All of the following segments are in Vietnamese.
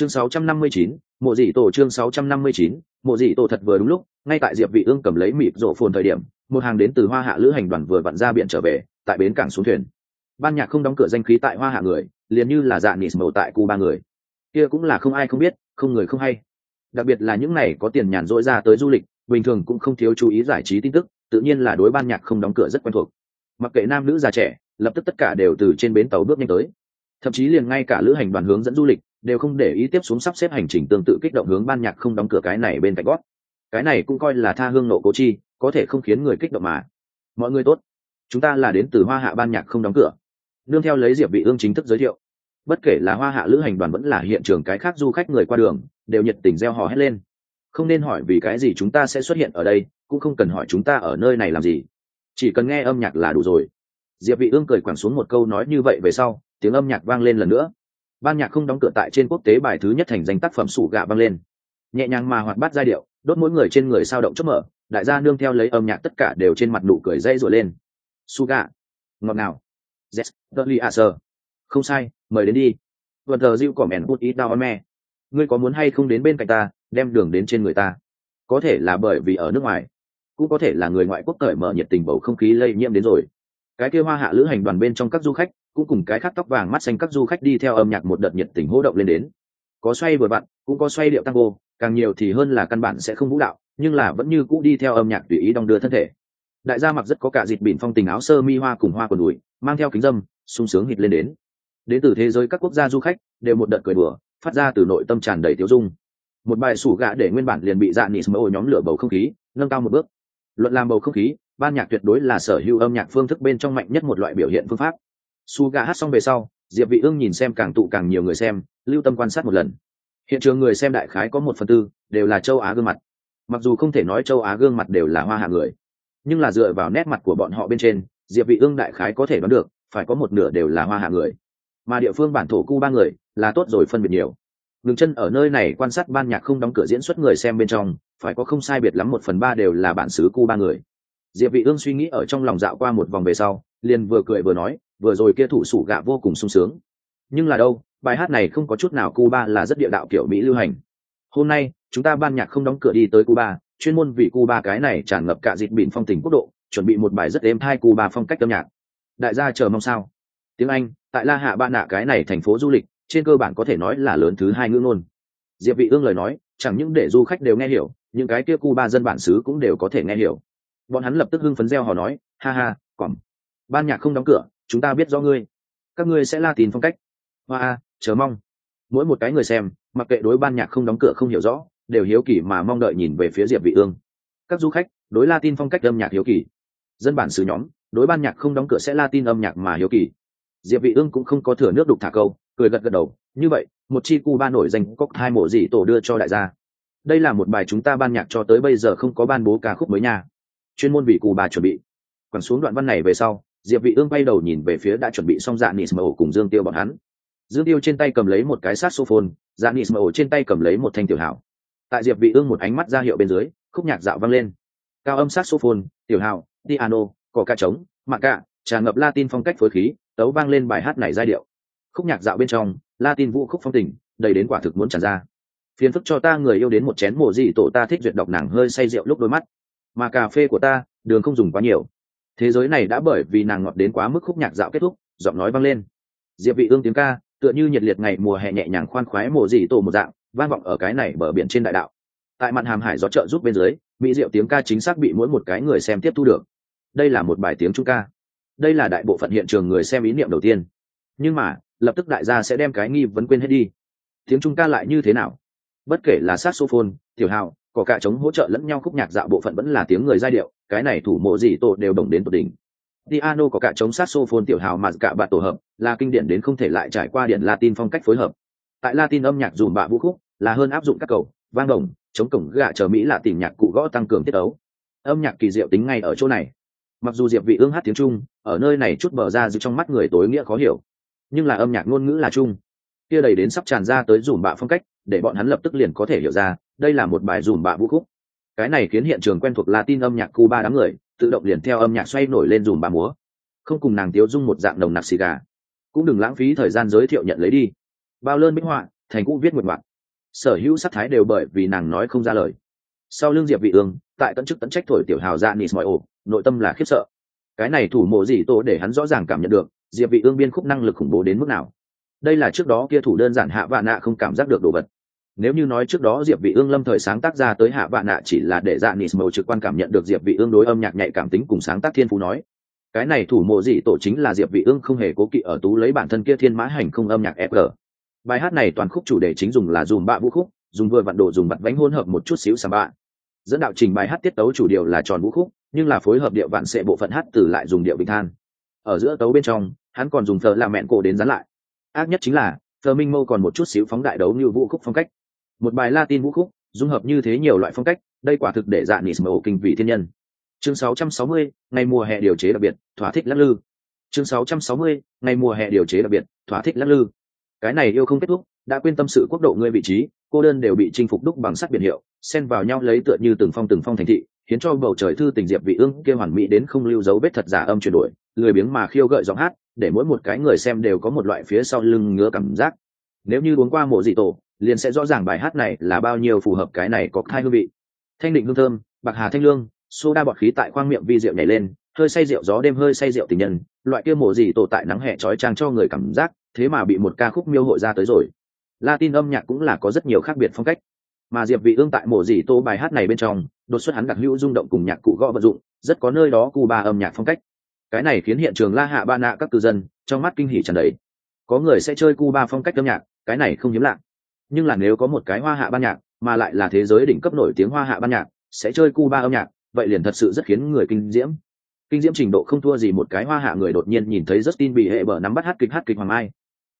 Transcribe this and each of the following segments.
chương 659, mộ dị tổ chương 659, mộ dị tổ thật vừa đúng lúc ngay tại diệp vị ương cầm lấy mịp rộ phồn thời điểm một hàng đến từ hoa hạ lữ hành đoàn vừa vặn ra biển trở về tại bến cảng xuống thuyền. Ban nhạc không đóng cửa danh khí tại hoa hạ người liền như là dạ nịt màu tại cuba người. Kia cũng là không ai không biết không người không hay. Đặc biệt là những này có tiền nhàn rỗi ra tới du lịch bình thường cũng không thiếu chú ý giải trí tin tức tự nhiên là đối ban nhạc không đóng cửa rất quen thuộc. Mặc kệ nam nữ già trẻ lập tức tất cả đều từ trên bến tàu bước nhanh tới. Thậm chí liền ngay cả lữ hành đoàn hướng dẫn du lịch đều không để ý tiếp xuống sắp xếp hành trình tương tự kích động hướng ban nhạc không đóng cửa cái này bên cạnh gót. Cái này cũng coi là tha hương nộ cố chi, có thể không khiến người kích động mà. Mọi người tốt. Chúng ta là đến từ hoa hạ ban nhạc không đóng cửa. Nương theo lấy diệp vị ương chính thức giới thiệu. Bất kể là hoa hạ lữ hành đoàn vẫn là hiện trường cái khác du khách người qua đường, đều nhiệt tình reo hò hét lên. Không nên hỏi vì cái gì chúng ta sẽ xuất hiện ở đây, cũng không cần hỏi chúng ta ở nơi này làm gì. Chỉ cần nghe âm nhạc là đủ rồi. Diệp vị ương cười quẳng xuống một câu nói như vậy về sau, tiếng âm nhạc vang lên lần nữa ban nhạc không đóng cửa tại trên quốc tế bài thứ nhất thành danh tác phẩm sủ gạ băng lên. Nhẹ nhàng mà hoạt bát giai điệu, đốt mỗi người trên người sao động chớp mở, đại gia nương theo lấy âm nhạc tất cả đều trên mặt nụ cười dây rủa lên. Su gạ ngọt nào yes à aser không sai, mời đến đi. Vợt thờ dịu cỏm mèn bút ít đau me. Ngươi có muốn hay không đến bên cạnh ta, đem đường đến trên người ta? Có thể là bởi vì ở nước ngoài, cũng có thể là người ngoại quốc cởi mở nhiệt tình bầu không khí lây nhiễm đến rồi. Cái kia hoa hạ lữ hành đoàn bên trong các du khách cũng cùng cái khác tóc vàng mắt xanh các du khách đi theo âm nhạc một đợt nhiệt tình hỗ động lên đến. Có xoay vừa vặn, cũng có xoay điệu tango, càng nhiều thì hơn là căn bản sẽ không vũ đạo, nhưng là vẫn như cũ đi theo âm nhạc tùy ý đong đưa thân thể. Đại gia mặc rất có cả dịt bỉn phong tình áo sơ mi hoa cùng hoa quần đùi, mang theo kính dâm, sung sướng hít lên đến. Đến từ thế giới các quốc gia du khách, đều một đợt cười đùa, phát ra từ nội tâm tràn đầy tiêu dung. Một bài sủ gạ để nguyên bản liền bị dạ nị sơ nhóm lửa bầu không khí, nâng cao một bước. Luận làm bầu không khí, ban nhạc tuyệt đối là sở hữu âm nhạc phương thức bên trong mạnh nhất một loại biểu hiện phương pháp su gà hát xong về sau, diệp vị ương nhìn xem càng tụ càng nhiều người xem, lưu tâm quan sát một lần. Hiện trường người xem đại khái có một phần tư đều là châu á gương mặt. Mặc dù không thể nói châu á gương mặt đều là hoa hạ người, nhưng là dựa vào nét mặt của bọn họ bên trên, diệp vị ương đại khái có thể đoán được, phải có một nửa đều là hoa hạ người. Mà địa phương bản thổ cu ba người là tốt rồi phân biệt nhiều. Ngừng chân ở nơi này quan sát ban nhạc không đóng cửa diễn xuất người xem bên trong, phải có không sai biệt lắm một phần ba đều là bản xứ cu ba người. Diệp vị ương suy nghĩ ở trong lòng dạo qua một vòng về sau, liền vừa cười vừa nói vừa rồi kia thủ sủ gạ vô cùng sung sướng. Nhưng là đâu, bài hát này không có chút nào cuba là rất địa đạo kiểu mỹ lưu hành. Hôm nay, chúng ta ban nhạc không đóng cửa đi tới cuba, chuyên môn vì cuba cái này tràn ngập cả dịp biển phong tình quốc độ, chuẩn bị một bài rất êm thai cuba phong cách âm nhạc. Đại gia chờ mong sao? Tiếng anh, tại la hạ ba nạ cái này thành phố du lịch, trên cơ bản có thể nói là lớn thứ hai ngữ ngôn. Diệp vị ương lời nói, chẳng những để du khách đều nghe hiểu, những cái kia cuba dân bản xứ cũng đều có thể nghe hiểu. Bọn hắn lập tức hưng phấn reo hò nói, ha ha còn ban nhạc không đóng cửa chúng ta biết rõ ngươi. Các ngươi sẽ la tin phong cách. Hoa a, chờ mong. Mỗi một cái người xem, mặc kệ đối ban nhạc không đóng cửa không hiểu rõ, đều hiếu kỳ mà mong đợi nhìn về phía diệp vị ương. Các du khách, đối latin phong cách âm nhạc hiếu kỳ. Dân bản xứ nhóm, đối ban nhạc không đóng cửa sẽ latin âm nhạc mà hiếu kỳ. Diệp vị ương cũng không có thừa nước đục thả câu, cười gật gật đầu, như vậy, một chi cu ba nổi danh có hai mộ gì tổ đưa cho đại gia. Đây là một bài chúng ta ban nhạc cho tới bây giờ không có ban bố ca khúc mới nha. Chuyên môn vì cụ bà chuẩn bị. Quẳng xuống đoạn văn này về sau diệp vị ương bay đầu nhìn về phía đã chuẩn bị xong dạ nịt màu cùng dương tiêu bọn hắn. Dương tiêu trên tay cầm lấy một cái saxophone dạ nịt màu trên tay cầm lấy một thanh tiểu hảo tại diệp vị ương một ánh mắt ra hiệu bên dưới, khúc nhạc dạo vang lên. Cao âm saxophone, tiểu hảo piano cỏ ca trống mạ cạ, tràn ngập latin phong cách phối khí, tấu vang lên bài hát này giai điệu. Khúc nhạc dạo bên trong, latin vũ khúc phong tình, đầy đến quả thực muốn tràn ra. Phiền phức cho ta người yêu đến một chén mộ gì tổ ta thích duyệt đọc nàng hơi say rượu lúc đôi mắt. Mà cà phê của ta, đường không dùng quá nhiều thế giới này đã bởi vì nàng ngọt đến quá mức khúc nhạc dạo kết thúc, giọng nói vang lên. Diệp vị ương tiếng ca, tựa như nhiệt liệt ngày mùa hè nhẹ nhàng khoan khoái mùa gì tổ một dạng, vang vọng ở cái này bờ biển trên đại đạo. Tại mạn hàm hải gió trợ giúp bên dưới, mỹ diệu tiếng ca chính xác bị mỗi một cái người xem tiếp thu được. Đây là một bài tiếng trung ca. Đây là đại bộ phận hiện trường người xem ý niệm đầu tiên. Nhưng mà, lập tức đại gia sẽ đem cái nghi vấn quên hết đi. Tiếng trung ca lại như thế nào? Bất kể là saxophone, tiểu hào có cả chống hỗ trợ lẫn nhau khúc nhạc dạo bộ phận vẫn là tiếng người giai điệu, cái này thủ mộ gì tổ đều đồng đến tột đỉnh. Piano có cả chống saxophone tiểu hào mà cả bạn tổ hợp, là kinh điển đến không thể lại trải qua điện latin phong cách phối hợp. Tại latin âm nhạc dùm bạ vũ khúc, là hơn áp dụng các cầu, vang đồng, chống cổng gạ chờ mỹ là tìm nhạc cụ gõ tăng cường tiết ấu. Âm nhạc kỳ diệu tính ngay ở chỗ này. Mặc dù diệp vị ương hát tiếng trung, ở nơi này chút bờ ra giữ trong mắt người tối nghĩa khó hiểu. Nhưng là âm nhạc ngôn ngữ là Trung. Kia đầy đến sắp tràn ra tới dùm bạ phong cách, để bọn hắn lập tức liền có thể hiểu ra đây là một bài dùm bạ vũ khúc. Cái này khiến hiện trường quen thuộc latin âm nhạc cuba đám người tự động liền theo âm nhạc xoay nổi lên dùm bà múa. Không cùng nàng tiếu dung một dạng nồng nặc xì gà. Cũng đừng lãng phí thời gian giới thiệu nhận lấy đi. Bao lơn minh họa, thành cũ viết nguyện ngoạn sở hữu sắc thái đều bởi vì nàng nói không ra lời. Sau lưng diệp vị ương, tại tận chức tận trách thổi tiểu hào ra nịt mọi ổ, nội tâm là khiếp sợ. Cái này thủ mộ gì tổ để hắn rõ ràng cảm nhận được, diệp vị ương biên khúc năng lực khủng bố đến mức nào. Đây là trước đó kia thủ đơn giản hạ vạn nạ không cảm giác được đồ vật nếu như nói trước đó diệp vị ương lâm thời sáng tác ra tới hạ vạn nạ chỉ là để dạ nịt màu trực quan cảm nhận được diệp vị ương đối âm nhạc nhạy cảm tính cùng sáng tác thiên phú nói. Cái này thủ mộ gì tổ chính là diệp vị ương không hề cố kỵ ở tú lấy bản thân kia thiên mã hành không âm nhạc fg bài hát này toàn khúc chủ đề chính dùng là dùng bạ vũ khúc, dùng vừa vặn độ dùng bật bánh hỗn hợp một chút xíu sàm bạ. Dẫn đạo trình bài hát tiết tấu chủ điều là tròn vũ khúc, nhưng là phối hợp điệu vạn sệ bộ phận hát từ lại dùng điệu bình than. Ở giữa tấu bên trong, hắn còn dùng thờ làm mẹn cổ đến dán lại. Ác nhất chính là, thờ minh mâu còn một chút xíu phóng đại đấu như vũ khúc phong cách một bài latin vũ khúc dung hợp như thế nhiều loại phong cách đây quả thực để dạ nỉ màu kinh vị thiên nhân. Chương 660, ngày mùa hè điều chế đặc biệt thỏa thích lắc lư. Chương 660, ngày mùa hè điều chế đặc biệt thỏa thích lắc lư. Cái này yêu không kết thúc đã quên tâm sự quốc độ ngươi vị trí cô đơn đều bị chinh phục đúc bằng sắt biển hiệu xen vào nhau lấy tựa như từng phong từng phong thành thị khiến cho bầu trời thư tình diệp vị ương kia hoàn mỹ đến không lưu dấu vết thật giả âm chuyển đổi lười biếng mà khiêu gợi giọng hát để mỗi một cái người xem đều có một loại phía sau lưng ngứa cảm giác. Nếu như uống qua mộ dị tổ liền sẽ rõ ràng bài hát này là bao nhiêu phù hợp cái này có hai hương vị. Thanh định hương thơm, bạc hà thanh lương xô đa bọt khí tại khoang miệng vi rượu nhảy lên, hơi say rượu gió đêm hơi say rượu tình nhân, loại kia mổ gì tổ tại nắng hẹ trói trang cho người cảm giác, thế mà bị một ca khúc miêu hội ra tới rồi. Latin âm nhạc cũng là có rất nhiều khác biệt phong cách. Mà diệp vị ương tại mổ gì tô bài hát này bên trong, đột xuất hắn đặc hữu rung động cùng nhạc cụ gõ vận dụng, rất có nơi đó cuba âm nhạc phong cách. Cái này khiến hiện trường la hạ ba nạ các cư dân trong mắt kinh hỉ tràn đầy. Có người sẽ chơi cuba phong cách âm nhạc, cái này không hiếm lạ nhưng là nếu có một cái hoa hạ ban nhạc, mà lại là thế giới đỉnh cấp nổi tiếng hoa hạ ban nhạc, sẽ chơi cuba âm nhạc, vậy liền thật sự rất khiến người kinh diễm. Kinh diễm trình độ không thua gì một cái hoa hạ người đột nhiên nhìn thấy Justin bị hệ bờ nắm bắt hát kịch hát kịch hoàng mai.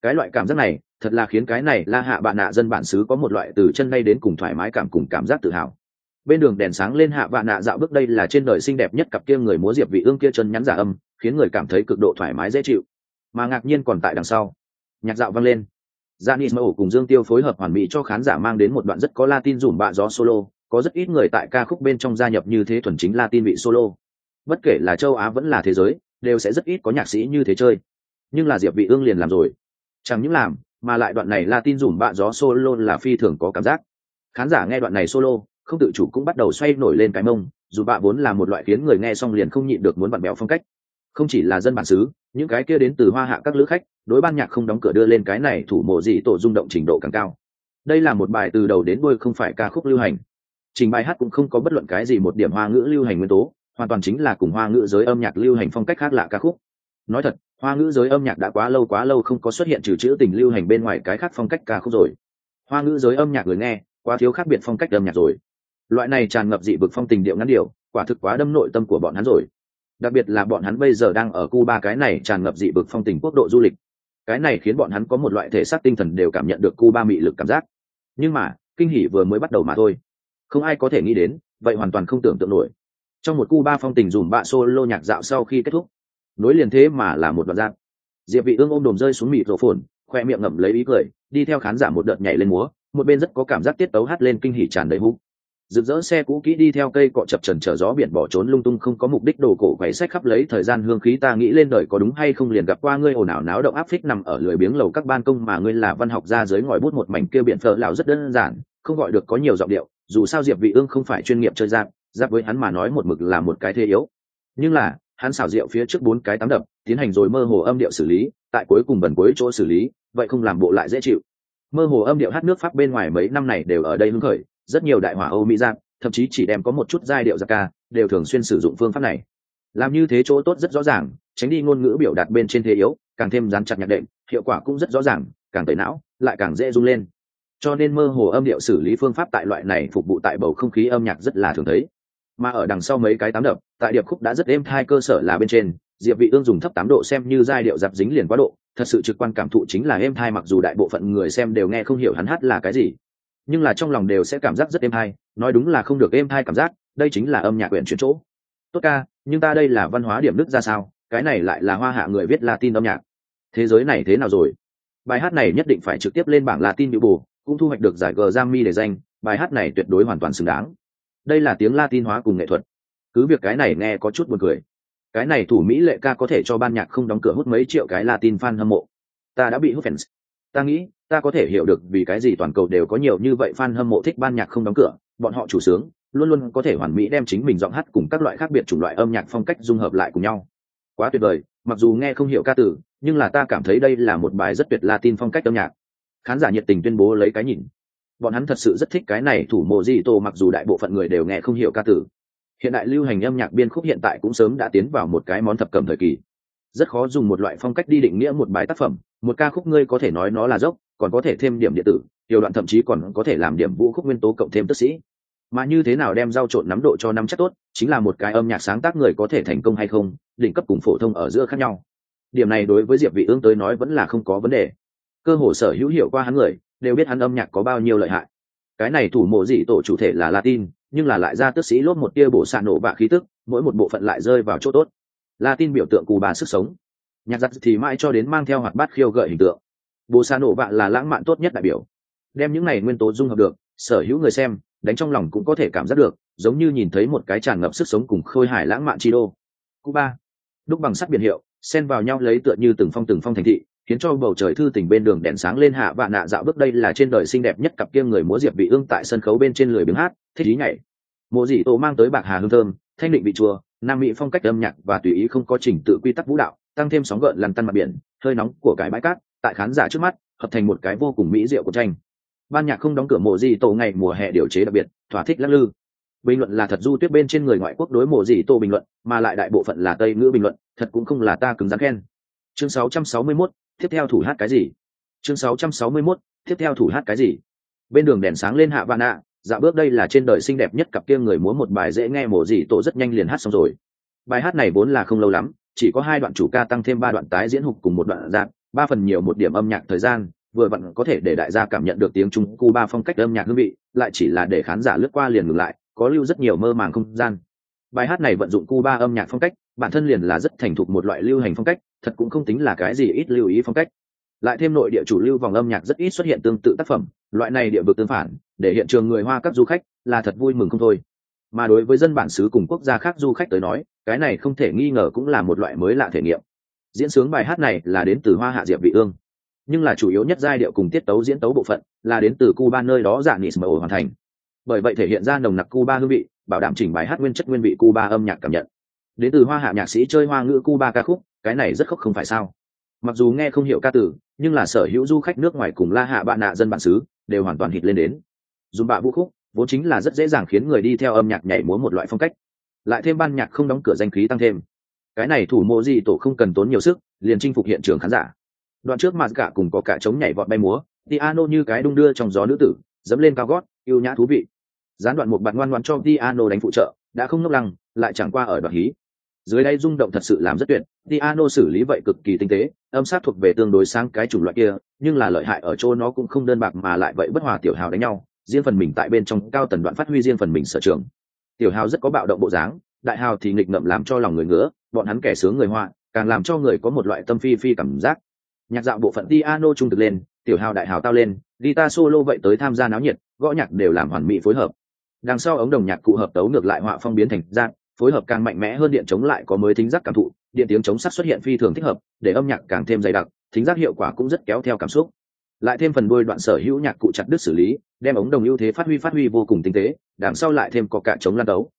Cái loại cảm giác này, thật là khiến cái này la hạ bạn nạ dân bản xứ có một loại từ chân ngay đến cùng thoải mái cảm cùng cảm giác tự hào. Bên đường đèn sáng lên hạ bạn nạ dạo bước đây là trên đời xinh đẹp nhất cặp kia người múa diệp vị ương kia chân nhắn giả âm, khiến người cảm thấy cực độ thoải mái dễ chịu. Mà ngạc nhiên còn tại đằng sau. Nhạc dạo vang lên. Janis Mo cùng Dương Tiêu phối hợp hoàn mỹ cho khán giả mang đến một đoạn rất có Latin rủm bạ gió solo, có rất ít người tại ca khúc bên trong gia nhập như thế thuần chính Latin vị solo. Bất kể là châu Á vẫn là thế giới, đều sẽ rất ít có nhạc sĩ như thế chơi. Nhưng là Diệp Vị Ương liền làm rồi. Chẳng những làm, mà lại đoạn này Latin rủm bạ gió solo là phi thường có cảm giác. Khán giả nghe đoạn này solo, không tự chủ cũng bắt đầu xoay nổi lên cái mông, dù bạ vốn là một loại khiến người nghe xong liền không nhịn được muốn bật béo phong cách. Không chỉ là dân bản xứ, những cái kia đến từ hoa hạ các lữ khách, đối ban nhạc không đóng cửa đưa lên cái này thủ mộ dị tổ rung động trình độ càng cao. Đây là một bài từ đầu đến đuôi không phải ca khúc lưu hành. Trình bài hát cũng không có bất luận cái gì một điểm hoa ngữ lưu hành nguyên tố hoàn toàn chính là cùng hoa ngữ giới âm nhạc lưu hành phong cách khác lạ ca khúc. Nói thật hoa ngữ giới âm nhạc đã quá lâu quá lâu không có xuất hiện trừ chữ tình lưu hành bên ngoài cái khác phong cách ca khúc rồi. Hoa ngữ giới âm nhạc người nghe quá thiếu khác biệt phong cách âm nhạc rồi. Loại này tràn ngập dị vực phong tình điệu ngắn điệu quả thực quá đâm nội tâm của bọn hắn rồi đặc biệt là bọn hắn bây giờ đang ở cuba, cái này tràn ngập dị vực phong tình quốc độ du lịch. Cái này khiến bọn hắn có một loại thể xác tinh thần đều cảm nhận được Cuba mị lực cảm giác. Nhưng mà, kinh hỉ vừa mới bắt đầu mà thôi. Không ai có thể nghĩ đến, vậy hoàn toàn không tưởng tượng nổi. Trong một Cuba phong tình dùm bạ solo nhạc dạo sau khi kết thúc, nối liền thế mà là một đoạn giáp diệp vị ương ôm đồm rơi xuống mịt rổ phồn, khoe miệng ngậm lấy ý cười, đi theo khán giả một đợt nhảy lên múa, một bên rất có cảm giác tiết tấu hát lên kinh hỉ tràn đầy hú rực rỡ xe cũ kỹ đi theo cây cọ chập trần chở gió biển bỏ trốn lung tung không có mục đích đồ cổ quẩy sách khắp lấy thời gian hương khí ta nghĩ lên đời có đúng hay không liền gặp qua ngươi ồn ào náo động áp phích nằm ở lười biếng lầu các ban công mà ngươi là văn học ra dưới ngòi bút một mảnh kia biển phở lão rất đơn giản, không gọi được có nhiều giọng điệu, dù sao diệp vị ương không phải chuyên nghiệp chơi giáp giáp với hắn mà nói một mực là một cái thế yếu. Nhưng là, hắn xảo diệu phía trước bốn cái tám đập, tiến hành rồi mơ hồ âm điệu xử lý, tại cuối cùng bẩn cuối chỗ xử lý, vậy không làm bộ lại dễ chịu. Mơ hồ âm điệu hát nước pháp bên ngoài mấy năm này đều ở đây hứng khởi rất nhiều đại hỏa âu mỹ giáp thậm chí chỉ đem có một chút giai điệu giặc ca đều thường xuyên sử dụng phương pháp này. Làm như thế chỗ tốt rất rõ ràng, tránh đi ngôn ngữ biểu đạt bên trên thế yếu, càng thêm dán chặt nhạc đệm, hiệu quả cũng rất rõ ràng, càng tẩy não, lại càng dễ rung lên. Cho nên mơ hồ âm điệu xử lý phương pháp tại loại này phục vụ tại bầu không khí âm nhạc rất là thường thấy. Mà ở đằng sau mấy cái tám đập, tại điệp khúc đã rất êm thai cơ sở là bên trên, diệp vị ương dùng thấp tám độ xem như giai điệu dập dính liền quá độ, thật sự trực quan cảm thụ chính là êm thai mặc dù đại bộ phận người xem đều nghe không hiểu hắn hát là cái gì nhưng là trong lòng đều sẽ cảm giác rất êm hay nói đúng là không được êm hay cảm giác, đây chính là âm nhạc quyển chuyển chỗ. Tốt ca, nhưng ta đây là văn hóa điểm đức ra sao, cái này lại là hoa hạ người viết latin âm nhạc. Thế giới này thế nào rồi? Bài hát này nhất định phải trực tiếp lên bảng latin bị bù cũng thu hoạch được giải g Grammy để danh, bài hát này tuyệt đối hoàn toàn xứng đáng. Đây là tiếng latin hóa cùng nghệ thuật. Cứ việc cái này nghe có chút buồn cười. Cái này thủ mỹ lệ ca có thể cho ban nhạc không đóng cửa hút mấy triệu cái latin fan hâm mộ. Ta đã bị hút fans. Ta nghĩ ta có thể hiểu được vì cái gì toàn cầu đều có nhiều như vậy fan hâm mộ thích ban nhạc không đóng cửa, bọn họ chủ sướng, luôn luôn có thể hoàn mỹ đem chính mình giọng hát cùng các loại khác biệt chủng loại âm nhạc phong cách dung hợp lại cùng nhau. Quá tuyệt vời, mặc dù nghe không hiểu ca từ, nhưng là ta cảm thấy đây là một bài rất tuyệt latin phong cách âm nhạc. Khán giả nhiệt tình tuyên bố lấy cái nhìn. Bọn hắn thật sự rất thích cái này thủ mộ gì tổ mặc dù đại bộ phận người đều nghe không hiểu ca từ. Hiện đại lưu hành âm nhạc biên khúc hiện tại cũng sớm đã tiến vào một cái món thập cầm thời kỳ. Rất khó dùng một loại phong cách đi định nghĩa một bài tác phẩm, một ca khúc ngươi có thể nói nó là dốc còn có thể thêm điểm điện tử điều đoạn thậm chí còn có thể làm điểm vũ khúc nguyên tố cộng thêm tức sĩ. Mà như thế nào đem giao trộn nắm độ cho năm chắc tốt, chính là một cái âm nhạc sáng tác người có thể thành công hay không, đỉnh cấp cùng phổ thông ở giữa khác nhau. Điểm này đối với diệp vị ương tới nói vẫn là không có vấn đề. Cơ hồ sở hữu hiểu qua hắn người, đều biết hắn âm nhạc có bao nhiêu lợi hại. Cái này thủ mộ dị tổ chủ thể là latin, nhưng là lại ra tức sĩ lốt một tia bổ sạn nổ bạ khí tức, mỗi một bộ phận lại rơi vào chỗ tốt. Latin biểu tượng cù bà sức sống. Nhạc giặc thì mãi cho đến mang theo hoạt bát khiêu gợi hình tượng bồ xa nổ vạ là lãng mạn tốt nhất đại biểu. Đem những này nguyên tố dung hợp được, sở hữu người xem, đánh trong lòng cũng có thể cảm giác được, giống như nhìn thấy một cái tràn ngập sức sống cùng khôi hài lãng mạn chi đô. Cuba đúc bằng sắt biển hiệu, xen vào nhau lấy tựa như từng phong từng phong thành thị, khiến cho bầu trời thư tỉnh bên đường đèn sáng lên hạ vạn nạ dạo bước đây là trên đời xinh đẹp nhất cặp kia người múa diệp vị ương tại sân khấu bên trên lười biếng hát, thích ý nhảy. Mộ dị tổ mang tới bạc hà hương thơm, thanh định vị chùa, nam mỹ phong cách âm nhạc và tùy ý không có trình tự quy tắc vũ đạo, tăng thêm sóng gợn lăn tăn mặt biển, hơi nóng của cái bãi cát tại khán giả trước mắt hợp thành một cái vô cùng mỹ diệu của tranh. Ban nhạc không đóng cửa mộ dị tổ ngày mùa hè điều chế đặc biệt thỏa thích lắc lư. Bình luận là thật du tuyết bên trên người ngoại quốc đối mộ dị tổ bình luận mà lại đại bộ phận là tây ngữ bình luận thật cũng không là ta cứng rắn khen. Chương 661, tiếp theo thủ hát cái gì? Chương 661, tiếp theo thủ hát cái gì? Bên đường đèn sáng lên hạ vạn ạ dạ bước đây là trên đời xinh đẹp nhất cặp kia người muốn một bài dễ nghe mổ dị tổ rất nhanh liền hát xong rồi. Bài hát này vốn là không lâu lắm chỉ có hai đoạn chủ ca tăng thêm ba đoạn tái diễn hục cùng một đoạn dạng ba phần nhiều một điểm âm nhạc thời gian, vừa vặn có thể để đại gia cảm nhận được tiếng trung cu ba phong cách âm nhạc hương vị, lại chỉ là để khán giả lướt qua liền ngừng lại, có lưu rất nhiều mơ màng không gian. Bài hát này vận dụng cu ba âm nhạc phong cách, bản thân liền là rất thành thục một loại lưu hành phong cách, thật cũng không tính là cái gì ít lưu ý phong cách. Lại thêm nội địa chủ lưu vòng âm nhạc rất ít xuất hiện tương tự tác phẩm, loại này địa vực tương phản, để hiện trường người hoa các du khách là thật vui mừng không thôi. Mà đối với dân bản xứ cùng quốc gia khác du khách tới nói, cái này không thể nghi ngờ cũng là một loại mới lạ thể nghiệm diễn sướng bài hát này là đến từ hoa hạ diệp vị ương, nhưng là chủ yếu nhất giai điệu cùng tiết tấu diễn tấu bộ phận là đến từ cuba nơi đó giả nghị mở hoàn thành. Bởi vậy thể hiện ra nồng nặc cuba hương vị, bảo đảm chỉnh bài hát nguyên chất nguyên vị cuba âm nhạc cảm nhận. Đến từ hoa hạ nhạc sĩ chơi hoa ngữ cuba ca khúc, cái này rất khóc không phải sao. Mặc dù nghe không hiểu ca từ, nhưng là sở hữu du khách nước ngoài cùng la hạ bạn nạ dân bản xứ đều hoàn toàn hít lên đến. Dùng bạ vũ khúc, vốn chính là rất dễ dàng khiến người đi theo âm nhạc nhảy múa một loại phong cách. Lại thêm ban nhạc không đóng cửa danh khí tăng thêm cái này thủ mộ gì tổ không cần tốn nhiều sức, liền chinh phục hiện trường khán giả. Đoạn trước mặt cả cùng có cả trống nhảy vọt bay múa piano như cái đung đưa trong gió nữ tử, dẫm lên cao gót, yêu nhã thú vị. Gián đoạn một bạn ngoan ngoan cho piano đánh phụ trợ, đã không ngốc lăng, lại chẳng qua ở đoạn hí. Dưới đây rung động thật sự làm rất tuyệt piano xử lý vậy cực kỳ tinh tế, âm sát thuộc về tương đối sáng cái chủng loại kia, nhưng là lợi hại ở chỗ nó cũng không đơn bạc mà lại vậy bất hòa tiểu hào đánh nhau, riêng phần mình tại bên trong cao tần đoạn phát huy riêng phần mình sở trường. Tiểu hào rất có bạo động bộ dáng đại hào thì nghịch ngậm làm cho lòng người ngứa, bọn hắn kẻ sướng người họa, càng làm cho người có một loại tâm phi phi cảm giác. Nhạc dạo bộ phận piano trung thực lên, tiểu hào đại hào tao lên, guitar solo vậy tới tham gia náo nhiệt, gõ nhạc đều làm hoàn mỹ phối hợp. Đằng sau ống đồng nhạc cụ hợp tấu ngược lại họa phong biến thành dạng, phối hợp càng mạnh mẽ hơn điện chống lại có mới thính giác cảm thụ, điện tiếng chống sắt xuất hiện phi thường thích hợp, để âm nhạc càng thêm dày đặc, thính giác hiệu quả cũng rất kéo theo cảm xúc. Lại thêm phần đôi đoạn sở hữu nhạc cụ chặt đứt xử lý, đem ống đồng ưu thế phát huy phát huy vô cùng tinh tế, đằng sau lại thêm có cả chống lan đấu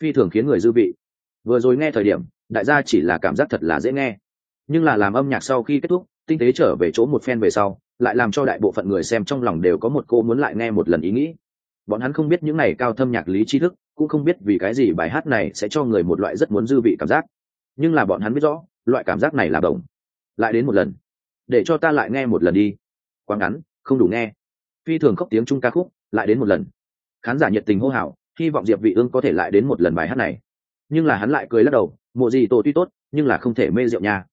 phi thường khiến người dư vị. Vừa rồi nghe thời điểm, đại gia chỉ là cảm giác thật là dễ nghe. Nhưng là làm âm nhạc sau khi kết thúc, tinh tế trở về chỗ một phen về sau, lại làm cho đại bộ phận người xem trong lòng đều có một cô muốn lại nghe một lần ý nghĩ. Bọn hắn không biết những này cao thâm nhạc lý tri thức, cũng không biết vì cái gì bài hát này sẽ cho người một loại rất muốn dư vị cảm giác. Nhưng là bọn hắn biết rõ, loại cảm giác này là đồng. Lại đến một lần. Để cho ta lại nghe một lần đi. Quá ngắn, không đủ nghe. Phi thường khóc tiếng trung ca khúc, lại đến một lần. Khán giả nhiệt tình hô hào hy vọng diệp vị ương có thể lại đến một lần bài hát này. Nhưng là hắn lại cười lắc đầu mộ gì tổ tuy tốt nhưng là không thể mê rượu nha.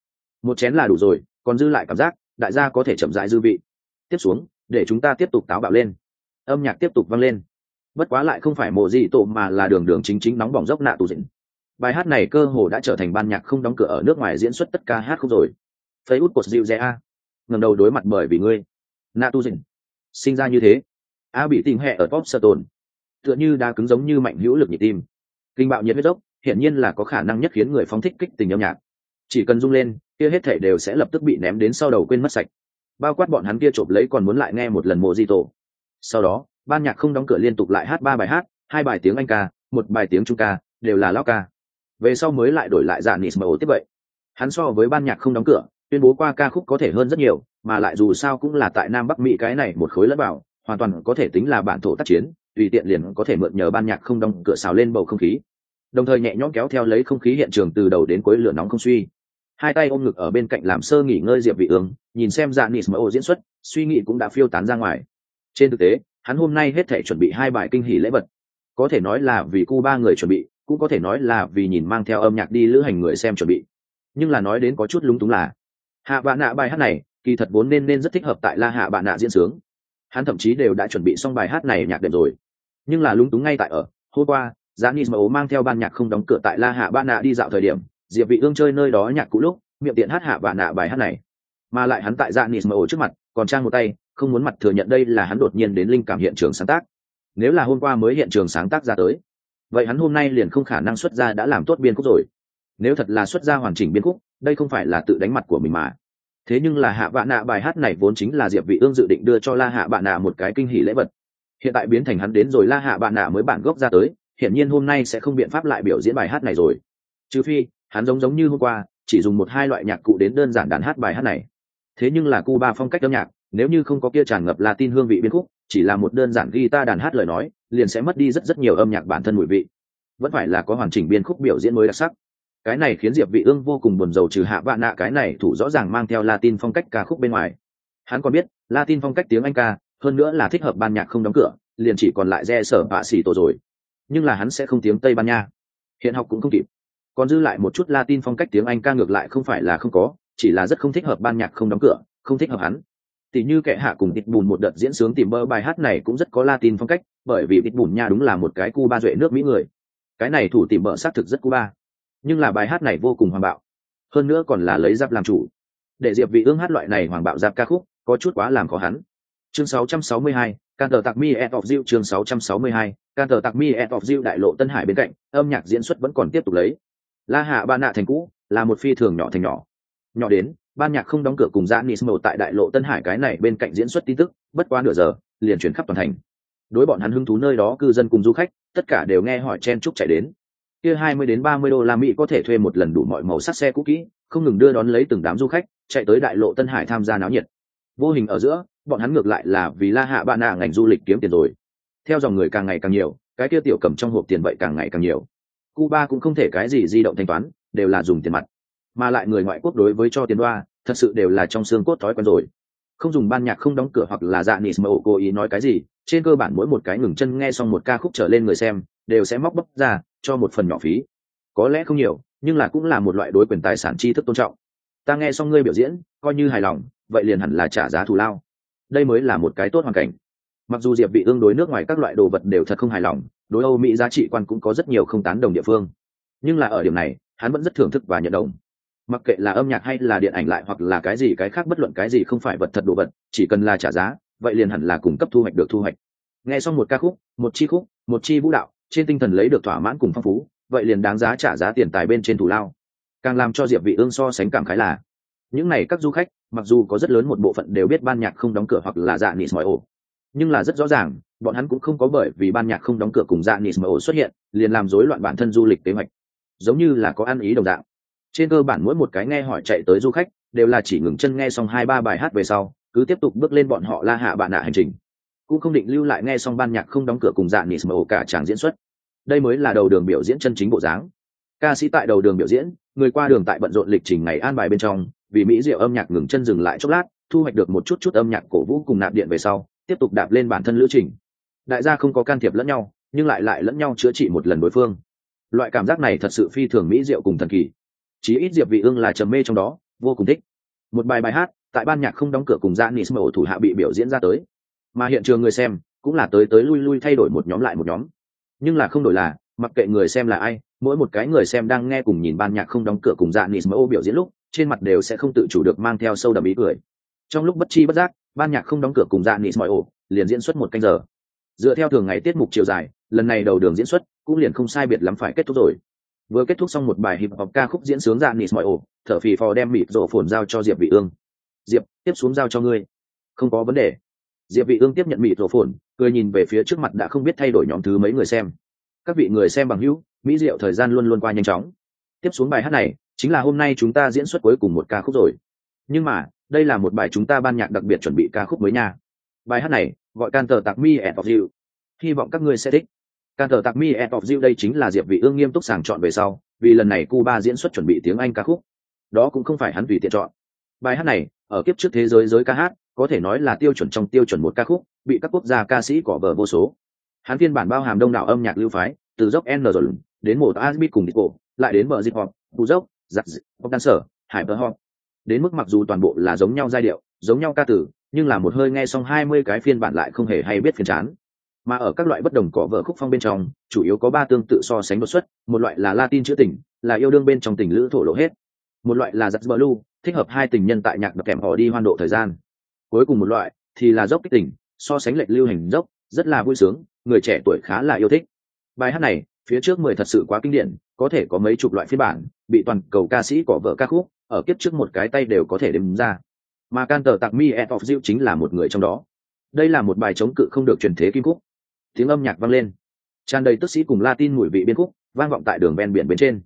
Một chén là đủ rồi còn dư lại cảm giác đại gia có thể chậm rãi dư vị. Tiếp xuống để chúng ta tiếp tục táo bạo lên. Âm nhạc tiếp tục vang lên. Bất quá lại không phải mộ gì tổ mà là đường đường chính chính nóng bỏng dốc nạ tù dĩnh. bài hát này cơ hồ đã trở thành ban nhạc không đóng cửa ở nước ngoài diễn xuất tất cả hát không rồi. Phây út cột dịu dè a. Ngầm đầu đối mặt bởi vì ngươi. Nạ tu dĩnh, sinh ra như thế. A bị tình hệ ở top sơ tồn tựa như đá cứng giống như mạnh hữu lực nhịp tim. Kinh bạo nhiệt huyết dốc, hiển nhiên là có khả năng nhất khiến người phóng thích kích tình âm nhạc. Chỉ cần rung lên, kia hết thể đều sẽ lập tức bị ném đến sau đầu quên mất sạch. Bao quát bọn hắn kia chộp lấy còn muốn lại nghe một lần mộ di tổ sau đó, ban nhạc không đóng cửa liên tục lại hát ba bài hát, hai bài tiếng anh ca, một bài tiếng trung ca, đều là lao ca. Về sau mới lại đổi lại dạng nis mờ tiếp vậy. Hắn so với ban nhạc không đóng cửa, tuyên bố qua ca khúc có thể hơn rất nhiều, mà lại dù sao cũng là tại nam bắc mỹ cái này một khối lẫn bảo hoàn toàn có thể tính là bản thổ tác chiến tùy tiện liền có thể mượn nhờ ban nhạc không đóng cửa xào lên bầu không khí. Đồng thời nhẹ nhõm kéo theo lấy không khí hiện trường từ đầu đến cuối lửa nóng không suy. Hai tay ôm ngực ở bên cạnh làm sơ nghỉ ngơi diệp vị ương, nhìn xem dạ nịt mở ổ diễn xuất, suy nghĩ cũng đã phiêu tán ra ngoài. Trên thực tế, hắn hôm nay hết thể chuẩn bị hai bài kinh hỉ lễ vật. Có thể nói là vì cu ba người chuẩn bị, cũng có thể nói là vì nhìn mang theo âm nhạc đi lữ hành người xem chuẩn bị. Nhưng là nói đến có chút lúng túng là, hạ bạn nạ bài hát này, kỳ thật vốn nên nên rất thích hợp tại la hạ bạn nạ diễn sướng hắn thậm chí đều đã chuẩn bị xong bài hát này nhạc đệm rồi. Nhưng là lúng túng ngay tại ở, hôm qua giá nis mà ố mang theo ban nhạc không đóng cửa tại la hạ ba nạ đi dạo thời điểm, diệp vị ương chơi nơi đó nhạc cũ lúc, miệng tiện hát hạ và nạ bài hát này. Mà lại hắn tại dạ nis mà ố trước mặt, còn trang một tay, không muốn mặt thừa nhận đây là hắn đột nhiên đến linh cảm hiện trường sáng tác. Nếu là hôm qua mới hiện trường sáng tác ra tới, vậy hắn hôm nay liền không khả năng xuất ra đã làm tốt biên khúc rồi. Nếu thật là xuất ra hoàn chỉnh biên khúc, đây không phải là tự đánh mặt của mình mà thế nhưng là hạ vạn nạ bài hát này vốn chính là diệp vị ương dự định đưa cho la hạ bạn nạ một cái kinh hỉ lễ vật. Hiện tại biến thành hắn đến rồi la hạ bạn nạ mới bản gốc ra tới hiện nhiên hôm nay sẽ không biện pháp lại biểu diễn bài hát này rồi. Trừ phi, hắn giống giống như hôm qua, chỉ dùng một hai loại nhạc cụ đến đơn giản đàn hát bài hát này. Thế nhưng là cuba phong cách âm nhạc, nếu như không có kia tràn ngập latin hương vị biên khúc, chỉ là một đơn giản guitar đàn hát lời nói, liền sẽ mất đi rất rất nhiều âm nhạc bản thân mùi vị. Vẫn phải là có hoàn chỉnh biên khúc biểu diễn mới đặc sắc cái này khiến diệp vị ương vô cùng buồn rầu trừ hạ vạn nạ, cái này thủ rõ ràng mang theo latin phong cách ca khúc bên ngoài. Hắn còn biết, latin phong cách tiếng anh ca, hơn nữa là thích hợp ban nhạc không đóng cửa, liền chỉ còn lại re sở bạ xỉ tổ rồi. Nhưng là hắn sẽ không tiếng tây ban nha. Hiện học cũng không kịp. Còn dư lại một chút latin phong cách tiếng anh ca ngược lại không phải là không có, chỉ là rất không thích hợp ban nhạc không đóng cửa, không thích hợp hắn. Tỷ như kẻ hạ cùng tịt bùn một đợt diễn sướng tìm bơ bài hát này cũng rất có latin phong cách, bởi vì tịt bùn nha đúng là một cái cu ba duệ nước mỹ người. Cái này thủ tìm bợ xác thực rất Cuba nhưng là bài hát này vô cùng hoàng bạo. Hơn nữa còn là lấy giáp làm chủ. Để diệp vị ương hát loại này hoàng bạo giáp ca khúc có chút quá làm khó hắn. Chương 662, can tờ tạc mi et of diệu chương 662, can tờ tạc mi et of diệu đại lộ tân hải bên cạnh âm nhạc diễn xuất vẫn còn tiếp tục lấy. La hạ ba nạ thành cũ là một phi thường nhỏ thành nhỏ. Nhỏ đến ban nhạc không đóng cửa cùng dạ ra nismo tại đại lộ tân hải cái này bên cạnh diễn xuất tin tức bất quá nửa giờ liền chuyển khắp toàn thành. Đối bọn hắn hứng thú nơi đó cư dân cùng du khách tất cả đều nghe hỏi chen chúc chạy đến kia hai mươi đến ba mươi đô la mỹ có thể thuê một lần đủ mọi màu sắc xe cũ kỹ, không ngừng đưa đón lấy từng đám du khách, chạy tới đại lộ tân hải tham gia náo nhiệt. Vô hình ở giữa, bọn hắn ngược lại là vì la hạ bạn nạ ngành du lịch kiếm tiền rồi. Theo dòng người càng ngày càng nhiều, cái kia tiểu cầm trong hộp tiền vậy càng ngày càng nhiều. Cuba cũng không thể cái gì di động thanh toán, đều là dùng tiền mặt. Mà lại người ngoại quốc đối với cho tiền đoa, thật sự đều là trong xương cốt thói quen rồi. Không dùng ban nhạc không đóng cửa hoặc là dạ nis mà ổ cố ý nói cái gì, trên cơ bản mỗi một cái ngừng chân nghe xong một ca khúc trở lên người xem, đều sẽ móc bóc ra cho một phần nhỏ phí. Có lẽ không nhiều, nhưng là cũng là một loại đối quyền tài sản tri thức tôn trọng. Ta nghe xong ngươi biểu diễn, coi như hài lòng, vậy liền hẳn là trả giá thù lao. Đây mới là một cái tốt hoàn cảnh. Mặc dù diệp bị ương đối nước ngoài các loại đồ vật đều thật không hài lòng, đối âu mỹ giá trị quan cũng có rất nhiều không tán đồng địa phương. Nhưng là ở điểm này, hắn vẫn rất thưởng thức và nhận đồng. Mặc kệ là âm nhạc hay là điện ảnh lại hoặc là cái gì cái khác bất luận cái gì không phải vật thật đồ vật, chỉ cần là trả giá, vậy liền hẳn là cung cấp thu hoạch được thu hoạch. Nghe xong một ca khúc, một chi khúc, một chi vũ đạo trên tinh thần lấy được thỏa mãn cùng phong phú, vậy liền đáng giá trả giá tiền tài bên trên thủ lao. Càng làm cho diệp vị ương so sánh cảm khái là, những này các du khách, mặc dù có rất lớn một bộ phận đều biết ban nhạc không đóng cửa hoặc là dạ nị mọi ổ, nhưng là rất rõ ràng, bọn hắn cũng không có bởi vì ban nhạc không đóng cửa cùng dạ nị mọi ổ xuất hiện, liền làm rối loạn bản thân du lịch kế hoạch, giống như là có ăn ý đồng dạng. Trên cơ bản mỗi một cái nghe hỏi chạy tới du khách, đều là chỉ ngừng chân nghe xong hai ba bài hát về sau, cứ tiếp tục bước lên bọn họ la hạ bạn nạ hành trình. Cũng không định lưu lại nghe xong ban nhạc không đóng cửa cùng dạ nị mọi ổ cả chàng diễn xuất đây mới là đầu đường biểu diễn chân chính bộ dáng. Ca sĩ tại đầu đường biểu diễn, người qua đường tại bận rộn lịch trình ngày an bài bên trong, vì mỹ diệu âm nhạc ngừng chân dừng lại chốc lát, thu hoạch được một chút chút âm nhạc cổ vũ cùng nạp điện về sau, tiếp tục đạp lên bản thân lữ trình. Đại gia không có can thiệp lẫn nhau, nhưng lại lại lẫn nhau chữa trị một lần đối phương. Loại cảm giác này thật sự phi thường mỹ diệu cùng thần kỳ. Chí ít diệp vị ương là trầm mê trong đó, vô cùng thích. Một bài bài hát, tại ban nhạc không đóng cửa cùng Janis mở thủ hạ bị biểu diễn ra tới. Mà hiện trường người xem, cũng là tới tới lui lui thay đổi một nhóm lại một nhóm nhưng là không đổi là, mặc kệ người xem là ai, mỗi một cái người xem đang nghe cùng nhìn ban nhạc không đóng cửa cùng dạ Janis mở biểu diễn lúc, trên mặt đều sẽ không tự chủ được mang theo sâu đậm ý cười. Trong lúc bất chi bất giác, ban nhạc không đóng cửa cùng dạ Janis mở liền diễn xuất một canh giờ. Dựa theo thường ngày tiết mục chiều dài, lần này đầu đường diễn xuất cũng liền không sai biệt lắm phải kết thúc rồi. Vừa kết thúc xong một bài hip hop ca khúc diễn sướng dạ nis mọi ổ thở phì phò đem mịt rổ phồn giao cho diệp vị ương. Diệp, tiếp xuống giao cho ngươi. Không có vấn đề diệp vị ương tiếp nhận mịt rổ phồn, cười nhìn về phía trước mặt đã không biết thay đổi nhóm thứ mấy người xem. Các vị người xem bằng hữu, mỹ diệu thời gian luôn luôn qua nhanh chóng. Tiếp xuống bài hát này, chính là hôm nay chúng ta diễn xuất cuối cùng một ca khúc rồi. Nhưng mà, đây là một bài chúng ta ban nhạc đặc biệt chuẩn bị ca khúc mới nha. Bài hát này, gọi can tờ tạc mi and of you hy vọng các ngươi sẽ thích. Can tờ tạc mi and of you đây chính là diệp vị ương nghiêm túc sàng chọn về sau, vì lần này cuba diễn xuất chuẩn bị tiếng anh ca khúc. Đó cũng không phải hắn tùy tiện chọn. Bài hát này, ở kiếp trước thế giới giới ca hát có thể nói là tiêu chuẩn trong tiêu chuẩn một ca khúc, bị các quốc gia ca sĩ cỏ vờ vô số. Hắn phiên bản bao hàm đông đảo âm nhạc lưu phái, từ dốc n rồi đến một asbit cùng disco, lại đến bờ dịp hop bù dốc giặt hop đan sở hải bờ hop. Đến mức mặc dù toàn bộ là giống nhau giai điệu, giống nhau ca từ, nhưng là một hơi nghe xong hai mươi cái phiên bản lại không hề hay biết phiên chán. Mà ở các loại bất đồng cỏ vợ khúc phong bên trong, chủ yếu có ba tương tự so sánh đột xuất, một loại là latin chữ tình, là yêu đương bên trong tình lữ thổ lộ hết. Một loại là giặt blue, thích hợp hai tình nhân tại nhạc đập kèm họ đi hoan độ thời gian cuối cùng một loại thì là dốc kích tỉnh, so sánh lệch lưu hành dốc rất là vui sướng người trẻ tuổi khá là yêu thích. Bài hát này phía trước mười thật sự quá kinh điển có thể có mấy chục loại phiên bản bị toàn cầu ca sĩ cỏ vợ ca khúc ở kiếp trước một cái tay đều có thể đếm ra. Mà can tờ tặc mi et of diệu chính là một người trong đó. Đây là một bài chống cự không được truyền thế kim khúc. Tiếng âm nhạc vang lên. Tràn đầy tức sĩ cùng latin mùi vị biên khúc vang vọng tại đường ven biển bên trên.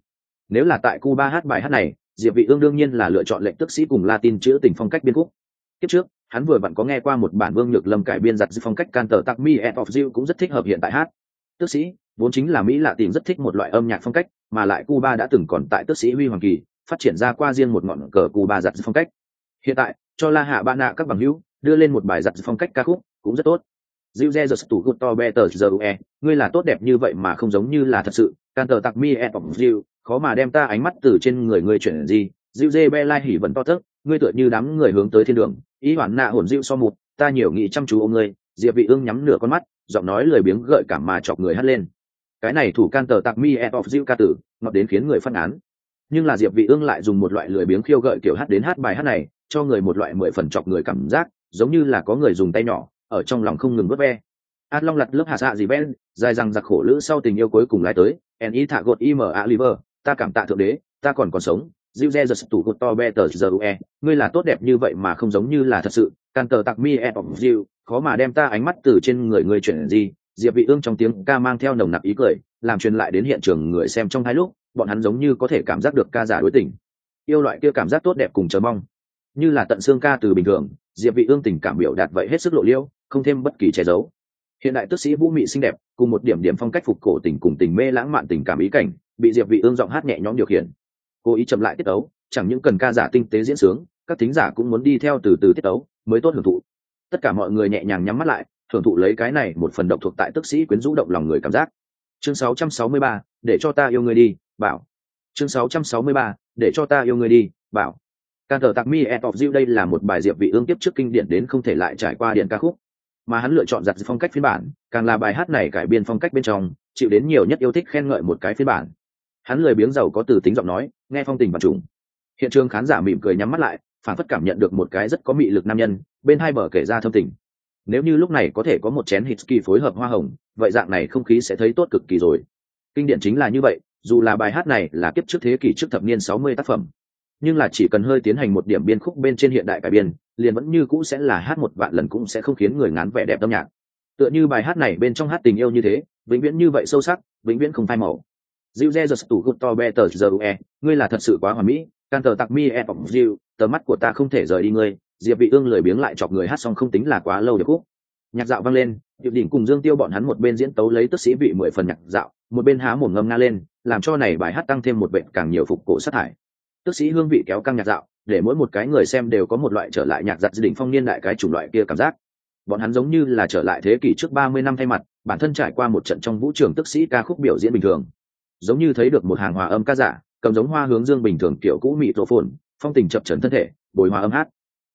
Nếu là tại cuba hát bài hát này diệp vị ương đương nhiên là lựa chọn lệnh tức sĩ cùng latin chữ tình phong cách biên khúc tiếp trước hắn vừa vặn có nghe qua một bản vương nhược lâm cải biên giặt phong cách can tờ tạc mi of you cũng rất thích hợp hiện tại hát. Tức sĩ vốn chính là mỹ lạ tìm rất thích một loại âm nhạc phong cách mà lại cuba đã từng còn tại tức sĩ huy hoàng kỳ phát triển ra qua riêng một ngọn cờ cuba giặt phong cách. Hiện tại cho la hạ ba nạ các bằng hữu đưa lên một bài giặt phong cách ca khúc cũng rất tốt. Diu Ze Just to Good to Better Giờ ngươi là tốt đẹp như vậy mà không giống như là thật sự, can tờ tặc mi of you, khó mà đem ta ánh mắt từ trên người ngươi chuyển gì, Diu Ze Be Lai hỉ vẫn to tức, ngươi tựa như đám người hướng tới thiên đường, ý hoản nạ hồn dịu so một, ta nhiều nghĩ chăm chú ô ngươi, Diệp Vị Ương nhắm nửa con mắt, giọng nói lười biếng gợi cảm mà chọc người hát lên. Cái này thủ can tờ tạc mi e of dịu ca tử, ngọt đến khiến người phân án. Nhưng là Diệp Vị Ương lại dùng một loại lười biếng khiêu gợi kiểu hát đến hát bài hát này, cho người một loại mười phần chọc người cảm giác, giống như là có người dùng tay nhỏ ở trong lòng không ngừng vớt ve át long lặt lớp hạ xạ gì ben dài rằng giặc khổ lữ sau tình yêu cuối cùng lái tới en ý thả gột im a liver ta cảm tạ thượng đế ta còn còn sống Diu Ze giật tủ cột to be tờ giờ ue, ngươi là tốt đẹp như vậy mà không giống như là thật sự, can tờ tặc mi e of Diu, khó mà đem ta ánh mắt từ trên người ngươi chuyển gì, Diệp Vị Ương trong tiếng ca mang theo nồng nặc ý cười, làm truyền lại đến hiện trường người xem trong hai lúc, bọn hắn giống như có thể cảm giác được ca giả đối tình. Yêu loại kia cảm giác tốt đẹp cùng chờ mong. Như là tận xương ca từ bình thường, Diệp Vị Ương tình cảm biểu đạt vậy hết sức lộ liễu, không thêm bất kỳ che giấu. Hiện đại tức sĩ vũ mị xinh đẹp cùng một điểm điểm phong cách phục cổ tình cùng tình mê lãng mạn tình cảm ý cảnh bị diệp vị ương giọng hát nhẹ nhõm điều khiển cố ý chậm lại tiết tấu chẳng những cần ca giả tinh tế diễn sướng các thính giả cũng muốn đi theo từ từ tiết tấu mới tốt hưởng thụ. Tất cả mọi người nhẹ nhàng nhắm mắt lại hưởng thụ lấy cái này một phần độc thuộc tại tức sĩ quyến rũ động lòng người cảm giác. Chương 663, để cho ta yêu người đi bảo. Chương 663, để cho ta yêu người đi bảo. Ca thờ tạc mi et of you đây là một bài diệp vị ương tiếp trước kinh điển đến không thể lại trải qua điện ca khúc. Mà hắn lựa chọn giặt phong cách phiên bản càng là bài hát này cải biên phong cách bên trong chịu đến nhiều nhất yêu thích khen ngợi một cái phiên bản. Hắn lười biếng giàu có từ tính giọng nói nghe phong tình và trùng. Hiện trường khán giả mỉm cười nhắm mắt lại phản phất cảm nhận được một cái rất có mị lực nam nhân, bên hai bờ kể ra thâm tình. Nếu như lúc này có thể có một chén hít kỳ phối hợp hoa hồng, vậy dạng này không khí sẽ thấy tốt cực kỳ rồi. Kinh điển chính là như vậy, dù là bài hát này là kiếp trước thế kỷ trước thập niên sáu mươi tác phẩm, nhưng là chỉ cần hơi tiến hành một điểm biên khúc bên trên hiện đại cải biên, liền vẫn như cũ sẽ là hát một vạn lần cũng sẽ không khiến người ngán vẻ đẹp âm nhạc. Tựa như bài hát này bên trong hát tình yêu như thế, vĩnh viễn như vậy sâu sắc, vĩnh viễn không phai màu. Diu Ze Just Tủ Good To Better Giờ E, ngươi là thật sự quá hoàn mỹ, can tờ tặc mi e of Diu, tờ mắt của ta không thể rời đi ngươi, Diệp Vị Ương lười biếng lại chọc người hát xong không tính là quá lâu được khúc. Nhạc dạo vang lên, Diệp Đỉnh cùng Dương Tiêu bọn hắn một bên diễn tấu lấy tức sĩ vị mười phần nhạc dạo, một bên há mồm ngâm nga lên, làm cho này bài hát tăng thêm một bệnh càng nhiều phục cổ sát thải. Tức sĩ hương vị kéo căng nhạc dạo để mỗi một cái người xem đều có một loại trở lại nhạc dạo gia đình phong niên đại cái chủng loại kia cảm giác. Bọn hắn giống như là trở lại thế kỷ trước ba mươi năm thay mặt bản thân trải qua một trận trong vũ trường tức sĩ ca khúc biểu diễn bình thường giống như thấy được một hàng hòa âm ca giả, cầm giống hoa hướng dương bình thường kiểu cũ mị tổ phồn, phong tình chập trấn thân thể, bồi hòa âm hát.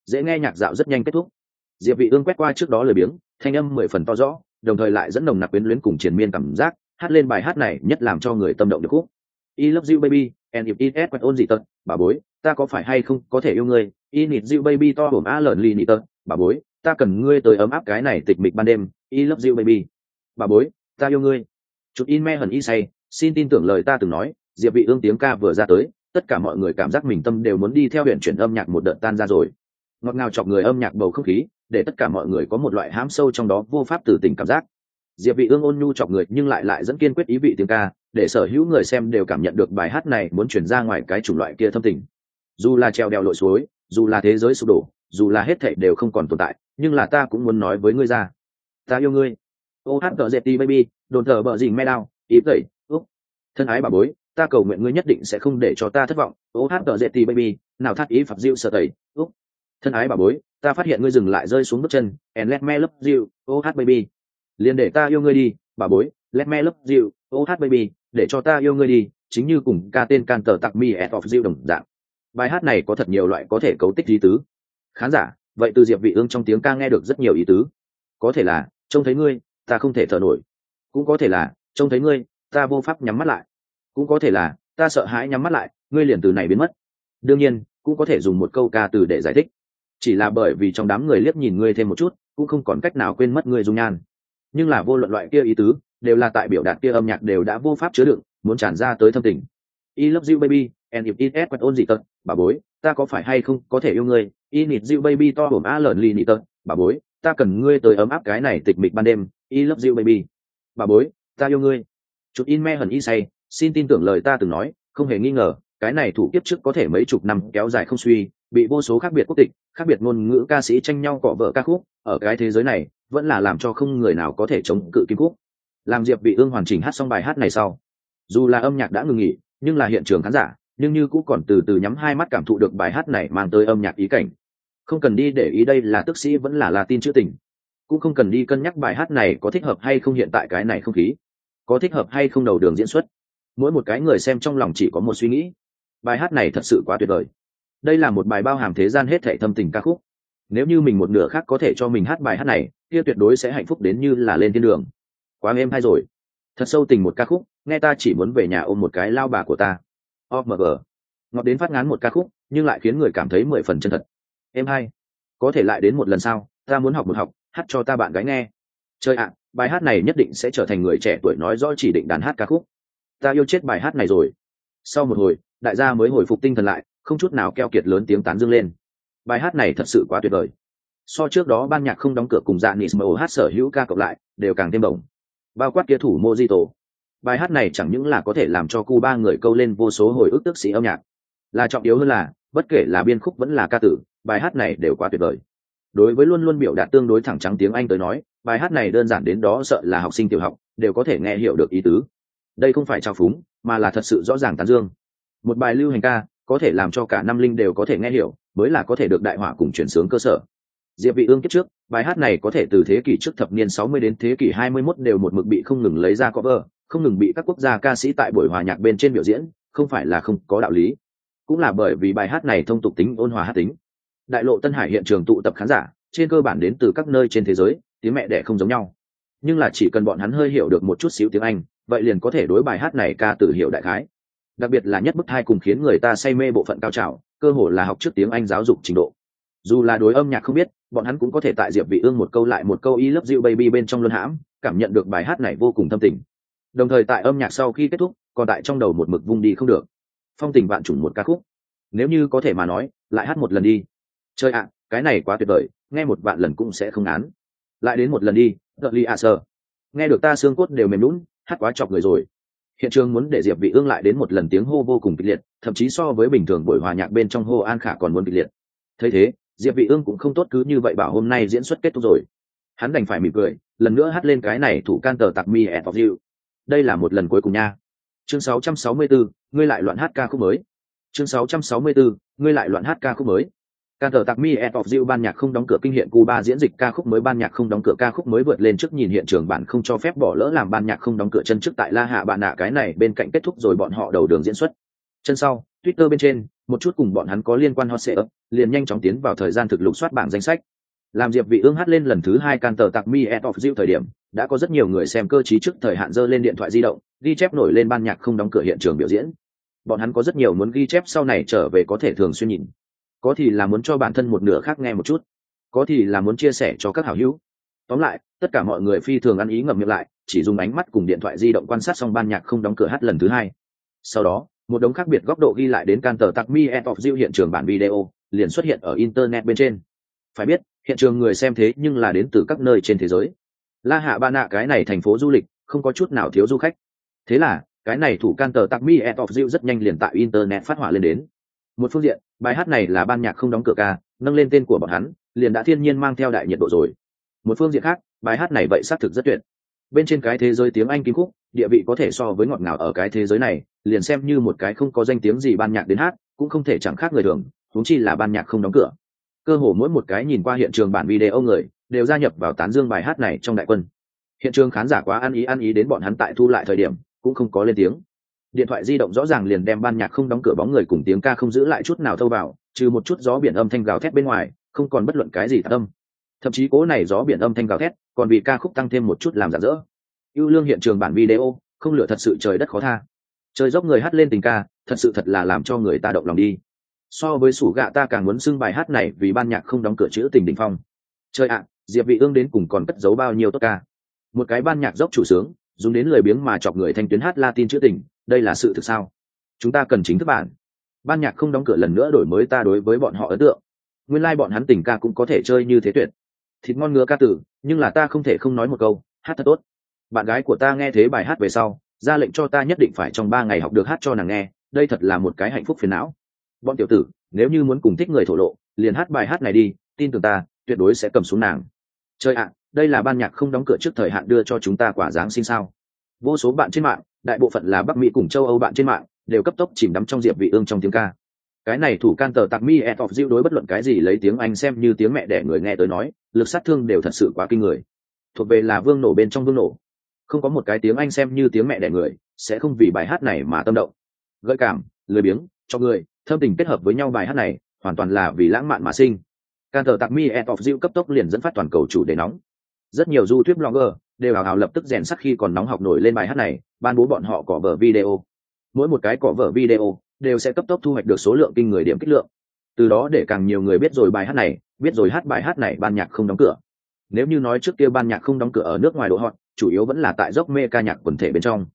Dễ nghe nhạc dạo rất nhanh kết thúc. Diệp vị ương quét qua trước đó lời biếng, thanh âm mười phần to rõ, đồng thời lại dẫn nồng nặc quyến luyến cùng triền miên cảm giác, hát lên bài hát này nhất làm cho người tâm động được khúc. I love you, baby, and if it quẹt ôn gì tật bà bối, ta có phải hay không có thể yêu ngươi? I need you, baby, to hổm a lợn lì nị tật bà bối, ta cần ngươi tới ấm áp cái này tịch mịch ban đêm. I love you, baby, bà bối, ta yêu ngươi. Chụp in me hần y say xin tin tưởng lời ta từng nói, diệp vị ương tiếng ca vừa ra tới, tất cả mọi người cảm giác mình tâm đều muốn đi theo huyện chuyển âm nhạc một đợt tan ra rồi. Ngọt ngào chọc người âm nhạc bầu không khí, để tất cả mọi người có một loại hám sâu trong đó vô pháp từ tình cảm giác. Diệp vị ương ôn nhu chọc người, nhưng lại lại dẫn kiên quyết ý vị tiếng ca, để sở hữu người xem đều cảm nhận được bài hát này muốn chuyển ra ngoài cái chủng loại kia thâm tình. Dù là treo đèo lội suối, dù là thế giới sụp đổ, dù là hết thảy đều không còn tồn tại, nhưng là ta cũng muốn nói với ngươi ra. Ta yêu ngươi. Ô hát tờ dệt baby, đồn thờ bờ dình me đau ý tẩy thân ái bà bối, ta cầu nguyện ngươi nhất định sẽ không để cho ta thất vọng. Ô hát tờ dệt baby, nào thắt ý phạt diệu sợ tẩy. Úc. Thân ái bà bối, ta phát hiện ngươi dừng lại rơi xuống bước chân, and let me love you, ô hát baby. Liền để ta yêu ngươi đi, bà bối, let me love you, ô hát baby, để cho ta yêu ngươi đi, chính như cùng ca tên can tờ tặc me at of you đồng dạng. Bài hát này có thật nhiều loại có thể cấu tích ý tứ. Khán giả, vậy từ diệp vị ương trong tiếng ca nghe được rất nhiều ý tứ. Có thể là, trông thấy ngươi, ta không thể thở nổi. Cũng có thể là, trông thấy ngươi ta vô pháp nhắm mắt lại. Cũng có thể là, ta sợ hãi nhắm mắt lại, ngươi liền từ này biến mất. Đương nhiên, cũng có thể dùng một câu ca từ để giải thích. Chỉ là bởi vì trong đám người liếc nhìn ngươi thêm một chút, cũng không còn cách nào quên mất ngươi dung nhan. Nhưng là vô luận loại kia ý tứ, đều là tại biểu đạt kia âm nhạc đều đã vô pháp chứa đựng, muốn tràn ra tới thâm tình. I love you, baby, and if it quật ôn dị tật bà bối, ta có phải hay không có thể yêu ngươi? I need you, baby, to hổm a lợn lì nị tật bà bối, ta cần ngươi tới ấm áp cái này tịch mịch ban đêm. I love you, baby, bà bối, ta yêu ngươi chụp in me hần y say, xin tin tưởng lời ta từng nói, không hề nghi ngờ, cái này thủ kiếp trước có thể mấy chục năm kéo dài không suy, bị vô số khác biệt quốc tịch, khác biệt ngôn ngữ ca sĩ tranh nhau cọ vợ ca khúc, ở cái thế giới này, vẫn là làm cho không người nào có thể chống cự kim khúc làm diệp vị ương hoàn chỉnh hát xong bài hát này sau. Dù là âm nhạc đã ngừng nghỉ, nhưng là hiện trường khán giả, nhưng như cũng còn từ từ nhắm hai mắt cảm thụ được bài hát này mang tới âm nhạc ý cảnh. Không cần đi để ý đây là tức sĩ vẫn là latin chữ tình. Cũng không cần đi cân nhắc bài hát này có thích hợp hay không hiện tại cái này không khí có thích hợp hay không đầu đường diễn xuất. Mỗi một cái người xem trong lòng chỉ có một suy nghĩ. Bài hát này thật sự quá tuyệt vời. Đây là một bài bao hàm thế gian hết thảy thâm tình ca khúc. Nếu như mình một nửa khác có thể cho mình hát bài hát này, kia tuyệt đối sẽ hạnh phúc đến như là lên thiên đường. Quá êm hay rồi. Thật sâu tình một ca khúc, nghe ta chỉ muốn về nhà ôm một cái lao bà của ta. Omg ngọt đến phát ngán một ca khúc, nhưng lại khiến người cảm thấy mười phần chân thật. Em hay. Có thể lại đến một lần sau, ta muốn học một học, hát cho ta bạn gái nghe. Chơi ạ bài hát này nhất định sẽ trở thành người trẻ tuổi nói rõ chỉ định đàn hát ca khúc. Ta yêu chết bài hát này rồi. Sau một hồi, đại gia mới hồi phục tinh thần lại, không chút nào keo kiệt lớn tiếng tán dương lên. Bài hát này thật sự quá tuyệt vời. So trước đó ban nhạc không đóng cửa cùng dạ nis mô hát sở hữu ca cộng lại, đều càng thêm bổng. Bao quát kia thủ mojito. Bài hát này chẳng những là có thể làm cho cu ba người câu lên vô số hồi ức tức sĩ âm nhạc. Là trọng yếu hơn là, bất kể là biên khúc vẫn là ca tử, bài hát này đều quá tuyệt vời. Đối với luôn luôn biểu đạt tương đối thẳng trắng tiếng anh tới nói bài hát này đơn giản đến đó sợ là học sinh tiểu học đều có thể nghe hiểu được ý tứ. Đây không phải trao phúng, mà là thật sự rõ ràng tán dương. Một bài lưu hành ca có thể làm cho cả năm linh đều có thể nghe hiểu, mới là có thể được đại họa cùng chuyển sướng cơ sở. Diệp vị ương kiếp trước, bài hát này có thể từ thế kỷ trước thập niên 60 đến thế kỷ 21 đều một mực bị không ngừng lấy ra cover, không ngừng bị các quốc gia ca sĩ tại buổi hòa nhạc bên trên biểu diễn, không phải là không có đạo lý. Cũng là bởi vì bài hát này thông tục tính, ôn hòa hát tính. Đại lộ tân hải hiện trường tụ tập khán giả, trên cơ bản đến từ các nơi trên thế giới tiếng mẹ đẻ không giống nhau. Nhưng là chỉ cần bọn hắn hơi hiểu được một chút xíu tiếng anh, vậy liền có thể đối bài hát này ca từ hiểu đại khái. Đặc biệt là nhất bức thai cùng khiến người ta say mê bộ phận cao trào, cơ hồ là học trước tiếng anh giáo dục trình độ. Dù là đối âm nhạc không biết, bọn hắn cũng có thể tại diệp vị ương một câu lại một câu y lớp dịu baby bên trong luân hãm, cảm nhận được bài hát này vô cùng thâm tình. Đồng thời tại âm nhạc sau khi kết thúc, còn tại trong đầu một mực vung đi không được. Phong tình vạn trùng một ca khúc. Nếu như có thể mà nói, lại hát một lần đi. Chơi ạ, cái này quá tuyệt vời, nghe một vạn lần cũng sẽ không án lại đến một lần đi đợt ly ạ sơ nghe được ta xương cốt đều mềm lún hát quá chọc người rồi. Hiện trường muốn để diệp vị ương lại đến một lần tiếng hô vô cùng kịch liệt thậm chí so với bình thường buổi hòa nhạc bên trong hô an khả còn muốn kịch liệt. Thấy thế diệp vị ương cũng không tốt cứ như vậy bảo hôm nay diễn xuất kết thúc rồi. Hắn đành phải mỉm cười lần nữa hát lên cái này thủ can tờ tặc mi at of you đây là một lần cuối cùng nha. Chương 664, ngươi lại loạn hát ca khúc mới. Chương 664, ngươi lại loạn hát ca khúc mới ca tờ tạc mi et of Diệu ban nhạc không đóng cửa kinh hiện Cuba diễn dịch ca khúc mới ban nhạc không đóng cửa ca khúc mới vượt lên trước nhìn hiện trường bản không cho phép bỏ lỡ làm ban nhạc không đóng cửa chân trước tại La Hạ bạn nạ cái này bên cạnh kết thúc rồi bọn họ đầu đường diễn xuất. Chân sau, Twitter bên trên, một chút cùng bọn hắn có liên quan hot search, liền nhanh chóng tiến vào thời gian thực lục soát bảng danh sách. Làm Diệp Vị Ương hát lên lần thứ hai can tờ tạc mi et of Diệu thời điểm, đã có rất nhiều người xem cơ trí trước thời hạn dơ lên điện thoại di động, ghi chép nổi lên ban nhạc không đóng cửa hiện trường biểu diễn. Bọn hắn có rất nhiều muốn ghi chép sau này trở về có thể thường xuyên nhìn có thì là muốn cho bản thân một nửa khác nghe một chút, có thì là muốn chia sẻ cho các hảo hữu. Tóm lại, tất cả mọi người phi thường ăn ý ngậm miệng lại, chỉ dùng ánh mắt cùng điện thoại di động quan sát xong ban nhạc không đóng cửa hát lần thứ hai. Sau đó, một đống khác biệt góc độ ghi lại đến can tờ tặc mi end of Diệu hiện trường bản video, liền xuất hiện ở internet bên trên. Phải biết, hiện trường người xem thế nhưng là đến từ các nơi trên thế giới. La hạ ba nạ cái này thành phố du lịch, không có chút nào thiếu du khách. Thế là, cái này thủ can tờ tặc mi end of Diệu rất nhanh liền tại internet phát hỏa lên đến. Một phương diện bài hát này là ban nhạc không đóng cửa ca, nâng lên tên của bọn hắn, liền đã thiên nhiên mang theo đại nhiệt độ rồi. Một phương diện khác, bài hát này vậy xác thực rất tuyệt. Bên trên cái thế giới tiếng anh kim khúc, địa vị có thể so với ngọt ngào ở cái thế giới này, liền xem như một cái không có danh tiếng gì ban nhạc đến hát, cũng không thể chẳng khác người thường, huống chi là ban nhạc không đóng cửa. Cơ hồ mỗi một cái nhìn qua hiện trường bản video người, đều gia nhập vào tán dương bài hát này trong đại quân. Hiện trường khán giả quá ăn ý ăn ý đến bọn hắn tại thu lại thời điểm, cũng không có lên tiếng điện thoại di động rõ ràng liền đem ban nhạc không đóng cửa bóng người cùng tiếng ca không giữ lại chút nào thâu vào, trừ một chút gió biển âm thanh gào thét bên ngoài, không còn bất luận cái gì tâm thậm chí cố này gió biển âm thanh gào thét, còn vì ca khúc tăng thêm một chút làm giả dỡ. Ưu lương hiện trường bản video, không lựa thật sự trời đất khó tha. Trời dốc người hát lên tình ca, thật sự thật là làm cho người ta động lòng đi. So với sủ gạ ta càng muốn xưng bài hát này vì ban nhạc không đóng cửa chữ tình đình phong. Trời ạ, diệp vị ương đến cùng còn cất giấu bao nhiêu tốt ca? Một cái ban nhạc dốc chủ sướng, dùng đến lời biếng mà chọc người thanh tuyến hát latin chữ tình đây là sự thực sao? Chúng ta cần chính thức bản. Ban nhạc không đóng cửa lần nữa đổi mới ta đối với bọn họ ấn tượng. Nguyên lai bọn hắn tình ca cũng có thể chơi như thế tuyệt. Thịt ngon ngứa ca tử, nhưng là ta không thể không nói một câu, hát thật tốt. Bạn gái của ta nghe thế bài hát về sau, ra lệnh cho ta nhất định phải trong ba ngày học được hát cho nàng nghe, đây thật là một cái hạnh phúc phiền não. Bọn tiểu tử, nếu như muốn cùng thích người thổ lộ, liền hát bài hát này đi, tin tưởng ta, tuyệt đối sẽ cầm xuống nàng. Chơi ạ, đây là ban nhạc không đóng cửa trước thời hạn đưa cho chúng ta quả giáng sinh sao? Vô số bạn trên mạng đại bộ phận là bắc mỹ cùng châu âu bạn trên mạng, đều cấp tốc chìm đắm trong diệp vị ương trong tiếng ca. Cái này thủ can tờ tạc mi et of diệu đối bất luận cái gì lấy tiếng anh xem như tiếng mẹ đẻ người nghe tới nói, lực sát thương đều thật sự quá kinh người. Thuộc về là vương nổ bên trong vương nổ. Không có một cái tiếng anh xem như tiếng mẹ đẻ người, sẽ không vì bài hát này mà tâm động. Gợi cảm, lười biếng, cho người thơm tình kết hợp với nhau bài hát này, hoàn toàn là vì lãng mạn mà sinh. Can tờ tạc mi et of diệu cấp tốc liền dẫn phát toàn cầu chủ đề nóng rất nhiều du thuyết blogger đều hào hào lập tức rèn sắc khi còn nóng học nổi lên bài hát này ban bố bọn họ cỏ vở video. Mỗi một cái cỏ vở video đều sẽ cấp tốc thu hoạch được số lượng kinh người điểm kích lượng. Từ đó để càng nhiều người biết rồi bài hát này biết rồi hát bài hát này ban nhạc không đóng cửa. Nếu như nói trước kia ban nhạc không đóng cửa ở nước ngoài độ hot chủ yếu vẫn là tại dốc mê ca nhạc quần thể bên trong.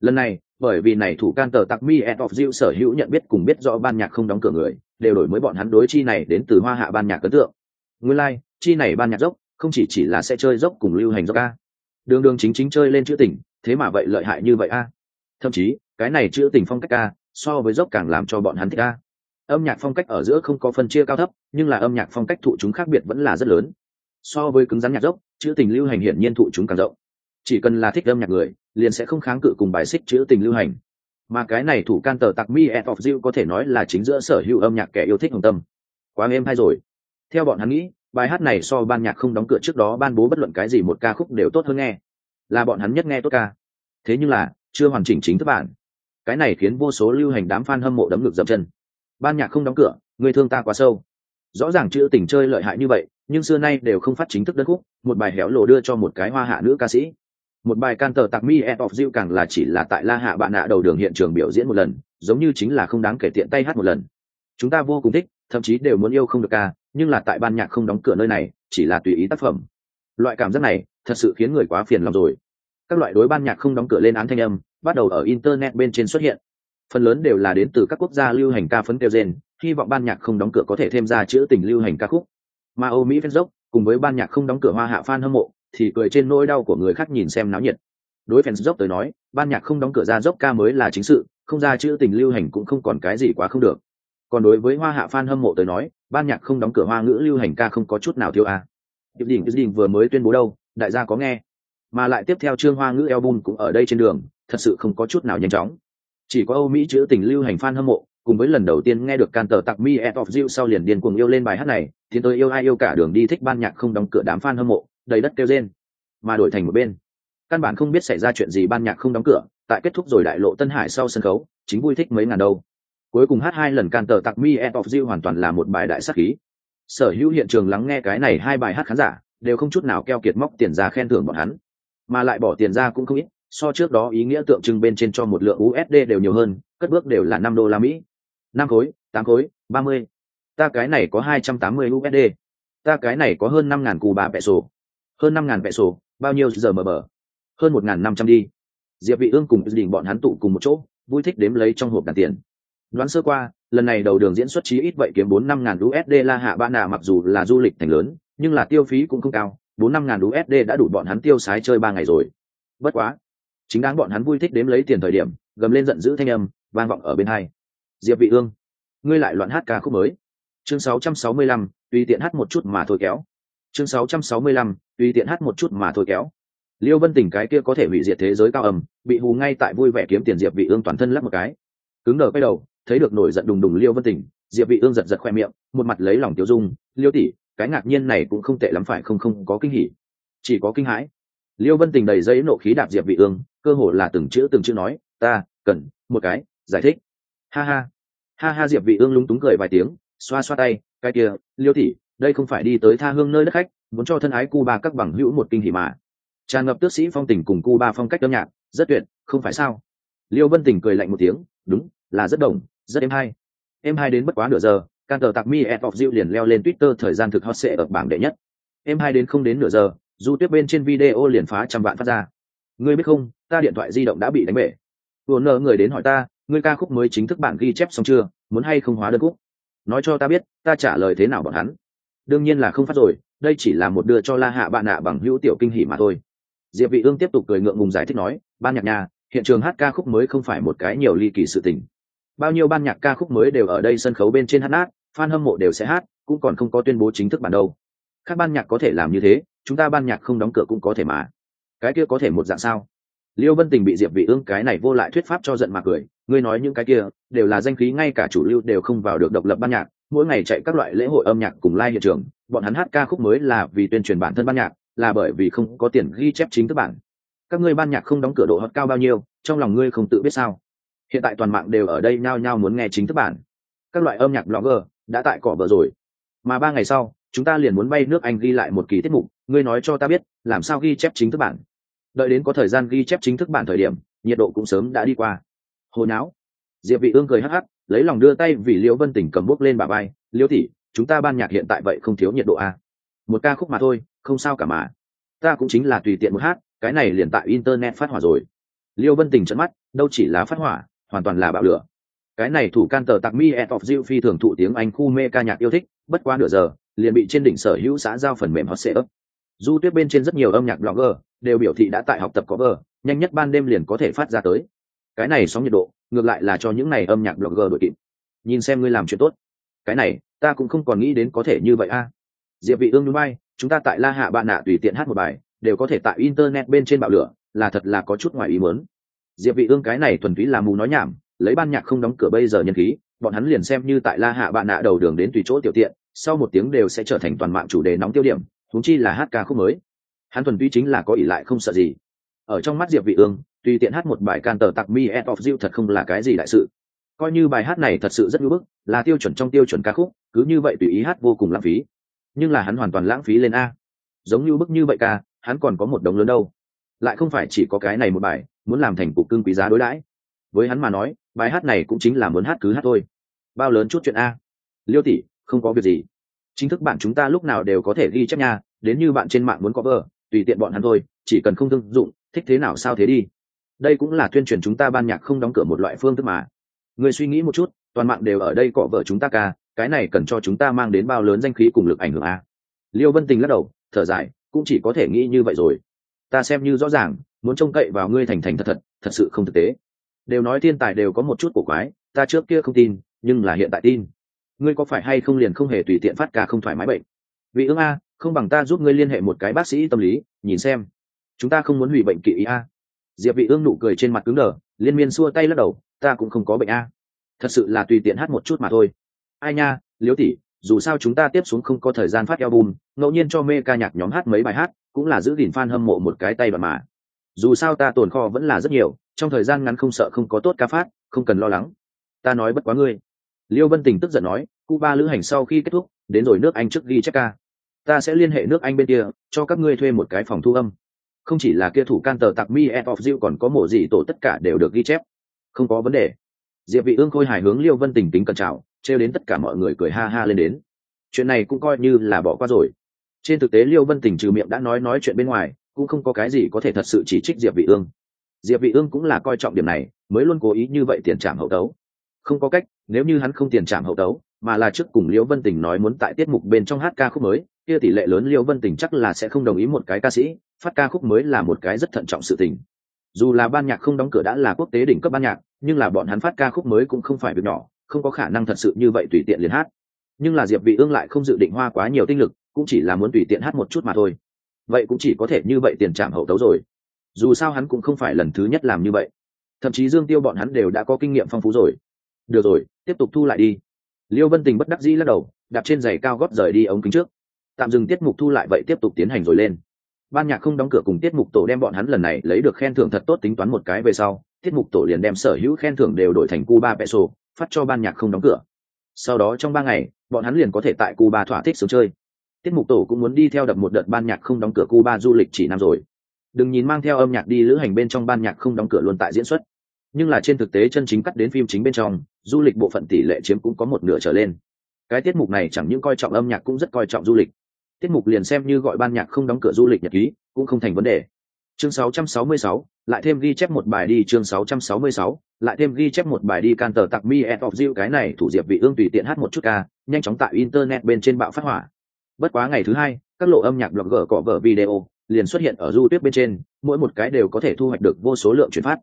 Lần này bởi vì này thủ can tờ tặc mi and of Diệu sở hữu nhận biết cùng biết rõ ban nhạc không đóng cửa người đều đổi mới bọn hắn đối chi này đến từ hoa hạ ban nhạc ấn tượng. Nguyên lai、like, chi này ban nhạc dốc không chỉ chỉ là sẽ chơi dốc cùng lưu hành dốc a, đường đường chính chính chơi lên chữ tình thế mà vậy lợi hại như vậy a. Thậm chí cái này chữ tình phong cách a, so với dốc càng làm cho bọn hắn thích a. âm nhạc phong cách ở giữa không có phân chia cao thấp nhưng là âm nhạc phong cách thụ chúng khác biệt vẫn là rất lớn. So với cứng rắn nhạc dốc chữ tình lưu hành hiển nhiên thụ chúng càng rộng. Chỉ cần là thích âm nhạc người liền sẽ không kháng cự cùng bài xích chữ tình lưu hành. Mà cái này thủ can tờ tặc mi et of you có thể nói là chính giữa sở hữu âm nhạc kẻ yêu thích hồng tâm. Quá êm hay rồi. Theo bọn hắn nghĩ bài hát này so ban nhạc không đóng cửa trước đó ban bố bất luận cái gì một ca khúc đều tốt hơn nghe. Là bọn hắn nhất nghe tốt ca. Thế nhưng là, chưa hoàn chỉnh chính thức bản. Cái này khiến vô số lưu hành đám fan hâm mộ đấm ngực dậm chân. Ban nhạc không đóng cửa, người thương ta quá sâu. Rõ ràng chữ tình chơi lợi hại như vậy, nhưng xưa nay đều không phát chính thức đất khúc, một bài héo lộ đưa cho một cái hoa hạ nữ ca sĩ. Một bài can tờ tạc mi et of Diệu càng là chỉ là tại la hạ bạn nạ đầu đường hiện trường biểu diễn một lần, giống như chính là không đáng kể tiện tay hát một lần. Chúng ta vô cùng thích, thậm chí đều muốn yêu không được ca nhưng là tại ban nhạc không đóng cửa nơi này, chỉ là tùy ý tác phẩm. Loại cảm giác này, thật sự khiến người quá phiền lòng rồi. Các loại đối ban nhạc không đóng cửa lên án thanh âm, bắt đầu ở internet bên trên xuất hiện. Phần lớn đều là đến từ các quốc gia lưu hành ca phấn kêu gen, hy vọng ban nhạc không đóng cửa có thể thêm ra chữ tình lưu hành ca khúc. Mà âu mỹ phen dốc, cùng với ban nhạc không đóng cửa hoa hạ fan hâm mộ, thì cười trên nỗi đau của người khác nhìn xem náo nhiệt. Đối fans dốc tới nói, ban nhạc không đóng cửa ra dốc ca mới là chính sự, không ra chữ tình lưu hành cũng không còn cái gì quá không được. Còn đối với hoa hạ fan hâm mộ tới nói ban nhạc không đóng cửa hoa ngữ lưu hành ca không có chút nào thiếu à. điệp đỉnh đỉnh vừa mới tuyên bố đâu, đại gia có nghe. Mà lại tiếp theo chương hoa ngữ album cũng ở đây trên đường, thật sự không có chút nào nhanh chóng. Chỉ có âu mỹ chữ tình lưu hành fan hâm mộ, cùng với lần đầu tiên nghe được can tờ tặc Me at of you sau liền điên cuồng yêu lên bài hát này, tiến tới yêu ai yêu cả đường đi thích ban nhạc không đóng cửa đám fan hâm mộ, đầy đất kêu rên. Mà đổi thành một bên, căn bản không biết xảy ra chuyện gì ban nhạc không đóng cửa, tại kết thúc rồi đại lộ tân hải sau sân khấu, chính vui thích mấy ngàn đâu cuối cùng hát hai lần can tờ tặc me et of you hoàn toàn là một bài đại sắc khí. Sở hữu hiện trường lắng nghe cái này hai bài hát khán giả đều không chút nào keo kiệt móc tiền ra khen thưởng bọn hắn. Mà lại bỏ tiền ra cũng không ít, so trước đó ý nghĩa tượng trưng bên trên cho một lượng usd đều nhiều hơn, cất bước đều là năm đô la mỹ. Năm khối, tám khối, ba mươi. Ta cái này có hai trăm tám mươi usd ta cái này có hơn năm ngàn cù bà peso hơn năm ngàn peso bao nhiêu giờ mờ bờ hơn một ngàn năm trăm đi. Diệp vị ương cùng đình bọn hắn tụ cùng một chỗ, vui thích đếm lấy trong hộp đàn tiền đoán sơ qua lần này đầu đường diễn xuất chí ít vậy kiếm bốn năm ngàn usd la hạ ba nà mặc dù là du lịch thành lớn nhưng là tiêu phí cũng không cao bốn năm ngàn usd đã đủ bọn hắn tiêu sái chơi ba ngày rồi. Bất quá chính đáng bọn hắn vui thích đếm lấy tiền thời điểm gầm lên giận dữ thanh âm vang vọng ở bên hai. Diệp vị ương ngươi lại loạn hát ca khúc mới. Chương 665, tùy tiện hát một chút mà thôi kéo. Chương 665, tùy tiện hát một chút mà thôi kéo. Liêu vân tình cái kia có thể hủy diệt thế giới cao ầm bị hù ngay tại vui vẻ kiếm tiền diệp vị ương toàn thân lắp một cái. Cứng đờ quay đầu thấy được nổi giận đùng đùng liêu vân tình diệp vị ương giật giật khoe miệng, một mặt lấy lòng tiêu dung, liêu tỷ, cái ngạc nhiên này cũng không tệ lắm phải không? Không có kinh hỉ. Chỉ có kinh hãi. Liêu vân tình đầy dây nộ khí đạp diệp vị ương, cơ hồ là từng chữ từng chữ nói, ta, cần, một cái, giải thích. Ha ha. Ha ha diệp vị ương lúng túng cười vài tiếng, xoa xoa tay, cái kia, liêu tỷ, đây không phải đi tới tha hương nơi đất khách, muốn cho thân ái cuba các bằng hữu một kinh hỉ mà. Tràn ngập tước sĩ phong tình cùng cuba phong cách âm nhạc, rất tuyệt, không phải sao? Liêu vân tình cười lạnh một tiếng, đúng, là rất đồng rất êm hay êm hay đến bất quá nửa giờ, can tờ tạc mi et of diệu liền leo lên twitter thời gian thực hot sẽ ở bảng đệ nhất. Êm hay đến không đến nửa giờ, du tuyết bên trên video liền phá trăm vạn phát ra. Ngươi biết không, ta điện thoại di động đã bị đánh bể. Vừa nợ người đến hỏi ta, ngươi ca khúc mới chính thức bản ghi chép xong chưa, muốn hay không hóa đơn khúc nói cho ta biết, ta trả lời thế nào bọn hắn? Đương nhiên là không phát rồi, đây chỉ là một đưa cho la hạ bạn nạ bằng hữu tiểu kinh hỉ mà thôi. Diệp vị ương tiếp tục cười ngượng ngùng giải thích nói, ban nhạc nhà, hiện trường hát ca khúc mới không phải một cái nhiều ly kỳ sự tình bao nhiêu ban nhạc ca khúc mới đều ở đây sân khấu bên trên hát nát, fan hâm mộ đều sẽ hát, cũng còn không có tuyên bố chính thức bản đâu. Các ban nhạc có thể làm như thế, chúng ta ban nhạc không đóng cửa cũng có thể mà. Cái kia có thể một dạng sao? Liêu vân tình bị diệp vị ương cái này vô lại thuyết pháp cho giận mà cười, ngươi nói những cái kia, đều là danh khí ngay cả chủ lưu đều không vào được độc lập ban nhạc, mỗi ngày chạy các loại lễ hội âm nhạc cùng live hiện trường, bọn hắn hát ca khúc mới là vì tuyên truyền bản thân ban nhạc, là bởi vì không có tiền ghi chép chính thức bản. Các ngươi ban nhạc không đóng cửa độ hot cao bao nhiêu, trong lòng ngươi không tự biết sao? Hiện tại toàn mạng đều ở đây nhao nhao muốn nghe chính thức bản. Các loại âm nhạc blogger đã tại cỏ vợ rồi. Mà ba ngày sau, chúng ta liền muốn bay nước anh ghi lại một kỳ tiết mục. Ngươi nói cho ta biết, làm sao ghi chép chính thức bản. Đợi đến có thời gian ghi chép chính thức bản thời điểm, nhiệt độ cũng sớm đã đi qua. Hồi não diệp vị ương cười hắc hắc, lấy lòng đưa tay vì liễu vân tỉnh cầm bút lên bà bay liễu tỷ, chúng ta ban nhạc hiện tại vậy không thiếu nhiệt độ à? một ca khúc mà thôi, không sao cả mà. Ta cũng chính là tùy tiện một hát, cái này liền tại internet phát hỏa rồi. Liêu vân tình trận mắt, đâu chỉ là phát hỏa hoàn toàn là bạo lửa. Cái này thủ can tờ tặc mi et of diệu phi thường thụ tiếng anh khu mê ca nhạc yêu thích, bất quá nửa giờ, liền bị trên đỉnh sở hữu xã giao phần mềm hot sệ ấp du tuyết bên trên rất nhiều âm nhạc blogger, đều biểu thị đã tại học tập cover, nhanh nhất ban đêm liền có thể phát ra tới. Cái này sóng nhiệt độ, ngược lại là cho những này âm nhạc blogger đội kịp. Nhìn xem ngươi làm chuyện tốt. Cái này, ta cũng không còn nghĩ đến có thể như vậy a. Diệp vị ương núi bay chúng ta tại la hạ bạn nạ tùy tiện hát một bài, đều có thể tại internet bên trên bạo lửa, là thật là có chút ngoài ý muốn diệp vị ương cái này thuần túy là mù nói nhảm, lấy ban nhạc không đóng cửa bây giờ nhân khí, bọn hắn liền xem như tại la hạ bạn nạ đầu đường đến tùy chỗ tiểu tiện, sau một tiếng đều sẽ trở thành toàn mạng chủ đề nóng tiêu điểm chúng chi là hát ca khúc mới. Hắn thuần túy chính là có ỷ lại không sợ gì. Ở trong mắt diệp vị ương, tùy tiện hát một bài can tờ tặc me and of you thật không là cái gì đại sự. Coi như bài hát này thật sự rất ngưỡng bức, là tiêu chuẩn trong tiêu chuẩn ca khúc, cứ như vậy tùy ý hát vô cùng lãng phí. Nhưng là hắn hoàn toàn lãng phí lên a. Giống như bức như vậy ca, hắn còn có một đống lớn đâu lại không phải chỉ có cái này một bài, muốn làm thành cục cưng quý giá đối đãi. Với hắn mà nói, bài hát này cũng chính là muốn hát cứ hát thôi. Bao lớn chút chuyện a. Liêu tỷ, không có việc gì. Chính thức bạn chúng ta lúc nào đều có thể ghi chép nha, đến như bạn trên mạng muốn có vợ tùy tiện bọn hắn thôi, chỉ cần không thương dụng, thích thế nào sao thế đi. Đây cũng là tuyên truyền chúng ta ban nhạc không đóng cửa một loại phương thức mà. Người suy nghĩ một chút, toàn mạng đều ở đây cọ vợ chúng ta ca, cái này cần cho chúng ta mang đến bao lớn danh khí cùng lực ảnh hưởng a. Liêu vân tình lắc đầu, thở dài, cũng chỉ có thể nghĩ như vậy rồi ta xem như rõ ràng, muốn trông cậy vào ngươi thành thành thật thật thật sự không thực tế. Đều nói thiên tài đều có một chút cổ quái, ta trước kia không tin, nhưng là hiện tại tin. Ngươi có phải hay không liền không hề tùy tiện phát ca không thoải mái bệnh? Vị ương a, không bằng ta giúp ngươi liên hệ một cái bác sĩ tâm lý, nhìn xem. Chúng ta không muốn hủy bệnh kỵ ý a. Diệp vị ương nụ cười trên mặt cứng đờ, liên miên xua tay lắc đầu, ta cũng không có bệnh a. Thật sự là tùy tiện hát một chút mà thôi. Ai nha liếu tỷ, dù sao chúng ta tiếp xuống không có thời gian phát album, ngẫu nhiên cho mê ca nhạc nhóm hát mấy bài hát cũng là giữ gìn fan hâm mộ một cái tay đoạn mà. Dù sao ta tồn kho vẫn là rất nhiều, trong thời gian ngắn không sợ không có tốt ca phát, không cần lo lắng. Ta nói bất quá ngươi. Liêu vân tình tức giận nói cuba lữ hành sau khi kết thúc, đến rồi nước anh trước ghi chép ca. Ta sẽ liên hệ nước anh bên kia, cho các ngươi thuê một cái phòng thu âm. Không chỉ là kia thủ can tờ tặc mi et of you còn có mổ gì tổ tất cả đều được ghi chép. Không có vấn đề. Diệp vị ương khôi hài hướng liêu vân tình tính cẩn chào treo đến tất cả mọi người cười ha ha lên đến. Chuyện này cũng coi như là bỏ qua rồi trên thực tế liêu vân tình trừ miệng đã nói nói chuyện bên ngoài, cũng không có cái gì có thể thật sự chỉ trích diệp vị ương. Diệp vị ương cũng là coi trọng điểm này, mới luôn cố ý như vậy tiền trảm hậu tấu. Không có cách, nếu như hắn không tiền trảm hậu tấu, mà là trước cùng liêu vân tình nói muốn tại tiết mục bên trong hát ca khúc mới, kia tỷ lệ lớn liêu vân tình chắc là sẽ không đồng ý một cái ca sĩ, phát ca khúc mới là một cái rất thận trọng sự tình. Dù là ban nhạc không đóng cửa đã là quốc tế đỉnh cấp ban nhạc, nhưng là bọn hắn phát ca khúc mới cũng không phải việc nhỏ, không có khả năng thật sự như vậy tùy tiện liền hát. Nhưng là diệp vị ương lại không dự định hoa quá nhiều tinh lực cũng chỉ là muốn tùy tiện hát một chút mà thôi. Vậy cũng chỉ có thể như vậy tiền trảm hậu tấu rồi. Dù sao hắn cũng không phải lần thứ nhất làm như vậy. Thậm chí dương tiêu bọn hắn đều đã có kinh nghiệm phong phú rồi. Được rồi, tiếp tục thu lại đi. Liêu vân tình bất đắc dĩ lắc đầu, đạp trên giày cao gót rời đi ống kính trước. Tạm dừng tiết mục thu lại vậy tiếp tục tiến hành rồi lên. Ban nhạc không đóng cửa cùng tiết mục tổ đem bọn hắn lần này lấy được khen thưởng thật tốt tính toán một cái về sau, tiết mục tổ liền đem sở hữu khen thưởng đều đổi thành cuba peso, phát cho ban nhạc không đóng cửa. Sau đó trong ba ngày, bọn hắn liền có thể tại cuba thỏa thích sớm chơi tiết mục tổ cũng muốn đi theo đập một đợt ban nhạc không đóng cửa cuba du lịch chỉ năm rồi. Đừng nhìn mang theo âm nhạc đi lữ hành bên trong ban nhạc không đóng cửa luôn tại diễn xuất. Nhưng là trên thực tế chân chính cắt đến phim chính bên trong du lịch bộ phận tỷ lệ chiếm cũng có một nửa trở lên. Cái tiết mục này chẳng những coi trọng âm nhạc cũng rất coi trọng du lịch. Tiết mục liền xem như gọi ban nhạc không đóng cửa du lịch nhật ký cũng không thành vấn đề. Chương 666, lại thêm ghi chép một bài đi chương 666, lại thêm ghi chép một bài đi can tờ tặc mi of you cái này thủ diệp vị ương tùy tiện hát một chút ca nhanh chóng tại internet bên trên bạo phát hỏa bất quá ngày thứ hai, các lộ âm nhạc blogger cọ vở video liền xuất hiện ở du tuyết bên trên, mỗi một cái đều có thể thu hoạch được vô số lượng chuyển phát.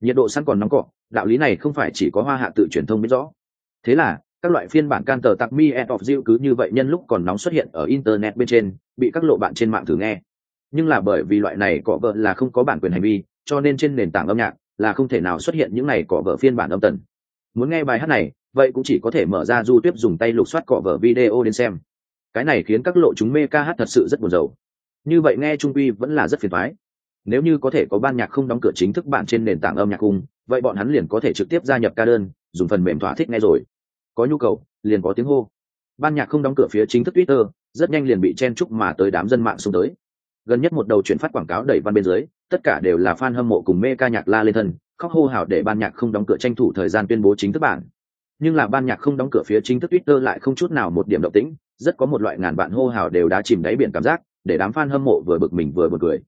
Nhiệt độ sẵn còn nóng cọ, đạo lý này không phải chỉ có hoa hạ tự truyền thông biết rõ. Thế là, các loại phiên bản can tờ tặc mi and of Diệu cứ như vậy nhân lúc còn nóng xuất hiện ở internet bên trên, bị các lộ bạn trên mạng thử nghe. Nhưng là bởi vì loại này cọ vợ là không có bản quyền hành vi, cho nên trên nền tảng âm nhạc là không thể nào xuất hiện những này cọ vợ phiên bản âm tần. Muốn nghe bài hát này, vậy cũng chỉ có thể mở ra du tuyết dùng tay lục soát cọ vợ video đến xem cái này khiến các lộ chúng mê ca hát thật sự rất buồn rầu. Như vậy nghe trung quy vẫn là rất phiền thoái nếu như có thể có ban nhạc không đóng cửa chính thức bản trên nền tảng âm nhạc cung vậy bọn hắn liền có thể trực tiếp gia nhập ca đơn, dùng phần mềm thỏa thích nghe rồi. Có nhu cầu, liền có tiếng hô. Ban nhạc không đóng cửa phía chính thức twitter, rất nhanh liền bị chen chúc mà tới đám dân mạng xung tới. Gần nhất một đầu chuyển phát quảng cáo đẩy văn bên dưới, tất cả đều là fan hâm mộ cùng mê ca nhạc la lên thân, khóc hô hào để ban nhạc không đóng cửa tranh thủ thời gian tuyên bố chính thức bản. Nhưng là ban nhạc không đóng cửa phía chính thức twitter lại không chút nào một điểm động tĩnh rất có một loại ngàn bạn hô hào đều đã chìm đáy biển cảm giác, để đám fan hâm mộ vừa bực mình vừa bực cười.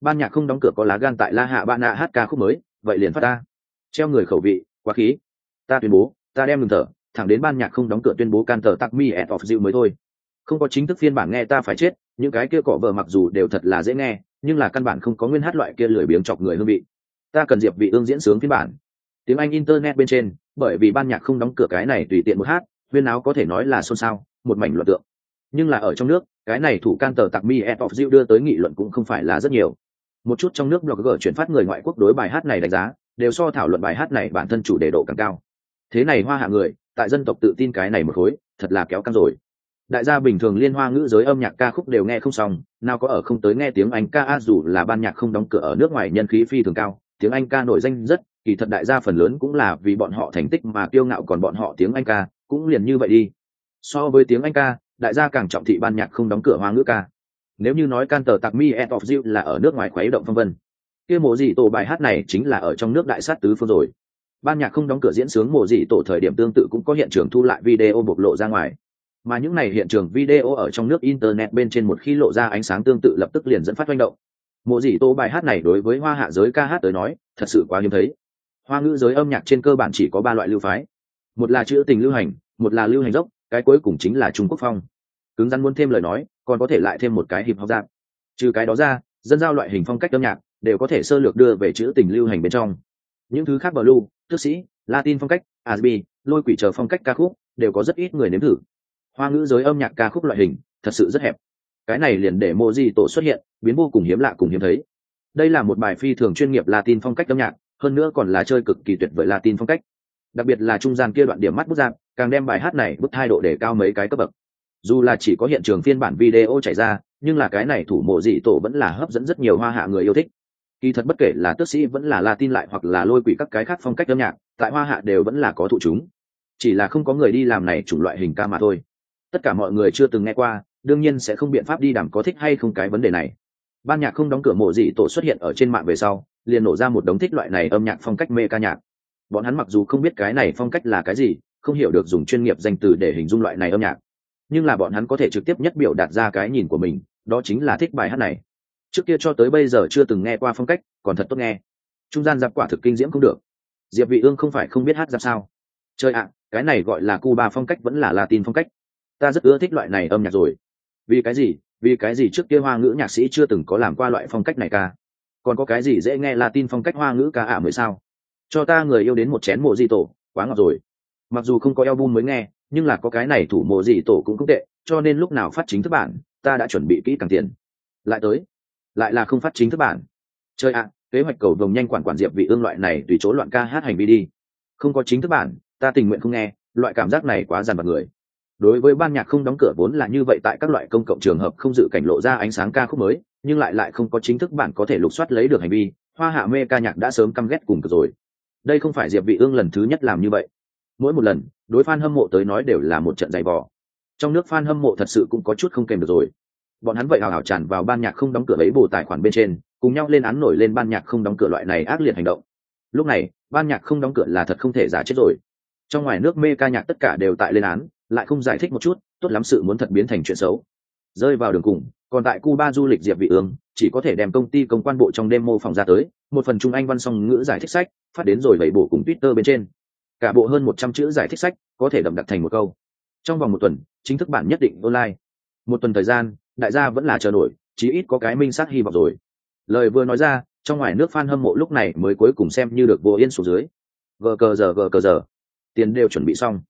Ban nhạc không đóng cửa có lá gan tại la hạ bạn nạ hát ca khúc mới, vậy liền phát ta. Treo người khẩu vị, quá khí. Ta tuyên bố, ta đem ngừng thở, thẳng đến ban nhạc không đóng cửa tuyên bố can tờ tắc mi at of dịu mới thôi. Không có chính thức phiên bản nghe ta phải chết, những cái kia cọ vợ mặc dù đều thật là dễ nghe, nhưng là căn bản không có nguyên hát loại kia lười biếng chọc người hương vị. Ta cần diệp vị ương diễn sướng phiên bản. Tiếng anh internet bên trên, bởi vì ban nhạc không đóng cửa cái này tùy tiện một hát viên áo có thể nói là xôn xao một mảnh luận tượng. Nhưng là ở trong nước, cái này thủ can tờ tặc mi et of Diệu đưa tới nghị luận cũng không phải là rất nhiều. Một chút trong nước blogger chuyển phát người ngoại quốc đối bài hát này đánh giá, đều so thảo luận bài hát này bản thân chủ đề độ càng cao. Thế này hoa hạ người, tại dân tộc tự tin cái này một khối, thật là kéo căng rồi. Đại gia bình thường liên hoa ngữ giới âm nhạc ca khúc đều nghe không xong, nào có ở không tới nghe tiếng anh ca, a, dù là ban nhạc không đóng cửa ở nước ngoài nhân khí phi thường cao, tiếng anh ca nổi danh rất, kỳ thật đại gia phần lớn cũng là vì bọn họ thành tích mà kiêu ngạo còn bọn họ tiếng anh ca, cũng liền như vậy đi so với tiếng anh ca, đại gia càng trọng thị ban nhạc không đóng cửa hoa ngữ ca. Nếu như nói can tờ tặc mi et of you là ở nước ngoài khuấy động phong vân. Kia mộ dị tổ bài hát này chính là ở trong nước đại sát tứ phương rồi. Ban nhạc không đóng cửa diễn sướng mộ dị tổ thời điểm tương tự cũng có hiện trường thu lại video bộc lộ ra ngoài. Mà những này hiện trường video ở trong nước internet bên trên một khi lộ ra ánh sáng tương tự lập tức liền dẫn phát manh động. Mộ dị tổ bài hát này đối với hoa hạ giới ca hát tới nói, thật sự quá hiếm thấy. Hoa ngữ giới âm nhạc trên cơ bản chỉ có ba loại lưu phái. Một là chữ tình lưu hành, một là lưu hành dốc cái cuối cùng chính là trung quốc phong. Cứng rắn muốn thêm lời nói, còn có thể lại thêm một cái hiệp học dạng. Trừ cái đó ra, dân giao loại hình phong cách âm nhạc đều có thể sơ lược đưa về chữ tình lưu hành bên trong. Những thứ khác blue, tước sĩ, latin phong cách asb lôi quỷ chờ phong cách ca khúc đều có rất ít người nếm thử. Hoa ngữ giới âm nhạc ca khúc loại hình thật sự rất hẹp. Cái này liền để mô di tổ xuất hiện, biến vô cùng hiếm lạ cùng hiếm thấy. Đây là một bài phi thường chuyên nghiệp latin phong cách âm nhạc, hơn nữa còn là chơi cực kỳ tuyệt vời latin phong cách. Đặc biệt là trung gian kia đoạn điểm mắt bút dạng càng đem bài hát này bức hai độ để cao mấy cái cấp bậc. Dù là chỉ có hiện trường phiên bản video chạy ra, nhưng là cái này thủ mộ dị tổ vẫn là hấp dẫn rất nhiều hoa hạ người yêu thích. Kỳ thật bất kể là tước sĩ vẫn là latin lại hoặc là lôi quỷ các cái khác phong cách âm nhạc, tại hoa hạ đều vẫn là có thụ chúng. Chỉ là không có người đi làm này chủng loại hình ca mà thôi. Tất cả mọi người chưa từng nghe qua, đương nhiên sẽ không biện pháp đi đảm có thích hay không cái vấn đề này. Ban nhạc không đóng cửa mộ dị tổ xuất hiện ở trên mạng về sau, liền nổ ra một đống thích loại này âm nhạc phong cách mê ca nhạc. Bọn hắn mặc dù không biết cái này phong cách là cái gì không hiểu được dùng chuyên nghiệp danh từ để hình dung loại này âm nhạc. Nhưng là bọn hắn có thể trực tiếp nhất biểu đạt ra cái nhìn của mình, đó chính là thích bài hát này. Trước kia cho tới bây giờ chưa từng nghe qua phong cách, còn thật tốt nghe. Trung gian giặc quả thực kinh diễm không được. Diệp vị ương không phải không biết hát ra sao. Chơi ạ, cái này gọi là cuba phong cách vẫn là latin phong cách. Ta rất ưa thích loại này âm nhạc rồi. Vì cái gì? Vì cái gì trước kia hoa ngữ nhạc sĩ chưa từng có làm qua loại phong cách này ca còn có cái gì dễ nghe latin phong cách hoa ngữ ca ạ mới sao? Cho ta người yêu đến một chén mộ di tổ quá ngọt rồi mặc dù không có album mới nghe, nhưng là có cái này thủ mộ gì tổ cũng không tệ, cho nên lúc nào phát chính thức bản, ta đã chuẩn bị kỹ càng tiền. Lại tới, lại là không phát chính thức bản. Chơi ạ, kế hoạch cầu vồng nhanh quản quản diệp vị ương loại này tùy chỗ loạn ca hát hành vi đi. Không có chính thức bản, ta tình nguyện không nghe, loại cảm giác này quá dằn vặt người. Đối với ban nhạc không đóng cửa vốn là như vậy tại các loại công cộng trường hợp không dự cảnh lộ ra ánh sáng ca khúc mới, nhưng lại lại không có chính thức bản có thể lục soát lấy được hành vi, hoa hạ mê ca nhạc đã sớm căm ghét cùng cực rồi. Đây không phải diệp vị ương lần thứ nhất làm như vậy mỗi một lần, đối fan hâm mộ tới nói đều là một trận dày vò. Trong nước fan hâm mộ thật sự cũng có chút không kèm được rồi. Bọn hắn vậy hào hào tràn vào ban nhạc không đóng cửa lấy bồ tài khoản bên trên, cùng nhau lên án nổi lên ban nhạc không đóng cửa loại này ác liệt hành động. Lúc này, ban nhạc không đóng cửa là thật không thể giả chết rồi. Trong ngoài nước mê ca nhạc tất cả đều tại lên án, lại không giải thích một chút, tốt lắm sự muốn thật biến thành chuyện xấu. Rơi vào đường cùng, còn tại cuba du lịch diệp vị ương, chỉ có thể đem công ty công quan bộ trong đêm mô phòng ra tới, một phần trung anh văn song ngữ giải thích sách, phát đến rồi vậy bổ cùng twitter bên trên cả bộ hơn 100 chữ giải thích sách có thể đậm đặc thành một câu. Trong vòng một tuần, chính thức bản nhất định online. Một tuần thời gian, đại gia vẫn là chờ nổi, chí ít có cái minh sát hy vọng rồi. Lời vừa nói ra, trong ngoài nước fan hâm mộ lúc này mới cuối cùng xem như được vô yên xuống dưới. Gờ cờ giờ gờ cờ giờ. Tiền đều chuẩn bị xong.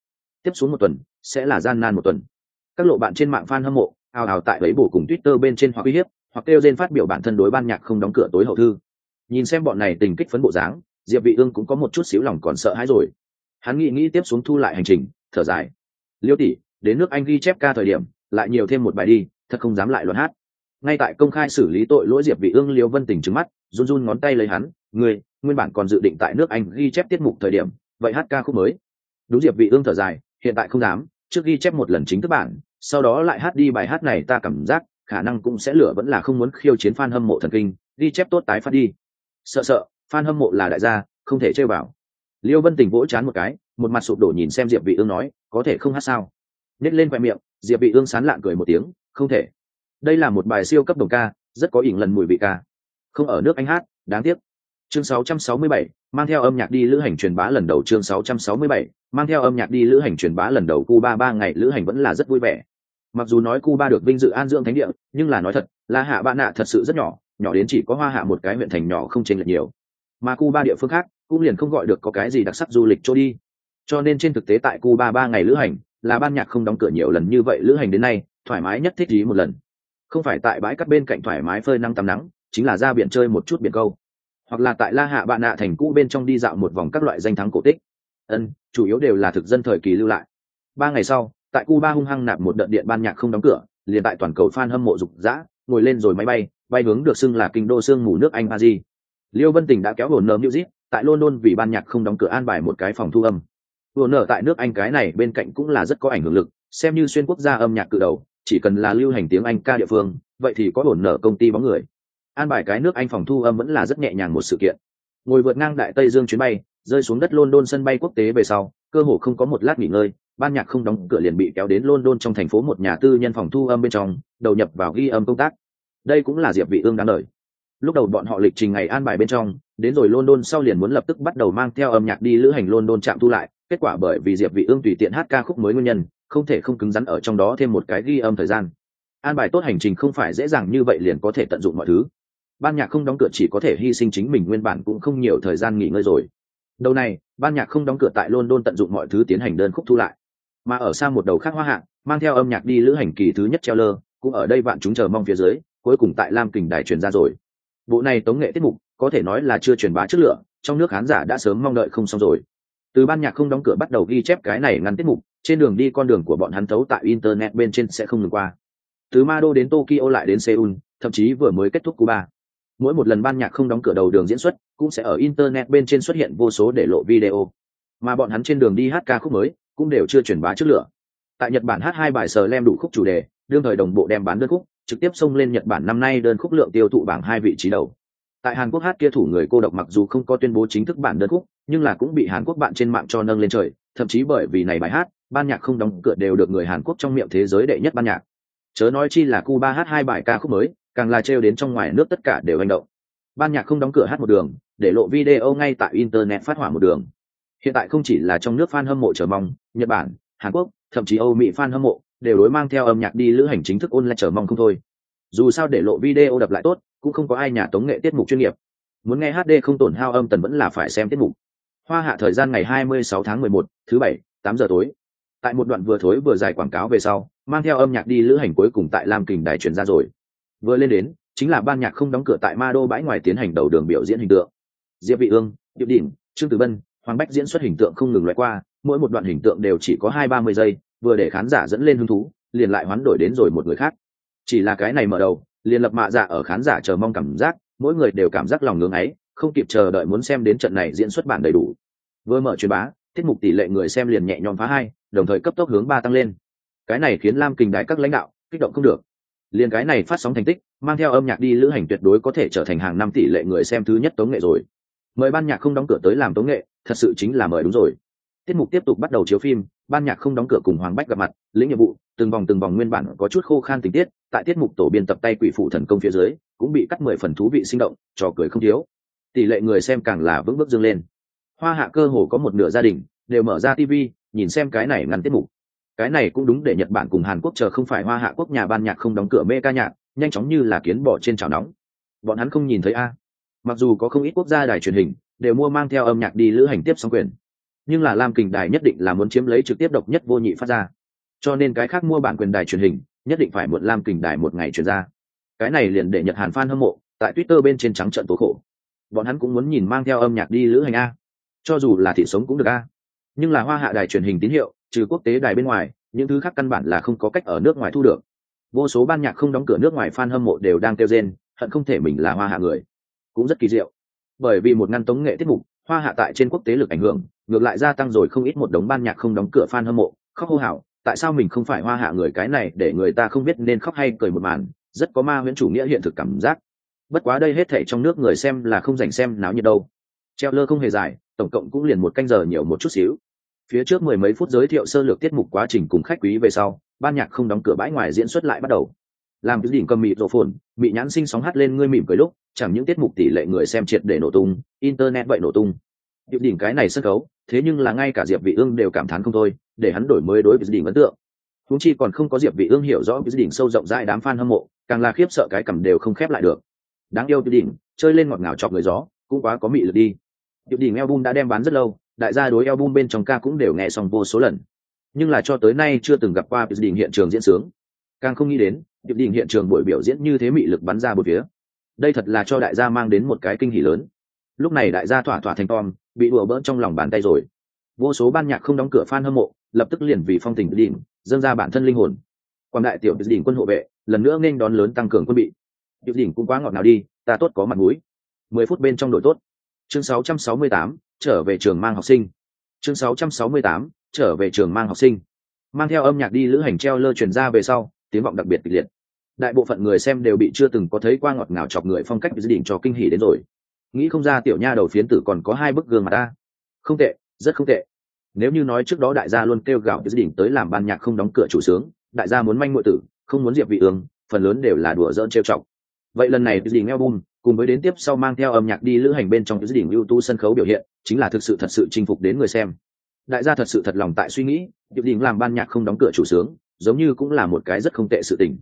Tiếp xuống một tuần, sẽ là gian nan một tuần. Các lộ bạn trên mạng fan hâm mộ, ào ào tại lấy bổ cùng twitter bên trên hoặc uy hiếp, hoặc kêu trên phát biểu bản thân đối ban nhạc không đóng cửa tối hậu thư. Nhìn xem bọn này tình kích phấn bộ dáng, diệp vị ương cũng có một chút xíu lòng còn sợ hãi rồi hắn nghĩ nghĩ tiếp xuống thu lại hành trình, thở dài. Liêu tỷ, đến nước anh ghi chép ca thời điểm, lại nhiều thêm một bài đi, thật không dám lại luận hát. Ngay tại công khai xử lý tội lỗi diệp vị ương, liêu vân tình trừng mắt, run run ngón tay lấy hắn người nguyên bản còn dự định tại nước anh ghi chép tiết mục thời điểm, vậy hát ca khúc mới. Đúng diệp vị ương thở dài, hiện tại không dám, trước ghi chép một lần chính thức bản, sau đó lại hát đi bài hát này ta cảm giác, khả năng cũng sẽ lửa vẫn là không muốn khiêu chiến fan hâm mộ thần kinh, ghi chép tốt tái phát đi. Sợ sợ, fan hâm mộ là đại gia, không thể chơi vào liêu vân tình vỗ chán một cái một mặt sụp đổ nhìn xem diệp vị ương nói có thể không hát sao? Nết lên khoe miệng diệp vị ương sán lạn cười một tiếng không thể. Đây là một bài siêu cấp đồng ca rất có ỉn lần mùi vị ca. Không ở nước anh hát đáng tiếc. Chương 667, mang theo âm nhạc đi lữ hành truyền bá lần đầu. Chương 667, mang theo âm nhạc đi lữ hành truyền bá lần đầu. Cuba ba ngày lữ hành vẫn là rất vui vẻ. Mặc dù nói Cuba được vinh dự an dưỡng thánh địa, nhưng là nói thật, La Hạ Bạn Nạ thật sự rất nhỏ, nhỏ đến chỉ có Hoa Hạ một cái huyện thành nhỏ không chênh lệch nhiều. Mà Cuba địa phương khác cũng liền không gọi được có cái gì đặc sắc du lịch cho đi. Cho nên trên thực tế tại Cuba ba ngày lữ hành, là ban nhạc không đóng cửa nhiều lần như vậy lữ hành đến nay, thoải mái nhất thích ý một lần. Không phải tại bãi cát bên cạnh thoải mái phơi nắng tắm nắng, chính là ra biển chơi một chút biển câu hoặc là tại la hạ bạn nạ thành cũ bên trong đi dạo một vòng các loại danh thắng cổ tích ân chủ yếu đều là thực dân thời kỳ lưu lại ba ngày sau tại cuba hung hăng nạp một đợt điện ban nhạc không đóng cửa liền tại toàn cầu fan hâm mộ dục dã ngồi lên rồi máy bay bay hướng được xưng là kinh đô sương mù nước anh paris liêu vân tình đã kéo hồn nơ music tại london vì ban nhạc không đóng cửa an bài một cái phòng thu âm. Hồn nở tại nước anh cái này bên cạnh cũng là rất có ảnh hưởng lực, xem như xuyên quốc gia âm nhạc cự đầu, chỉ cần là lưu hành tiếng anh ca địa phương, vậy thì có ổn nở công ty bóng người. An bài cái nước anh phòng thu âm vẫn là rất nhẹ nhàng một sự kiện. Ngồi vượt ngang đại tây dương chuyến bay, rơi xuống đất london sân bay quốc tế về sau, cơ hồ không có một lát nghỉ ngơi, ban nhạc không đóng cửa liền bị kéo đến london trong thành phố một nhà tư nhân phòng thu âm bên trong, đầu nhập vào ghi âm công tác. Đây cũng là diệp vị ương đáng lời lúc đầu bọn họ lịch trình ngày an bài bên trong đến rồi london sau liền muốn lập tức bắt đầu mang theo âm nhạc đi lữ hành london chạm thu lại, kết quả bởi vì diệp vị ương tùy tiện hát ca khúc mới nguyên nhân, không thể không cứng rắn ở trong đó thêm một cái ghi âm thời gian. An bài tốt hành trình không phải dễ dàng như vậy liền có thể tận dụng mọi thứ. Ban nhạc không đóng cửa chỉ có thể hy sinh chính mình nguyên bản cũng không nhiều thời gian nghỉ ngơi rồi. Đầu này, ban nhạc không đóng cửa tại london tận dụng mọi thứ tiến hành đơn khúc thu lại. Mà ở xa một đầu khác hoa hạng, mang theo âm nhạc đi lữ hành kỳ thứ nhất treo lơ cũng ở đây bạn chúng chờ mong phía dưới, cuối cùng tại lam kình đài truyền ra rồi. Bộ này tống nghệ tiết mục có thể nói là chưa truyền bá chất lượng, trong nước khán giả đã sớm mong đợi không xong rồi. Từ ban nhạc không đóng cửa bắt đầu ghi chép cái này ngắn tiết mục, trên đường đi con đường của bọn hắn thấu tại internet bên trên sẽ không ngừng qua. Từ ma đô đến tokyo lại đến seoul, thậm chí vừa mới kết thúc cuba. Mỗi một lần ban nhạc không đóng cửa đầu đường diễn xuất, cũng sẽ ở internet bên trên xuất hiện vô số để lộ video. Mà bọn hắn trên đường đi hát ca khúc mới, cũng đều chưa truyền bá trước lửa tại nhật bản hát hai bài sờ lem đủ khúc chủ đề, đương thời đồng bộ đem bán đơn khúc, trực tiếp xông lên nhật bản năm nay đơn khúc lượng tiêu thụ bảng hai vị trí đầu tại hàn quốc hát kia thủ người cô độc mặc dù không có tuyên bố chính thức bản đơn khúc, nhưng là cũng bị hàn quốc bạn trên mạng cho nâng lên trời, thậm chí bởi vì này bài hát, ban nhạc không đóng cửa đều được người hàn quốc trong miệng thế giới đệ nhất ban nhạc. Chớ nói chi là cuba hát hai bài ca khúc mới, càng là trêu đến trong ngoài nước tất cả đều hành động. Ban nhạc không đóng cửa hát một đường, để lộ video ngay tại internet phát hỏa một đường. Hiện tại không chỉ là trong nước fan hâm mộ chờ mong, nhật bản, hàn quốc, thậm chí âu mỹ fan hâm mộ, đều đối mang theo âm nhạc đi lữ hành chính thức ôn lại chờ mong không thôi. Dù sao để lộ video đập lại tốt cũng không có ai nhà tống nghệ tiết mục chuyên nghiệp. Muốn nghe hd không tổn hao âm tần vẫn là phải xem tiết mục. Hoa hạ thời gian ngày 26 tháng 11, thứ bảy 8 giờ tối. Tại một đoạn vừa thối vừa dài quảng cáo về sau mang theo âm nhạc đi lữ hành cuối cùng tại lam kình đài truyền ra rồi. Vừa lên đến chính là ban nhạc không đóng cửa tại ma đô bãi ngoài tiến hành đầu đường biểu diễn hình tượng. Diệp vị ương diệp đỉnh trương tử vân hoàng bách diễn xuất hình tượng không ngừng loại qua mỗi một đoạn hình tượng đều chỉ có hai ba mươi giây vừa để khán giả dẫn lên hứng thú liền lại hoán đổi đến rồi một người khác. Chỉ là cái này mở đầu liền lập mạ dạ ở khán giả chờ mong cảm giác, mỗi người đều cảm giác lòng ngưỡng ấy, không kịp chờ đợi muốn xem đến trận này diễn xuất bản đầy đủ. Vừa mở truyền bá, tiết mục tỷ lệ người xem liền nhẹ nhõm phá hai, đồng thời cấp tốc hướng ba tăng lên. Cái này khiến lam kình đại các lãnh đạo kích động không được. Liền cái này phát sóng thành tích, mang theo âm nhạc đi lữ hành tuyệt đối có thể trở thành hàng năm tỷ lệ người xem thứ nhất tống nghệ rồi. Mời ban nhạc không đóng cửa tới làm tống nghệ, thật sự chính là mời đúng rồi. Tiết mục tiếp tục bắt đầu chiếu phim, ban nhạc không đóng cửa cùng hoàng bách gặp mặt, lĩnh nhiệm vụ từng vòng từng vòng nguyên bản có chút khô khan tình tiết, tại tiết mục tổ biên tập tay quỷ phụ thần công phía dưới, cũng bị cắt mười phần thú vị sinh động, trò cười không thiếu. Tỷ lệ người xem càng là vững bước dâng lên. Hoa hạ cơ hồ có một nửa gia đình đều mở ra tv nhìn xem cái này ngăn tiết mục. Cái này cũng đúng để nhật bản cùng hàn quốc chờ không phải hoa hạ quốc nhà ban nhạc không đóng cửa mê ca nhạc, nhanh chóng như là kiến bỏ trên chảo nóng. Bọn hắn không nhìn thấy a. Mặc dù có không ít quốc gia đài truyền hình đều mua mang theo âm nhạc đi lữ hành tiếp sóng quyền, nhưng là lam kình đài nhất định là muốn chiếm lấy trực tiếp độc nhất vô nhị phát ra cho nên cái khác mua bản quyền đài truyền hình, nhất định phải muộn lam kình đài một ngày chuyển ra. Cái này liền để nhật hàn f a n hâm mộ, tại twitter bên trên trắng trận tố khổ. Bọn hắn cũng muốn nhìn mang theo âm nhạc đi lữ hành a. Cho dù là thị sống cũng được a. Nhưng là hoa hạ đài truyền hình tín hiệu, trừ quốc tế đài bên ngoài, những thứ khác căn bản là không có cách ở nước ngoài thu được. Vô số ban nhạc không đóng cửa nước ngoài f a n hâm mộ đều đang kêu rên, hận không thể mình là hoa hạ người. Cũng rất kỳ diệu. Bởi vì một ngăn tống nghệ tiết mục, hoa hạ tại trên quốc tế lực ảnh hưởng, ngược lại gia tăng rồi không ít một đống ban nhạc không đóng cửa f a n hâm mộ, khóc hô hào tại sao mình không phải hoa hạ người cái này để người ta không biết nên khóc hay cười một màn, rất có ma huyễn chủ nghĩa hiện thực cảm giác. Bất quá đây hết thể trong nước người xem là không dành xem náo nhiệt đâu. Treo lơ không hề dài, tổng cộng cũng liền một canh giờ nhiều một chút xíu. Phía trước mười mấy phút giới thiệu sơ lược tiết mục quá trình cùng khách quý về sau, ban nhạc không đóng cửa bãi ngoài diễn xuất lại bắt đầu. Làm cái đỉnh cầm mịt rộ phồn, bị nhãn sinh sóng hát lên ngươi mỉm cười lúc, chẳng những tiết mục tỷ lệ người xem triệt để nổ tung, internet vậy nổ tung điệp đỉnh cái này sân khấu, thế nhưng là ngay cả diệp vị ương đều cảm thán không thôi, để hắn đổi mới đối với đỉnh ấn tượng. Chúng chi còn không có diệp vị ương hiểu rõ cái đỉnh sâu rộng rãi đám fan hâm mộ, càng là khiếp sợ cái cầm đều không khép lại được. Đáng yêu Diệp đỉnh chơi lên ngọt ngào chọc người gió, cũng quá có mị lực đi. Điệp đỉnh album đã đem bán rất lâu, đại gia đối album bên trong ca cũng đều nghe xong vô số lần. Nhưng là cho tới nay chưa từng gặp qua Diệp đỉnh hiện trường diễn sướng. Càng không nghĩ đến điệp đỉnh hiện trường buổi biểu diễn như thế mị lực bắn ra bốn phía. Đây thật là cho đại gia mang đến một cái kinh hỉ lớn. Lúc này đại gia thỏa thỏa thành tom bị đùa bỡn trong lòng bàn tay rồi. Vô số ban nhạc không đóng cửa fan hâm mộ lập tức liền vì phong tình đỉnh dâng ra bản thân linh hồn. Quảng đại tiểu đỉnh quân hộ vệ lần nữa nên đón lớn tăng cường quân bị. Tiểu đỉnh cũng quá ngọt nào đi ta tốt có mặt mũi. Mười phút bên trong đội tốt. Chương 668, trở về trường mang học sinh. Chương 668, trở về trường mang học sinh. Mang theo âm nhạc đi lữ hành treo lơ truyền ra về sau tiếng vọng đặc biệt kịch liệt. Đại bộ phận người xem đều bị chưa từng có thấy qua ngọt ngào chọc người phong cách đỉnh cho kinh hỉ đến rồi nghĩ không ra tiểu nha đầu phiến tử còn có hai bức gương mặt ta. Không tệ, rất không tệ. Nếu như nói trước đó đại gia luôn kêu gạo cái đình tới làm ban nhạc không đóng cửa chủ sướng, đại gia muốn manh ngụy tử, không muốn diệp vị ương, phần lớn đều là đùa dỡn trêu chọc. Vậy lần này cái đình album cùng với đến tiếp sau mang theo âm nhạc đi lữ hành bên trong cái đình ưu tú sân khấu biểu hiện, chính là thực sự thật sự chinh phục đến người xem. Đại gia thật sự thật lòng tại suy nghĩ điệp đình làm ban nhạc không đóng cửa chủ sướng, giống như cũng là một cái rất không tệ sự tình.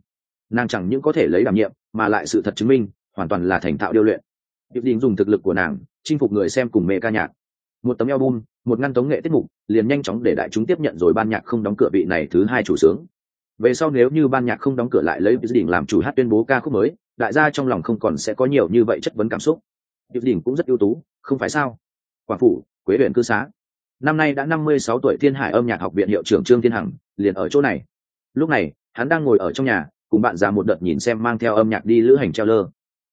Nàng chẳng những có thể lấy đảm nhiệm, mà lại sự thật chứng minh, hoàn toàn là thành thạo điêu luyện điệp đình dùng thực lực của nàng, chinh phục người xem cùng mê ca nhạc. Một tấm album, một ngăn tống nghệ tiết mục, liền nhanh chóng để đại chúng tiếp nhận rồi ban nhạc không đóng cửa vị này thứ hai chủ sướng. Về sau nếu như ban nhạc không đóng cửa lại lấy điệp đình làm chủ hát tuyên bố ca khúc mới, đại gia trong lòng không còn sẽ có nhiều như vậy chất vấn cảm xúc. Điệp đình cũng rất ưu tú, không phải sao? Quảng phủ quế huyện cư xá. Năm nay đã năm mươi sáu tuổi thiên hải âm nhạc học viện hiệu trưởng trương thiên hằng, liền ở chỗ này. Lúc này, hắn đang ngồi ở trong nhà, cùng bạn già một đợt nhìn xem mang theo âm nhạc đi lữ hành treo lơ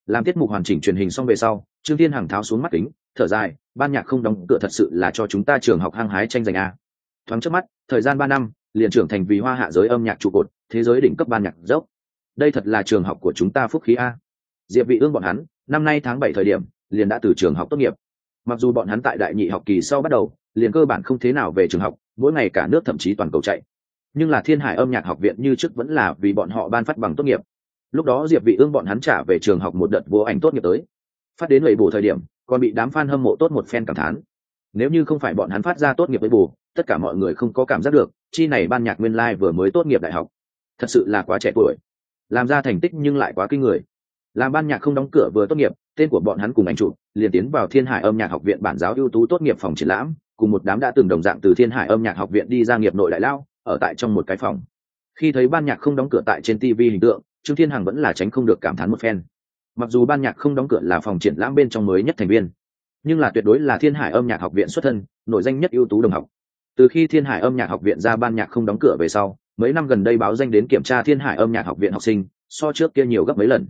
làm tiết mục hoàn chỉnh truyền hình xong về sau, trương tiên hằng tháo xuống mắt kính, thở dài, ban nhạc không đóng cửa thật sự là cho chúng ta trường học hăng hái tranh giành a. Thoáng trước mắt, thời gian ba năm, liền trưởng thành vì hoa hạ giới âm nhạc trụ cột, thế giới đỉnh cấp ban nhạc dốc. Đây thật là trường học của chúng ta phúc khí a. Diệp vị ương bọn hắn, năm nay tháng bảy thời điểm, liền đã từ trường học tốt nghiệp. Mặc dù bọn hắn tại đại nhị học kỳ sau bắt đầu, liền cơ bản không thế nào về trường học, mỗi ngày cả nước thậm chí toàn cầu chạy. Nhưng là thiên hải âm nhạc học viện như trước vẫn là vì bọn họ ban phát bằng tốt nghiệp lúc đó diệp vị ương bọn hắn trả về trường học một đợt vô ảnh tốt nghiệp tới. Phát đến lầy bổ thời điểm, còn bị đám fan hâm mộ tốt một phen cảm thán. Nếu như không phải bọn hắn phát ra tốt nghiệp với bù tất cả mọi người không có cảm giác được, chi này ban nhạc nguyên lai vừa mới tốt nghiệp đại học. Thật sự là quá trẻ tuổi. Làm ra thành tích nhưng lại quá kinh người. Làm ban nhạc không đóng cửa vừa tốt nghiệp, tên của bọn hắn cùng ảnh chụp, liền tiến vào thiên hải âm nhạc học viện bản giáo ưu tú tốt nghiệp phòng triển lãm, cùng một đám đã từng đồng dạng từ thiên hải âm nhạc học viện đi ra nghiệp nội đại lao, ở tại trong một cái phòng. Khi thấy ban nhạc không đóng cửa tại trên tv hình tượng trương thiên hằng vẫn là tránh không được cảm thán một phen. Mặc dù ban nhạc không đóng cửa là phòng triển lãm bên trong mới nhất thành viên, nhưng là tuyệt đối là thiên hải âm nhạc học viện xuất thân nội danh nhất ưu tú đồng học. Từ khi thiên hải âm nhạc học viện ra ban nhạc không đóng cửa về sau, mấy năm gần đây báo danh đến kiểm tra thiên hải âm nhạc học viện học sinh, so trước kia nhiều gấp mấy lần.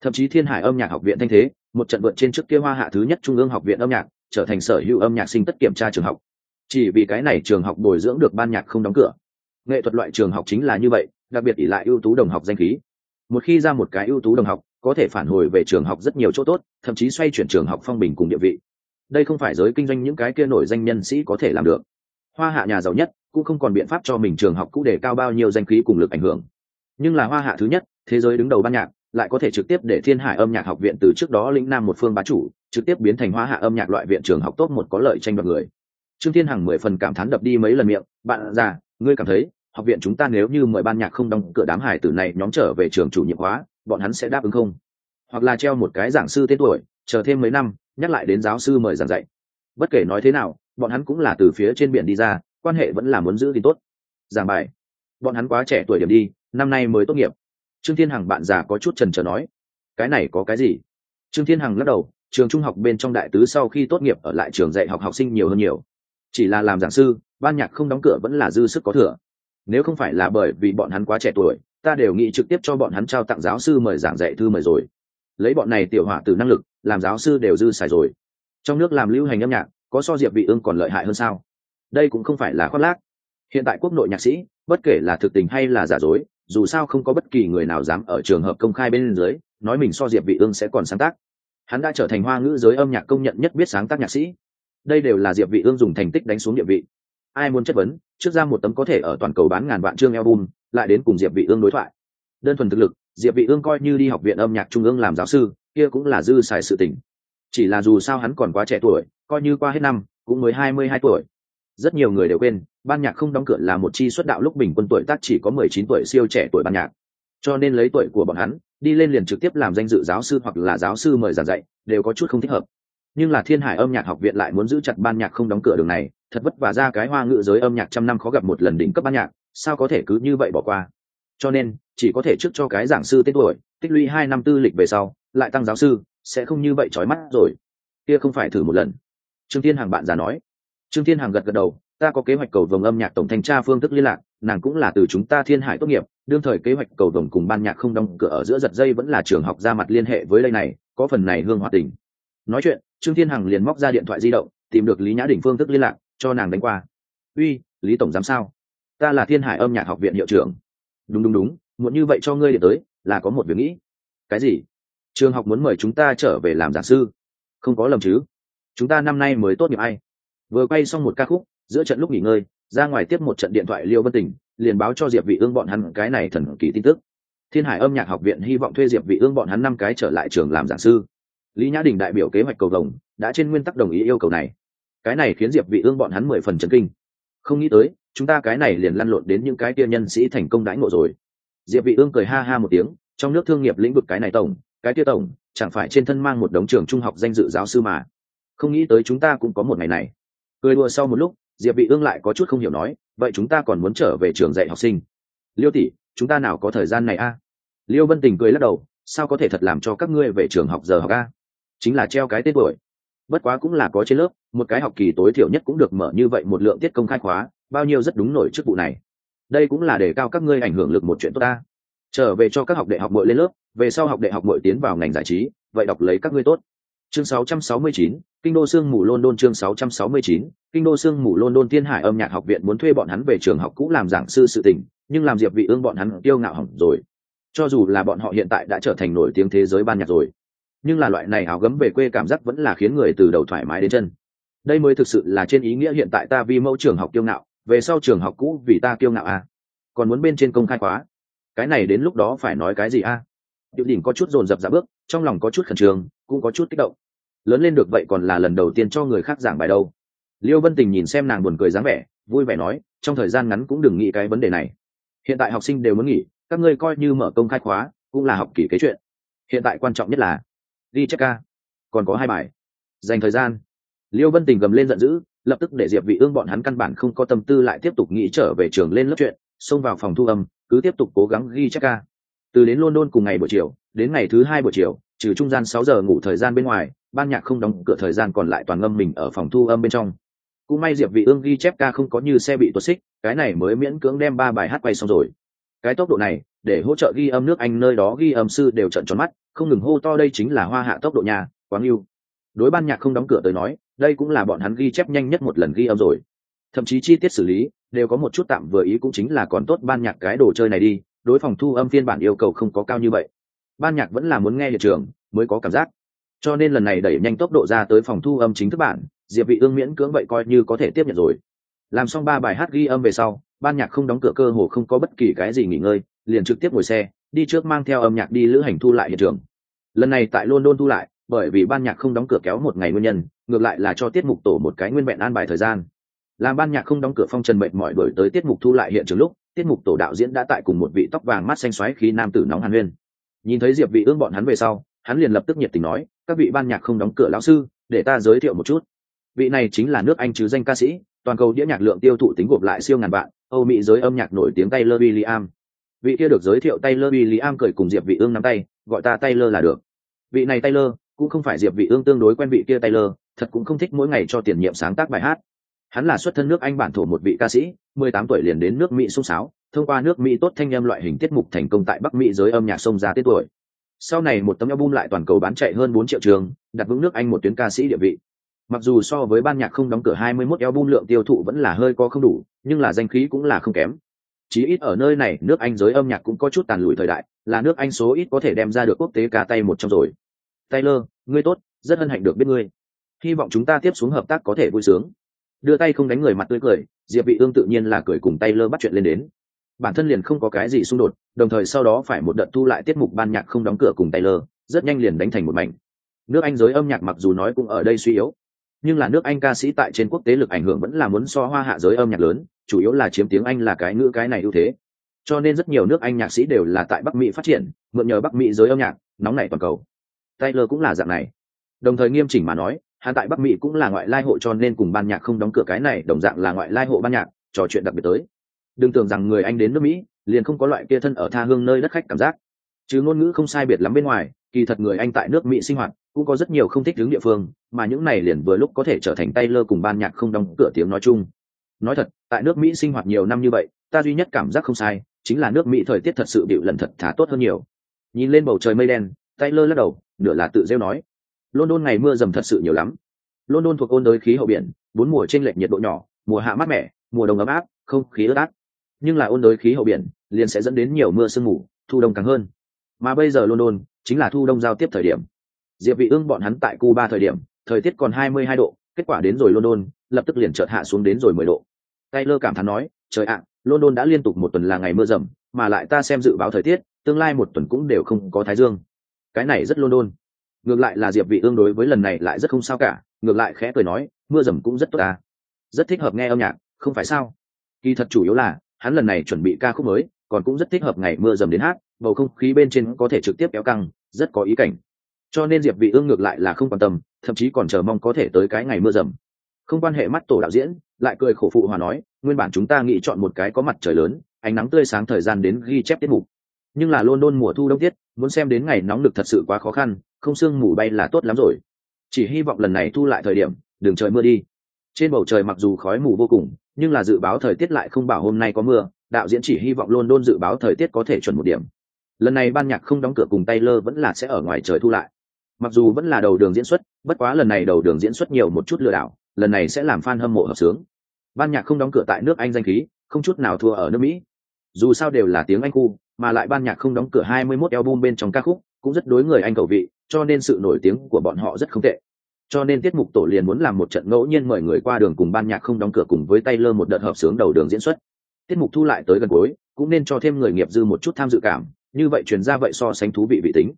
Thậm chí thiên hải âm nhạc học viện thanh thế, một trận vượt trên trước kia hoa hạ thứ nhất trung ương học viện âm nhạc, trở thành sở hữu âm nhạc sinh tất kiểm tra trường học. Chỉ vì cái này trường học bồi dưỡng được ban nhạc không đóng cửa. Nghệ thuật loại trường học chính là như vậy, đặc biệt ỷ lại ưu tú đồng học danh khí một khi ra một cái ưu tú đồng học, có thể phản hồi về trường học rất nhiều chỗ tốt, thậm chí xoay chuyển trường học phong bình cùng địa vị. Đây không phải giới kinh doanh những cái kia nổi danh nhân sĩ có thể làm được. Hoa hạ nhà giàu nhất cũng không còn biện pháp cho mình trường học cũ để cao bao nhiêu danh khí cùng lực ảnh hưởng. Nhưng là hoa hạ thứ nhất, thế giới đứng đầu ban nhạc, lại có thể trực tiếp để thiên hải âm nhạc học viện từ trước đó lĩnh nam một phương bá chủ, trực tiếp biến thành hoa hạ âm nhạc loại viện trường học tốt một có lợi tranh đoạt người. Trương thiên hằng mười phần cảm thán đập đi mấy lần miệng, bạn già, ngươi cảm thấy học viện chúng ta nếu như mời ban nhạc không đóng cửa đám hải tử này nhóm trở về trường chủ nhiệm hóa, bọn hắn sẽ đáp ứng không? Hoặc là treo một cái giảng sư tên tuổi, chờ thêm mấy năm, nhắc lại đến giáo sư mời giảng dạy. Bất kể nói thế nào, bọn hắn cũng là từ phía trên biển đi ra, quan hệ vẫn là muốn giữ thì tốt. Giảng bài. Bọn hắn quá trẻ tuổi điểm đi, năm nay mới tốt nghiệp. Trương thiên hằng bạn già có chút trần trờ nói. Cái này có cái gì? Trương thiên hằng lắc đầu, trường trung học bên trong đại tứ sau khi tốt nghiệp ở lại trường dạy học học sinh nhiều hơn nhiều. Chỉ là làm giảng sư, ban nhạc không đóng cửa vẫn là dư sức có thừa nếu không phải là bởi vì bọn hắn quá trẻ tuổi, ta đều nghĩ trực tiếp cho bọn hắn trao tặng giáo sư mời giảng dạy thư mời rồi. Lấy bọn này tiểu họa từ năng lực, làm giáo sư đều dư xài rồi. Trong nước làm lưu hành âm nhạc, có so diệp vị ương còn lợi hại hơn sao? Đây cũng không phải là khoác lác. Hiện tại quốc nội nhạc sĩ, bất kể là thực tình hay là giả dối, dù sao không có bất kỳ người nào dám ở trường hợp công khai bên dưới, nói mình so diệp vị ương sẽ còn sáng tác. Hắn đã trở thành hoa ngữ giới âm nhạc công nhận nhất biết sáng tác nhạc sĩ. Đây đều là diệp vị ương dùng thành tích đánh xuống địa vị. Ai muốn chất vấn? Trước ra một tấm có thể ở toàn cầu bán ngàn vạn chương album, lại đến cùng diệp vị ương đối thoại. Đơn thuần thực lực, diệp vị ương coi như đi học viện âm nhạc trung ương làm giáo sư, kia cũng là dư xài sự tình. Chỉ là dù sao hắn còn quá trẻ tuổi, coi như qua hết năm, cũng mới hai mươi hai tuổi. Rất nhiều người đều quên, ban nhạc không đóng cửa là một chi xuất đạo lúc bình quân tuổi tác chỉ có mười chín tuổi siêu trẻ tuổi ban nhạc. Cho nên lấy tuổi của bọn hắn, đi lên liền trực tiếp làm danh dự giáo sư hoặc là giáo sư mời giảng dạy, đều có chút không thích hợp. Nhưng là thiên hải âm nhạc học viện lại muốn giữ chặt ban nhạc không đóng cửa đường này thật vất vả ra cái hoa ngữ giới âm nhạc trăm năm khó gặp một lần đỉnh cấp ban nhạc, sao có thể cứ như vậy bỏ qua? Cho nên, chỉ có thể trước cho cái giảng sư tên tuổi, tích lũy hai năm tư lịch về sau, lại tăng giáo sư, sẽ không như vậy trói mắt rồi. Kia không phải thử một lần. Trương thiên hằng bạn già nói. Trương thiên hằng gật gật đầu, ta có kế hoạch cầu vồng âm nhạc tổng thanh tra phương thức liên lạc, nàng cũng là từ chúng ta thiên hải tốt nghiệp, đương thời kế hoạch cầu vồng cùng ban nhạc không đóng cửa ở giữa giật dây vẫn là trường học ra mặt liên hệ với đây này, có phần này hương hoạt tình. Nói chuyện, trương thiên hằng liền móc ra điện thoại di động, tìm được lý nhã đình phương thức liên lạc cho nàng đánh qua. Uy, lý tổng giám sao? Ta là thiên hải âm nhạc học viện hiệu trưởng. Đúng đúng đúng muốn như vậy cho ngươi để tới, là có một việc nghĩ. Cái gì? Trường học muốn mời chúng ta trở về làm giảng sư. Không có lầm chứ. Chúng ta năm nay mới tốt nghiệp ai? Vừa quay xong một ca khúc, giữa trận lúc nghỉ ngơi, ra ngoài tiếp một trận điện thoại liêu vân tình, liền báo cho diệp vị ương bọn hắn cái này thần kỳ tin tức. Thiên hải âm nhạc học viện hy vọng thuê diệp vị ương bọn hắn năm cái trở lại trường làm giảng sư. Lý nhã đình đại biểu kế hoạch cầu vồng, đã trên nguyên tắc đồng ý yêu cầu này cái này khiến diệp vị ương bọn hắn mười phần chấn kinh. Không nghĩ tới, chúng ta cái này liền lăn lộn đến những cái kia nhân sĩ thành công đãi ngộ rồi. Diệp vị ương cười ha ha một tiếng, trong nước thương nghiệp lĩnh vực cái này tổng, cái kia tổng, chẳng phải trên thân mang một đống trường trung học danh dự giáo sư mà. Không nghĩ tới chúng ta cũng có một ngày này. Cười đùa sau một lúc, diệp vị ương lại có chút không hiểu nói, vậy chúng ta còn muốn trở về trường dạy học sinh? Liêu tỷ, chúng ta nào có thời gian này a? Liêu vân tình cười lắc đầu, sao có thể thật làm cho các ngươi về trường học giờ học a? Chính là treo cái tên tuổi bất quá cũng là có trên lớp một cái học kỳ tối thiểu nhất cũng được mở như vậy một lượng tiết công khai khóa bao nhiêu rất đúng nổi chức vụ này. Đây cũng là để cao các ngươi ảnh hưởng lực một chuyện tốt ta. Trở về cho các học đại học muội lên lớp về sau học đại học muội tiến vào ngành giải trí vậy đọc lấy các ngươi tốt. Chương 669, kinh đô sương mù london chương 669, kinh đô sương mù london thiên hải âm nhạc học viện muốn thuê bọn hắn về trường học cũ làm giảng sư sự tình nhưng làm diệp vị ương bọn hắn tiêu ngạo hỏng rồi. Cho dù là bọn họ hiện tại đã trở thành nổi tiếng thế giới ban nhạc rồi nhưng là loại này áo gấm về quê cảm giác vẫn là khiến người từ đầu thoải mái đến chân. Đây mới thực sự là trên ý nghĩa hiện tại ta vì mẫu trường học kiêu ngạo, về sau trường học cũ vì ta kiêu ngạo à? Còn muốn bên trên công khai khóa? Cái này đến lúc đó phải nói cái gì a à? điệu đỉnh có chút dồn dập dạ bước, trong lòng có chút khẩn trương, cũng có chút kích động. Lớn lên được vậy còn là lần đầu tiên cho người khác giảng bài đâu. Liêu vân tình nhìn xem nàng buồn cười dáng vẻ, vui vẻ nói, trong thời gian ngắn cũng đừng nghĩ cái vấn đề này. Hiện tại học sinh đều muốn nghỉ, các ngươi coi như mở công khai khóa, cũng là học kỳ kế chuyện. Hiện tại quan trọng nhất là Ghi chép ca. Còn có hai bài. Dành thời gian. Liêu vân tình gầm lên giận dữ, lập tức để diệp vị ương bọn hắn căn bản không có tâm tư lại tiếp tục nghĩ trở về trường lên lớp chuyện, xông vào phòng thu âm, cứ tiếp tục cố gắng ghi chép ca. Từ đến london cùng ngày buổi chiều, đến ngày thứ hai buổi chiều, trừ trung gian 6 giờ ngủ thời gian bên ngoài, ban nhạc không đóng cửa thời gian còn lại toàn ngâm mình ở phòng thu âm bên trong. Cũng may diệp vị ương ghi chép ca không có như xe bị tuột xích, cái này mới miễn cưỡng đem ba bài hát quay xong rồi cái tốc độ này, để hỗ trợ ghi âm nước anh nơi đó ghi âm sư đều trận tròn mắt, không ngừng hô to đây chính là hoa hạ tốc độ nhà quá yêu. Đối ban nhạc không đóng cửa tới nói, đây cũng là bọn hắn ghi chép nhanh nhất một lần ghi âm rồi. Thậm chí chi tiết xử lý, đều có một chút tạm vừa ý cũng chính là còn tốt ban nhạc cái đồ chơi này đi, đối phòng thu âm phiên bản yêu cầu không có cao như vậy. Ban nhạc vẫn là muốn nghe hiện trường, mới có cảm giác. Cho nên lần này đẩy nhanh tốc độ ra tới phòng thu âm chính thức bản, diệp vị ương miễn cưỡng vậy coi như có thể tiếp nhận rồi. Làm xong ba bài hát ghi âm về sau ban nhạc không đóng cửa cơ hồ không có bất kỳ cái gì nghỉ ngơi, liền trực tiếp ngồi xe, đi trước mang theo âm nhạc đi lữ hành thu lại hiện trường. Lần này tại london thu lại, bởi vì ban nhạc không đóng cửa kéo một ngày nguyên nhân, ngược lại là cho tiết mục tổ một cái nguyên vẹn an bài thời gian. Làm ban nhạc không đóng cửa phong trần mệt mỏi đổi tới tiết mục thu lại hiện trường lúc, tiết mục tổ đạo diễn đã tại cùng một vị tóc vàng mắt xanh xoáy khí nam tử nóng hàn huyên. Nhìn thấy diệp vị ương bọn hắn về sau, hắn liền lập tức nhiệt tình nói, các vị ban nhạc không đóng cửa lão sư, để ta giới thiệu một chút. Vị này chính là nước anh chứ danh ca sĩ toàn cầu đĩa nhạc lượng tiêu thụ tính gộp lại siêu ngàn vạn, âu mỹ giới âm nhạc nổi tiếng taylor william vị kia được giới thiệu taylor william cười cùng diệp vị ương nắm tay, gọi ta taylor là được. Vị này taylor, cũng không phải diệp vị ương tương đối quen vị kia taylor, thật cũng không thích mỗi ngày cho tiền nhiệm sáng tác bài hát. Hắn là xuất thân nước anh bản thổ một vị ca sĩ 18 tuổi liền đến nước mỹ sung sáo, thông qua nước mỹ tốt thanh âm loại hình tiết mục thành công tại bắc mỹ giới âm nhạc sông ra tiết tuổi. Sau này một tấm album lại toàn cầu bán chạy hơn 4 triệu trường, đặt vững nước anh một tuyến ca sĩ địa vị mặc dù so với ban nhạc không đóng cửa 21 album lượng tiêu thụ vẫn là hơi có không đủ, nhưng là danh khí cũng là không kém. Chí ít ở nơi này, nước anh giới âm nhạc cũng có chút tàn lùi thời đại, là nước anh số ít có thể đem ra được quốc tế ca tay một trong rồi. Taylor, ngươi tốt, rất hân hạnh được biết ngươi. Hy vọng chúng ta tiếp xuống hợp tác có thể vui sướng. Đưa tay không đánh người mặt tươi cười, diệp vị ương tự nhiên là cười cùng taylor bắt chuyện lên đến. Bản thân liền không có cái gì xung đột, đồng thời sau đó phải một đợt thu lại tiết mục ban nhạc không đóng cửa cùng taylor, rất nhanh liền đánh thành một mảnh. Nước anh giới âm nhạc mặc dù nói cũng ở đây suy yếu nhưng là nước anh ca sĩ tại trên quốc tế lực ảnh hưởng vẫn là muốn so hoa hạ giới âm nhạc lớn, chủ yếu là chiếm tiếng anh là cái ngữ cái này ưu thế. Cho nên rất nhiều nước anh nhạc sĩ đều là tại bắc mỹ phát triển, mượn nhờ bắc mỹ giới âm nhạc, nóng nảy toàn cầu. Taylor cũng là dạng này. Đồng thời nghiêm chỉnh mà nói, hắn tại bắc mỹ cũng là ngoại lai hộ cho nên cùng ban nhạc không đóng cửa cái này, đồng dạng là ngoại lai hộ ban nhạc, trò chuyện đặc biệt tới. Đừng tưởng rằng người anh đến nước mỹ, liền không có loại kia thân ở tha hương nơi đất khách cảm giác. Chứ ngôn ngữ không sai biệt lắm bên ngoài, kỳ thật người anh tại nước mỹ sinh hoạt cũng có rất nhiều không thích đứng địa phương, mà những này liền vừa lúc có thể trở thành tay lơ cùng ban nhạc không đóng cửa tiếng nói chung. Nói thật, tại nước mỹ sinh hoạt nhiều năm như vậy, ta duy nhất cảm giác không sai, chính là nước mỹ thời tiết thật sự bịu lần thật thả tốt hơn nhiều. Nhìn lên bầu trời mây đen, tay lơ lắc đầu, nửa là tự rêu nói. London ngày mưa dầm thật sự nhiều lắm. London thuộc ôn đới khí hậu biển, bốn mùa trên lệch nhiệt độ nhỏ, mùa hạ mát mẻ, mùa đông ấm áp, không khí ướt át. Nhưng là ôn đới khí hậu biển, liền sẽ dẫn đến nhiều mưa sương mù, thu đông càng hơn. Mà bây giờ london chính là thu đông giao tiếp thời điểm diệp vị ương bọn hắn tại cuba thời điểm thời tiết còn 22 độ kết quả đến rồi london lập tức liền chợt hạ xuống đến rồi 10 độ. Taylor cảm thán nói trời ạ london đã liên tục một tuần là ngày mưa rầm mà lại ta xem dự báo thời tiết tương lai một tuần cũng đều không có thái dương. Cái này rất london. Ngược lại là diệp vị ương đối với lần này lại rất không sao cả ngược lại khẽ cười nói mưa rầm cũng rất tốt à, rất thích hợp nghe âm nhạc không phải sao? Kỳ thật chủ yếu là hắn lần này chuẩn bị ca khúc mới còn cũng rất thích hợp ngày mưa dầm đến hát bầu không khí bên trên có thể trực tiếp kéo căng rất có ý cảnh cho nên diệp vị ương ngược lại là không quan tâm, thậm chí còn chờ mong có thể tới cái ngày mưa dầm. Không quan hệ mắt tổ đạo diễn, lại cười khổ phụ hòa nói, nguyên bản chúng ta nghĩ chọn một cái có mặt trời lớn, ánh nắng tươi sáng thời gian đến ghi chép tiết mục. Nhưng là london mùa thu đông tiết, muốn xem đến ngày nóng lực thật sự quá khó khăn, không sương mù bay là tốt lắm rồi. Chỉ hy vọng lần này thu lại thời điểm, đường trời mưa đi. Trên bầu trời mặc dù khói mù vô cùng, nhưng là dự báo thời tiết lại không bảo hôm nay có mưa, đạo diễn chỉ hy vọng london dự báo thời tiết có thể chuẩn một điểm. Lần này ban nhạc không đóng cửa cùng taylor vẫn là sẽ ở ngoài trời thu lại mặc dù vẫn là đầu đường diễn xuất, bất quá lần này đầu đường diễn xuất nhiều một chút lừa đảo, lần này sẽ làm fan hâm mộ hợp sướng. Ban nhạc không đóng cửa tại nước anh danh khí, không chút nào thua ở nước mỹ. Dù sao đều là tiếng anh khu, mà lại ban nhạc không đóng cửa 21 album bên trong ca khúc cũng rất đối người anh cầu vị, cho nên sự nổi tiếng của bọn họ rất không tệ. Cho nên tiết mục tổ liền muốn làm một trận ngẫu nhiên mời người qua đường cùng ban nhạc không đóng cửa cùng với Taylor một đợt hợp sướng đầu đường diễn xuất. Tiết mục thu lại tới gần cuối, cũng nên cho thêm người nghiệp dư một chút tham dự cảm, như vậy truyền ra vậy so sánh thú vị vị tính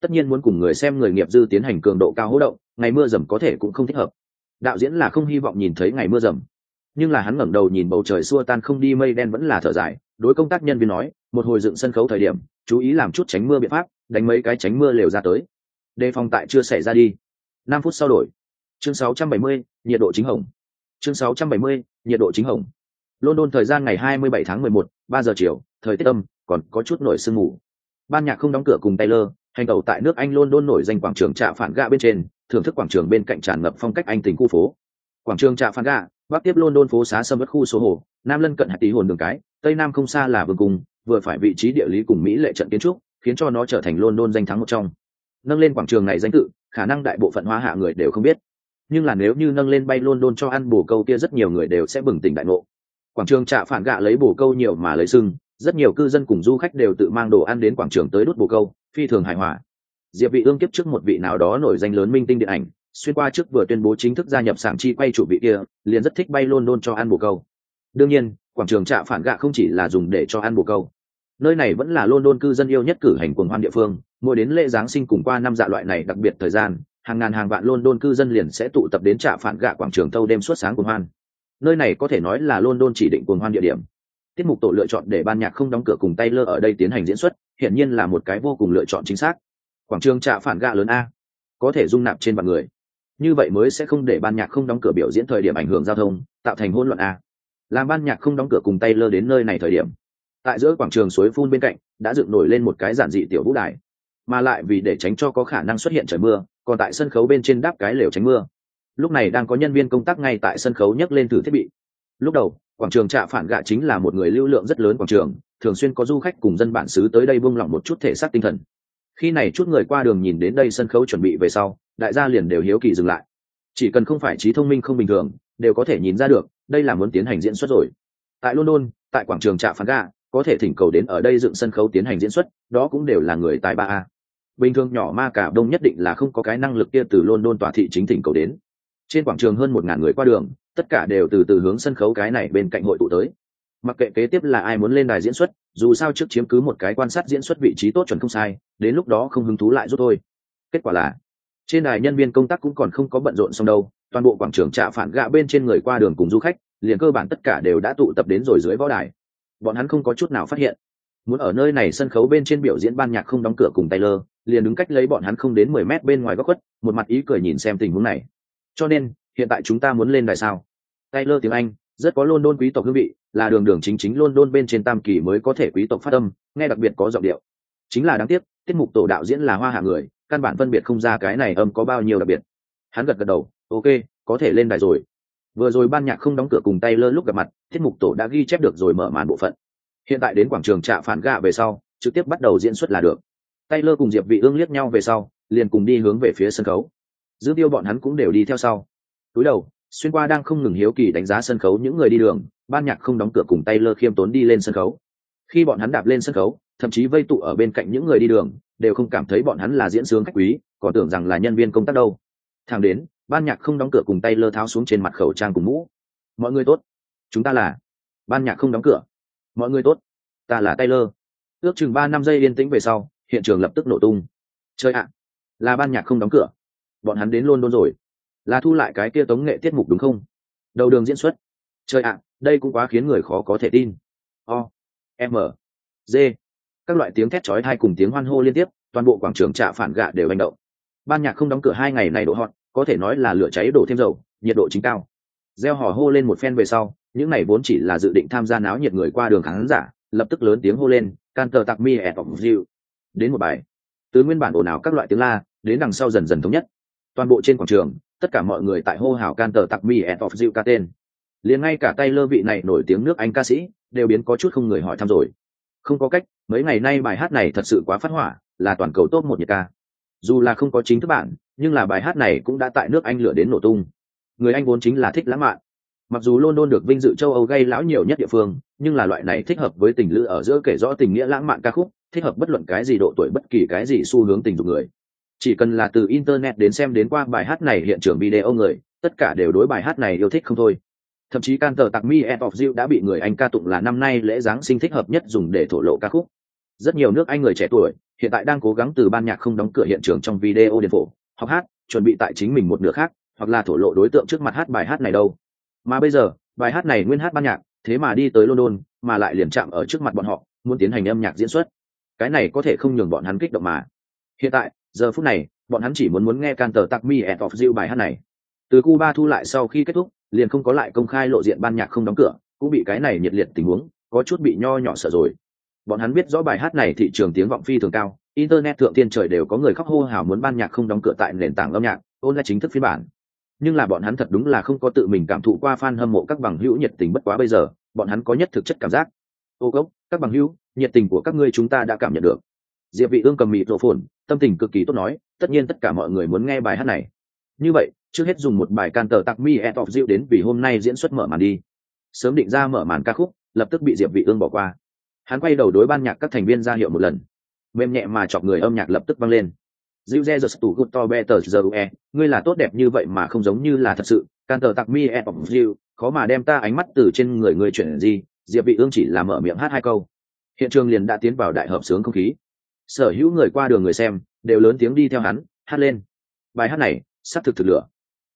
tất nhiên muốn cùng người xem người nghiệp dư tiến hành cường độ cao hỗ động ngày mưa dầm có thể cũng không thích hợp. Đạo diễn là không hy vọng nhìn thấy ngày mưa rầm nhưng là hắn ngẩng đầu nhìn bầu trời xua tan không đi mây đen vẫn là thở dài đối công tác nhân viên nói một hồi dựng sân khấu thời điểm chú ý làm chút tránh mưa biện pháp đánh mấy cái tránh mưa lều ra tới. Đề phòng tại chưa xảy ra đi. Năm phút sau đổi. Chương 670, nhiệt độ chính hồng. Chương 670, nhiệt độ chính hồng. London thời gian ngày 27 tháng 11, 3 giờ chiều thời tiết âm còn có chút nổi sương mù. Ban nhạc không đóng cửa cùng taylor hành tẩu tại nước anh london nổi danh quảng trường trạ phản gạ bên trên, thưởng thức quảng trường bên cạnh tràn ngập phong cách anh tình khu phố. Quảng trường trạ phản gạ, bắc tiếp london phố xá sâm bất khu số hồ, nam lân cận hạt tí hồn đường cái, tây nam không xa là vương cung, vừa phải vị trí địa lý cùng mỹ lệ trận kiến trúc, khiến cho nó trở thành london danh thắng một trong. Nâng lên quảng trường này danh tự, khả năng đại bộ phận hoa hạ người đều không biết. Nhưng là nếu như nâng lên bay london cho ăn bồ câu kia rất nhiều người đều sẽ bừng tỉnh đại ngộ. Quảng trường trạ phản gạ lấy bồ câu nhiều mà lấy sưng rất nhiều cư dân cùng du khách đều tự mang đồ ăn đến quảng trường tới đốt bồ câu, phi thường hài hòa. Diệp vị ương kiếp trước một vị nào đó nổi danh lớn minh tinh điện ảnh, xuyên qua trước vừa tuyên bố chính thức gia nhập sảng chi quay chủ vị kia, liền rất thích bay london cho ăn bồ câu. Đương nhiên, quảng trường trạ phản gạ không chỉ là dùng để cho ăn bồ câu. Nơi này vẫn là london cư dân yêu nhất cử hành cuồng hoan địa phương, mỗi đến lễ giáng sinh cùng qua năm dạ loại này đặc biệt thời gian, hàng ngàn hàng vạn london cư dân liền sẽ tụ tập đến trạ phản gạ quảng trường thâu đêm suốt sáng cuồng hoan. Nơi này có thể nói là london chỉ định cuồng hoan địa điểm tiết mục tổ lựa chọn để ban nhạc không đóng cửa cùng tay lơ ở đây tiến hành diễn xuất, hiển nhiên là một cái vô cùng lựa chọn chính xác. Quảng trường trạ phản gạ lớn a. Có thể dung nạp trên vạn người. Như vậy mới sẽ không để ban nhạc không đóng cửa biểu diễn thời điểm ảnh hưởng giao thông, tạo thành hỗn loạn a. Làm ban nhạc không đóng cửa cùng tay lơ đến nơi này thời điểm, tại giữa quảng trường suối phun bên cạnh, đã dựng nổi lên một cái giản dị tiểu vũ đài. Mà lại vì để tránh cho có khả năng xuất hiện trời mưa, còn tại sân khấu bên trên đáp cái lều tránh mưa. Lúc này đang có nhân viên công tác ngay tại sân khấu nhấc lên thử thiết bị. Lúc đầu quảng trường trạ phản gạ chính là một người lưu lượng rất lớn quảng trường, thường xuyên có du khách cùng dân bản xứ tới đây buông lỏng một chút thể xác tinh thần. Khi này chút người qua đường nhìn đến đây sân khấu chuẩn bị về sau, đại gia liền đều hiếu kỳ dừng lại. Chỉ cần không phải trí thông minh không bình thường, đều có thể nhìn ra được, đây là muốn tiến hành diễn xuất rồi. Tại london, tại quảng trường trạ phản gạ, có thể thỉnh cầu đến ở đây dựng sân khấu tiến hành diễn xuất, đó cũng đều là người tài ba a. Bình thường nhỏ ma cả đông nhất định là không có cái năng lực kia từ london tòa thị chính thỉnh cầu đến. Trên quảng trường hơn một ngàn người qua đường tất cả đều từ từ hướng sân khấu cái này bên cạnh hội tụ tới. Mặc kệ kế tiếp là ai muốn lên đài diễn xuất, dù sao trước chiếm cứ một cái quan sát diễn xuất vị trí tốt chuẩn không sai, đến lúc đó không hứng thú lại rút thôi. Kết quả là, trên đài nhân viên công tác cũng còn không có bận rộn xong đâu, toàn bộ quảng trường trạ phản gạ bên trên người qua đường cùng du khách, liền cơ bản tất cả đều đã tụ tập đến rồi dưới võ đài. Bọn hắn không có chút nào phát hiện. Muốn ở nơi này sân khấu bên trên biểu diễn ban nhạc không đóng cửa cùng taylor, liền đứng cách lấy bọn hắn không đến mười mét bên ngoài góc khuất, một mặt ý cười nhìn xem tình huống này. Cho nên hiện tại chúng ta muốn lên đài sao? Taylor tiếng anh, rất có london quý tộc hương vị, là đường đường chính chính london bên trên tam kỳ mới có thể quý tộc phát âm, nghe đặc biệt có giọng điệu. Chính là đáng tiếc, tiết mục tổ đạo diễn là hoa hạ người, căn bản phân biệt không ra cái này âm có bao nhiêu đặc biệt. Hắn gật gật đầu, ok, có thể lên đài rồi. Vừa rồi ban nhạc không đóng cửa cùng tay lơ lúc gặp mặt, tiết mục tổ đã ghi chép được rồi mở màn bộ phận. Hiện tại đến quảng trường trạ phản gạ về sau, trực tiếp bắt đầu diễn xuất là được. Tay lơ cùng diệp vị ương liếc nhau về sau, liền cùng đi hướng về phía sân khấu. Dư tiêu bọn hắn cũng đều đi theo sau túi đầu, xuyên qua đang không ngừng hiếu kỳ đánh giá sân khấu những người đi đường, ban nhạc không đóng cửa cùng tay lơ khiêm tốn đi lên sân khấu. Khi bọn hắn đạp lên sân khấu, thậm chí vây tụ ở bên cạnh những người đi đường, đều không cảm thấy bọn hắn là diễn sướng khách quý, còn tưởng rằng là nhân viên công tác đâu. Thẳng đến, ban nhạc không đóng cửa cùng tay lơ tháo xuống trên mặt khẩu trang cùng mũ. Mọi người tốt, chúng ta là ban nhạc không đóng cửa. Mọi người tốt, ta là taylor. Ước chừng ba năm giây yên tĩnh về sau, hiện trường lập tức nổ tung. Chơi ạ, là ban nhạc không đóng cửa. Bọn hắn đến luôn luôn rồi là thu lại cái kia tống nghệ tiết mục đúng không? Đầu đường diễn xuất. Trời ạ, đây cũng quá khiến người khó có thể tin. O, m, g. Các loại tiếng thét chói thai cùng tiếng hoan hô liên tiếp, toàn bộ quảng trường trạ phản gạ đều hành động. Ban nhạc không đóng cửa hai ngày này đổ hot, có thể nói là lửa cháy đổ thêm dầu, nhiệt độ chính cao. Gieo hò hô lên một phen về sau, những này vốn chỉ là dự định tham gia náo nhiệt người qua đường khán giả, lập tức lớn tiếng hô lên, can tờ tặc mi ẹ tọc dịu. Đến một bài. Từ nguyên bản ồn ào các loại tiếng la, đến đằng sau dần dần thống nhất. Toàn bộ trên quảng trường tất cả mọi người tại hô hào can tờ tặc mi end of dịu ca tên. Liền ngay cả tay lơ vị này nổi tiếng nước anh ca sĩ, đều biến có chút không người hỏi thăm rồi. Không có cách, mấy ngày nay bài hát này thật sự quá phát hỏa, là toàn cầu tốt một nhiệt ca. Dù là không có chính thức bản, nhưng là bài hát này cũng đã tại nước anh lửa đến nổ tung. Người anh vốn chính là thích lãng mạn. Mặc dù london được vinh dự châu âu gây lão nhiều nhất địa phương, nhưng là loại này thích hợp với tình lữ ở giữa kể rõ tình nghĩa lãng mạn ca khúc, thích hợp bất luận cái gì độ tuổi bất kỳ cái gì xu hướng tình dục người chỉ cần là từ internet đến xem đến qua bài hát này hiện trường video người, tất cả đều đối bài hát này yêu thích không thôi. Thậm chí can tờ tặc mi end of you đã bị người anh ca tụng là năm nay lễ giáng sinh thích hợp nhất dùng để thổ lộ ca khúc. Rất nhiều nước anh người trẻ tuổi, hiện tại đang cố gắng từ ban nhạc không đóng cửa hiện trường trong video điện phổ học hát, chuẩn bị tại chính mình một nửa khác, hoặc là thổ lộ đối tượng trước mặt hát bài hát này đâu. Mà bây giờ, bài hát này nguyên hát ban nhạc, thế mà đi tới london, mà lại liền chạm ở trước mặt bọn họ, muốn tiến hành âm nhạc diễn xuất. Cái này có thể không nhường bọn hắn kích động mà. Hiện tại giờ phút này, bọn hắn chỉ muốn muốn nghe can tờ tặc mi et of diệu bài hát này. Từ cuba thu lại sau khi kết thúc, liền không có lại công khai lộ diện ban nhạc không đóng cửa, cũng bị cái này nhiệt liệt tình huống, có chút bị nho nhỏ sợ rồi. Bọn hắn biết rõ bài hát này thị trường tiếng vọng phi thường cao, internet thượng tiên trời đều có người khóc hô hào muốn ban nhạc không đóng cửa tại nền tảng âm nhạc, ôn lại chính thức phiên bản. Nhưng là bọn hắn thật đúng là không có tự mình cảm thụ qua fan hâm mộ các bằng hữu nhiệt tình bất quá bây giờ, bọn hắn có nhất thực chất cảm giác. Ô gốc các bằng hữu, nhiệt tình của các ngươi chúng ta đã cảm nhận được. Diệp vị ương cầm mịt rộ phồn tâm tình cực kỳ tốt nói tất nhiên tất cả mọi người muốn nghe bài hát này. Như vậy trước hết dùng một bài can tờ tặc mi et of diệu đến vì hôm nay diễn xuất mở màn đi. Sớm định ra mở màn ca khúc lập tức bị diệp vị ương bỏ qua. Hắn quay đầu đối ban nhạc các thành viên ra hiệu một lần. Mềm nhẹ mà chọc người âm nhạc lập tức vang lên. Diệu Ze giật tủ Good To Better The e ngươi là tốt đẹp như vậy mà không giống như là thật sự, can tờ tặc mi et of Diệu, khó mà đem ta ánh mắt từ trên người ngươi chuyển gì, Diệp Vị Ương chỉ là mở miệng hát hai câu. Hiện trường liền đã tiến vào đại hợp sướng không khí. Sở hữu người qua đường người xem đều lớn tiếng đi theo hắn, hát lên. Bài hát này, sắp thực thực lửa.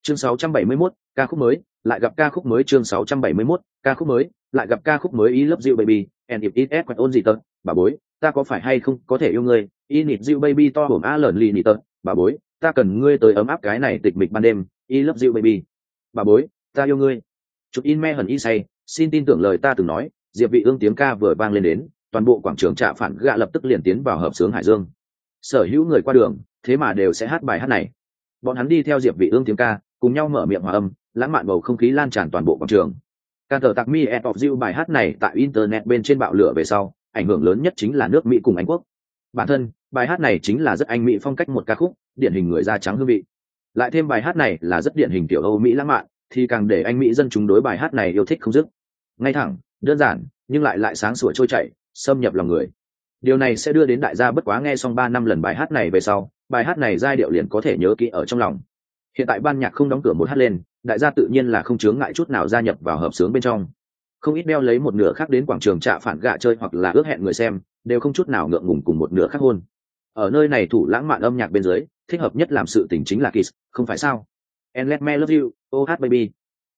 Chương 671, ca khúc mới, lại gặp ca khúc mới chương 671, ca khúc mới, lại gặp ca khúc mới ý love you baby, and if it s quẹt ôn gì tật, bà bối, ta có phải hay không có thể yêu ngươi, y nịt you baby to hổm a lởn lì nịt tật, bà bối, ta cần ngươi tới ấm áp cái này tịch mịch ban đêm, y love you baby. Bà bối, ta yêu ngươi. Chụp in me hẳn y say, xin tin tưởng lời ta từng nói, Diệp Vị Ương tiếng ca vừa vang lên đến, toàn bộ quảng trường trạ phản gạ lập tức liền tiến vào hợp sướng hải dương. Sở hữu người qua đường, thế mà đều sẽ hát bài hát này. Bọn hắn đi theo Diệp Vị Ương tiếng ca, cùng nhau mở miệng hòa âm, lãng mạn bầu không khí lan tràn toàn bộ quảng trường ca tờ tạc mi et of you bài hát này tại internet bên trên bạo lửa về sau ảnh hưởng lớn nhất chính là nước mỹ cùng anh quốc bản thân bài hát này chính là rất anh mỹ phong cách một ca khúc điển hình người da trắng hương vị lại thêm bài hát này là rất điển hình tiểu âu mỹ lãng mạn thì càng để anh mỹ dân chúng đối bài hát này yêu thích không dứt ngay thẳng đơn giản nhưng lại lại sáng sủa trôi chảy xâm nhập lòng người. Điều này sẽ đưa đến đại gia bất quá nghe xong ba năm lần bài hát này về sau, bài hát này giai điệu liền có thể nhớ kỹ ở trong lòng. Hiện tại ban nhạc không đóng cửa một hát lên, đại gia tự nhiên là không chướng ngại chút nào gia nhập vào hợp sướng bên trong. Không ít đeo lấy một nửa khác đến quảng trường trạ phản gạ chơi hoặc là ước hẹn người xem, đều không chút nào ngượng ngùng cùng một nửa khác hôn. Ở nơi này thủ lãng mạn âm nhạc bên dưới, thích hợp nhất làm sự tình chính là kiss, không phải sao? And let me love you oh baby.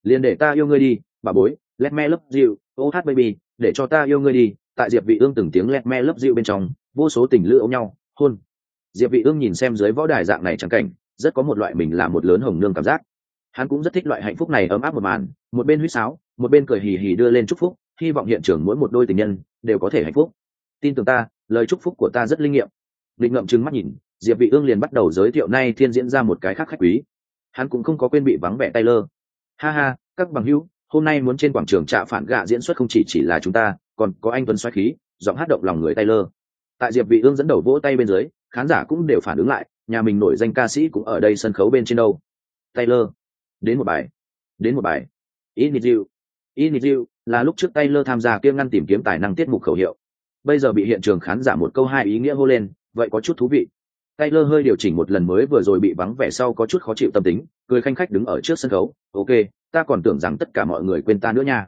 Liền để ta yêu ngươi đi, bà bối. Let me love you oh baby, để cho ta yêu ngươi đi tại diệp vị ương từng tiếng lẹt me lấp dịu bên trong, vô số tình lữ ôm nhau, hôn. Diệp vị ương nhìn xem dưới võ đài dạng này chẳng cảnh, rất có một loại mình là một lớn hồng nương cảm giác. Hắn cũng rất thích loại hạnh phúc này ấm áp một màn, một bên huýt sáo, một bên cười hì hì đưa lên chúc phúc, hy vọng hiện trường mỗi một đôi tình nhân đều có thể hạnh phúc. Tin tưởng ta, lời chúc phúc của ta rất linh nghiệm. Định ngậm trừng mắt nhìn, diệp vị ương liền bắt đầu giới thiệu nay thiên diễn ra một cái khác khách quý. Hắn cũng không có quên bị vắng vẻ tay lơ. ha ha, các bằng hữu, hôm nay muốn trên quảng trường trạ phản gạ diễn xuất không chỉ chỉ là chúng ta còn có anh tuấn xoáy khí, giọng hát động lòng người taylor. Tại diệp vị ương dẫn đầu vỗ tay bên dưới, khán giả cũng đều phản ứng lại, nhà mình nổi danh ca sĩ cũng ở đây sân khấu bên trên đâu. Taylor, đến một bài, đến một bài. In you in you là lúc trước taylor tham gia kia ngăn tìm kiếm tài năng tiết mục khẩu hiệu. Bây giờ bị hiện trường khán giả một câu hai ý nghĩa hô lên, vậy có chút thú vị. Taylor hơi điều chỉnh một lần mới vừa rồi bị vắng vẻ sau có chút khó chịu tâm tính, cười khanh khách đứng ở trước sân khấu. Ok, ta còn tưởng rằng tất cả mọi người quên ta nữa nha.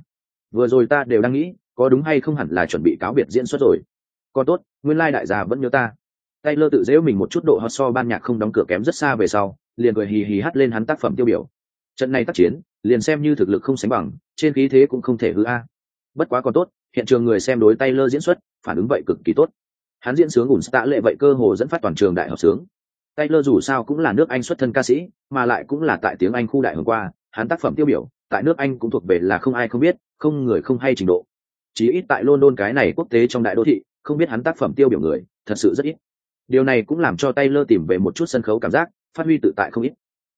Vừa rồi ta đều đang nghĩ có đúng hay không hẳn là chuẩn bị cáo biệt diễn xuất rồi còn tốt nguyên lai đại gia vẫn nhớ ta Taylor tự dễu mình một chút độ hot so ban nhạc không đóng cửa kém rất xa về sau, liền cười hì hì hát lên hắn tác phẩm tiêu biểu. Trận này tác chiến, liền xem như thực lực không sánh bằng, trên khí thế cũng không thể hư a. Bất quá còn tốt, hiện trường người xem đối Taylor diễn xuất, phản ứng vậy cực kỳ tốt. Hắn diễn sướng ủn tạ lệ vậy cơ hồ dẫn phát toàn trường đại học sướng. Taylor dù sao cũng là nước Anh xuất thân ca sĩ, mà lại cũng là tại tiếng Anh khu đại hôm qua, hắn tác phẩm tiêu biểu, tại nước Anh cũng thuộc về là không ai không biết, không người không hay trình độ. Chỉ ít tại London cái này quốc tế trong đại đô thị, không biết hắn tác phẩm tiêu biểu người, thật sự rất ít. Điều này cũng làm cho Taylor tìm về một chút sân khấu cảm giác phát huy tự tại không ít.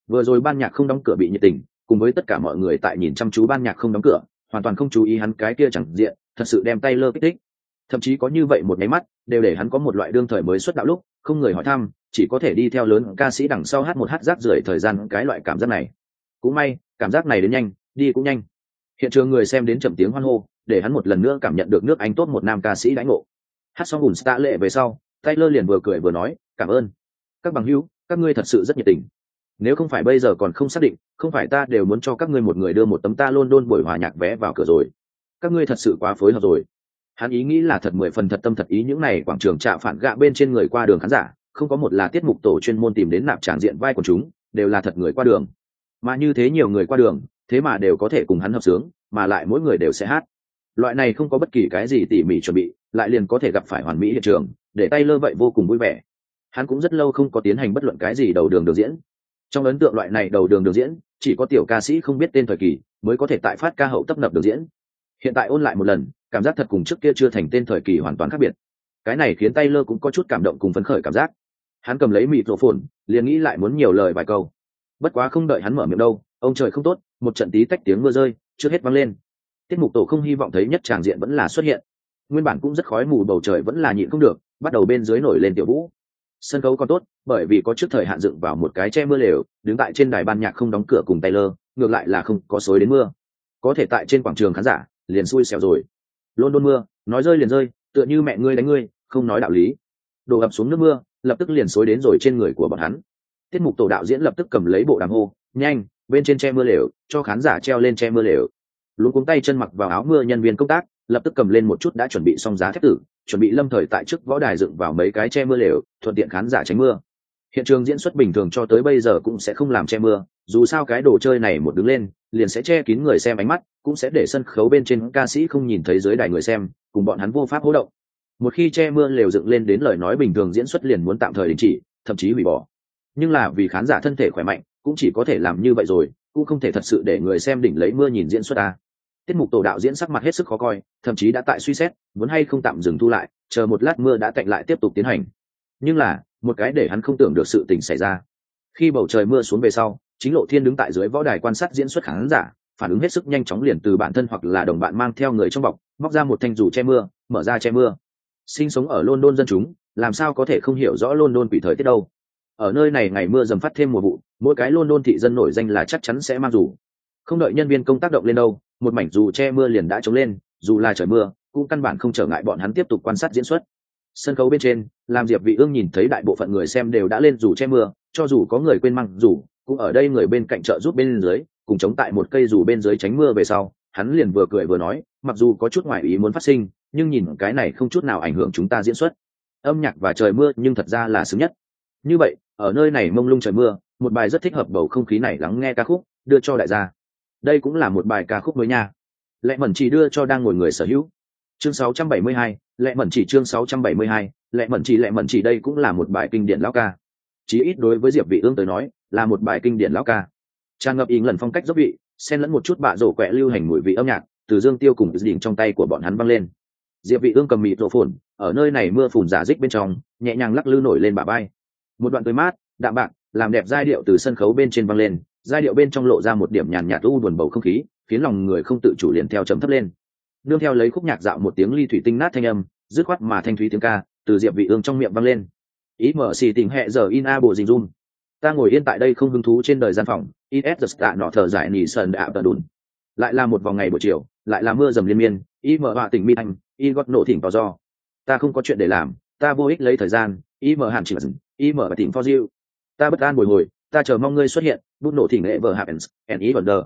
Vừa rồi ban nhạc không đóng cửa bị nhiệt tình cùng với tất cả mọi người tại nhìn chăm chú ban nhạc không đóng cửa hoàn toàn không chú ý hắn cái kia chẳng diện thật sự đem Taylor kích thích. Thậm chí có như vậy một máy mắt đều để hắn có một loại đương thời mới xuất đạo lúc không người hỏi thăm chỉ có thể đi theo lớn ca sĩ đằng sau hát một hát rác rưởi thời gian cái loại cảm giác này. Cũng may cảm giác này đến nhanh đi cũng nhanh. Hiện trường người xem đến chậm tiếng hoan hô để hắn một lần nữa cảm nhận được nước anh tốt một nam ca sĩ đãi ngộ hát xong ùn tạ lệ về sau Taylor liền vừa cười vừa nói, "Cảm ơn. Các bằng hữu, các ngươi thật sự rất nhiệt tình. Nếu không phải bây giờ còn không xác định, không phải ta đều muốn cho các ngươi một người đưa một tấm ta luôn đôn buổi hòa nhạc vé vào cửa rồi. Các ngươi thật sự quá phối hợp rồi." Hắn ý nghĩ là thật mười phần thật tâm thật ý những này quảng trường trạ phản gạ bên trên người qua đường khán giả, không có một là tiết mục tổ chuyên môn tìm đến nạp tràng diện vai của chúng, đều là thật người qua đường. mà như thế nhiều người qua đường thế mà đều có thể cùng hắn hợp sướng mà lại mỗi người đều sẽ hát loại này không có bất kỳ cái gì tỉ mỉ chuẩn bị, lại liền có thể gặp phải hoàn mỹ hiện trường, để tay lơ vậy vô cùng vui vẻ. Hắn cũng rất lâu không có tiến hành bất luận cái gì đầu đường được diễn. Trong ấn tượng loại này đầu đường được diễn, chỉ có tiểu ca sĩ không biết tên thời kỳ mới có thể tại phát ca hậu tấp nập được diễn. Hiện tại ôn lại một lần, cảm giác thật cùng trước kia chưa thành tên thời kỳ hoàn toàn khác biệt. Cái này khiến tay lơ cũng có chút cảm động cùng phấn khởi cảm giác. Hắn cầm lấy mịt rổ phồn liền nghĩ lại muốn nhiều lời vài câu. Bất quá không đợi hắn mở miệng đâu, ông trời không tốt, một trận tí tách tiếng mưa rơi, trước hết văng lên tiết mục tổ không hy vọng thấy nhất tràng diện vẫn là xuất hiện. Nguyên bản cũng rất khói mù, bầu trời vẫn là nhịn không được, bắt đầu bên dưới nổi lên tiểu vũ. Sân khấu còn tốt, bởi vì có trước thời hạn dựng vào một cái che mưa lều, đứng tại trên đài ban nhạc không đóng cửa cùng taylor, ngược lại là không có xối đến mưa. Có thể tại trên quảng trường khán giả, liền xui xẻo rồi. Luôn đôn mưa, nói rơi liền rơi, tựa như mẹ ngươi đánh ngươi, không nói đạo lý. Đổ ập xuống nước mưa, lập tức liền xối đến rồi trên người của bọn hắn. Tiết mục tổ đạo diễn lập tức cầm lấy bộ đàm hô, nhanh, bên trên che mưa lều, cho khán giả treo lên che mưa lều luôn cuống tay chân mặc vào áo mưa nhân viên công tác, lập tức cầm lên một chút đã chuẩn bị xong giá thép tử, chuẩn bị lâm thời tại trước võ đài dựng vào mấy cái che mưa lều, thuận tiện khán giả tránh mưa. Hiện trường diễn xuất bình thường cho tới bây giờ cũng sẽ không làm che mưa, dù sao cái đồ chơi này một đứng lên, liền sẽ che kín người xem ánh mắt, cũng sẽ để sân khấu bên trên ca sĩ không nhìn thấy dưới đài người xem, cùng bọn hắn vô pháp hỗ động. Một khi che mưa lều dựng lên đến lời nói bình thường diễn xuất liền muốn tạm thời đình chỉ, thậm chí hủy bỏ. Nhưng là vì khán giả thân thể khỏe mạnh, cũng chỉ có thể làm như vậy rồi, cũng không thể thật sự để người xem đỉnh lấy mưa nhìn diễn xuất ta tiết mục tổ đạo diễn sắc mặt hết sức khó coi, thậm chí đã tại suy xét, muốn hay không tạm dừng thu lại, chờ một lát mưa đã tạnh lại tiếp tục tiến hành. Nhưng là, một cái để hắn không tưởng được sự tình xảy ra. Khi bầu trời mưa xuống về sau, chính lộ thiên đứng tại dưới võ đài quan sát diễn xuất khán giả, phản ứng hết sức nhanh chóng liền từ bản thân hoặc là đồng bạn mang theo người trong bọc, móc ra một thanh dù che mưa, mở ra che mưa. Sinh sống ở london dân chúng, làm sao có thể không hiểu rõ london quỷ thời tiết đâu? Ở nơi này ngày mưa dầm phát thêm mùa vụ, mỗi cái london thị dân nổi danh là chắc chắn sẽ mang dù không đợi nhân viên công tác động lên đâu, một mảnh dù che mưa liền đã trống lên, dù là trời mưa, cũng căn bản không trở ngại bọn hắn tiếp tục quan sát diễn xuất. Sân khấu bên trên làm diệp vị ương nhìn thấy đại bộ phận người xem đều đã lên dù che mưa, cho dù có người quên mang dù, cũng ở đây người bên cạnh trợ giúp bên dưới, cùng chống tại một cây dù bên dưới tránh mưa về sau, hắn liền vừa cười vừa nói, mặc dù có chút ngoại ý muốn phát sinh, nhưng nhìn cái này không chút nào ảnh hưởng chúng ta diễn xuất. Âm nhạc và trời mưa nhưng thật ra là xứng nhất. Như vậy, ở nơi này mông lung trời mưa, một bài rất thích hợp bầu không khí này lắng nghe ca khúc, đưa cho đại gia đây cũng là một bài ca khúc mới nha. Lệ mẩn chỉ đưa cho đang ngồi người sở hữu. Chương 672, lệ mẩn chỉ chương 672, lệ mẩn chỉ lệ mẩn chỉ đây cũng là một bài kinh điển lão ca. Chí ít đối với diệp vị ương tới nói là một bài kinh điển lão ca. Tràn ngập ý lần phong cách dốc vị xen lẫn một chút bạ rổ quẹ lưu hành mùi vị âm nhạc từ dương tiêu cùng đỉnh trong tay của bọn hắn văng lên. Diệp vị ương cầm mịt rổ phồn ở nơi này mưa phùn giả dích bên trong nhẹ nhàng lắc lư nổi lên bả bay một đoạn tươi mát đạm bạc làm đẹp giai điệu từ sân khấu bên trên văng lên giai điệu bên trong lộ ra một điểm nhàn nhạt u buồn bầu không khí, khiến lòng người không tự chủ liền theo chấm thấp lên. Nương theo lấy khúc nhạc dạo một tiếng ly thủy tinh nát thanh âm, dứt khoát mà thanh thúy tiếng ca, từ diệp vị ương trong miệng vang lên. Ý mở xì tình hệ giờ in a bộ dình run ta ngồi yên tại đây không hứng thú trên đời gian phòng is the tạ nọ thở dài nỉ sần ạ tờ đùn. Lại là một vòng ngày buổi chiều, lại là mưa dầm liên miên y mở họa tỉnh mi anh. y gót nổ thỉnh tỏ do. Ta không có chuyện để làm, ta vô ích lấy thời gian y mở hàn chỉ y mở và tỉnh for you ta bất an bồi hồi, ta chờ mong ngươi xuất hiện bút nổ thỉnh nghệ vợ happens and ý wonder.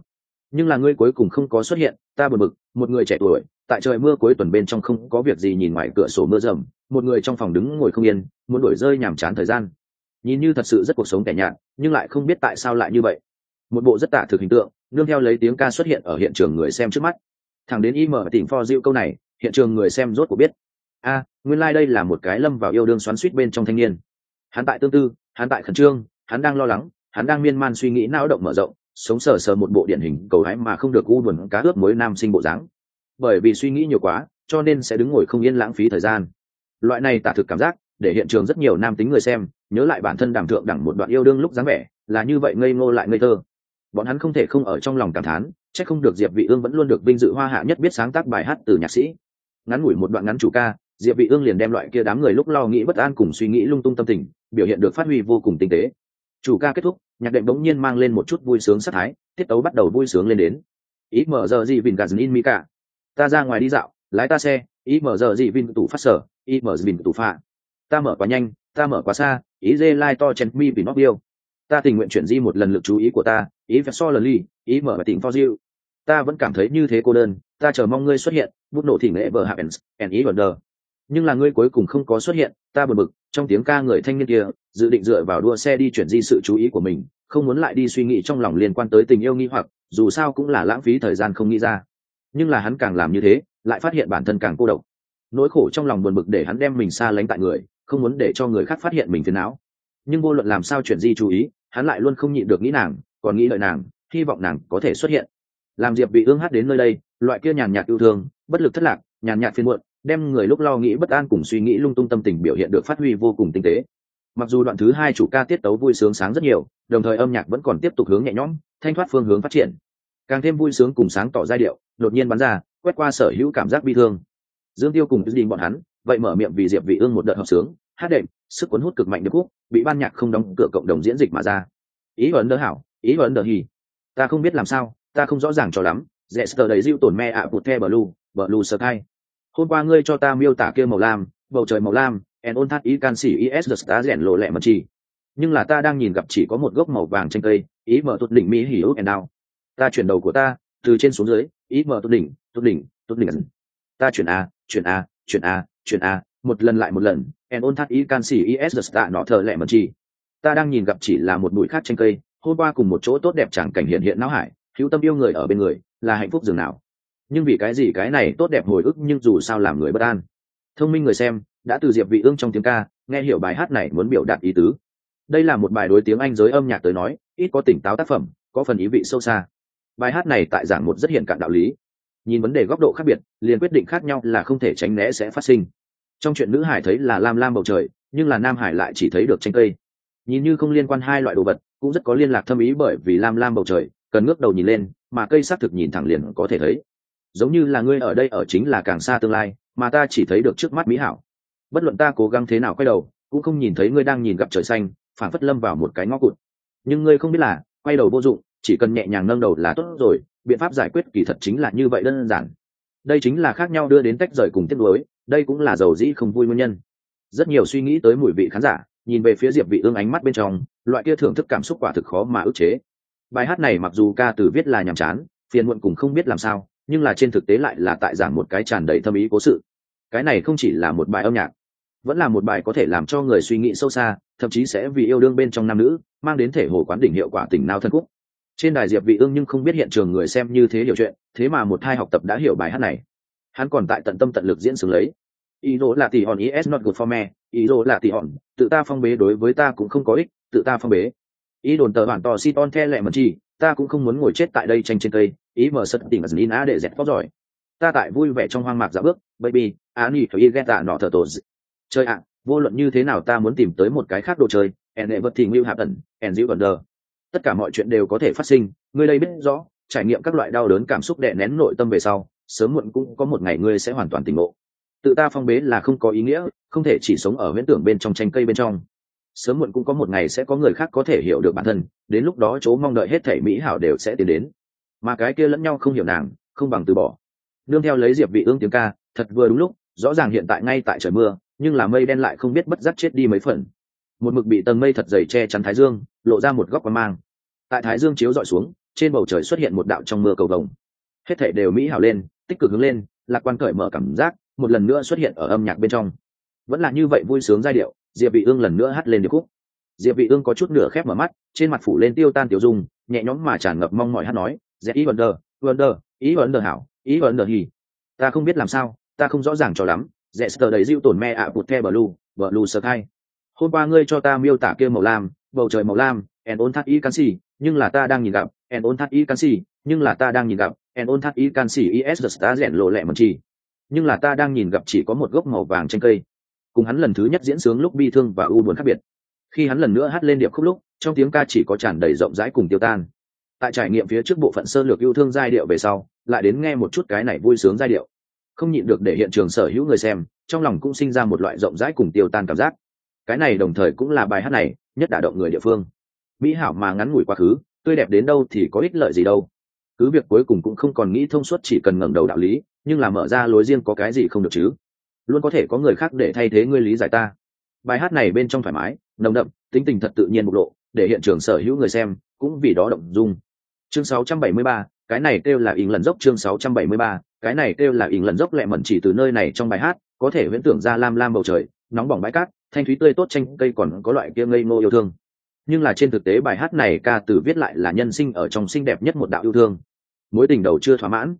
Nhưng là ngươi cuối cùng không có xuất hiện, ta buồn bực, một người trẻ tuổi, tại trời mưa cuối tuần bên trong không có việc gì nhìn ngoài cửa sổ mưa rầm, một người trong phòng đứng ngồi không yên, muốn đổi rơi nhàm chán thời gian. Nhìn như thật sự rất cuộc sống tẻ nhạt, nhưng lại không biết tại sao lại như vậy. Một bộ rất tả thực hình tượng, nương theo lấy tiếng ca xuất hiện ở hiện trường người xem trước mắt. Thằng đến im mở tỉnh for diệu câu này, hiện trường người xem rốt cuộc biết. A, nguyên lai、like、đây là một cái lâm vào yêu đương xoắn suýt bên trong thanh niên. Hắn tại tương tư, hắn tại khẩn trương, hắn đang lo lắng hắn đang miên man suy nghĩ não động mở rộng, sống sờ sờ một bộ điển hình cầu hái mà không được u buồn cá ướp mới nam sinh bộ dáng. Bởi vì suy nghĩ nhiều quá, cho nên sẽ đứng ngồi không yên lãng phí thời gian. Loại này tả thực cảm giác, để hiện trường rất nhiều nam tính người xem, nhớ lại bản thân đàm thượng đẳng một đoạn yêu đương lúc dáng vẻ, là như vậy ngây ngô lại ngây thơ. Bọn hắn không thể không ở trong lòng cảm thán c h ắ c không được diệp vị ương vẫn luôn được vinh dự hoa hạ nhất biết sáng tác bài hát từ nhạc sĩ. Ngắn ngủi một đoạn ngắn chủ ca, diệp vị ương liền đem loại kia đám người lúc lo nghĩ bất an cùng suy nghĩ lung tung tâm tình, biểu hiện được phát huy vô cùng tinh tế chủ ca kết thúc, nhạc đệm bỗng nhiên mang lên một chút vui sướng sắc thái, tiết tấu bắt đầu vui sướng lên đến. Ý mở giờ gì vìn gà dìn in mỹ cả ta ra ngoài đi dạo, lái ta xe, ý mở giờ gì vìn tủ phát sở, ý mở vìn tủ phạ. Ta mở quá nhanh, ta mở quá xa, ý dê lai to chen mi vì nó yêu ta tình nguyện chuyển di một lần lực chú ý của ta, ý vẹt so lần ly ý mở và tỉnh for you. Ta vẫn cảm thấy như thế cô đơn, ta chờ mong ngươi xuất hiện, bút nổ thì nghệ vợ happens and ý wonder nhưng là ngươi cuối cùng không có xuất hiện ta buồn bực, trong tiếng ca người thanh niên kia, dự định dựa vào đua xe đi chuyển di sự chú ý của mình, không muốn lại đi suy nghĩ trong lòng liên quan tới tình yêu nghi hoặc, dù sao cũng là lãng phí thời gian không nghĩ ra. Nhưng là hắn càng làm như thế, lại phát hiện bản thân càng cô độc. Nỗi khổ trong lòng buồn bực để hắn đem mình xa lánh tại người, không muốn để cho người khác phát hiện mình phiền não. Nhưng vô luận làm sao chuyển di chú ý, hắn lại luôn không nhịn được nghĩ nàng, còn nghĩ đợi nàng, hy vọng nàng có thể xuất hiện. Làm diệp bị ương hát đến nơi đây, loại kia nhàn nhạt yêu thương, bất lực thất lạc, nhàn nhạt phiên muộn đem người lúc lo nghĩ bất an cùng suy nghĩ lung tung tâm tình biểu hiện được phát huy vô cùng tinh tế. Mặc dù đoạn thứ hai chủ ca tiết tấu vui sướng sáng rất nhiều, đồng thời âm nhạc vẫn còn tiếp tục hướng nhẹ nhõm, thanh thoát phương hướng phát triển. Càng thêm vui sướng cùng sáng tỏ giai điệu, đột nhiên bắn ra, quét qua sở hữu cảm giác bi thương. Dương tiêu cùng đình bọn hắn, vậy mở miệng vì diệp vị ương một đợt hợp sướng, hát đệm, sức cuốn hút cực mạnh được khúc, bị ban nhạc không đóng cửa cộng đồng diễn dịch mà ra. Ý vấn đỡ hảo, ý vấn đỡ hì ta không biết làm sao, ta không rõ ràng cho lắm. Dễ sờ đầy diệu tổn me ạ, bụt the blue blue sky hôm qua ngươi cho ta miêu tả kia màu lam, bầu trời màu lam, and on that ý can xỉ is the star rèn lộ lẹ mật chi nhưng là ta đang nhìn gặp chỉ có một gốc màu vàng trên cây, ý mở tốt đỉnh mỹ hiểu and down ta chuyển đầu của ta, từ trên xuống dưới, ý mở tốt đỉnh tốt đỉnh tốt đỉnh. Ta chuyển a chuyển a chuyển a chuyển a, một lần lại một lần, and on that ý can xỉ is the star nọ thờ lẹ mật chi ta đang nhìn gặp chỉ là một bụi khác trên cây, hôm qua cùng một chỗ tốt đẹp chẳng cảnh hiện hiện não hải, hữu tâm yêu người ở bên người, là hạnh phúc dường nào? Nhưng vì cái gì cái này tốt đẹp hồi ức nhưng dù sao làm người bất an. Thông minh người xem, đã từ diệp vị ương trong tiếng ca, nghe hiểu bài hát này muốn biểu đạt ý tứ. Đây là một bài đối tiếng anh giới âm nhạc tới nói, ít có tỉnh táo tác phẩm, có phần ý vị sâu xa. Bài hát này tại giảng một rất hiện cạn đạo lý. Nhìn vấn đề góc độ khác biệt, liền quyết định khác nhau là không thể tránh né sẽ phát sinh. Trong chuyện nữ hải thấy là lam lam bầu trời, nhưng là nam hải lại chỉ thấy được tranh cây. Nhìn như không liên quan hai loại đồ vật, cũng rất có liên lạc thâm ý bởi vì lam lam bầu trời, cần ngước đầu nhìn lên, mà cây xác thực nhìn thẳng liền có thể thấy giống như là ngươi ở đây ở chính là càng xa tương lai, mà ta chỉ thấy được trước mắt mỹ hảo. Bất luận ta cố gắng thế nào quay đầu, cũng không nhìn thấy ngươi đang nhìn gặp trời xanh phản phất lâm vào một cái ngõ cụt. Nhưng ngươi không biết là, quay đầu vô dụng, chỉ cần nhẹ nhàng nâng đầu là tốt rồi, biện pháp giải quyết kỳ thật chính là như vậy đơn giản. Đây chính là khác nhau đưa đến tách rời cùng tiếp nối, đây cũng là dầu dĩ không vui nguyên nhân. Rất nhiều suy nghĩ tới mùi vị khán giả, nhìn về phía diệp vị ương ánh mắt bên trong, loại kia thưởng thức cảm xúc quả thực khó mà ức chế. Bài hát này mặc dù ca từ viết là nhàm chán, phiền muộn cùng không biết làm sao nhưng là trên thực tế lại là tại giảng một cái tràn đầy thâm ý cố sự. Cái này không chỉ là một bài âm nhạc, vẫn là một bài có thể làm cho người suy nghĩ sâu xa, thậm chí sẽ vì yêu đương bên trong nam nữ, mang đến thể hồ quán đỉnh hiệu quả tỉnh nao thân khúc. Trên đài diệp vị ương nhưng không biết hiện trường người xem như thế hiểu chuyện, thế mà một hai học tập đã hiểu bài hát này. Hắn còn tại tận tâm tận lực diễn sướng lấy. Ý đồ là tỷ hòn is not good for me, ý đồ là tỷ hòn, tự ta phong bế đối với ta cũng không có ích, tự ta phong bế. Ý đồn tờ bản to si ton the lẹ mật chi, ta cũng không muốn ngồi chết tại đây tranh trên cây ý mở sật tỉnh dìn á để dẹp có giỏi ta tại vui vẻ trong hoang mạc dạ bước, baby, á nỉ phải ghét tạ nọ thờ tổ chơi ạ, vô luận như thế nào ta muốn tìm tới một cái khác đồ chơi and vật thì hạ happen and you đờ. tất cả mọi chuyện đều có thể phát sinh, ngươi đây biết rõ, trải nghiệm các loại đau đớn cảm xúc đè nén nội tâm về sau, sớm muộn cũng có một ngày ngươi sẽ hoàn toàn tỉnh ngộ. Tự ta phong bế là không có ý nghĩa, không thể chỉ sống ở viễn tưởng bên trong tranh cây bên trong. Sớm muộn cũng có một ngày sẽ có người khác có thể hiểu được bản thân, đến lúc đó chỗ mong đợi hết thể mỹ hảo đều sẽ tiến đến mà cái kia lẫn nhau không hiểu nàng, không bằng từ bỏ. Nương theo lấy diệp vị ương tiếng ca, thật vừa đúng lúc, rõ ràng hiện tại ngay tại trời mưa, nhưng là mây đen lại không biết bất giác chết đi mấy phần. Một mực bị tầng mây thật dày che chắn thái dương, lộ ra một góc quan mang. Tại thái dương chiếu dọi xuống, trên bầu trời xuất hiện một đạo trong mưa cầu vồng. Hết thảy đều mỹ hảo lên, tích cực hướng lên, lạc quan cởi mở cảm giác, một lần nữa xuất hiện ở âm nhạc bên trong. Vẫn là như vậy vui sướng giai điệu, diệp vị ương lần nữa hát lên điệp khúc. Diệp vị ương có chút nửa khép mở mắt, trên mặt phủ lên tiêu tan tiểu dung, nhẹ nhõm mà tràn ngập mong mỏi hát nói dẹp ý vẫn đờ, ý wonder hảo ý wonder hì ta không biết làm sao ta không rõ ràng cho lắm. Dẹp sờ đầy dịu tổn me ạ bụt the blue blue thay. hôm qua ngươi cho ta miêu tả kia màu lam bầu trời màu lam en ôn thắt ý canxi nhưng là ta đang nhìn gặp en ôn thắt ý canxi nhưng là ta đang nhìn gặp en ôn thắt ý canxi is the star rèn lộ lẹ mật chi nhưng là ta đang nhìn gặp chỉ có một gốc màu vàng trên cây. Cùng hắn lần thứ nhất diễn sướng lúc bi thương và u buồn khác biệt. Khi hắn lần nữa hát lên điệp khúc lúc trong tiếng ca chỉ có tràn đầy rộng rãi cùng tiêu tan tại trải nghiệm phía trước bộ phận sơ lược yêu thương giai điệu về sau, lại đến nghe một chút cái này vui sướng giai điệu. Không nhịn được để hiện trường sở hữu người xem, trong lòng cũng sinh ra một loại rộng rãi cùng tiêu tan cảm giác. Cái này đồng thời cũng là bài hát này, nhất đả động người địa phương. Mỹ hảo mà ngắn ngủi quá khứ, tươi đẹp đến đâu thì có ích lợi gì đâu. Cứ việc cuối cùng cũng không còn nghĩ thông suốt chỉ cần ngẩng đầu đạo lý, nhưng là mở ra lối riêng có cái gì không được chứ? Luôn có thể có người khác để thay thế ngươi lý giải ta. Bài hát này bên trong thoải mái, nồng đậm, tính tình thật tự nhiên bộc lộ, để hiện trường sở hữu người xem cũng vì đó động dung chương 673, cái này kêu là ỉn lần dốc chương 673, cái này kêu là ỉn lần dốc lẹ mẩn chỉ từ nơi này trong bài hát có thể huyễn tưởng ra lam lam bầu trời nóng bỏng bãi cát thanh thúy tươi tốt tranh cây còn có loại kia ngây ngô yêu thương. Nhưng là trên thực tế bài hát này ca từ viết lại là nhân sinh ở trong xinh đẹp nhất một đạo yêu thương. Mối tình đầu chưa thỏa mãn.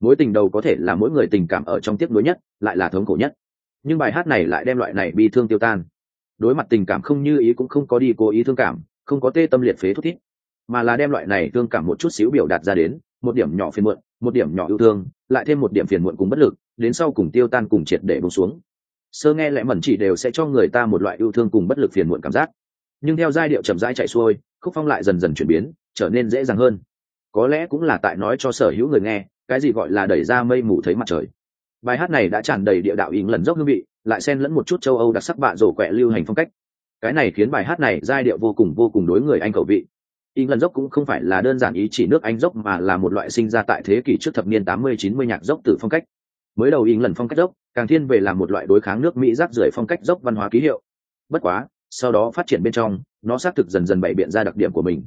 Mối tình đầu có thể là mỗi người tình cảm ở trong tiếc nuối nhất lại là thống khổ nhất. Nhưng bài hát này lại đem loại này bi thương tiêu tan. Đối mặt tình cảm không như ý cũng không có đi cố ý thương cảm không có tê tâm liệt phế thút thít mà là đem loại này thương cảm một chút xíu biểu đạt ra đến, một điểm nhỏ phiền muộn, một điểm nhỏ yêu thương, lại thêm một điểm phiền muộn cùng bất lực, đến sau cùng tiêu tan cùng triệt để bông xuống. Sơ nghe lẽ mẩn chỉ đều sẽ cho người ta một loại yêu thương cùng bất lực phiền muộn cảm giác. Nhưng theo giai điệu chậm rãi chạy xuôi, khúc phong lại dần dần chuyển biến, trở nên dễ dàng hơn. Có lẽ cũng là tại nói cho sở hữu người nghe, cái gì gọi là đẩy ra mây mù thấy mặt trời. Bài hát này đã tràn đầy địa đạo ý lần dốc hương vị, lại xen lẫn một chút châu âu đặc sắc bạ rổ quẹ lưu hành phong cách. Cái này khiến bài hát này giai điệu vô cùng vô cùng đối người anh cầu vị ý lần dốc cũng không phải là đơn giản ý chỉ nước anh dốc mà là một loại sinh ra tại thế kỷ trước thập niên tám mươi, chín mươi nhạc dốc từ phong cách. Mới đầu ý lần phong cách dốc, càng thiên về là một loại đối kháng nước mỹ rác rưởi phong cách dốc văn hóa ký hiệu. Bất quá, sau đó phát triển bên trong, nó xác thực dần dần bày biện ra đặc điểm của mình.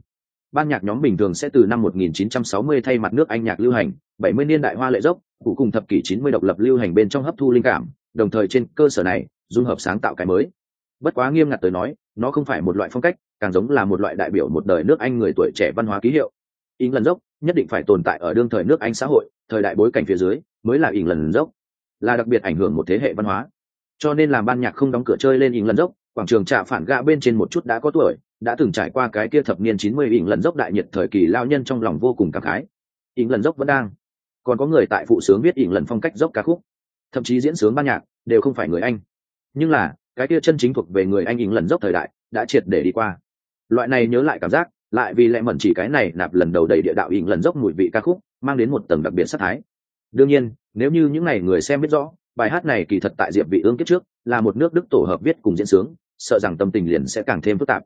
Ban nhạc nhóm bình thường sẽ từ năm 1960 thay mặt nước anh nhạc lưu hành 70 niên đại hoa lệ dốc, cụ cùng thập kỷ 90 độc lập lưu hành bên trong hấp thu linh cảm, đồng thời trên cơ sở này, dung hợp sáng tạo cái mới. Bất quá nghiêm ngặt tới nói, nó không phải một loại phong cách càng giống là một loại đại biểu một đời nước anh người tuổi trẻ văn hóa ký hiệu. In lần dốc nhất định phải tồn tại ở đương thời nước anh xã hội, thời đại bối cảnh phía dưới mới là in lần dốc, là đặc biệt ảnh hưởng một thế hệ văn hóa. Cho nên làm ban nhạc không đóng cửa chơi lên in lần dốc, quảng trường trạ phản gạ bên trên một chút đã có tuổi, đã từng trải qua cái kia thập niên chín mươi ỉng lần dốc đại nhiệt thời kỳ lao nhân trong lòng vô cùng cảm khái. Ỉng lần dốc vẫn đang. Còn có người tại phụ sướng viết ỉng lần phong cách dốc ca khúc. Thậm chí diễn sướng ban nhạc đều không phải người anh. Nhưng là, cái kia chân chính thuộc về người anh ỉng lần dốc thời đại đã triệt để đi qua loại này nhớ lại cảm giác, lại vì lẽ mẩn chỉ cái này nạp lần đầu đầy địa đạo ỉng lần dốc mùi vị ca khúc, mang đến một tầng đặc biệt sắc thái. Đương nhiên, nếu như những ngày người xem biết rõ, bài hát này kỳ thật tại diệp vị ương kiếp trước, là một nước đức tổ hợp viết cùng diễn sướng, sợ rằng tâm tình liền sẽ càng thêm phức tạp.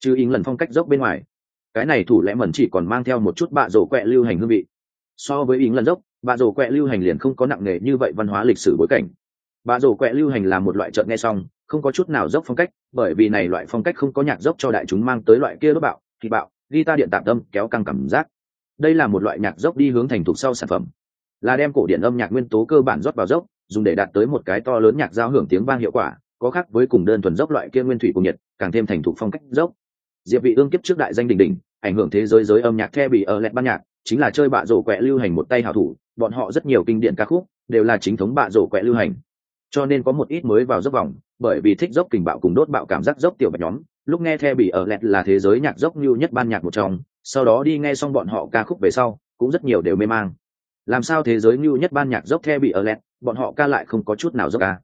Chứ ý lần phong cách dốc bên ngoài, cái này thủ lẽ mẩn chỉ còn mang theo một chút bạ rổ quẹ lưu hành hương vị. So với ý lần dốc, bạ rổ quẹ lưu hành liền không có nặng nề như vậy văn hóa lịch sử bối cảnh. Bạ rổ quẹ lưu hành là một loại trợn nghe xong không có chút nào dốc phong cách, bởi vì này loại phong cách không có nhạc dốc cho đại chúng mang tới loại kia đốt bạo, thì bạo ta điện tạm tâm, kéo căng cảm giác. Đây là một loại nhạc dốc đi hướng thành thục sau sản phẩm. Là đem cổ điển âm nhạc nguyên tố cơ bản rót vào dốc, dùng để đạt tới một cái to lớn nhạc giao hưởng tiếng vang hiệu quả, có khác với cùng đơn thuần dốc loại kia nguyên thủy cùng nhiệt, càng thêm thành thục phong cách dốc. Diệp vị ương kiếp trước đại danh đỉnh đỉnh, ảnh hưởng thế giới giới âm nhạc theo bị ở lẹt ban nhạc, chính là chơi bạ rổ quẹ lưu hành một tay hảo thủ, bọn họ rất nhiều kinh điển ca khúc, đều là chính thống bạ rổ quẹ lưu hành. Cho nên có một ít mới vào dốc vòng bởi vì thích dốc kình bạo cùng đốt bạo cảm giác dốc tiểu bạch nhóm. Lúc nghe theo bị ở lẹt là thế giới nhạc dốc như nhất ban nhạc một trong, sau đó đi nghe xong bọn họ ca khúc về sau, cũng rất nhiều đều mê mang. Làm sao thế giới như nhất ban nhạc dốc theo bị ở lẹt, bọn họ ca lại không có chút nào dốc ca?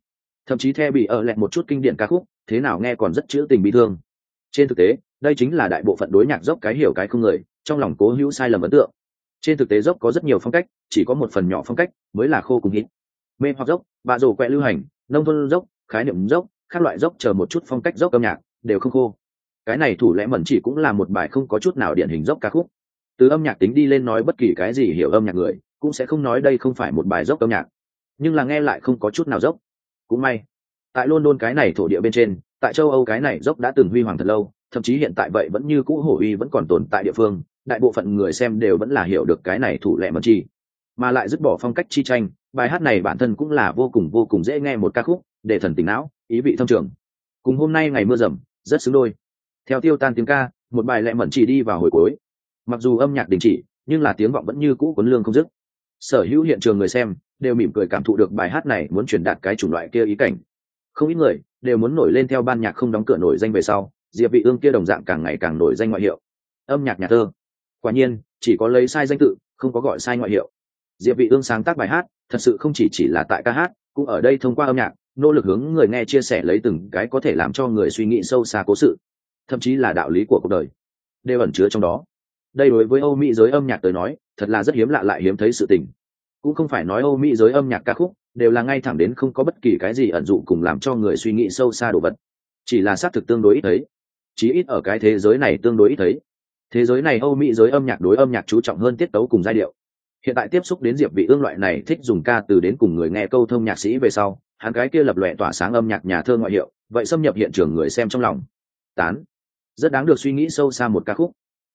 Thậm chí theo bị ở lẹt một chút kinh điển ca khúc, thế nào nghe còn rất chữ tình bị thương. Trên thực tế, đây chính là đại bộ phận đối nhạc dốc cái hiểu cái không người, trong lòng cố hữu sai lầm ấn tượng. Trên thực tế dốc có rất nhiều phong cách, chỉ có một phần nhỏ phong cách mới là khô cùng hít. Mê hoặc dốc bạ rổ quẹ lưu hành, nông thôn dốc khái niệm dốc các loại dốc chờ một chút phong cách dốc âm nhạc, đều không khô. Cái này thủ lẽ mẩn chỉ cũng là một bài không có chút nào điển hình dốc ca khúc. Từ âm nhạc tính đi lên nói bất kỳ cái gì hiểu âm nhạc người, cũng sẽ không nói đây không phải một bài dốc âm nhạc. Nhưng là nghe lại không có chút nào dốc. Cũng may, tại london cái này thổ địa bên trên, tại châu âu cái này dốc đã từng huy hoàng thật lâu, thậm chí hiện tại vậy vẫn như cũ hổ uy vẫn còn tồn tại địa phương, đại bộ phận người xem đều vẫn là hiểu được cái này thủ lệ mật chi mà lại dứt bỏ phong cách chi tranh, bài hát này bản thân cũng là vô cùng vô cùng dễ nghe một ca khúc để thần tình não, ý vị thâm trường. Cùng hôm nay ngày mưa rầm, rất xứng đôi. Theo tiêu tan tiếng ca, một bài lẹ mẩn chỉ đi vào hồi cuối. Mặc dù âm nhạc đình chỉ, nhưng là tiếng vọng vẫn như cũ quấn lương không dứt. Sở hữu hiện trường người xem đều mỉm cười cảm thụ được bài hát này muốn truyền đạt cái chủng loại kia ý cảnh. Không ít người đều muốn nổi lên theo ban nhạc không đóng cửa nổi danh về sau, diệp vị ương kia đồng dạng càng ngày càng nổi danh ngoại hiệu. Âm nhạc nhà thơ. Quả nhiên, chỉ có lấy sai danh tự, không có gọi sai ngoại hiệu. Diệp vị ương sáng tác bài hát, thật sự không chỉ chỉ là tại ca hát, cũng ở đây thông qua âm nhạc nỗ lực hướng người nghe chia sẻ lấy từng cái có thể làm cho người suy nghĩ sâu xa cố sự, thậm chí là đạo lý của cuộc đời, đều ẩn chứa trong đó. Đây đối với âu mỹ giới âm nhạc tới nói, thật là rất hiếm lạ lại hiếm thấy sự tình. Cũng không phải nói âu mỹ giới âm nhạc ca khúc đều là ngay thẳng đến không có bất kỳ cái gì ẩn dụ cùng làm cho người suy nghĩ sâu xa đồ vật, chỉ là xác thực tương đối ít thấy. Chí ít ở cái thế giới này tương đối ít thấy. Thế giới này âu mỹ giới âm nhạc đối âm nhạc chú trọng hơn tiết tấu cùng giai điệu. Hiện tại tiếp xúc đến diệp vị ương loại này thích dùng ca từ đến cùng người nghe câu thông nhạc sĩ về sau hắn cái kia lập lòe tỏa sáng âm nhạc nhà thơ ngoại hiệu, vậy xâm nhập hiện trường người xem trong lòng. Tán. Rất đáng được suy nghĩ sâu xa một ca khúc.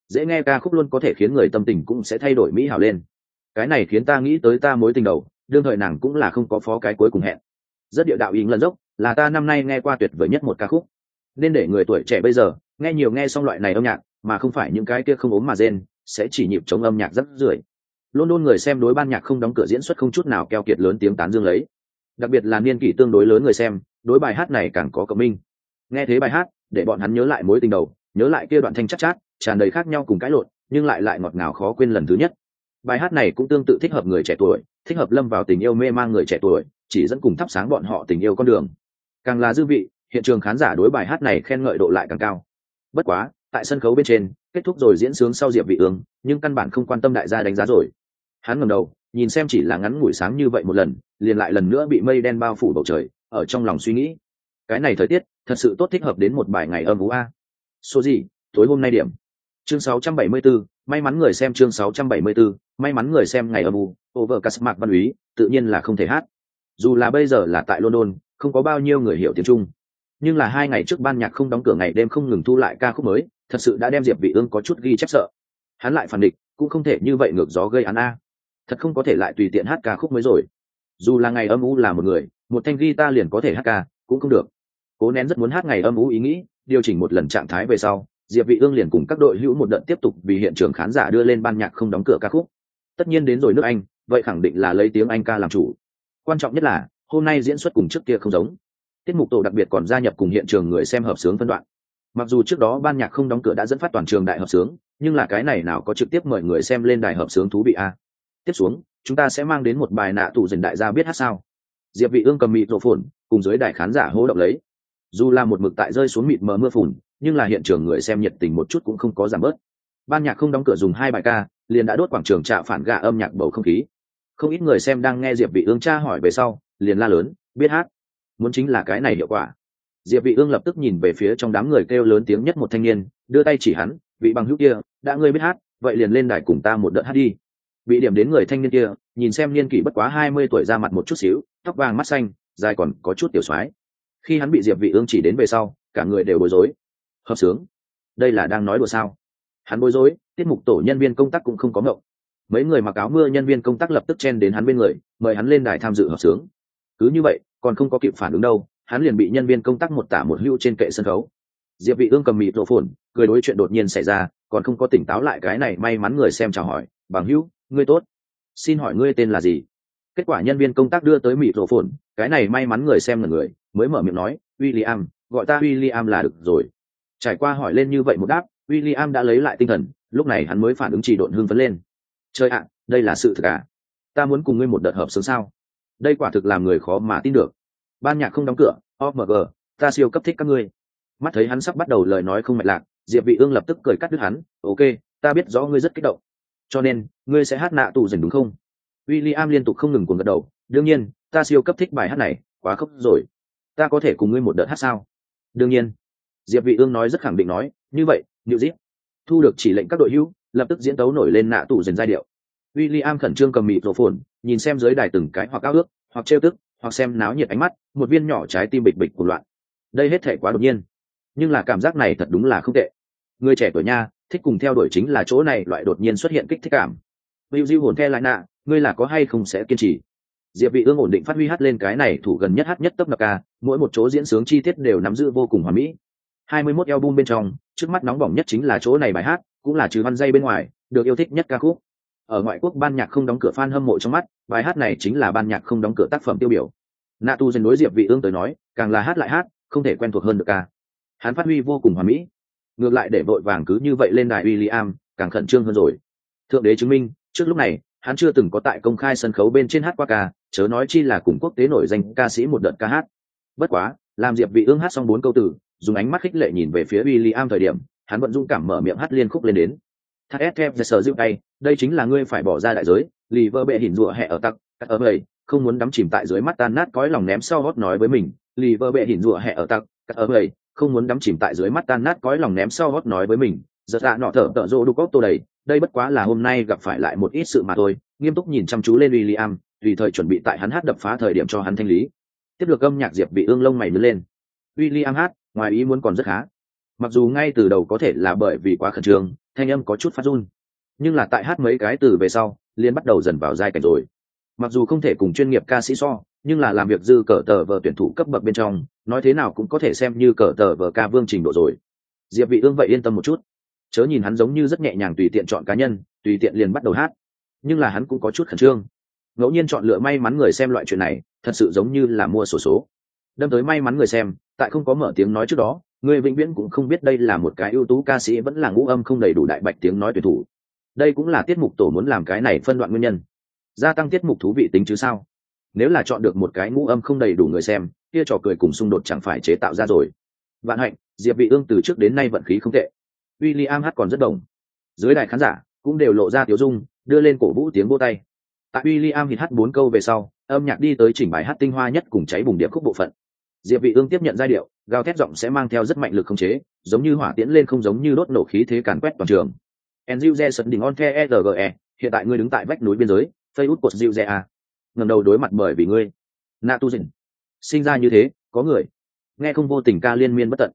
Dễ nghe ca khúc luôn có thể khiến người tâm tình cũng sẽ thay đổi mỹ hảo lên. Cái này khiến ta nghĩ tới ta mối tình đầu, đương thời nàng cũng là không có phó cái cuối cùng hẹn. Rất địa đạo ý lần dốc, là ta năm nay nghe qua tuyệt vời nhất một ca khúc. Nên để người tuổi trẻ bây giờ, nghe nhiều nghe xong loại này âm nhạc, mà không phải những cái kia không ốm mà rên, sẽ chỉ nhịp chống âm nhạc rất rưởi. Luôn người xem đối ban nhạc không đóng cửa diễn xuất không chút nào keo kiệt lớn tiếng tán dương lấy đặc biệt là niên kỷ tương đối lớn người xem đối bài hát này càng có cộng minh. Nghe thấy bài hát để bọn hắn nhớ lại mối tình đầu nhớ lại kia đoạn thanh chắc chát, tràn đầy khác nhau cùng cãi lộn nhưng lại lại ngọt ngào khó quên lần thứ nhất. Bài hát này cũng tương tự thích hợp người trẻ tuổi thích hợp lâm vào tình yêu mê mang người trẻ tuổi chỉ dẫn cùng thắp sáng bọn họ tình yêu con đường. Càng là dư vị hiện trường khán giả đối bài hát này khen ngợi độ lại càng cao. Bất quá tại sân khấu bên trên kết thúc rồi diễn sướng sau diệp vị ương nhưng căn bản không quan tâm đại gia đánh giá rồi. Hắn ngẩng đầu nhìn xem chỉ là ngắn ngủi sáng như vậy một lần liền lại lần nữa bị mây đen bao phủ bầu trời ở trong lòng suy nghĩ. Cái này thời tiết thật sự tốt thích hợp đến một bài ngày âm vũ a. Số gì tối hôm nay điểm. Chương 674, may mắn người xem chương 674, may mắn người xem ngày âm u overcast mạc văn úy tự nhiên là không thể hát. Dù là bây giờ là tại london không có bao nhiêu người hiểu tiếng trung. Nhưng là hai ngày trước ban nhạc không đóng cửa ngày đêm không ngừng thu lại ca khúc mới thật sự đã đem diệp vị ương có chút ghi chép sợ. Hắn lại phản địch cũng không thể như vậy ngược gió gây án a thật không có thể lại tùy tiện hát ca khúc mới rồi. Dù là ngày âm u là một người, một thanh guitar liền có thể hát ca, cũng không được. Cố nén rất muốn hát ngày âm u ý nghĩ, điều chỉnh một lần trạng thái về sau, diệp vị ương liền cùng các đội hữu một đợt tiếp tục vì hiện trường khán giả đưa lên ban nhạc không đóng cửa ca khúc. Tất nhiên đến rồi nước anh, vậy khẳng định là lấy tiếng anh ca làm chủ. Quan trọng nhất là, hôm nay diễn xuất cùng trước kia không giống. Tiết mục tổ đặc biệt còn gia nhập cùng hiện trường người xem hợp sướng phân đoạn. Mặc dù trước đó ban nhạc không đóng cửa đã dẫn phát toàn trường đại hợp sướng, nhưng là cái này nào có trực tiếp mời người xem lên đài hợp sướng thú vị a? Tiếp xuống, chúng ta sẽ mang đến một bài nạ tù dần đại gia biết hát sao. Diệp vị ương cầm mịt rộ phồn, cùng dưới đài khán giả hô động lấy. Dù là một mực tại rơi xuống mịt mờ mưa phùn, nhưng là hiện trường người xem nhiệt tình một chút cũng không có giảm bớt. Ban nhạc không đóng cửa dùng hai bài ca, liền đã đốt quảng trường trạ phản gạ âm nhạc bầu không khí. Không ít người xem đang nghe diệp vị ương tra hỏi về sau, liền la lớn, biết hát? Muốn chính là cái này hiệu quả. Diệp vị ương lập tức nhìn về phía trong đám người kêu lớn tiếng nhất một thanh niên, đưa tay chỉ hắn, vị bằng hữu kia, đã ngươi biết hát, vậy liền lên đài cùng ta một đợt hát đi bị điểm đến người thanh niên kia, nhìn xem niên kỷ bất quá hai mươi tuổi ra mặt một chút xíu, tóc vàng mắt xanh, dài còn có chút tiểu soái. Khi hắn bị diệp vị ương chỉ đến về sau, cả người đều bối rối. Hợp sướng. Đây là đang nói đùa sao? Hắn bối rối, tiết mục tổ nhân viên công tác cũng không có ngậu mấy người mặc áo mưa nhân viên công tác lập tức chen đến hắn bên người, mời hắn lên đài tham dự hợp sướng. Cứ như vậy, còn không có kịp phản ứng đâu, hắn liền bị nhân viên công tác một tả một hưu trên kệ sân khấu. Diệp vị ương cầm mịt rộ phồn, cười đối chuyện đột nhiên xảy ra, còn không có tỉnh táo lại cái này may mắn người xem chào hỏi, bằng hữu ngươi tốt. Xin hỏi ngươi tên là gì? Kết quả nhân viên công tác đưa tới mịt rổ phồn, cái này may mắn người xem là người, mới mở miệng nói, William, gọi ta William là được rồi. Trải qua hỏi lên như vậy một đáp, William đã lấy lại tinh thần, lúc này hắn mới phản ứng chỉ độn hương phấn lên. Chơi ạ, đây là sự thực à? Ta muốn cùng ngươi một đợt hợp sướng sao? Đây quả thực làm người khó mà tin được. Ban nhạc không đóng cửa omg ta siêu cấp thích các ngươi. Mắt thấy hắn sắp bắt đầu lời nói không mạch lạc, diệp vị ương lập tức cười cắt đứt hắn, ok, ta biết rõ ngươi rất kích động cho nên, ngươi sẽ hát nạ tù dần đúng không? William liên tục không ngừng cuồng gật đầu. Đương nhiên, ta siêu cấp thích bài hát này, quá khóc rồi. Ta có thể cùng ngươi một đợt hát sao? Đương nhiên. Diệp vị ương nói rất khẳng định nói, như vậy, New Zip thu được chỉ lệnh các đội hữu, lập tức diễn tấu nổi lên nạ tù dần giai điệu. William khẩn trương cầm mịt rổ phồn, nhìn xem dưới đài từng cái hoặc cao ước, hoặc trêu tức, hoặc xem náo nhiệt ánh mắt, một viên nhỏ trái tim bịch bịch của loạn. Đây hết thể quá đột nhiên. Nhưng là cảm giác này thật đúng là không tệ. Người trẻ tuổi nha thích cùng theo đuổi chính là chỗ này, loại đột nhiên xuất hiện kích thích cảm. Hữu diêu hồn the lại nạ, ngươi là có hay không sẽ kiên trì? Diệp vị ương ổn định phát huy hát lên cái này thủ gần nhất hát nhất tấp nập ca, mỗi một chỗ diễn sướng chi tiết đều nắm giữ vô cùng hoàn mỹ. 21 album bên trong, trước mắt nóng bỏng nhất chính là chỗ này bài hát, cũng là trừ văn dây bên ngoài, được yêu thích nhất ca khúc. Ở ngoại quốc ban nhạc không đóng cửa fan hâm mộ trong mắt, bài hát này chính là ban nhạc không đóng cửa tác phẩm tiêu biểu. Nạ tu dần đối diệp vị ương tới nói, càng là hát lại hát, không thể quen thuộc hơn được ca. Hắn phát huy vô cùng hoàn mỹ ngược lại để vội vàng cứ như vậy lên đài William, càng khẩn trương hơn rồi. Thượng đế chứng minh, trước lúc này, hắn chưa từng có tại công khai sân khấu bên trên hát qua ca, chớ nói chi là cùng quốc tế nổi danh ca sĩ một đợt ca hát. Bất quá làm diệp vị ương hát xong bốn câu từ dùng ánh mắt khích lệ nhìn về phía William thời điểm, hắn vẫn dũng cảm mở miệng hát liên khúc lên đến. Thắt ép thép sở dịu tay, đây chính là ngươi phải bỏ ra đại giới, lì vơ bệ hình rùa hẹ ở tặc cắt ở bầy, không muốn đắm chìm tại dưới mắt tan nát cõi lòng ném sau hót nói với mình, lì vơ bệ hình rùa hẹ ở tặc cắt ở bầy không muốn đắm chìm tại dưới mắt tan nát cõi lòng ném sau hót nói với mình, giật dạ nọ thở tợ rô đục cốc tô đầy, đây bất quá là hôm nay gặp phải lại một ít sự mà thôi. Nghiêm túc nhìn chăm chú lên William, tùy thời chuẩn bị tại hắn hát đập phá thời điểm cho hắn thanh lý. Tiếp được âm nhạc, diệp bị ương lông mày mới lên. William hát, ngoài ý muốn còn rất khá. Mặc dù ngay từ đầu có thể là bởi vì quá khẩn trương, thanh âm có chút phát run. Nhưng là tại hát mấy cái từ về sau liên bắt đầu dần vào giai cảnh rồi mặc dù không thể cùng chuyên nghiệp ca sĩ so, nhưng là làm việc dư cờ tờ vờ tuyển thủ cấp bậc bên trong, nói thế nào cũng có thể xem như cờ tờ vờ ca vương trình độ rồi. Diệp vị ương vậy yên tâm một chút. Chớ nhìn hắn giống như rất nhẹ nhàng tùy tiện chọn cá nhân, tùy tiện liền bắt đầu hát. Nhưng là hắn cũng có chút khẩn trương. Ngẫu nhiên chọn lựa may mắn người xem loại chuyện này, thật sự giống như là mua sổ số. Đâm tới may mắn người xem, tại không có mở tiếng nói trước đó, người vĩnh viễn cũng không biết đây là một cái ưu tú ca sĩ vẫn là ngũ âm không đầy đủ đại bạch tiếng nói tuyển thủ. Đây cũng là tiết mục tổ muốn làm cái này phân đoạn nguyên nhân gia tăng tiết mục thú vị tính chứ sao? Nếu là chọn được một cái ngũ âm không đầy đủ người xem kia trò cười cùng xung đột chẳng phải chế tạo ra rồi. Vạn hạnh diệp vị ương từ trước đến nay vận khí không tệ. William hát còn rất đồng. Dưới đại khán giả cũng đều lộ ra tiểu dung đưa lên cổ vũ tiếng vỗ tay. Tại William hít hát bốn câu về sau âm nhạc đi tới chỉnh bài hát tinh hoa nhất cùng cháy bùng điệp khúc bộ phận. Diệp vị ương tiếp nhận giai điệu gào thét giọng sẽ mang theo rất mạnh lực không chế giống như hỏa tiễn lên không giống như đốt nổ khí thế càn quét toàn trường. Enjuzer Jason đỉnh on the ERGE, hiện tại ngươi đứng tại vách núi biên giới, Facebook của dè à Ngẩng đầu đối mặt bởi vì ngươi. Nạ tu Dĩnh Sinh ra như thế, có người. Nghe không vô tình ca liên miên bất tận.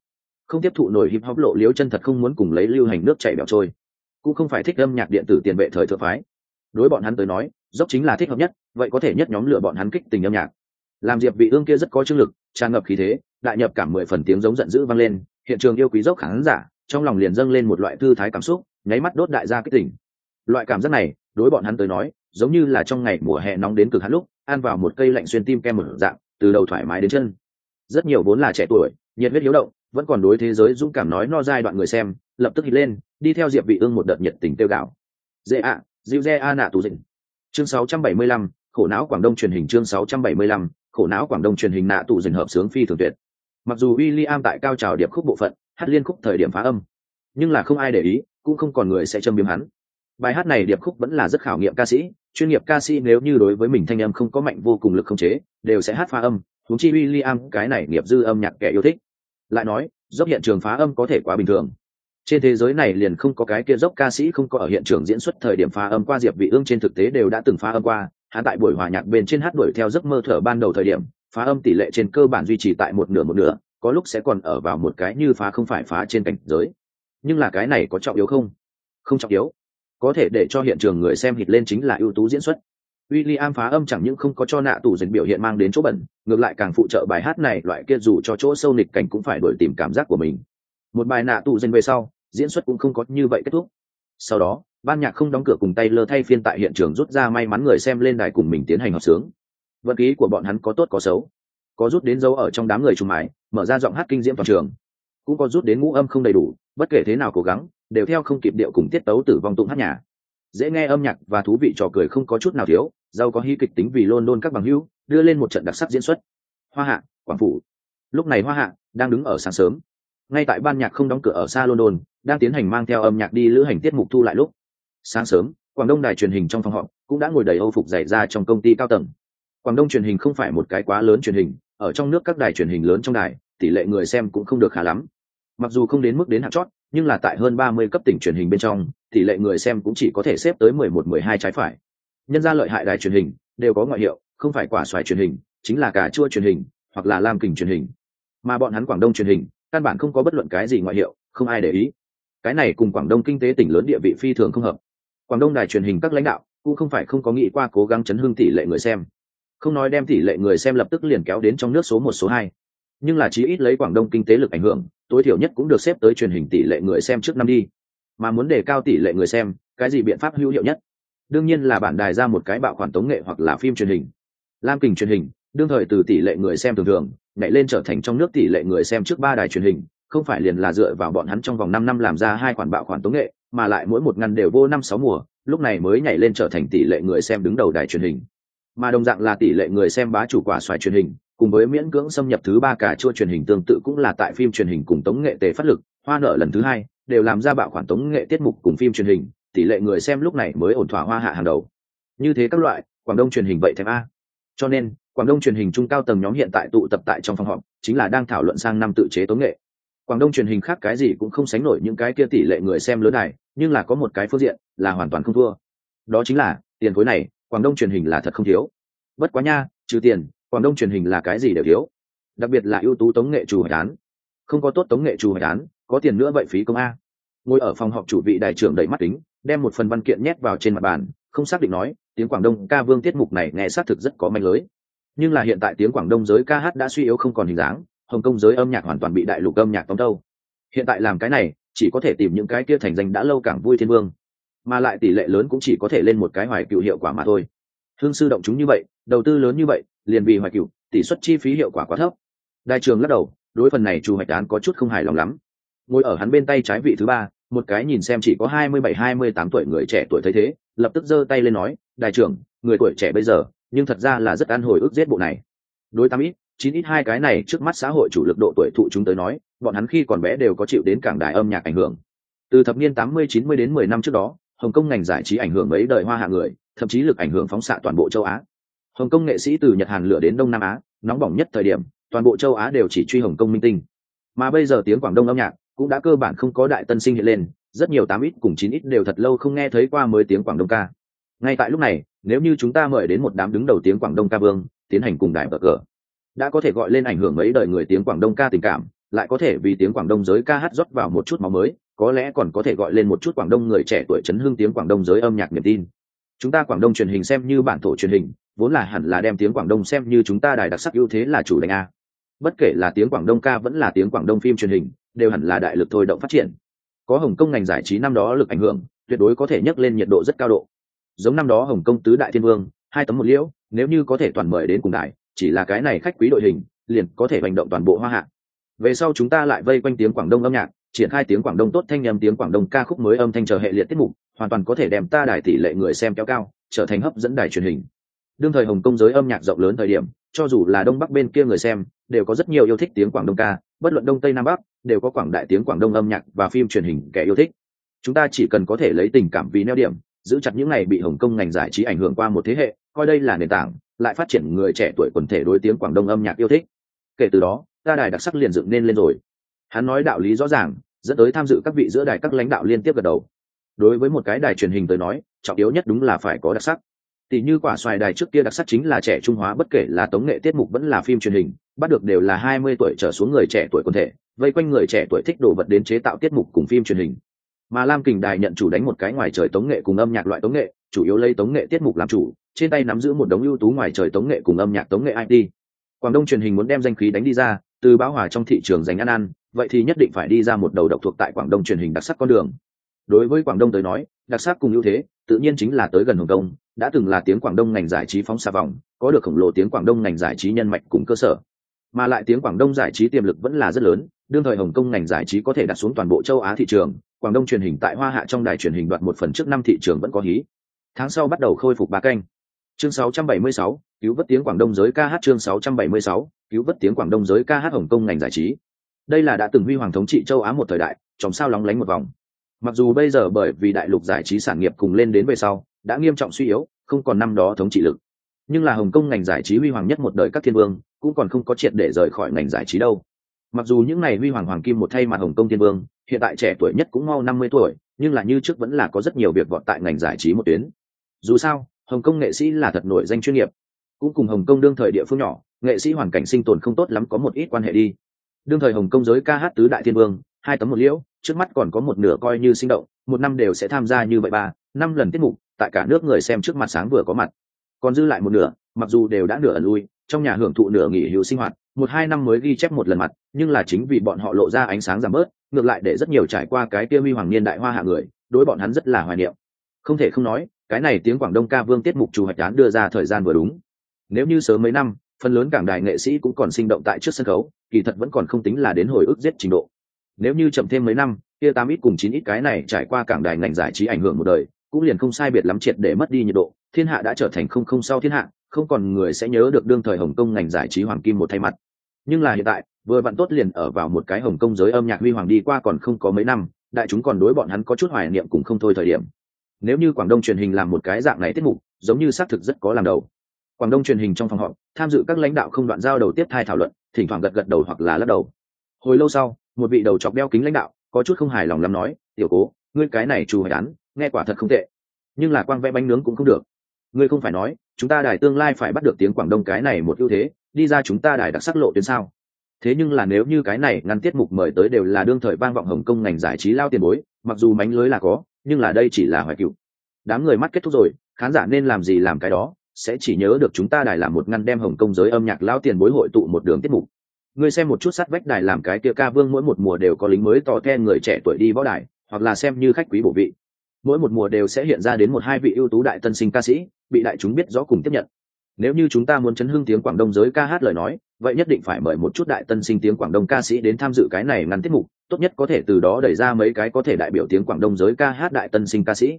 Không tiếp thụ nổi hip hop lộ liếu chân thật không muốn cùng lấy lưu hành nước chảy bẹo trôi. Cũng không phải thích âm nhạc điện tử tiền vệ thời thượng phái. Đối bọn hắn tới nói, dốc chính là thích hợp nhất, vậy có thể nhất nhóm lựa bọn hắn kích tình âm nhạc. Làm Diệp Vị Ương kia rất có chương lực, tràn ngập khí thế, đại nhập cảm mười phần tiếng giống giận dữ vang lên, hiện trường yêu quý dốc khán giả, trong lòng liền dâng lên một loại thư thái cảm xúc, nháy mắt đốt đại gia kích tỉnh loại cảm giác này đối bọn hắn tới nói giống như là trong ngày mùa hè nóng đến cực hạn lúc ăn vào một cây lạnh xuyên tim kem một dạng từ đầu thoải mái đến chân. Rất nhiều vốn là trẻ tuổi nhiệt huyết hiếu động vẫn còn đối thế giới dũng cảm nói no giai đoạn người xem lập tức hít lên đi theo diệp vị ương một đợt nhiệt tình tiêu gạo. Dễ ạ dịu dê a nạ tù dịnh. Chương 675, khổ não quảng đông truyền hình chương 675, khổ não quảng đông truyền hình nạ tù dịnh hợp sướng phi thường tuyệt. Mặc dù William tại cao trào điệp khúc bộ phận hát liên khúc thời điểm phá âm nhưng là không ai để ý cũng không còn người sẽ châm biếm hắn. Bài hát này điệp khúc vẫn là rất khảo nghiệm ca sĩ chuyên nghiệp ca sĩ nếu như đối với mình thanh âm không có mạnh vô cùng lực không chế, đều sẽ hát phá âm thúng chi William, cái này nghiệp dư âm nhạc kẻ yêu thích. Lại nói, dốc hiện trường phá âm có thể quá bình thường. Trên thế giới này liền không có cái kia dốc ca sĩ không có ở hiện trường diễn xuất thời điểm phá âm qua diệp vị ương trên thực tế đều đã từng phá âm qua, hắn tại buổi hòa nhạc bên trên hát đuổi theo giấc mơ thở ban đầu thời điểm, phá âm tỷ lệ trên cơ bản duy trì tại một nửa một nửa, có lúc sẽ còn ở vào một cái như phá không phải phá trên cảnh giới. Nhưng là cái này có trọng yếu không? Không trọng yếu có thể để cho hiện trường người xem hít lên chính là ưu tú diễn xuất William phá âm chẳng những không có cho nạ tù dình biểu hiện mang đến chỗ bẩn, ngược lại càng phụ trợ bài hát này loại kia dù cho chỗ sâu nịch cảnh cũng phải đổi tìm cảm giác của mình. Một bài nạ tù dình về sau, diễn xuất cũng không có như vậy kết thúc. Sau đó, ban nhạc không đóng cửa cùng tay lơ thay phiên tại hiện trường rút ra may mắn người xem lên đài cùng mình tiến hành hợp sướng. Vận khí của bọn hắn có tốt có xấu, có rút đến dấu ở trong đám người trùng mái, mở ra giọng hát kinh diễm toàn trường, cũng có rút đến ngũ âm không đầy đủ, bất kể thế nào cố gắng đều theo không kịp điệu cùng tiết tấu tử vong tụng hát nhà. Dễ nghe âm nhạc và thú vị trò cười không có chút nào thiếu, giàu có hy kịch tính vì luôn luôn các bằng hữu, đưa lên một trận đặc sắc diễn xuất. Hoa hạ, quảng phủ. Lúc này hoa hạ đang đứng ở sáng sớm. Ngay tại ban nhạc không đóng cửa ở xa london, đang tiến hành mang theo âm nhạc đi lữ hành tiết mục thu lại lúc. Sáng sớm, quảng đông đài truyền hình trong phòng họp cũng đã ngồi đầy âu phục dày ra trong công ty cao tầng. Quảng đông truyền hình không phải một cái quá lớn truyền hình, ở trong nước các đài truyền hình lớn trong đài, tỷ lệ người xem cũng không được khá lắm. Mặc dù không đến mức đến hạng chót nhưng là tại hơn ba mươi cấp tỉnh truyền hình bên trong, tỷ lệ người xem cũng chỉ có thể xếp tới mười một, mười hai trái phải. Nhân ra lợi hại đài truyền hình, đều có ngoại hiệu, không phải quả xoài truyền hình, chính là cà chua truyền hình, hoặc là lam kình truyền hình. Mà bọn hắn quảng đông truyền hình, căn bản không có bất luận cái gì ngoại hiệu, không ai để ý. Cái này cùng quảng đông kinh tế tỉnh lớn địa vị phi thường không hợp. Quảng đông đài truyền hình các lãnh đạo, cũng không phải không có nghĩ qua cố gắng chấn hưng tỷ lệ người xem. Không nói đem tỷ lệ người xem lập tức liền kéo đến trong nước số một, số hai nhưng là chí ít lấy quảng đông kinh tế lực ảnh hưởng, tối thiểu nhất cũng được xếp tới truyền hình tỷ lệ người xem trước năm đi. Mà muốn đề cao tỷ lệ người xem, cái gì biện pháp hữu hiệu nhất? Đương nhiên là bản đài ra một cái bạo khoản tống nghệ hoặc là phim truyền hình. Lam kình truyền hình, đương thời từ tỷ lệ người xem thường thường, nhảy lên trở thành trong nước tỷ lệ người xem trước ba đài truyền hình, không phải liền là dựa vào bọn hắn trong vòng năm năm làm ra hai khoản bạo khoản tống nghệ, mà lại mỗi một ngăn đều vô năm sáu mùa, lúc này mới nhảy lên trở thành tỷ lệ người xem đứng đầu đài truyền hình. Mà đồng dạng là tỷ lệ người xem bá chủ quả xoài truyền hình cùng với miễn cưỡng xâm nhập thứ ba cả chua truyền hình tương tự cũng là tại phim truyền hình cùng tống nghệ tề phát lực, hoa nợ lần thứ hai đều làm ra bạo khoản tống nghệ tiết mục cùng phim truyền hình, tỷ lệ người xem lúc này mới ổn thỏa hoa hạ hàng đầu. Như thế các loại, quảng đông truyền hình vậy thèm a. Cho nên, quảng đông truyền hình trung cao tầng nhóm hiện tại tụ tập tại trong phòng họp, chính là đang thảo luận sang năm tự chế tống nghệ. Quảng đông truyền hình khác cái gì cũng không sánh nổi những cái kia tỷ lệ người xem lớn này, nhưng là có một cái phương diện là hoàn toàn không thua. Đó chính là, tiền khối này, quảng đông truyền hình là thật không thiếu. Bất quá nha, trừ tiền quảng đông truyền hình là cái gì đều thiếu. Đặc biệt là ưu tú tống nghệ chủ hoạch án không có tốt tống nghệ chủ hoạch án có tiền nữa vậy phí công a. Ngồi ở phòng họp chủ vị đại trưởng đẩy mắt tính đem một phần văn kiện nhét vào trên mặt bàn, không xác định nói, tiếng quảng đông ca vương tiết mục này nghe xác thực rất có manh lưới. Nhưng là hiện tại tiếng quảng đông giới ca hát đã suy yếu không còn hình dáng, hồng kông giới âm nhạc hoàn toàn bị đại lục âm nhạc tống tâu. Hiện tại làm cái này, chỉ có thể tìm những cái kia thành danh đã lâu càng vui thiên vương. Mà lại tỷ lệ lớn cũng chỉ có thể lên một cái hoài cựu hiệu quả mà thôi. Hương sư động chúng như vậy, đầu tư lớn như vậy liền vì hoài cựu, tỷ suất chi phí hiệu quả quá thấp. Đại trường lắc đầu, đối phần này chu hoạch án có chút không hài lòng lắm. Ngồi ở hắn bên tay trái vị thứ ba, một cái nhìn xem chỉ có hai mươi bảy, hai mươi tám tuổi người trẻ tuổi thấy thế, lập tức giơ tay lên nói đại trưởng, người tuổi trẻ bây giờ, nhưng thật ra là rất an hồi ức giết bộ này. Đối tám ít, chín ít hai cái này trước mắt xã hội chủ lực độ tuổi thụ chúng tới nói, bọn hắn khi còn bé đều có chịu đến cảng đài âm nhạc ảnh hưởng. Từ thập niên tám mươi, chín mươi đến mười năm trước đó, hồng kông ngành giải trí ảnh hưởng mấy đời hoa hạ người, thậm chí lực ảnh hưởng phóng xạ toàn bộ châu á hồng kông nghệ sĩ từ nhật hàn lửa đến đông nam á, nóng bỏng nhất thời điểm, toàn bộ châu á đều chỉ truy hồng kông minh tinh. Mà bây giờ tiếng quảng đông âm nhạc cũng đã cơ bản không có đại tân sinh hiện lên, rất nhiều tám ít cùng chín ít đều thật lâu không nghe thấy qua mới tiếng quảng đông ca. Ngay tại lúc này, nếu như chúng ta mời đến một đám đứng đầu tiếng quảng đông ca vương, tiến hành cùng đại bờ cờ đã có thể gọi lên ảnh hưởng mấy đời người tiếng quảng đông ca tình cảm, lại có thể vì tiếng quảng đông giới ca hát rót vào một chút máu mới, có lẽ còn có thể gọi lên một chút quảng đông người trẻ tuổi chấn hương tiếng quảng đông giới âm nhạc niềm tin. Chúng ta quảng đông truyền hình xem như bản thổ truyền hình vốn là hẳn là đem tiếng quảng đông xem như chúng ta đài đặc sắc ưu thế là chủ đánh a. Bất kể là tiếng quảng đông ca vẫn là tiếng quảng đông phim truyền hình, đều hẳn là đại lực thôi động phát triển. Có hồng kông ngành giải trí năm đó lực ảnh hưởng, tuyệt đối có thể nhấc lên nhiệt độ rất cao độ. Giống năm đó hồng kông tứ đại thiên vương, hai tấm một liễu, nếu như có thể toàn mời đến cùng đài, chỉ là cái này khách quý đội hình, liền có thể hành động toàn bộ hoa hạ. Về sau chúng ta lại vây quanh tiếng quảng đông âm nhạc, triển khai tiếng quảng đông tốt thanh nhầm tiếng quảng đông ca khúc mới âm thanh chờ hệ liệt tiết mục, hoàn toàn có thể đem ta đài tỷ lệ người xem kéo cao, trở thành hấp dẫn đài truyền hình đương thời hồng Công giới âm nhạc rộng lớn thời điểm, cho dù là đông bắc bên kia người xem, đều có rất nhiều yêu thích tiếng quảng đông ca, bất luận đông tây nam bắc, đều có quảng đại tiếng quảng đông âm nhạc và phim truyền hình kẻ yêu thích. Chúng ta chỉ cần có thể lấy tình cảm vì neo điểm, giữ chặt những ngày bị hồng kông ngành giải trí ảnh hưởng qua một thế hệ, coi đây là nền tảng, lại phát triển người trẻ tuổi quần thể đối tiếng quảng đông âm nhạc yêu thích. Kể từ đó, ta đài đặc sắc liền dựng nên lên rồi. Hắn nói đạo lý rõ ràng, dẫn tới tham dự các vị giữa đài các lãnh đạo liên tiếp gật đầu. Đối với một cái đài truyền hình tới nói, trọng yếu nhất đúng là phải có đặc sắc tỷ như quả xoài đài trước kia đặc sắc chính là trẻ trung hóa, bất kể là tống nghệ tiết mục vẫn là phim truyền hình, bắt được đều là hai mươi tuổi trở xuống người trẻ tuổi quần thể, vây quanh người trẻ tuổi thích đồ vật đến chế tạo tiết mục cùng phim truyền hình. Mà lam kình đài nhận chủ đánh một cái ngoài trời tống nghệ cùng âm nhạc loại tống nghệ, chủ yếu lấy tống nghệ tiết mục làm chủ, trên tay nắm giữ một đống ưu tú ngoài trời tống nghệ cùng âm nhạc tống nghệ it quảng đông truyền hình muốn đem danh khí đánh đi ra, từ báo hòa trong thị trường dành ăn ăn, vậy thì nhất định phải đi ra một đầu độc thuộc tại quảng đông truyền hình đặc sắc con đường đối với quảng đông tới nói đặc sắc cùng ưu thế tự nhiên chính là tới gần hồng kông đã từng là tiếng quảng đông ngành giải trí phóng xa vòng có được khổng lồ tiếng quảng đông ngành giải trí nhân mạch cùng cơ sở. Mà lại tiếng quảng đông giải trí tiềm lực vẫn là rất lớn đương thời hồng kông ngành giải trí có thể đặt xuống toàn bộ châu á thị trường quảng đông truyền hình tại hoa hạ trong đài truyền hình đoạt một phần trước năm thị trường vẫn có hí. Tháng sau bắt đầu khôi phục ba kênh chương 676, cứu vớt tiếng quảng đông giới ca hát chương 676, cứu vớt tiếng quảng đông giới ca hát hồng kông ngành giải trí. Đây là đã từng huy hoàng thống trị châu á một thời đại trong sao lóng lánh một vòng mặc dù bây giờ bởi vì đại lục giải trí sản nghiệp cùng lên đến về sau, đã nghiêm trọng suy yếu, không còn năm đó thống trị lực. Nhưng là hồng kông ngành giải trí huy hoàng nhất một đời các thiên vương, cũng còn không có triệt để rời khỏi ngành giải trí đâu. Mặc dù những ngày huy hoàng hoàng kim một thay mặt hồng kông thiên vương, hiện tại trẻ tuổi nhất cũng mau năm mươi tuổi, nhưng là như trước vẫn là có rất nhiều việc vọt tại ngành giải trí một tuyến. Dù sao, hồng kông nghệ sĩ là thật nổi danh chuyên nghiệp. Cũng cùng hồng kông đương thời địa phương nhỏ, nghệ sĩ hoàn cảnh sinh tồn không tốt lắm có một ít quan hệ đi đương thời hồng công giới ca hát tứ đại thiên vương, hai tấm một liễu, trước mắt còn có một nửa coi như sinh động, một năm đều sẽ tham gia như vậy ba, năm lần tiết mục, tại cả nước người xem trước mặt sáng vừa có mặt. Còn dư lại một nửa, mặc dù đều đã nửa ẩn lui, trong nhà hưởng thụ nửa nghỉ hưu sinh hoạt, một hai năm mới ghi chép một lần mặt, nhưng là chính vì bọn họ lộ ra ánh sáng giảm bớt, ngược lại để rất nhiều trải qua cái kia huy hoàng niên đại hoa hạ người, đối bọn hắn rất là hoài niệm. Không thể không nói, cái này tiếng quảng đông ca vương tiết mục chủ hoạch án đưa ra thời gian vừa đúng. Nếu như sớm mấy năm phần lớn cảng đài nghệ sĩ cũng còn sinh động tại trước sân khấu, kỳ thật vẫn còn không tính là đến hồi ức giết trình độ. Nếu như chậm thêm mấy năm, kia tám ít cùng chín ít cái này trải qua cảng đài ngành giải trí ảnh hưởng một đời, cũng liền không sai biệt lắm triệt để mất đi nhiệt độ, thiên hạ đã trở thành không không sau thiên hạ, không còn người sẽ nhớ được đương thời hồng kông ngành giải trí hoàng kim một thay mặt. Nhưng là hiện tại, vừa vặn tốt liền ở vào một cái hồng kông giới âm nhạc huy hoàng đi qua còn không có mấy năm, đại chúng còn đối bọn hắn có chút hoài niệm cũng không thôi thời điểm. Nếu như quảng đông truyền hình làm một cái dạng này tiết mục, giống như xác thực rất có làm đầu quảng đông truyền hình trong phòng họp, tham dự các lãnh đạo không đoạn giao đầu tiếp thai thảo luận, thỉnh thoảng gật gật đầu hoặc là lắc đầu. Hồi lâu sau, một vị đầu chọc đeo kính lãnh đạo, có chút không hài lòng lắm nói, tiểu cố, ngươi cái này chủ hoài án, nghe quả thật không tệ. Nhưng là quang vẽ bánh nướng cũng không được. Ngươi không phải nói, chúng ta đài tương lai phải bắt được tiếng quảng đông cái này một ưu thế, đi ra chúng ta đài đặc sắc lộ tuyến sao? Thế nhưng là nếu như cái này ngăn tiết mục mời tới đều là đương thời vang vọng hồng kông ngành giải trí lao tiền bối, mặc dù mánh lưới là có, nhưng là đây chỉ là hoài cựu đám người mắt kết thúc rồi, khán giả nên làm gì làm cái đó? Sẽ chỉ nhớ được chúng ta đài làm một ngăn đem hồng công giới âm nhạc lao tiền bối hội tụ một đường tiết mục. Ngươi xem một chút sát vách đài làm cái kia ca vương mỗi một mùa đều có lính mới to the người trẻ tuổi đi võ đài, hoặc là xem như khách quý bổ vị. Mỗi một mùa đều sẽ hiện ra đến một hai vị ưu tú đại tân sinh ca sĩ, bị đại chúng biết rõ cùng tiếp nhận. Nếu như chúng ta muốn chấn hưng tiếng quảng đông giới ca hát lời nói, vậy nhất định phải mời một chút đại tân sinh tiếng quảng đông ca sĩ đến tham dự cái này ngăn tiết mục, tốt nhất có thể từ đó đẩy ra mấy cái có thể đại biểu tiếng quảng đông giới ca hát đại tân sinh ca sĩ.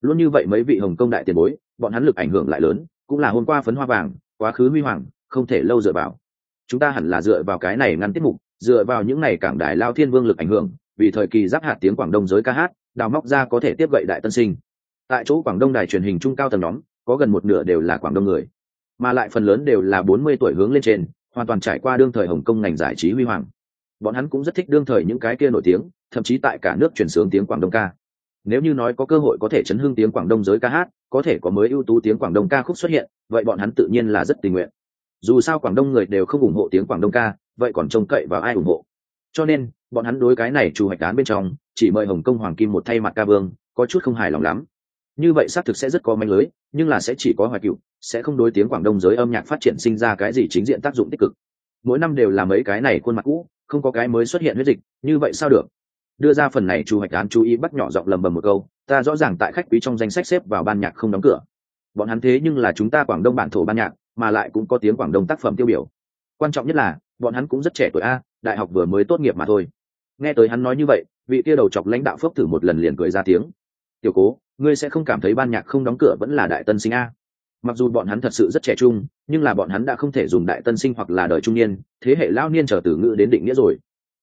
Luôn như vậy mấy vị hồng công đại tiền bối bọn hắn lực ảnh hưởng lại lớn, cũng là hôm qua phấn hoa vàng, quá khứ huy hoàng, không thể lâu dựa vào. Chúng ta hẳn là dựa vào cái này ngăn tiết mục, dựa vào những này cảng đài lao thiên vương lực ảnh hưởng, vì thời kỳ giáp hạt tiếng quảng đông giới ca hát, đào móc ra có thể tiếp gậy đại tân sinh. Tại chỗ quảng đông đài truyền hình trung cao tầng nhóm, có gần một nửa đều là quảng đông người, mà lại phần lớn đều là bốn mươi tuổi hướng lên trên, hoàn toàn trải qua đương thời hồng kông ngành giải trí huy hoàng. Bọn hắn cũng rất thích đương thời những cái kia nổi tiếng, thậm chí tại cả nước chuyển sướng tiếng quảng đông ca nếu như nói có cơ hội có thể chấn hương tiếng quảng đông giới ca hát, có thể có mới ưu tú tiếng quảng đông ca khúc xuất hiện, vậy bọn hắn tự nhiên là rất tình nguyện. Dù sao quảng đông người đều không ủng hộ tiếng quảng đông ca, vậy còn trông cậy vào ai ủng hộ? Cho nên, bọn hắn đối cái này chủ hoạch án bên trong, chỉ mời hồng kông hoàng kim một thay mặt ca vương, có chút không hài lòng lắm. Như vậy xác thực sẽ rất có manh lưới, nhưng là sẽ chỉ có hoài cựu sẽ không đối tiếng quảng đông giới âm nhạc phát triển sinh ra cái gì chính diện tác dụng tích cực. Mỗi năm đều là mấy cái này khuôn mặt cũ, không có cái mới xuất hiện huyết dịch, như vậy sao được? Đưa ra phần này chu hoạch án chú ý bắt nhỏ giọng lầm bầm một câu, ta rõ ràng tại khách quý trong danh sách xếp vào ban nhạc không đóng cửa. Bọn hắn thế nhưng là chúng ta quảng đông bản thổ ban nhạc, mà lại cũng có tiếng quảng đông tác phẩm tiêu biểu. Quan trọng nhất là, bọn hắn cũng rất trẻ tuổi a, đại học vừa mới tốt nghiệp mà thôi. Nghe tới hắn nói như vậy, vị kia đầu chọc lãnh đạo phước thử một lần liền cười ra tiếng. Tiểu cố, ngươi sẽ không cảm thấy ban nhạc không đóng cửa vẫn là đại tân sinh a? Mặc dù bọn hắn thật sự rất trẻ trung, nhưng là bọn hắn đã không thể dùng đại tân sinh hoặc là đời trung niên, thế hệ lao niên trở từ ngữ đến định nghĩa rồi.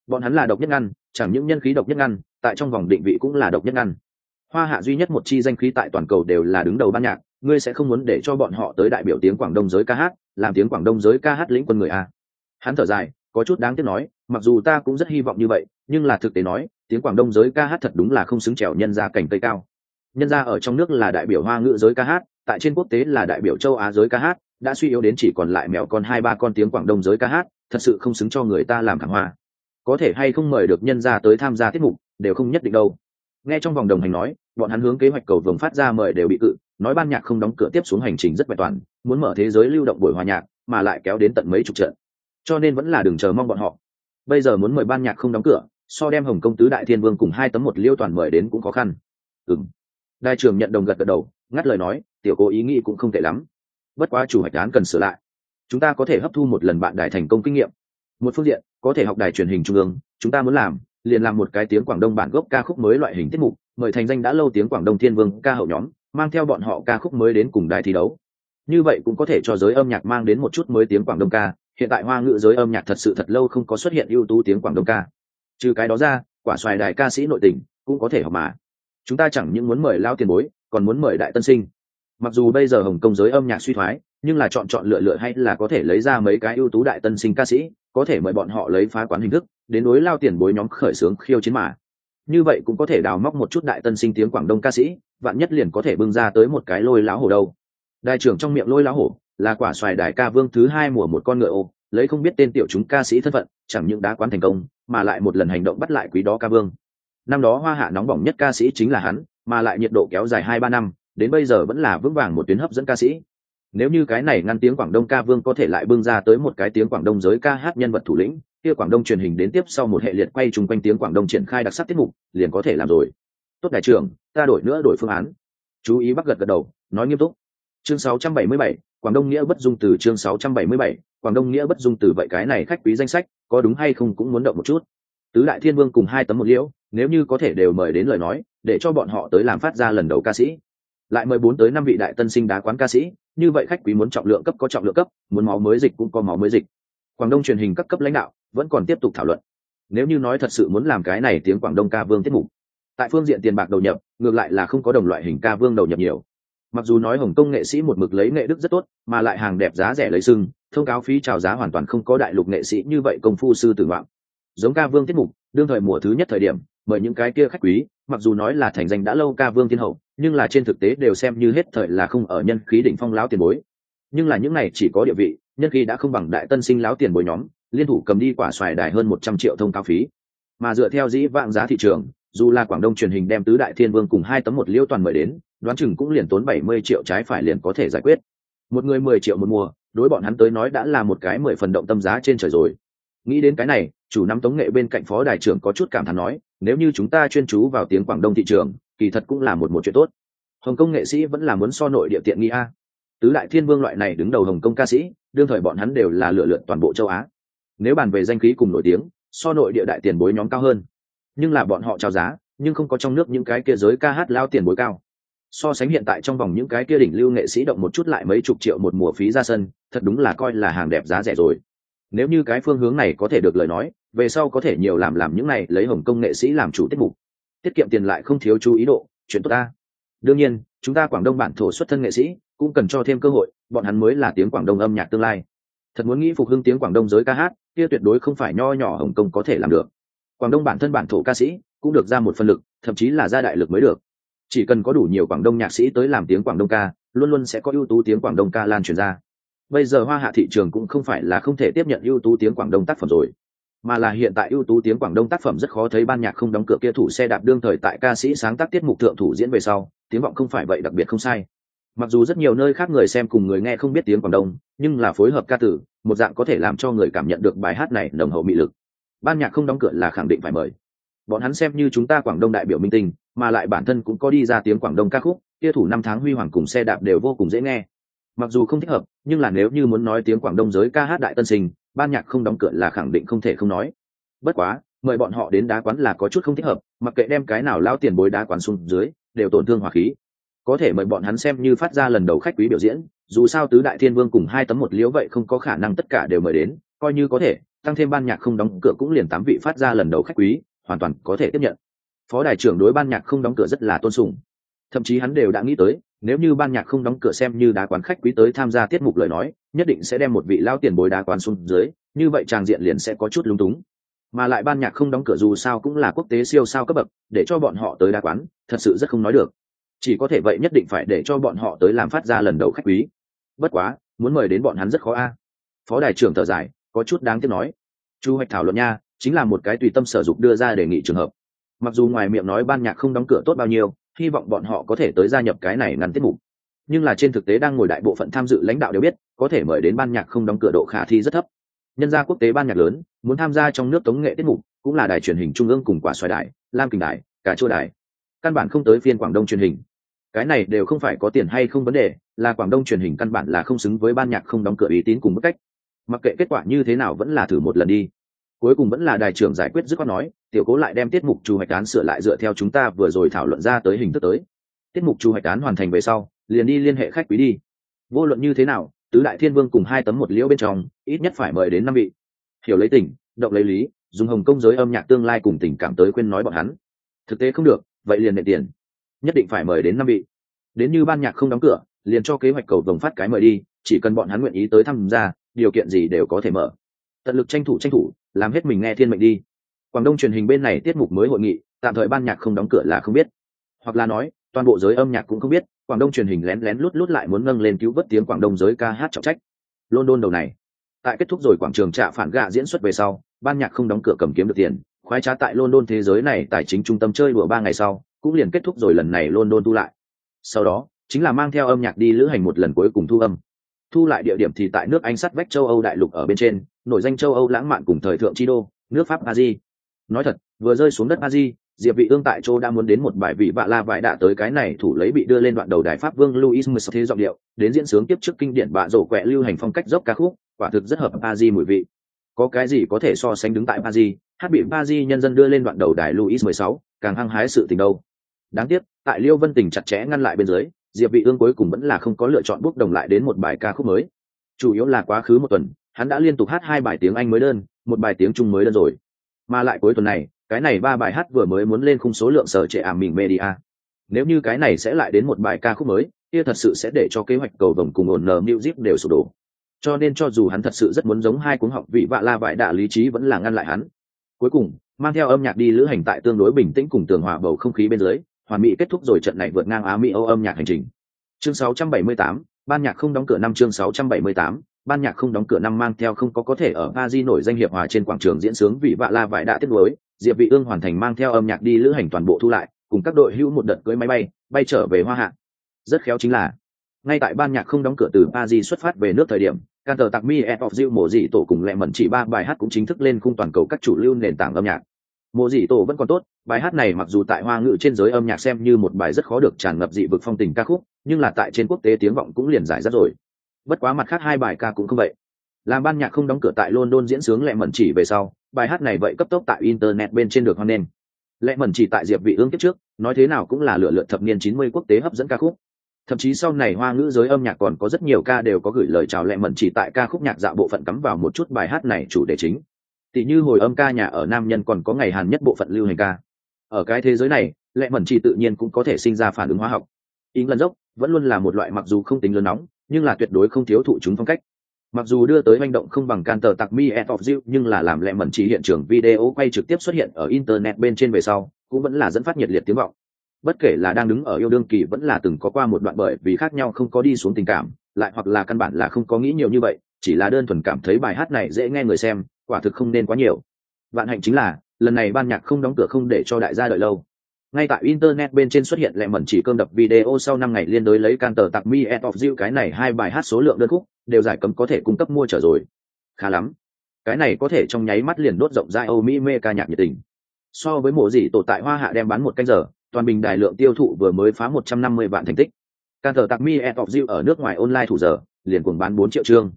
Bọn hắn là độc nhất ngăn chẳng những nhân khí độc nhất ngăn, tại trong vòng định vị cũng là độc nhất ngăn. Hoa hạ duy nhất một chi danh khí tại toàn cầu đều là đứng đầu ban nhạc, ngươi sẽ không muốn để cho bọn họ tới đại biểu tiếng quảng đông giới ca hát, làm tiếng quảng đông giới ca hát lĩnh quân người a. Hắn thở dài, có chút đáng tiếc nói, mặc dù ta cũng rất hy vọng như vậy, nhưng là thực tế nói, tiếng quảng đông giới ca hát thật đúng là không xứng trèo nhân ra cảnh tây cao. Nhân ra ở trong nước là đại biểu hoa ngữ giới ca hát, tại trên quốc tế là đại biểu châu á giới ca hát, đã suy yếu đến chỉ còn lại mèo con hai ba con tiếng quảng đông giới ca hát, thật sự không xứng cho người ta làm thẳng hoa có thể hay không mời được nhân ra tới tham gia tiết mục, đều không nhất định đâu. Nghe trong vòng đồng hành nói, bọn hắn hướng kế hoạch cầu vồng phát ra mời đều bị cự, nói ban nhạc không đóng cửa tiếp xuống hành trình rất bài toàn, muốn mở thế giới lưu động buổi hòa nhạc, mà lại kéo đến tận mấy chục trận. Cho nên vẫn là đừng chờ mong bọn họ. Bây giờ muốn mời ban nhạc không đóng cửa, so đem hồng công tứ đại thiên vương cùng hai tấm một liêu toàn mời đến cũng khó khăn. Ừng đại trưởng nhận đồng gật gật đầu, ngắt lời nói, tiểu cô ý nghĩ cũng không tệ lắm. Bất quá chủ hoạch án cần sửa lại. Chúng ta có thể hấp thu một lần bạn đài thành công kinh nghiệm một phương diện, có thể học đài truyền hình trung ương, chúng ta muốn làm, liền làm một cái tiếng quảng đông bản gốc ca khúc mới loại hình tiết mục, mời thành danh đã lâu tiếng quảng đông thiên vương ca hậu nhóm, mang theo bọn họ ca khúc mới đến cùng đài thi đấu. Như vậy cũng có thể cho giới âm nhạc mang đến một chút mới tiếng quảng đông ca, hiện tại hoa ngữ giới âm nhạc thật sự thật lâu không có xuất hiện ưu tú tiếng quảng đông ca. Trừ cái đó ra, quả xoài đài ca sĩ nội tình cũng có thể học mà. Chúng ta chẳng những muốn mời lao tiền bối, còn muốn mời đại tân sinh. Mặc dù bây giờ hồng kông giới âm nhạc suy thoái nhưng là chọn chọn lựa lựa hay là có thể lấy ra mấy cái ưu tú đại tân sinh ca sĩ, có thể mời bọn họ lấy phá quán hình thức, đến đối lao tiền bối nhóm khởi xướng khiêu chiến mà. Như vậy cũng có thể đào móc một chút đại tân sinh tiếng quảng đông ca sĩ, vạn nhất liền có thể bưng ra tới một cái lôi láo hổ đâu. Đại trưởng trong miệng lôi láo hổ là quả xoài đại ca vương thứ hai mùa một con ngựa ô, lấy không biết tên tiểu chúng ca sĩ thân phận, chẳng những đá quán thành công, mà lại một lần hành động bắt lại quý đó ca vương. Năm đó hoa hạ nóng bỏng nhất ca sĩ chính là hắn, mà lại nhiệt độ kéo dài hai ba năm, đến bây giờ vẫn là vững vàng một tuyến hấp dẫn ca sĩ nếu như cái này ngăn tiếng quảng đông ca vương có thể lại bưng ra tới một cái tiếng quảng đông giới ca hát nhân vật thủ lĩnh kia quảng đông truyền hình đến tiếp sau một hệ liệt quay chung quanh tiếng quảng đông triển khai đặc sắc tiết mục liền có thể làm rồi. Tốt đại trưởng ta đổi nữa đổi phương án. Chú ý bắc gật gật đầu nói nghiêm túc. Chương 677, quảng đông nghĩa bất dung từ chương 677, quảng đông nghĩa bất dung từ vậy cái này khách quý danh sách có đúng hay không cũng muốn động một chút. Tứ đại thiên vương cùng hai tấm một liễu nếu như có thể đều mời đến lời nói để cho bọn họ tới làm phát ra lần đầu ca sĩ lại mời bốn tới năm vị đại tân sinh đá quán ca sĩ, như vậy khách quý muốn trọng lượng cấp có trọng lượng cấp, muốn máu mới dịch cũng có máu mới dịch. Quảng đông truyền hình các cấp lãnh đạo vẫn còn tiếp tục thảo luận. Nếu như nói thật sự muốn làm cái này tiếng quảng đông ca vương tiết mục, tại phương diện tiền bạc đầu nhập, ngược lại là không có đồng loại hình ca vương đầu nhập nhiều. Mặc dù nói hồng kông nghệ sĩ một mực lấy nghệ đức rất tốt, mà lại hàng đẹp giá rẻ lấy sưng, thông cáo phí trào giá hoàn toàn không có đại lục nghệ sĩ như vậy công phu sư tử ngoạn. Giống ca vương tiết mục, đương thời mùa thứ nhất thời điểm mời những cái kia khách quý, mặc dù nói là thành danh đã lâu ca vương thiên hậu, nhưng là trên thực tế đều xem như hết thời là không ở nhân khí đỉnh phong láo tiền bối. Nhưng là những này chỉ có địa vị, nhân khí đã không bằng đại tân sinh láo tiền bối nhóm, liên thủ cầm đi quả xoài đài hơn một trăm triệu thông cao phí. Mà dựa theo dĩ vãng giá thị trường, dù là quảng đông truyền hình đem tứ đại thiên vương cùng hai tấm một liêu toàn mời đến, đoán chừng cũng liền tốn bảy mươi triệu trái phải liền có thể giải quyết. Một người mười triệu một mùa, đối bọn hắn tới nói đã là một cái mười phần động tâm giá trên trời rồi nghĩ đến cái này, chủ nắm tống nghệ bên cạnh phó đài trưởng có chút cảm thán nói, nếu như chúng ta chuyên chú vào tiếng quảng đông thị trường, kỳ thật cũng là một một chuyện tốt. Hồng kông nghệ sĩ vẫn là muốn so nội địa tiện nghi a. Tứ đại thiên vương loại này đứng đầu hồng kông ca sĩ, đương thời bọn hắn đều là lựa lượn toàn bộ châu á. Nếu bàn về danh khí cùng nổi tiếng, so nội địa đại tiền bối nhóm cao hơn. Nhưng là bọn họ trao giá, nhưng không có trong nước những cái kia giới ca hát lao tiền bối cao. So sánh hiện tại trong vòng những cái kia đỉnh lưu nghệ sĩ động một chút lại mấy chục triệu một mùa phí ra sân, thật đúng là coi là hàng đẹp giá rẻ rồi nếu như cái phương hướng này có thể được lời nói, về sau có thể nhiều làm làm những này, lấy hồng công nghệ sĩ làm chủ tiết mục. Tiết kiệm tiền lại không thiếu chú ý độ, chuyện tốt ta. Đương nhiên, chúng ta quảng đông bản thổ xuất thân nghệ sĩ, cũng cần cho thêm cơ hội, bọn hắn mới là tiếng quảng đông âm nhạc tương lai. Thật muốn nghĩ phục hưng tiếng quảng đông giới ca hát, kia tuyệt đối không phải nho nhỏ hồng kông có thể làm được. Quảng đông bản thân bản thổ ca sĩ, cũng được ra một phân lực, thậm chí là ra đại lực mới được. Chỉ cần có đủ nhiều quảng đông nhạc sĩ tới làm tiếng quảng đông ca, luôn luôn sẽ có ưu tú tiếng quảng đông ca lan truyền ra bây giờ hoa hạ thị trường cũng không phải là không thể tiếp nhận ưu tú tiếng quảng đông tác phẩm rồi, mà là hiện tại ưu tú tiếng quảng đông tác phẩm rất khó thấy ban nhạc không đóng cửa kia thủ xe đạp đương thời tại ca sĩ sáng tác tiết mục thượng thủ diễn về sau, tiếng vọng không phải vậy đặc biệt không sai. Mặc dù rất nhiều nơi khác người xem cùng người nghe không biết tiếng quảng đông, nhưng là phối hợp ca tử, một dạng có thể làm cho người cảm nhận được bài hát này nồng hậu mị lực. Ban nhạc không đóng cửa là khẳng định phải mời. Bọn hắn xem như chúng ta quảng đông đại biểu minh tinh, mà lại bản thân cũng có đi ra tiếng quảng đông ca khúc, kia thủ năm tháng huy hoàng cùng xe đạp đều vô cùng dễ nghe. Mặc dù không thích hợp nhưng là nếu như muốn nói tiếng quảng đông giới ca hát đại tân sinh, ban nhạc không đóng cửa là khẳng định không thể không nói. Bất quá, mời bọn họ đến đá quán là có chút không thích hợp, mặc kệ đem cái nào lao tiền bối đá quán xuống dưới, đều tổn thương hỏa khí. Có thể mời bọn hắn xem như phát ra lần đầu khách quý biểu diễn, dù sao tứ đại thiên vương cùng hai tấm một liễu vậy không có khả năng tất cả đều mời đến, coi như có thể, tăng thêm ban nhạc không đóng cửa cũng liền tám vị phát ra lần đầu khách quý, hoàn toàn có thể tiếp nhận. Phó đại trưởng đối ban nhạc không đóng cửa rất là tôn sùng thậm chí hắn đều đã nghĩ tới, nếu như ban nhạc không đóng cửa xem như đá quán khách quý tới tham gia tiết mục lời nói, nhất định sẽ đem một vị lao tiền bối đá quán xuống dưới, như vậy tràng diện liền sẽ có chút lung túng. Mà lại ban nhạc không đóng cửa dù sao cũng là quốc tế siêu sao cấp bậc, để cho bọn họ tới đá quán, thật sự rất không nói được. Chỉ có thể vậy nhất định phải để cho bọn họ tới làm phát ra lần đầu khách quý. Bất quá, muốn mời đến bọn hắn rất khó a. Phó đại trưởng thở dài, có chút đáng tiếc nói. Chu hoạch thảo luận nha, chính là một cái tùy tâm sở dục đưa ra đề nghị trường hợp. Mặc dù ngoài miệng nói ban nhạc không đóng cửa tốt bao nhiêu hy vọng bọn họ có thể tới gia nhập cái này ngắn tiết mục. Nhưng là trên thực tế đang ngồi đại bộ phận tham dự lãnh đạo đều biết, có thể mời đến ban nhạc không đóng cửa độ khả thi rất thấp. Nhân gia quốc tế ban nhạc lớn, muốn tham gia trong nước tống nghệ tiết mục, cũng là đài truyền hình trung ương cùng quả xoài đài, lam kình đài, cả chua đài. Căn bản không tới phiên quảng đông truyền hình. Cái này đều không phải có tiền hay không vấn đề, là quảng đông truyền hình căn bản là không xứng với ban nhạc không đóng cửa uy tín cùng mức cách. Mặc kệ kết quả như thế nào vẫn là thử một lần đi cuối cùng vẫn là đại trưởng giải quyết dứt khoát nói, tiểu cố lại đem tiết mục trù hoạch án sửa lại dựa theo chúng ta vừa rồi thảo luận ra tới hình thức tới. Tiết mục trù hoạch án hoàn thành về sau, liền đi liên hệ khách quý đi. Vô luận như thế nào, tứ đại thiên vương cùng hai tấm một liễu bên trong, ít nhất phải mời đến năm vị. Hiểu lấy tình, động lấy lý, dùng hồng công giới âm nhạc tương lai cùng tình cảm tới khuyên nói bọn hắn. Thực tế không được, vậy liền nệ tiền. Nhất định phải mời đến năm vị. Đến như ban nhạc không đóng cửa, liền cho kế hoạch cầu vồng phát cái mời đi, chỉ cần bọn hắn nguyện ý tới tham gia, điều kiện gì đều có thể mở. Tận lực tranh thủ tranh thủ làm hết mình nghe thiên mệnh đi. Quảng đông truyền hình bên này tiết mục mới hội nghị, tạm thời ban nhạc không đóng cửa là không biết. Hoặc là nói, toàn bộ giới âm nhạc cũng không biết, quảng đông truyền hình lén lén lút lút lại muốn nâng lên cứu vớt tiếng quảng đông giới ca hát trọng trách. London đầu này. Tại kết thúc rồi quảng trường trạ phản gạ diễn xuất về sau, ban nhạc không đóng cửa cầm kiếm được tiền, khoái trá tại london thế giới này tài chính trung tâm chơi đùa ba ngày sau, cũng liền kết thúc rồi lần này london thu lại. Sau đó, chính là mang theo âm nhạc đi lữ hành một lần cuối cùng thu âm. Thu lại địa điểm thì tại nước anh sắt vách châu âu đại lục ở bên trên nổi danh châu âu lãng mạn cùng thời thượng chi đô nước pháp paris. Nói thật vừa rơi xuống đất paris diệp vị ương tại châu đã muốn đến một bài vị vạ la vải đã tới cái này thủ lấy bị đưa lên đoạn đầu đài pháp vương louis mười thế giọng điệu đến diễn sướng tiếp trước kinh điển bạ rổ quẹ lưu hành phong cách dốc ca khúc quả thực rất hợp paris mùi vị. Có cái gì có thể so sánh đứng tại paris hát bị paris nhân dân đưa lên đoạn đầu đài louis 16, càng hăng hái sự tình đâu. Đáng tiếc tại liêu vân tình chặt chẽ ngăn lại bên dưới diệp vị ương cuối cùng vẫn là không có lựa chọn bước đồng lại đến một bài ca khúc mới. Chủ yếu là quá khứ một tuần hắn đã liên tục hát hai bài tiếng anh mới đơn một bài tiếng trung mới đơn rồi. Mà lại cuối tuần này cái này ba bài hát vừa mới muốn lên khung số lượng sở trệ ảm mình media. Nếu như cái này sẽ lại đến một bài ca khúc mới kia thật sự sẽ để cho kế hoạch cầu vồng cùng ổn nờ music đều sụp đổ. Cho nên cho dù hắn thật sự rất muốn giống hai cuốn học vị vạ la vải đạ lý trí vẫn là ngăn lại hắn. Cuối cùng mang theo âm nhạc đi lữ hành tại tương đối bình tĩnh cùng tường hòa bầu không khí bên dưới hoàn mỹ kết thúc rồi trận này vượt ngang á mỹ âu âm nhạc hành trình. Chương 678, ban nhạc không đóng cửa năm chương 678, ban nhạc không đóng cửa năm mang theo không có có thể ở Paris nổi danh hiệp hòa trên quảng trường diễn sướng vì vạ la vải đã tiết nối, Diệp Vị Ương hoàn thành mang theo âm nhạc đi lữ hành toàn bộ thu lại, cùng các đội hữu một đợt cưỡi máy bay, bay trở về Hoa Hạ. Rất khéo chính là, ngay tại ban nhạc không đóng cửa từ Paris xuất phát về nước thời điểm, can tờ tặc mi e of diệu mộ dị tổ cùng lẹ mẩn chỉ ba bài hát cũng chính thức lên khung toàn cầu các chủ lưu nền tảng âm nhạc mộ dị tổ vẫn còn tốt bài hát này mặc dù tại hoa ngữ trên giới âm nhạc xem như một bài rất khó được tràn ngập dị vực phong tình ca khúc nhưng là tại trên quốc tế tiếng vọng cũng liền giải rất rồi bất quá mặt khác hai bài ca cũng không vậy. Làm ban nhạc không đóng cửa tại london diễn sướng lẹ mẩn chỉ về sau, bài hát này vậy cấp tốc tại internet bên trên được hoan nghênh. Lẹ mẩn chỉ tại diệp vị ương kiếp trước, nói thế nào cũng là lựa lượt thập niên 90 quốc tế hấp dẫn ca khúc. Thậm chí sau này hoa ngữ giới âm nhạc còn có rất nhiều ca đều có gửi lời chào lẹ mẩn chỉ tại ca khúc nhạc dạo bộ phận cắm vào một chút bài hát này chủ đề chính. Tỷ như hồi âm ca nhà ở nam nhân còn có ngày hàn nhất bộ phận lưu hành ca. Ở cái thế giới này lẹ mẩn chỉ tự nhiên cũng có thể sinh ra phản ứng hóa học. Ý lần dốc vẫn luôn là một loại mặc dù không tính lớn nóng nhưng là tuyệt đối không thiếu thụ chúng phong cách. Mặc dù đưa tới manh động không bằng can tờ tặc mi et of you nhưng là làm lẹ mẩn chỉ hiện trường video quay trực tiếp xuất hiện ở internet bên trên về sau, cũng vẫn là dẫn phát nhiệt liệt tiếng vọng. Bất kể là đang đứng ở yêu đương kỳ vẫn là từng có qua một đoạn bởi vì khác nhau không có đi xuống tình cảm, lại hoặc là căn bản là không có nghĩ nhiều như vậy, chỉ là đơn thuần cảm thấy bài hát này dễ nghe người xem, quả thực không nên quá nhiều. Vạn hạnh chính là, lần này ban nhạc không đóng cửa không để cho đại gia đợi lâu ngay tại internet bên trên xuất hiện lẹ mẩn chỉ cơm đập video sau năm ngày liên đối lấy can tờ tặc mi et of you cái này hai bài hát số lượng đơn khúc đều giải cấm có thể cung cấp mua trở rồi khá lắm cái này có thể trong nháy mắt liền đốt rộng rãi âu mỹ mê ca nhạc nhiệt tình so với mộ gì tổ tại hoa hạ đem bán một canh giờ toàn bình đài lượng tiêu thụ vừa mới phá 150 vạn thành tích. Can tờ tạc Mi of You ở nước ngoài online thủ giờ, liền cùng bán 4 triệu chương.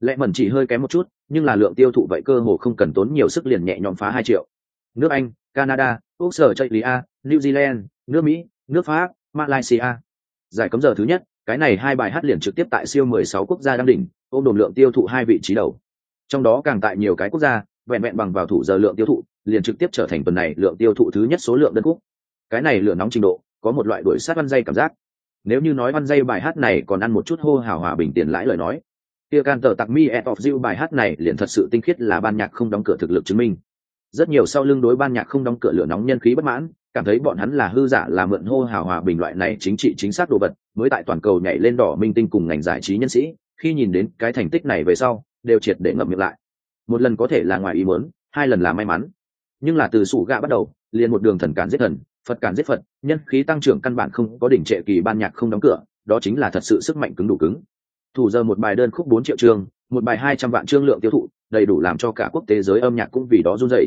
lẹ mẩn chỉ hơi kém một chút, nhưng là lượng tiêu thụ vậy cơ hồ không cần tốn nhiều sức liền nhẹ nhõm phá 2 triệu. Nước Anh, Canada, Úc sở a. New Zealand, nước Mỹ, nước Pháp, Malaysia. Giải cấm giờ thứ nhất, cái này hai bài hát liền trực tiếp tại siêu 16 quốc gia đăng đỉnh, ôm đồn lượng tiêu thụ hai vị trí đầu. Trong đó càng tại nhiều cái quốc gia, vẹn vẹn bằng vào thủ giờ lượng tiêu thụ, liền trực tiếp trở thành tuần này lượng tiêu thụ thứ nhất số lượng đơn khúc cái này lửa nóng trình độ có một loại đuổi sát văn dây cảm giác nếu như nói văn dây bài hát này còn ăn một chút hô hào hòa bình tiền lãi lời nói kia can tờ tặc mi et of you bài hát này liền thật sự tinh khiết là ban nhạc không đóng cửa thực lực chứng minh rất nhiều sau lưng đối ban nhạc không đóng cửa lửa nóng nhân khí bất mãn cảm thấy bọn hắn là hư giả, là mượn hô hào hòa bình loại này chính trị chính xác đồ vật, mới tại toàn cầu nhảy lên đỏ minh tinh cùng ngành giải trí nhân sĩ, khi nhìn đến cái thành tích này về sau, đều triệt để ngậm miệng lại. Một lần có thể là ngoài ý muốn, hai lần là may mắn. Nhưng là từ sủ gạ bắt đầu, liền một đường thần cản giết thần, phật cản giết phật, nhân khí tăng trưởng căn bản không có đỉnh trệ kỳ ban nhạc không đóng cửa, đó chính là thật sự sức mạnh cứng đủ cứng. Thủ giờ một bài đơn khúc bốn triệu chương, một bài hai trăm vạn chương lượng tiêu thụ, đầy đủ làm cho cả quốc tế giới âm nhạc cũng vì đó run dậy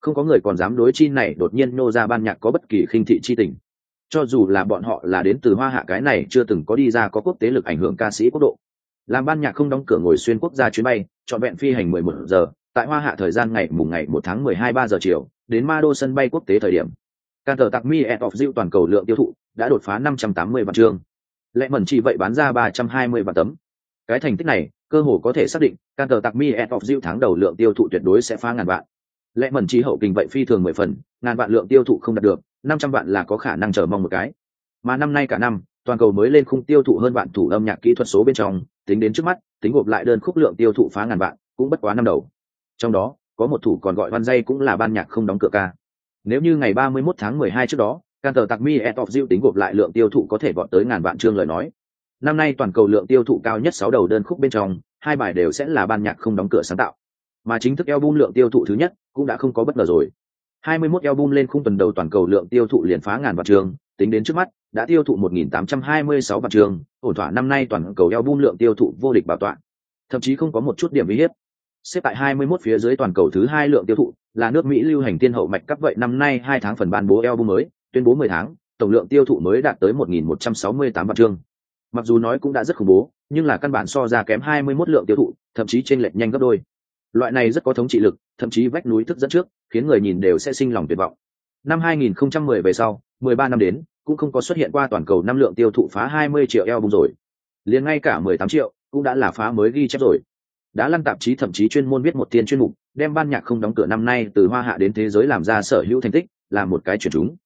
không có người còn dám đối chi này đột nhiên nô ra ban nhạc có bất kỳ khinh thị chi tình. Cho dù là bọn họ là đến từ hoa hạ, cái này chưa từng có đi ra có quốc tế lực ảnh hưởng ca sĩ quốc độ. Làm ban nhạc không đóng cửa ngồi xuyên quốc gia chuyến bay chọn vẹn phi hành mười một giờ, tại hoa hạ thời gian ngày mùng ngày một tháng mười hai ba giờ chiều, đến ma đô sân bay quốc tế thời điểm. Can tờ tặc mi et of diệu toàn cầu lượng tiêu thụ đã đột phá 580 vạn trường. lẽ mẩn chỉ vậy bán ra 320 vạn tấm. Cái thành tích này, cơ hồ có thể xác định can tờ tặc mi et of diệu tháng đầu lượng tiêu thụ tuyệt đối sẽ phá ngàn vạn lẽ mẩn trí hậu kinh vậy phi thường mười phần ngàn vạn lượng tiêu thụ không đạt được 500 vạn là có khả năng chờ mong một cái mà năm nay cả năm toàn cầu mới lên khung tiêu thụ hơn vạn thủ âm nhạc kỹ thuật số bên trong tính đến trước mắt tính gộp lại đơn khúc lượng tiêu thụ phá ngàn vạn cũng bất quá năm đầu trong đó có một thủ còn gọi văn dây cũng là ban nhạc không đóng cửa ca nếu như ngày 31 tháng 12 trước đó, can tờ tặc mi et of diệu tính gộp lại lượng tiêu thụ có thể vọt tới ngàn vạn chương lời nói. Năm nay toàn cầu lượng tiêu thụ cao nhất sáu đầu đơn khúc bên trong, hai bài đều sẽ là ban nhạc không đóng cửa sáng tạo. Mà chính thức album lượng tiêu thụ thứ nhất cũng đã không có bất ngờ rồi. 21 album lên khung tuần đầu toàn cầu lượng tiêu thụ liền phá ngàn vạn trường, tính đến trước mắt, đã tiêu thụ 1826 vạn trường. ổn thỏa năm nay toàn cầu album lượng tiêu thụ vô địch bảo tọa. Thậm chí không có một chút điểm uy hiếp. Xếp tại 21 phía dưới toàn cầu thứ hai lượng tiêu thụ, là nước Mỹ lưu hành tiên hậu mạch cấp vậy năm nay hai tháng phần ban bố album mới, tuyên bố 10 tháng, tổng lượng tiêu thụ mới đạt tới 1168 vạn trường. Mặc dù nói cũng đã rất khủng bố, nhưng là căn bản so ra kém 21 lượng tiêu thụ, thậm chí trên lệch nhanh gấp đôi. Loại này rất có thống trị lực, thậm chí vách núi thức dẫn trước, khiến người nhìn đều sẽ sinh lòng tuyệt vọng. Năm 2010 về sau, 13 năm đến, cũng không có xuất hiện qua toàn cầu năm lượng tiêu thụ phá 20 triệu album rồi. Liền ngay cả 18 triệu, cũng đã là phá mới ghi chép rồi. Đã lăn tạp chí thậm chí chuyên môn viết một tiên chuyên mục, đem ban nhạc không đóng cửa năm nay từ hoa hạ đến thế giới làm ra sở hữu thành tích là một cái chuyển chúng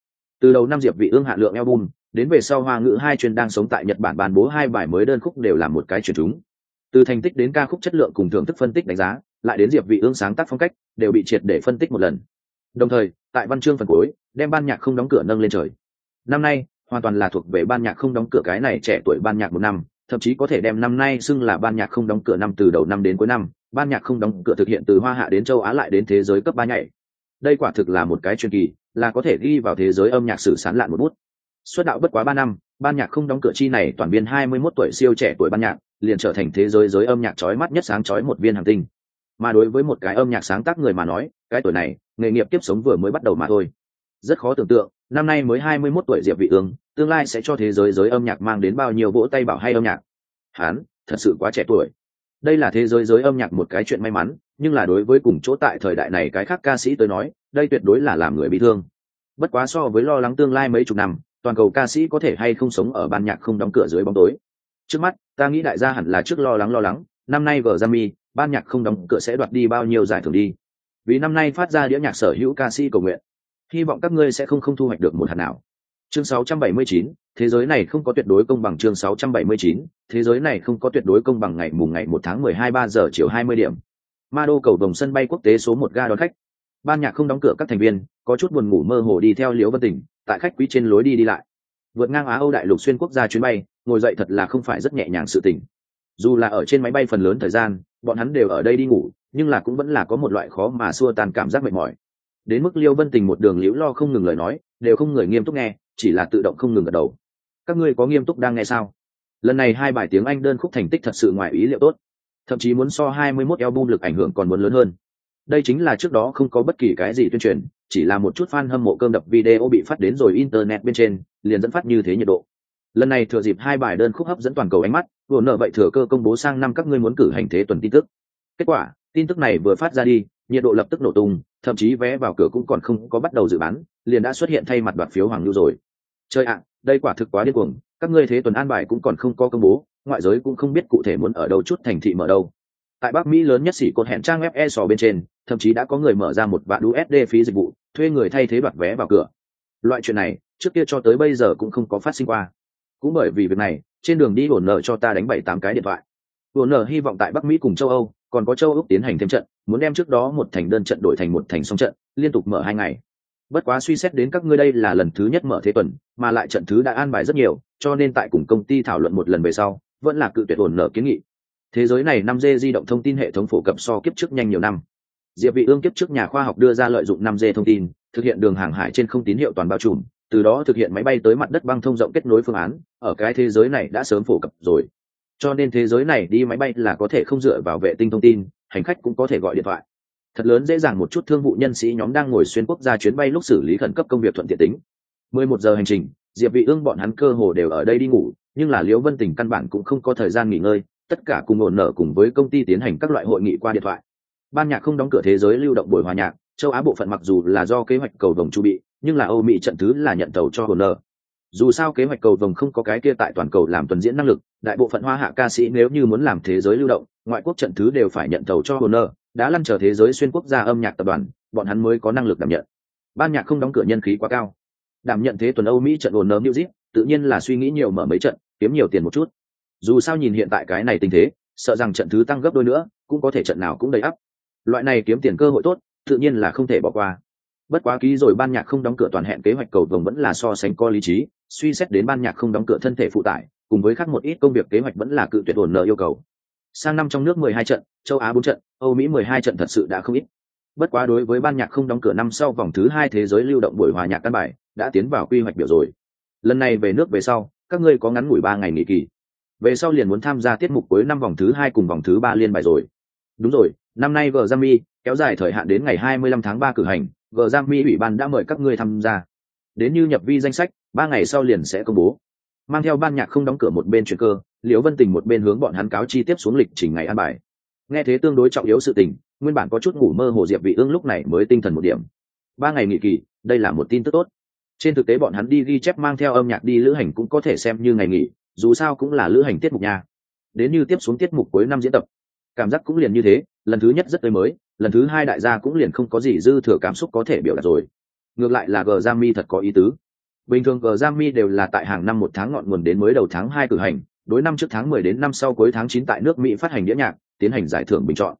từ đầu năm diệp vị ương hạ lượng album đến về sau hoa ngữ hai chuyên đang sống tại nhật bản bàn bố hai bài mới đơn khúc đều là một cái chuyển chúng từ thành tích đến ca khúc chất lượng cùng thưởng thức phân tích đánh giá lại đến diệp vị ương sáng tác phong cách, đều bị triệt để phân tích một lần. Đồng thời, tại văn chương phần cuối, đem ban nhạc không đóng cửa nâng lên trời. Năm nay, hoàn toàn là thuộc về ban nhạc không đóng cửa cái này trẻ tuổi ban nhạc một năm, thậm chí có thể đem năm nay xưng là ban nhạc không đóng cửa năm từ đầu năm đến cuối năm, ban nhạc không đóng cửa thực hiện từ hoa hạ đến châu á lại đến thế giới cấp ba nhảy. Đây quả thực là một cái truyền kỳ, là có thể ghi vào thế giới âm nhạc sử sán lạn một bút. Xuất đạo bất quá ba năm, ban nhạc không đóng cửa chi này toàn biên hai mươi 21 tuổi siêu trẻ tuổi ban nhạc, liền trở thành thế giới giới âm nhạc chói mắt nhất sáng chói một viên hành tinh mà đối với một cái âm nhạc sáng tác người mà nói, cái tuổi này, nghề nghiệp tiếp sống vừa mới bắt đầu mà thôi. Rất khó tưởng tượng, năm nay mới hai mươi 21 tuổi diệp vị ương, tương lai sẽ cho thế giới giới âm nhạc mang đến bao nhiêu vỗ tay bảo hay âm nhạc. Hắn, thật sự quá trẻ tuổi. Đây là thế giới giới âm nhạc một cái chuyện may mắn, nhưng là đối với cùng chỗ tại thời đại này cái khác ca sĩ tới nói, đây tuyệt đối là làm người bị thương. Bất quá so với lo lắng tương lai mấy chục năm, toàn cầu ca sĩ có thể hay không sống ở ban nhạc không đóng cửa dưới bóng tối. Trước mắt, ta nghĩ đại gia hẳn là trước lo lắng lo lắng, năm nay vở Grammy ban nhạc không đóng cửa sẽ đoạt đi bao nhiêu giải thưởng đi. Vì năm nay phát ra đĩa nhạc sở hữu ca sĩ cầu nguyện. Hy vọng các ngươi sẽ không không thu hoạch được một hạt nào. Chương 679, thế giới này không có tuyệt đối công bằng. Chương 679, thế giới này không có tuyệt đối công bằng. Ngày mùng ngày 1 tháng 12 3 giờ chiều 20 điểm. Ma đô cầu đồng sân bay quốc tế số một ga đón khách. Ban nhạc không đóng cửa các thành viên có chút buồn ngủ mơ hồ đi theo liễu vân tỉnh tại khách quý trên lối đi đi lại. Vượt ngang á âu đại lục xuyên quốc gia chuyến bay ngồi dậy thật là không phải rất nhẹ nhàng sự tình dù là ở trên máy bay phần lớn thời gian, bọn hắn đều ở đây đi ngủ, nhưng là cũng vẫn là có một loại khó mà xua tan cảm giác mệt mỏi. Đến mức liêu vân tình một đường liễu lo không ngừng lời nói, đều không người nghiêm túc nghe, chỉ là tự động không ngừng gật đầu. Các ngươi có nghiêm túc đang nghe sao? Lần này hai bài tiếng anh đơn khúc thành tích thật sự ngoài ý liệu tốt. Thậm chí muốn so 21 album lực ảnh hưởng còn muốn lớn hơn. Đây chính là trước đó không có bất kỳ cái gì tuyên truyền, chỉ là một chút fan hâm mộ cơm đập video bị phát đến rồi internet bên trên, liền dẫn phát như thế nhiệt độ lần này thừa dịp hai bài đơn khúc hấp dẫn toàn cầu ánh mắt, vừa nợ vậy thừa cơ công bố sang năm các ngươi muốn cử hành thế tuần tin tức. Kết quả, tin tức này vừa phát ra đi, nhiệt độ lập tức nổ tung, thậm chí vé vào cửa cũng còn không có bắt đầu dự bán, liền đã xuất hiện thay mặt đoạt phiếu hoàng lưu rồi. Chơi ạ à, đây quả thực quá điên cuồng, các ngươi thế tuần an bài cũng còn không có công bố, ngoại giới cũng không biết cụ thể muốn ở đâu chút thành thị mở đâu. Tại bắc mỹ lớn nhất xỉ cột hẹn trang web e sò bên trên, thậm chí đã có người mở ra một vạn usd phí dịch vụ, thuê người thay thế đoạt vé vào cửa. Loại chuyện này, trước kia cho tới bây giờ cũng không có phát sinh qua cũng bởi vì việc này, trên đường đi hồn nợ cho ta đánh bảy tám cái điện thoại. Hồn nợ hy vọng tại bắc mỹ cùng châu âu, còn có châu úc tiến hành thêm trận, muốn đem trước đó một thành đơn trận đổi thành một thành song trận, liên tục mở hai ngày. Bất quá suy xét đến các ngươi đây là lần thứ nhất mở thế tuần, mà lại trận thứ đã an bài rất nhiều, cho nên tại cùng công ty thảo luận một lần về sau, vẫn là cự tuyệt ổn nợ kiến nghị. Thế giới này năm d di động thông tin hệ thống phổ cập so kiếp trước nhanh nhiều năm. Diệp vị ương kiếp trước nhà khoa học đưa ra lợi dụng năm d thông tin, thực hiện đường hàng hải trên không tín hiệu toàn bao trùm từ đó thực hiện máy bay tới mặt đất băng thông rộng kết nối phương án, ở cái thế giới này đã sớm phổ cập rồi. Cho nên thế giới này đi máy bay là có thể không dựa vào vệ tinh thông tin, hành khách cũng có thể gọi điện thoại. Thật lớn dễ dàng một chút thương vụ nhân sĩ nhóm đang ngồi xuyên quốc gia chuyến bay lúc xử lý khẩn cấp công việc thuận tiện tính. 11 giờ hành trình, diệp vị ương bọn hắn cơ hồ đều ở đây đi ngủ, nhưng là liễu vân tình căn bản cũng không có thời gian nghỉ ngơi, tất cả cùng ổn nở cùng với công ty tiến hành các loại hội nghị qua điện thoại. Ban nhạc không đóng cửa thế giới lưu động buổi hòa nhạc, châu á bộ phận mặc dù là do kế hoạch cầu đồng chu bị nhưng là âu mỹ trận thứ là nhận tàu cho ổn nợ. dù sao kế hoạch cầu vồng không có cái kia tại toàn cầu làm tuần diễn năng lực, đại bộ phận hoa hạ ca sĩ nếu như muốn làm thế giới lưu động, ngoại quốc trận thứ đều phải nhận tàu cho hồ nợ. đã lăn trở thế giới xuyên quốc gia âm nhạc tập đoàn, bọn hắn mới có năng lực đảm nhận ban nhạc không đóng cửa nhân khí quá cao đảm nhận thế tuần âu mỹ trận ồn nơ music, tự nhiên là suy nghĩ nhiều mở mấy trận, kiếm nhiều tiền một chút dù sao nhìn hiện tại cái này tình thế, sợ rằng trận thứ tăng gấp đôi nữa, cũng có thể trận nào cũng đầy ắp loại này kiếm tiền cơ hội tốt, tự nhiên là không thể bỏ qua bất quá ký rồi ban nhạc không đóng cửa toàn hẹn kế hoạch cầu vồng vẫn là so sánh có lý trí, suy xét đến ban nhạc không đóng cửa thân thể phụ tải, cùng với khác một ít công việc kế hoạch vẫn là cự tuyệt ổn nợ yêu cầu. Sang năm trong nước mười hai trận, châu á bốn trận, âu mỹ mười hai trận thật sự đã không ít. Bất quá đối với ban nhạc không đóng cửa năm sau vòng thứ hai thế giới lưu động buổi hòa nhạc căn bài, đã tiến vào quy hoạch biểu rồi. Lần này về nước về sau, các ngươi có ngắn ngủi ba ngày nghỉ kỳ. Về sau liền muốn tham gia tiết mục cuối năm vòng thứ hai cùng vòng thứ ba liên bài rồi. Đúng rồi, năm nay vợ Giang kéo dài thời hạn đến ngày hai mươi lăm tháng ba cử hành vợ Giang ủy ban đã mời các ngươi tham gia. Đến như nhập vi danh sách, ba ngày sau liền sẽ công bố. Mang theo ban nhạc không đóng cửa một bên chuyện cơ, liễu vân tình một bên hướng bọn hắn cáo chi tiếp xuống lịch trình ngày an bài. Nghe thế tương đối trọng yếu sự tình, nguyên bản có chút ngủ mơ hồ diệp vị ương lúc này mới tinh thần một điểm. Ba ngày nghỉ kỳ, đây là một tin tức tốt. Trên thực tế bọn hắn đi ghi chép mang theo âm nhạc đi lữ hành cũng có thể xem như ngày nghỉ, dù sao cũng là lữ hành tiết mục nha. Đến như tiếp xuống tiết mục cuối năm diễn tập. Cảm giác cũng liền như thế, lần thứ nhất rất tươi mới lần thứ hai đại gia cũng liền không có gì dư thừa cảm xúc có thể biểu đạt rồi. Ngược lại là gờ Giang thật có ý tứ. Bình thường gờ Giang đều là tại hàng năm một tháng ngọn nguồn đến mới đầu tháng hai cử hành, đối năm trước tháng mười đến năm sau cuối tháng chín tại nước mỹ phát hành đĩa nhạc, tiến hành giải thưởng bình chọn.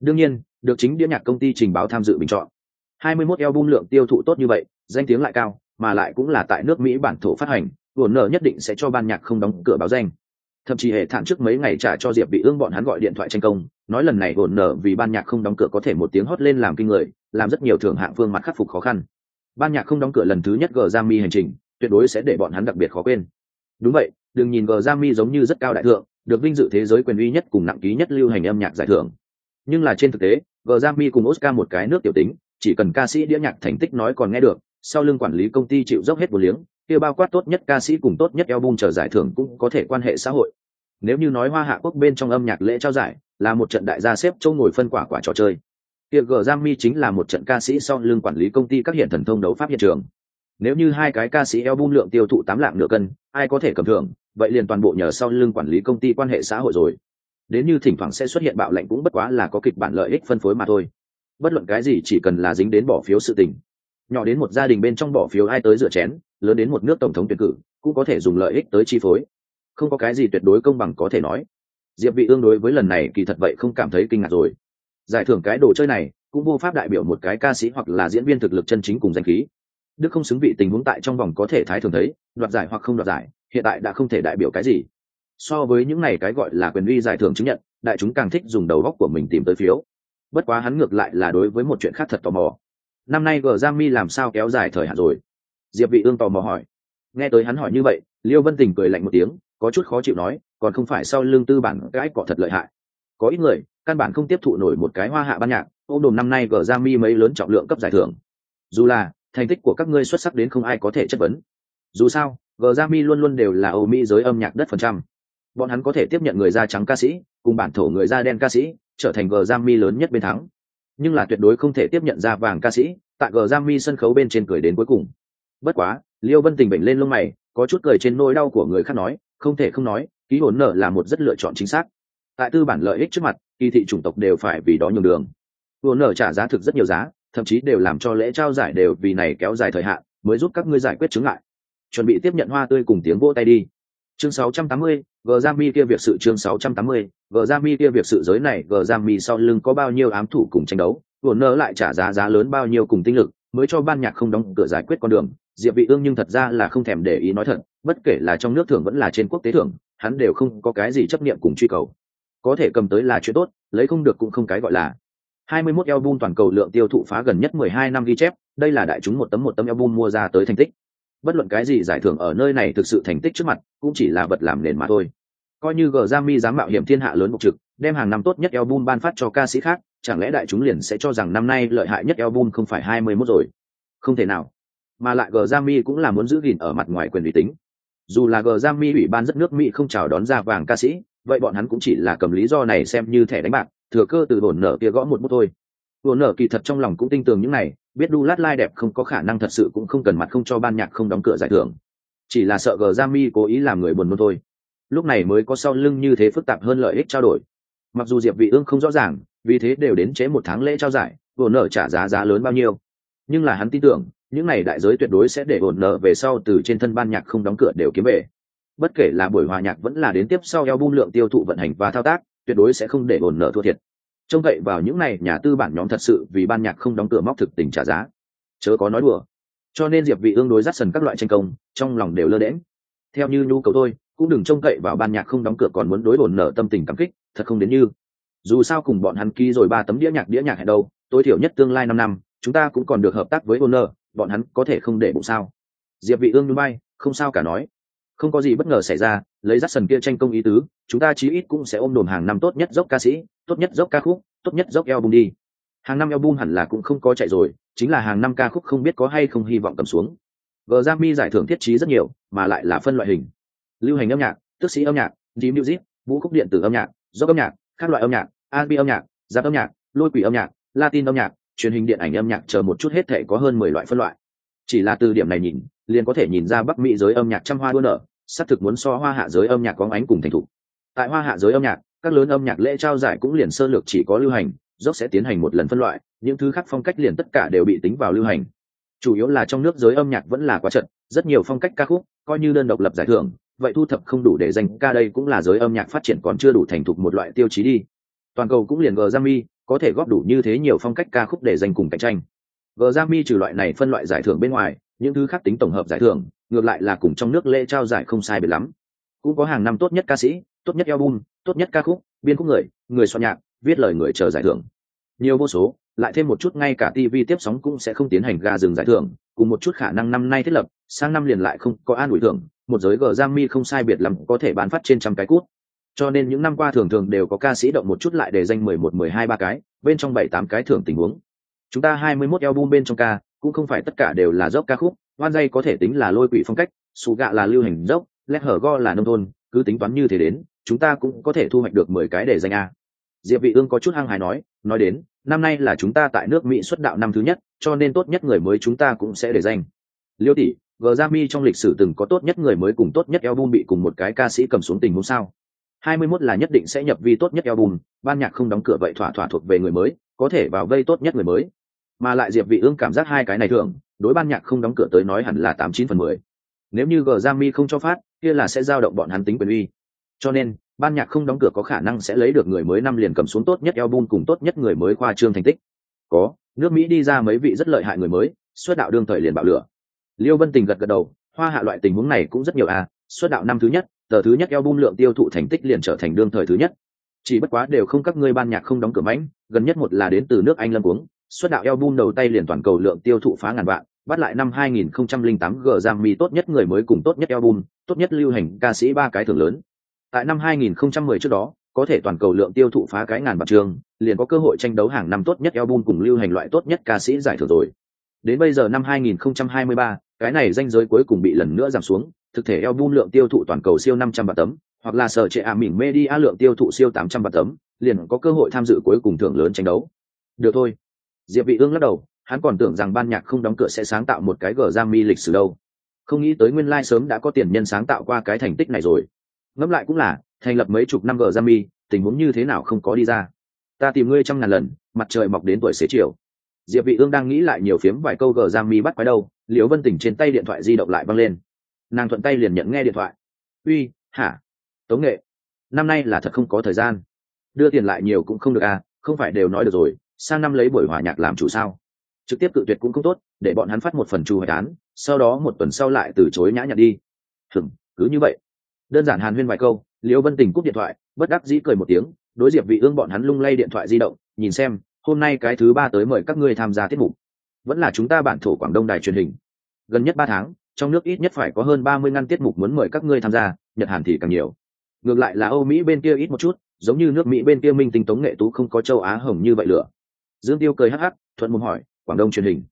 Đương nhiên, được chính đĩa nhạc công ty trình báo tham dự bình chọn. 21 album lượng tiêu thụ tốt như vậy, danh tiếng lại cao, mà lại cũng là tại nước mỹ bản thổ phát hành buồn nợ nhất định sẽ cho ban nhạc không đóng cửa báo danh. Thậm chí hệ thản trước mấy ngày trả cho diệp bị ương bọn hắn gọi điện thoại tranh công nói lần này hồn nợ vì ban nhạc không đóng cửa có thể một tiếng hót lên làm kinh người, làm rất nhiều thưởng hạng phương mặt khắc phục khó khăn. Ban nhạc không đóng cửa lần thứ nhất g giang mi hành trình, tuyệt đối sẽ để bọn hắn đặc biệt khó quên. Đúng vậy, đừng nhìn g giang mi giống như rất cao đại thượng, được vinh dự thế giới quyền uy nhất cùng nặng ký nhất lưu hành âm nhạc giải thưởng. Nhưng là trên thực tế grammy cùng oscar một cái nước tiểu tính, chỉ cần ca sĩ đĩa nhạc thành tích nói còn nghe được, sau lưng quản lý công ty chịu dốc hết một liếng, kia bao quát tốt nhất ca sĩ cùng tốt nhất album chờ giải thưởng cũng có thể quan hệ xã hội. Nếu như nói hoa hạ quốc bên trong âm nhạc lễ trao giải là một trận đại gia xếp châu ngồi phân quả quả trò chơi. Kia grammy chính là một trận ca sĩ sau lưng quản lý công ty các hiện thần thông đấu pháp hiện trường. Nếu như hai cái ca sĩ album lượng tiêu thụ tám lạng nửa cân, ai có thể cầm thưởng, vậy liền toàn bộ nhờ sau lưng quản lý công ty quan hệ xã hội rồi. Đến như thỉnh thoảng sẽ xuất hiện bạo lệnh cũng bất quá là có kịch bản lợi ích phân phối mà thôi. Bất luận cái gì chỉ cần là dính đến bỏ phiếu sự tình. Nhỏ đến một gia đình bên trong bỏ phiếu ai tới rửa chén, lớn đến một nước tổng thống tuyển cử, cũng có thể dùng lợi ích tới chi phối. Không có cái gì tuyệt đối công bằng có thể nói diệp vị ương đối với lần này kỳ thật vậy không cảm thấy kinh ngạc rồi. Giải thưởng cái đồ chơi này, cũng vô pháp đại biểu một cái ca sĩ hoặc là diễn viên thực lực chân chính cùng danh khí. Đức không xứng vị tình huống tại trong vòng có thể thái thường thấy, đoạt giải hoặc không đoạt giải, hiện tại đã không thể đại biểu cái gì. So với những này cái gọi là quyền uy giải thưởng chứng nhận, đại chúng càng thích dùng đầu góc của mình tìm tới phiếu. Bất quá hắn ngược lại là đối với một chuyện khác thật tò mò. Năm nay gờ giang mi làm sao kéo dài thời hạn rồi? Diệp vị ương tò mò hỏi. Nghe tới hắn hỏi như vậy, liêu vân tình cười lạnh một tiếng, có chút khó chịu nói còn không phải sau lương tư bản cái cọ thật lợi hại. Có ít người, căn bản không tiếp thụ nổi một cái hoa hạ ban nhạc ô đồm năm nay gờ ra mi mấy lớn trọng lượng cấp giải thưởng. Dù là, thành tích của các ngươi xuất sắc đến không ai có thể chất vấn. Dù sao, gờ ra mi luôn luôn đều là âu mỹ giới âm nhạc đất phần trăm. Bọn hắn có thể tiếp nhận người da trắng ca sĩ, cùng bản thổ người da đen ca sĩ, trở thành gờ giang mi lớn nhất bên thắng. Nhưng là tuyệt đối không thể tiếp nhận da vàng ca sĩ, tại gờ giang mi sân khấu bên trên cười đến cuối cùng. Bất quá, liêu vân tình bệnh lên lông mày, có chút cười trên nỗi đau của người khác nói không thể không nói ký ổn nở là một rất lựa chọn chính xác. Tại tư bản lợi ích trước mặt kỳ thị chủng tộc đều phải vì đó nhường đường. Ổn nở trả giá thực rất nhiều giá thậm chí đều làm cho lễ trao giải đều vì này kéo dài thời hạn mới giúp các ngươi giải quyết chứng lại chuẩn bị tiếp nhận hoa tươi cùng tiếng vỗ tay đi. Chương 680, gờ giam mi kia việc sự chương 680, gờ giam mi kia việc sự giới này gờ giam mi sau lưng có bao nhiêu ám thủ cùng tranh đấu ổn nở lại trả giá giá lớn bao nhiêu cùng tinh lực mới cho ban nhạc không đóng cửa giải quyết con đường diệp vị ương nhưng thật ra là không thèm để ý nói thật, bất kể là trong nước thưởng vẫn là trên quốc tế thưởng, hắn đều không có cái gì chấp niệm cùng truy cầu. Có thể cầm tới là chuyện tốt, lấy không được cũng không cái gọi là. 21 album toàn cầu lượng tiêu thụ phá gần nhất 12 năm ghi chép, đây là đại chúng một tấm một tấm album mua ra tới thành tích. Bất luận cái gì giải thưởng ở nơi này thực sự thành tích trước mặt, cũng chỉ là vật làm nền mà thôi. Coi như gờ Grammy dám mạo hiểm thiên hạ lớn một trực, đem hàng năm tốt nhất album ban phát cho ca sĩ khác, chẳng lẽ đại chúng liền sẽ cho rằng năm nay lợi hại nhất album không phải 21 rồi? Không thể nào mà lại gờ Grammy cũng là muốn giữ gìn ở mặt ngoài quyền uy tín. Dù là gờ Grammy ủy ban rất nước mỹ không chào đón ra vàng ca sĩ, vậy bọn hắn cũng chỉ là cầm lý do này xem như thẻ đánh bạc, thừa cơ từ bổn nở kia gõ một bút thôi. Bổn nở kỳ thật trong lòng cũng tin tưởng những này, biết đu lát lai đẹp không có khả năng thật sự cũng không cần mặt không cho ban nhạc không đóng cửa giải thưởng. Chỉ là sợ gờ Grammy cố ý làm người buồn nôn thôi. Lúc này mới có sau lưng như thế phức tạp hơn lợi ích trao đổi. Mặc dù diệp vị ương không rõ ràng, vì thế đều đến chế một tháng lễ trao giải bổn nở trả giá giá lớn bao nhiêu. Nhưng là hắn tin tưởng những này đại giới tuyệt đối sẽ để ổn nợ về sau từ trên thân ban nhạc không đóng cửa đều kiếm về. Bất kể là buổi hòa nhạc vẫn là đến tiếp sau album lượng tiêu thụ vận hành và thao tác, tuyệt đối sẽ không để ổn nợ thua thiệt. Trông cậy vào những này, nhà tư bản nhóm thật sự vì ban nhạc không đóng cửa móc thực tình trả giá. Chớ có nói đùa. Cho nên diệp vị ương đối rắt sần các loại tranh công, trong lòng đều lơ đễm theo như nhu cầu tôi, cũng đừng trông cậy vào ban nhạc không đóng cửa còn muốn đối ổn nợ tâm tình cảm kích, thật không đến như. Dù sao cùng bọn hắn ký rồi ba tấm đĩa nhạc đĩa nhạc hẹn đâu, tối thiểu nhất tương lai năm năm, chúng ta cũng còn được hợp tác với ổn nợ bọn hắn có thể không để bụng sao? Diệp vị ương núi bay không sao cả nói. Không có gì bất ngờ xảy ra, lấy dắt sần kia tranh công ý tứ, chúng ta chí ít cũng sẽ ôm đồn hàng năm tốt nhất dốc ca sĩ, tốt nhất dốc ca khúc, tốt nhất dốc album đi. Hàng năm album hẳn là cũng không có chạy rồi, chính là hàng năm ca khúc không biết có hay không hy vọng cầm xuống. Vờ giang mi giải thưởng thiết trí rất nhiều, mà lại là phân loại hình. Lưu hành âm nhạc tước sĩ âm nhạc dìm music, vũ khúc điện tử âm nhạc, dốc âm nhạc các loại âm nhạc R&B âm nhạc, giáp âm nhạc, lôi quỷ âm nhạc, latin âm nhạc truyền hình điện ảnh âm nhạc chờ một chút hết thể có hơn mười loại phân loại. Chỉ là từ điểm này nhìn, liền có thể nhìn ra bắc mỹ giới âm nhạc trăm hoa đua nở, xác thực muốn so hoa hạ giới âm nhạc có ánh cùng thành thục. Tại hoa hạ giới âm nhạc, các lớn âm nhạc lễ trao giải cũng liền sơ lược chỉ có lưu hành, dốc sẽ tiến hành một lần phân loại, những thứ khác phong cách liền tất cả đều bị tính vào lưu hành. Chủ yếu là trong nước giới âm nhạc vẫn là quá trận rất nhiều phong cách ca khúc, coi như đơn độc lập giải thưởng, vậy thu thập không đủ để danh ca đây cũng là giới âm nhạc phát triển còn chưa đủ thành thục một loại tiêu chí đi. Toàn cầu cũng liền gờ mi có thể góp đủ như thế nhiều phong cách ca khúc để giành cùng cạnh tranh Grammy trừ loại này phân loại giải thưởng bên ngoài, những thứ khác tính tổng hợp giải thưởng, ngược lại là cùng trong nước lễ trao giải không sai biệt lắm. Cũng có hàng năm tốt nhất ca sĩ, tốt nhất album, tốt nhất ca khúc, biên khúc người, người soạn nhạc, viết lời người chờ giải thưởng. Nhiều vô số, lại thêm một chút ngay cả TV tiếp sóng cũng sẽ không tiến hành ga dừng giải thưởng, cùng một chút khả năng năm nay thiết lập, sang năm liền lại không có an ủi thưởng, một giới Grammy không sai biệt lắm có thể bán phát trên trăm cái cút cho nên những năm qua thường thường đều có ca sĩ động một chút lại để danh mười một, mười hai, ba cái, bên trong bảy, tám cái thưởng tình huống. Chúng ta hai mươi 21 album bên trong ca, cũng không phải tất cả đều là dốc ca khúc oan dây có thể tính là lôi quỷ phong cách sụ gạ là lưu hành dốc lét hở go là nông thôn, cứ tính toán như thế đến, chúng ta cũng có thể thu hoạch được mười cái để danh a. Diệp vị ương có chút hăng hài nói nói đến, năm nay là chúng ta tại nước mỹ xuất đạo năm thứ nhất, cho nên tốt nhất người mới chúng ta cũng sẽ để danh. Liêu tỷ Grammy trong lịch sử từng có tốt nhất người mới cùng tốt nhất album bị cùng một cái ca sĩ cầm xuống tình huống sao? 21 là nhất định sẽ nhập vi tốt nhất album, ban nhạc không đóng cửa vậy thỏa thỏa thuộc về người mới, có thể vào vây tốt nhất người mới. Mà lại diệp vị ương cảm giác hai cái này thường, đối ban nhạc không đóng cửa tới nói hẳn là tám chín phần mười. Nếu như Grammy không cho phát, kia là sẽ giao động bọn hắn tính quyền uy. Cho nên, ban nhạc không đóng cửa có khả năng sẽ lấy được người mới năm liền cầm xuống tốt nhất album cùng tốt nhất người mới khoa trương thành tích. Có, nước mỹ đi ra mấy vị rất lợi hại người mới, xuất đạo đương thời liền bạo lửa. Liêu vân tình gật gật đầu, hoa hạ loại tình huống này cũng rất nhiều à xuất đạo năm thứ nhất tờ thứ nhất album lượng tiêu thụ thành tích liền trở thành đương thời thứ nhất chỉ bất quá đều không các ngươi ban nhạc không đóng cửa mãnh gần nhất một là đến từ nước anh lâm cuống xuất đạo album đầu tay liền toàn cầu lượng tiêu thụ phá ngàn vạn bắt lại năm 2008 G Grammy tốt nhất người mới cùng tốt nhất album, tốt nhất lưu hành ca sĩ ba cái thưởng lớn. Tại năm 2010 trước đó, có thể toàn cầu lượng tiêu thụ phá cái ngàn bạc trường, liền có cơ hội tranh đấu hàng năm tốt nhất album cùng lưu hành loại tốt nhất ca sĩ giải thưởng rồi. Đến bây giờ năm 2023, cái này danh giới cuối cùng bị lần nữa giảm xuống, thực thể album lượng tiêu thụ toàn cầu siêu 500 vạn tấm, hoặc là sở trẻ ả mỉm media lượng tiêu thụ siêu 800 vạn tấm, liền có cơ hội tham dự cuối cùng thưởng lớn tranh đấu. Được thôi. Diệp Vị Ương lắc đầu, hắn còn tưởng rằng ban nhạc không đóng cửa sẽ sáng tạo một cái gờ giang mi lịch sử đâu. Không nghĩ tới nguyên lai sớm đã có tiền nhân sáng tạo qua cái thành tích này rồi. Ngẫm lại cũng là thành lập mấy chục năm gờ giang mi tình huống như thế nào không có đi ra. Ta tìm ngươi trăm ngàn lần mặt trời mọc đến tuổi xế chiều. Diệp vị ương đang nghĩ lại nhiều phiếm vài câu gờ giang mi bắt quái đâu liễu vân tỉnh trên tay điện thoại di động lại văng lên nàng thuận tay liền nhận nghe điện thoại. Uy, hả? Tống nghệ, năm nay là thật không có thời gian. Đưa tiền lại nhiều cũng không được à không phải đều nói được rồi, sang năm lấy buổi hòa nhạc làm chủ sao? Trực tiếp cự tuyệt cũng không tốt, để bọn hắn phát một phần trù hoạch án, sau đó một tuần sau lại từ chối nhã nhặn đi. Hừng cứ như vậy. Đơn giản hàn huyên vài câu, liễu vân tình cúp điện thoại, bất đắc dĩ cười một tiếng, đối diệp vị ương bọn hắn lung lay điện thoại di động, nhìn xem, hôm nay cái thứ ba tới mời các ngươi tham gia tiết mục, vẫn là chúng ta bản thổ quảng đông đài truyền hình. Gần nhất ba tháng trong nước ít nhất phải có hơn ba mươi ngăn tiết mục muốn mời các ngươi tham gia, nhật hàn thì càng nhiều. Ngược lại là âu mỹ bên kia ít một chút, giống như nước mỹ bên kia minh tinh tống nghệ tú không có châu á hồng như vậy lửa. Dương tiêu cười hắc hắc, thuận mồm hỏi, quảng đông truyền hình,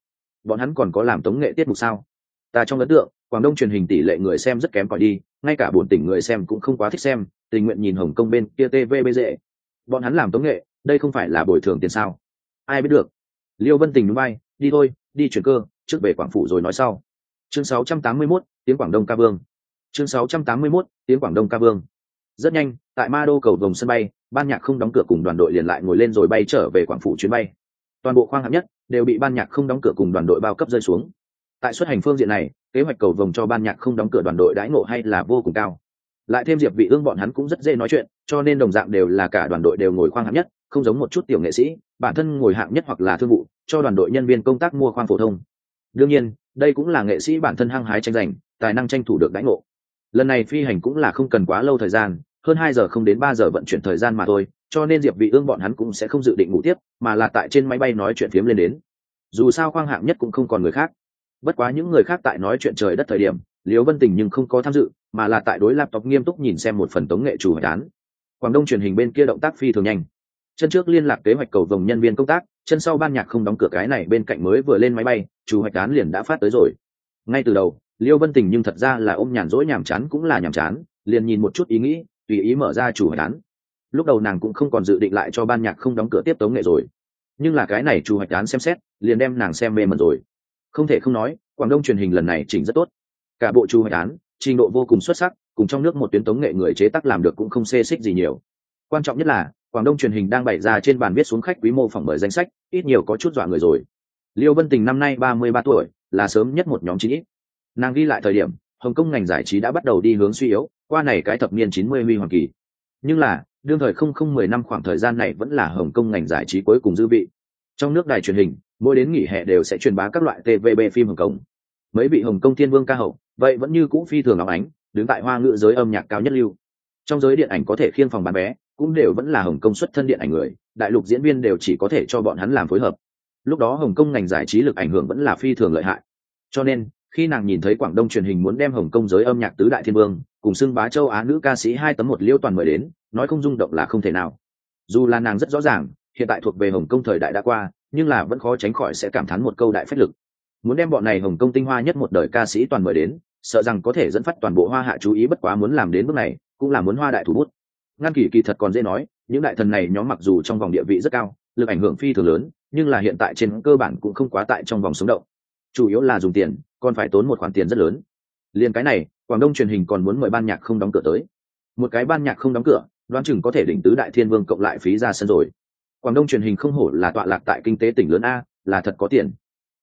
bọn hắn còn có làm tống nghệ tiết mục sao? Ta trong ấn tượng, quảng đông truyền hình tỷ lệ người xem rất kém cỏi đi, ngay cả bổn tỉnh người xem cũng không quá thích xem, tình nguyện nhìn hồng kông bên kia tvb dễ bọn hắn làm tống nghệ, đây không phải là bồi thường tiền sao? Ai biết được. Liêu vân tình núi bay đi thôi, đi chuyển cơ, trước về quảng phủ rồi nói sau chương 681, tiếng quảng đông ca vương. Chương 681, tiếng quảng đông ca vương. Rất nhanh tại ma đô cầu vòng sân bay ban nhạc không đóng cửa cùng đoàn đội liền lại ngồi lên rồi bay trở về quảng phủ chuyến bay. Toàn bộ khoang hạng nhất đều bị ban nhạc không đóng cửa cùng đoàn đội bao cấp rơi xuống. Tại xuất hành phương diện này kế hoạch cầu vồng cho ban nhạc không đóng cửa đoàn đội đãi ngộ hay là vô cùng cao. Lại thêm diệp vị ương bọn hắn cũng rất dễ nói chuyện cho nên đồng dạng đều là cả đoàn đội đều ngồi khoang hạng nhất không giống một chút tiểu nghệ sĩ bản thân ngồi hạng nhất hoặc là thương vụ cho đoàn đội nhân viên công tác mua khoang phổ thông. Đương nhiên đây cũng là nghệ sĩ bản thân hăng hái tranh giành, tài năng tranh thủ được đãi ngộ. Lần này phi hành cũng là không cần quá lâu thời gian, hơn hai giờ không đến ba giờ vận chuyển thời gian mà thôi, cho nên diệp vị ương bọn hắn cũng sẽ không dự định ngủ tiếp, mà là tại trên máy bay nói chuyện phiếm lên đến. Dù sao khoang hạng nhất cũng không còn người khác. Bất quá những người khác tại nói chuyện trời đất thời điểm, liễu vân tình nhưng không có tham dự, mà là tại đối laptop nghiêm túc nhìn xem một phần tống nghệ chủ hội án quảng đông truyền hình bên kia động tác phi thường nhanh chân trước liên lạc kế hoạch cầu vồng nhân viên công tác, chân sau ban nhạc không đóng cửa cái này bên cạnh mới vừa lên máy bay, chủ hoạch án liền đã phát tới rồi. Ngay từ đầu, liêu vân tình nhưng thật ra là ôm nhàn rỗi nhàm chán cũng là nhàm chán, liền nhìn một chút ý nghĩ, tùy ý mở ra chủ hoạch án. Lúc đầu nàng cũng không còn dự định lại cho ban nhạc không đóng cửa tiếp tống nghệ rồi. Nhưng là cái này chủ hoạch án xem xét, liền đem nàng xem mê mẩn rồi. Không thể không nói, quảng đông truyền hình lần này chỉnh rất tốt. Cả bộ chủ hoạch án, trình độ vô cùng xuất sắc, cùng trong nước một tuyến tống nghệ người chế tác làm được cũng không xê xích gì nhiều. Quan trọng nhất là quảng đông truyền hình đang bày ra trên bàn viết xuống khách quý mô phỏng mời danh sách, ít nhiều có chút dọa người rồi. Liêu vân tình năm nay ba mươi ba tuổi, là sớm nhất một nhóm chín ít nàng ghi lại thời điểm, hồng kông ngành giải trí đã bắt đầu đi hướng suy yếu, qua này cái thập niên chín mươi huy hoàng kỳ. Nhưng là, đương thời không không mười năm khoảng thời gian này vẫn là hồng kông ngành giải trí cuối cùng dư vị. Trong nước đài truyền hình, mỗi đến nghỉ hè đều sẽ truyền bá các loại tvb phim hồng kông. Mấy vị hồng kông thiên vương ca hậu, vậy vẫn như cũ phi thường óng ánh, đứng tại hoa ngữ giới âm nhạc cao nhất lưu. Trong giới điện ảnh có thể khiên phòng bán vé cũng đều vẫn là hồng kông xuất thân điện ảnh người, đại lục diễn viên đều chỉ có thể cho bọn hắn làm phối hợp. Lúc đó hồng kông ngành giải trí lực ảnh hưởng vẫn là phi thường lợi hại. Cho nên, khi nàng nhìn thấy quảng đông truyền hình muốn đem hồng kông giới âm nhạc tứ đại thiên vương, cùng xưng bá châu á nữ ca sĩ hai tấm một liêu toàn mời đến, nói không rung động là không thể nào. Dù là nàng rất rõ ràng, hiện tại thuộc về hồng kông thời đại đã qua, nhưng là vẫn khó tránh khỏi sẽ cảm thán một câu đại phách lực. Muốn đem bọn này hồng kông tinh hoa nhất một đời ca sĩ toàn mời đến, sợ rằng có thể dẫn phát toàn bộ hoa hạ chú ý bất quá muốn làm đến bước này, cũng là muốn hoa đại thủ bút ngăn kỳ kỳ thật còn dễ nói, những đại thần này nhóm mặc dù trong vòng địa vị rất cao, lực ảnh hưởng phi thường lớn, nhưng là hiện tại trên cơ bản cũng không quá tại trong vòng sống động. Chủ yếu là dùng tiền, còn phải tốn một khoản tiền rất lớn. Liền cái này, quảng đông truyền hình còn muốn mời ban nhạc không đóng cửa tới. Một cái ban nhạc không đóng cửa, đoán chừng có thể đỉnh tứ đại thiên vương cộng lại phí ra sân rồi. Quảng đông truyền hình không hổ là tọa lạc tại kinh tế tỉnh lớn a, là thật có tiền.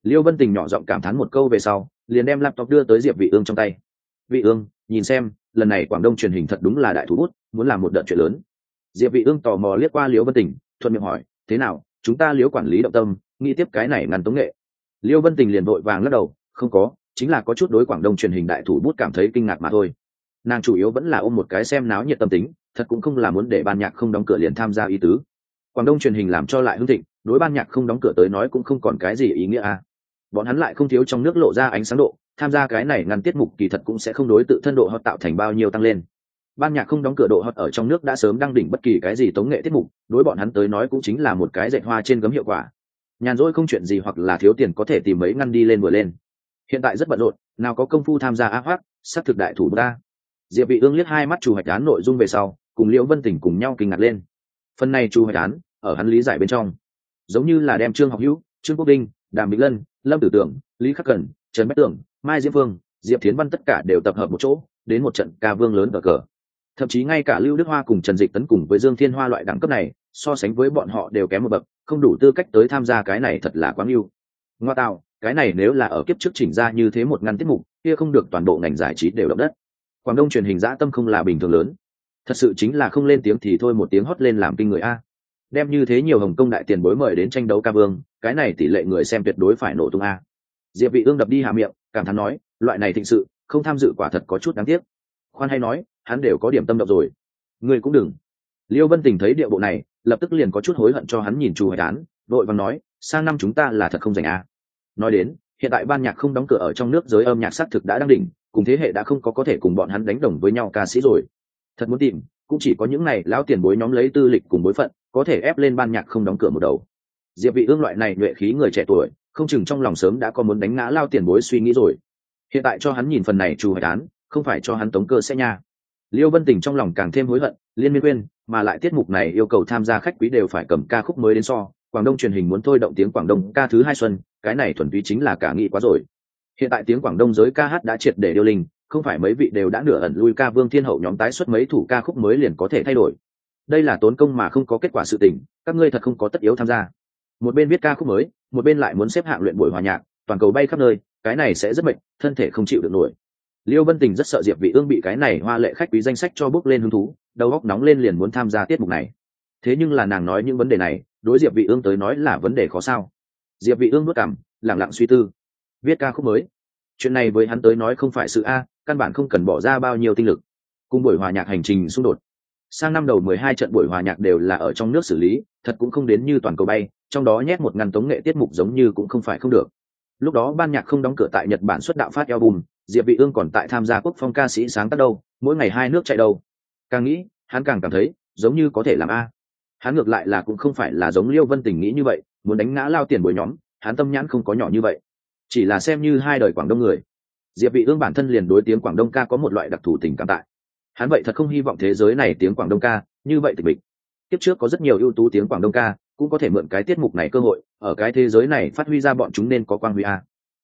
Liêu vân tình nhỏ giọng cảm thán một câu về sau, liền đem laptop đưa tới diệp vị ương trong tay. Vị ương, nhìn xem, lần này quảng đông truyền hình thật đúng là đại thủ bút muốn làm một đợt chuyện lớn. Diệp vị ương tò mò liếc qua Liễu vân tình, thuận miệng hỏi, thế nào, chúng ta Liễu quản lý động tâm, nghĩ tiếp cái này ngăn tống nghệ? Liễu vân tình liền vội vàng lắc đầu, không có, chính là có chút đối quảng đông truyền hình đại thủ bút cảm thấy kinh ngạc mà thôi. Nàng chủ yếu vẫn là ôm một cái xem náo nhiệt tâm tính, thật cũng không là muốn để ban nhạc không đóng cửa liền tham gia ý tứ. Quảng đông truyền hình làm cho lại hưng thịnh, đối ban nhạc không đóng cửa tới nói cũng không còn cái gì ý nghĩa à. Bọn hắn lại không thiếu trong nước lộ ra ánh sáng độ, tham gia cái này ngăn tiết mục kỳ thật cũng sẽ không đối tự thân độ họ tạo thành bao nhiêu tăng lên ban nhạc không đóng cửa độ hot ở trong nước đã sớm đăng đỉnh bất kỳ cái gì tống nghệ tiết mục, đối bọn hắn tới nói cũng chính là một cái dạy hoa trên gấm hiệu quả. Nhàn rỗi không chuyện gì hoặc là thiếu tiền có thể tìm mấy ngăn đi lên vừa lên. Hiện tại rất bận rộn, nào có công phu tham gia á hoác sắc thực đại thủ ta. Diệp vị ương liếc hai mắt chủ hoạch án nội dung về sau, cùng liễu vân tỉnh cùng nhau kinh ngạc lên. Phần này chủ hoạch án, ở hắn lý giải bên trong, giống như là đem trương học hữu, trương quốc đinh đàm mỹ lân, lâm tử tưởng, lý khắc cẩn trần bách tưởng, mai diễm vương diệp thiến văn tất cả đều tập hợp một chỗ, đến một trận ca vương lớn cờ cờ thậm chí ngay cả lưu đức hoa cùng trần dịch tấn cùng với dương thiên hoa loại đẳng cấp này, so sánh với bọn họ đều kém một bậc, không đủ tư cách tới tham gia cái này thật là quá mưu ngoa tạo, cái này nếu là ở kiếp trước chỉnh ra như thế một ngăn tiết mục, kia không được toàn bộ ngành giải trí đều động đất. Quảng đông truyền hình dã tâm không là bình thường lớn. Thật sự chính là không lên tiếng thì thôi một tiếng hót lên làm kinh người a. Đem như thế nhiều hồng công đại tiền bối mời đến tranh đấu ca vương, cái này tỷ lệ người xem tuyệt đối phải nổ tung a. Diệp vị ương đập đi hạ miệng, cảm thán nói, loại này thịnh sự, không tham dự quả thật có chút đáng tiếc khoan hay nói, hắn đều có điểm tâm động rồi. Ngươi cũng đừng. Liêu vân tình thấy địa bộ này, lập tức liền có chút hối hận cho hắn nhìn chu hoài án đội văn nói, sang năm chúng ta là thật không dành à? nói đến, hiện tại ban nhạc không đóng cửa ở trong nước giới âm nhạc xác thực đã đang đỉnh, cùng thế hệ đã không có có thể cùng bọn hắn đánh đồng với nhau ca sĩ rồi. Thật muốn tìm, cũng chỉ có những này lão tiền bối nhóm lấy tư lịch cùng bối phận, có thể ép lên ban nhạc không đóng cửa một đầu. Diệp vị ương loại này nhuệ khí người trẻ tuổi, không chừng trong lòng sớm đã có muốn đánh ngã lao tiền bối suy nghĩ rồi. Hiện tại cho hắn nhìn phần này chu hoài án không phải cho hắn tống cơ sẽ nha. Liêu vân tình trong lòng càng thêm hối hận, liên miên quên, mà lại tiết mục này yêu cầu tham gia khách quý đều phải cầm ca khúc mới đến so. Quảng đông truyền hình muốn thôi động tiếng quảng đông ca thứ hai xuân, cái này thuần túy chính là cả nghị quá rồi. Hiện tại tiếng quảng đông giới ca hát đã triệt để điêu linh, không phải mấy vị đều đã nửa ẩn lui ca vương thiên hậu nhóm tái xuất mấy thủ ca khúc mới liền có thể thay đổi. Đây là tốn công mà không có kết quả sự tình, các ngươi thật không có tất yếu tham gia. Một bên viết ca khúc mới, một bên lại muốn xếp hạng luyện buổi hòa nhạc, toàn cầu bay khắp nơi, cái này sẽ rất mệt, thân thể không chịu được nổi liêu vân tình rất sợ diệp vị ương bị cái này hoa lệ khách quý danh sách cho bước lên hứng thú, đầu óc nóng lên liền muốn tham gia tiết mục này. Thế nhưng là nàng nói những vấn đề này, đối diệp vị ương tới nói là vấn đề khó sao. Diệp vị ương nuốt cằm, lặng lặng suy tư. Viết ca khúc mới. Chuyện này với hắn tới nói không phải sự a, căn bản không cần bỏ ra bao nhiêu tinh lực. Cùng buổi hòa nhạc hành trình xung đột. Sang năm đầu 12 trận buổi hòa nhạc đều là ở trong nước xử lý, thật cũng không đến như toàn cầu bay, trong đó nhét một ngàn tống nghệ tiết mục giống như cũng không phải không được. Lúc đó ban nhạc không đóng cửa tại nhật bản xuất đạo phát album diệp vị ương còn tại tham gia quốc phong ca sĩ sáng tác đâu, mỗi ngày hai nước chạy đâu. Càng nghĩ, hắn càng cảm thấy, giống như có thể làm a. Hắn ngược lại là cũng không phải là giống liêu vân tình nghĩ như vậy, muốn đánh ngã lao tiền bồi nhóm, hắn tâm nhãn không có nhỏ như vậy. Chỉ là xem như hai đời quảng đông người. Diệp vị ương bản thân liền đối tiếng quảng đông ca có một loại đặc thù tình cảm tại. Hắn vậy thật không hy vọng thế giới này tiếng quảng đông ca như vậy tịch mịch. Tiếp trước có rất nhiều ưu tú tiếng quảng đông ca, cũng có thể mượn cái tiết mục này cơ hội, ở cái thế giới này phát huy ra bọn chúng nên có quang huy a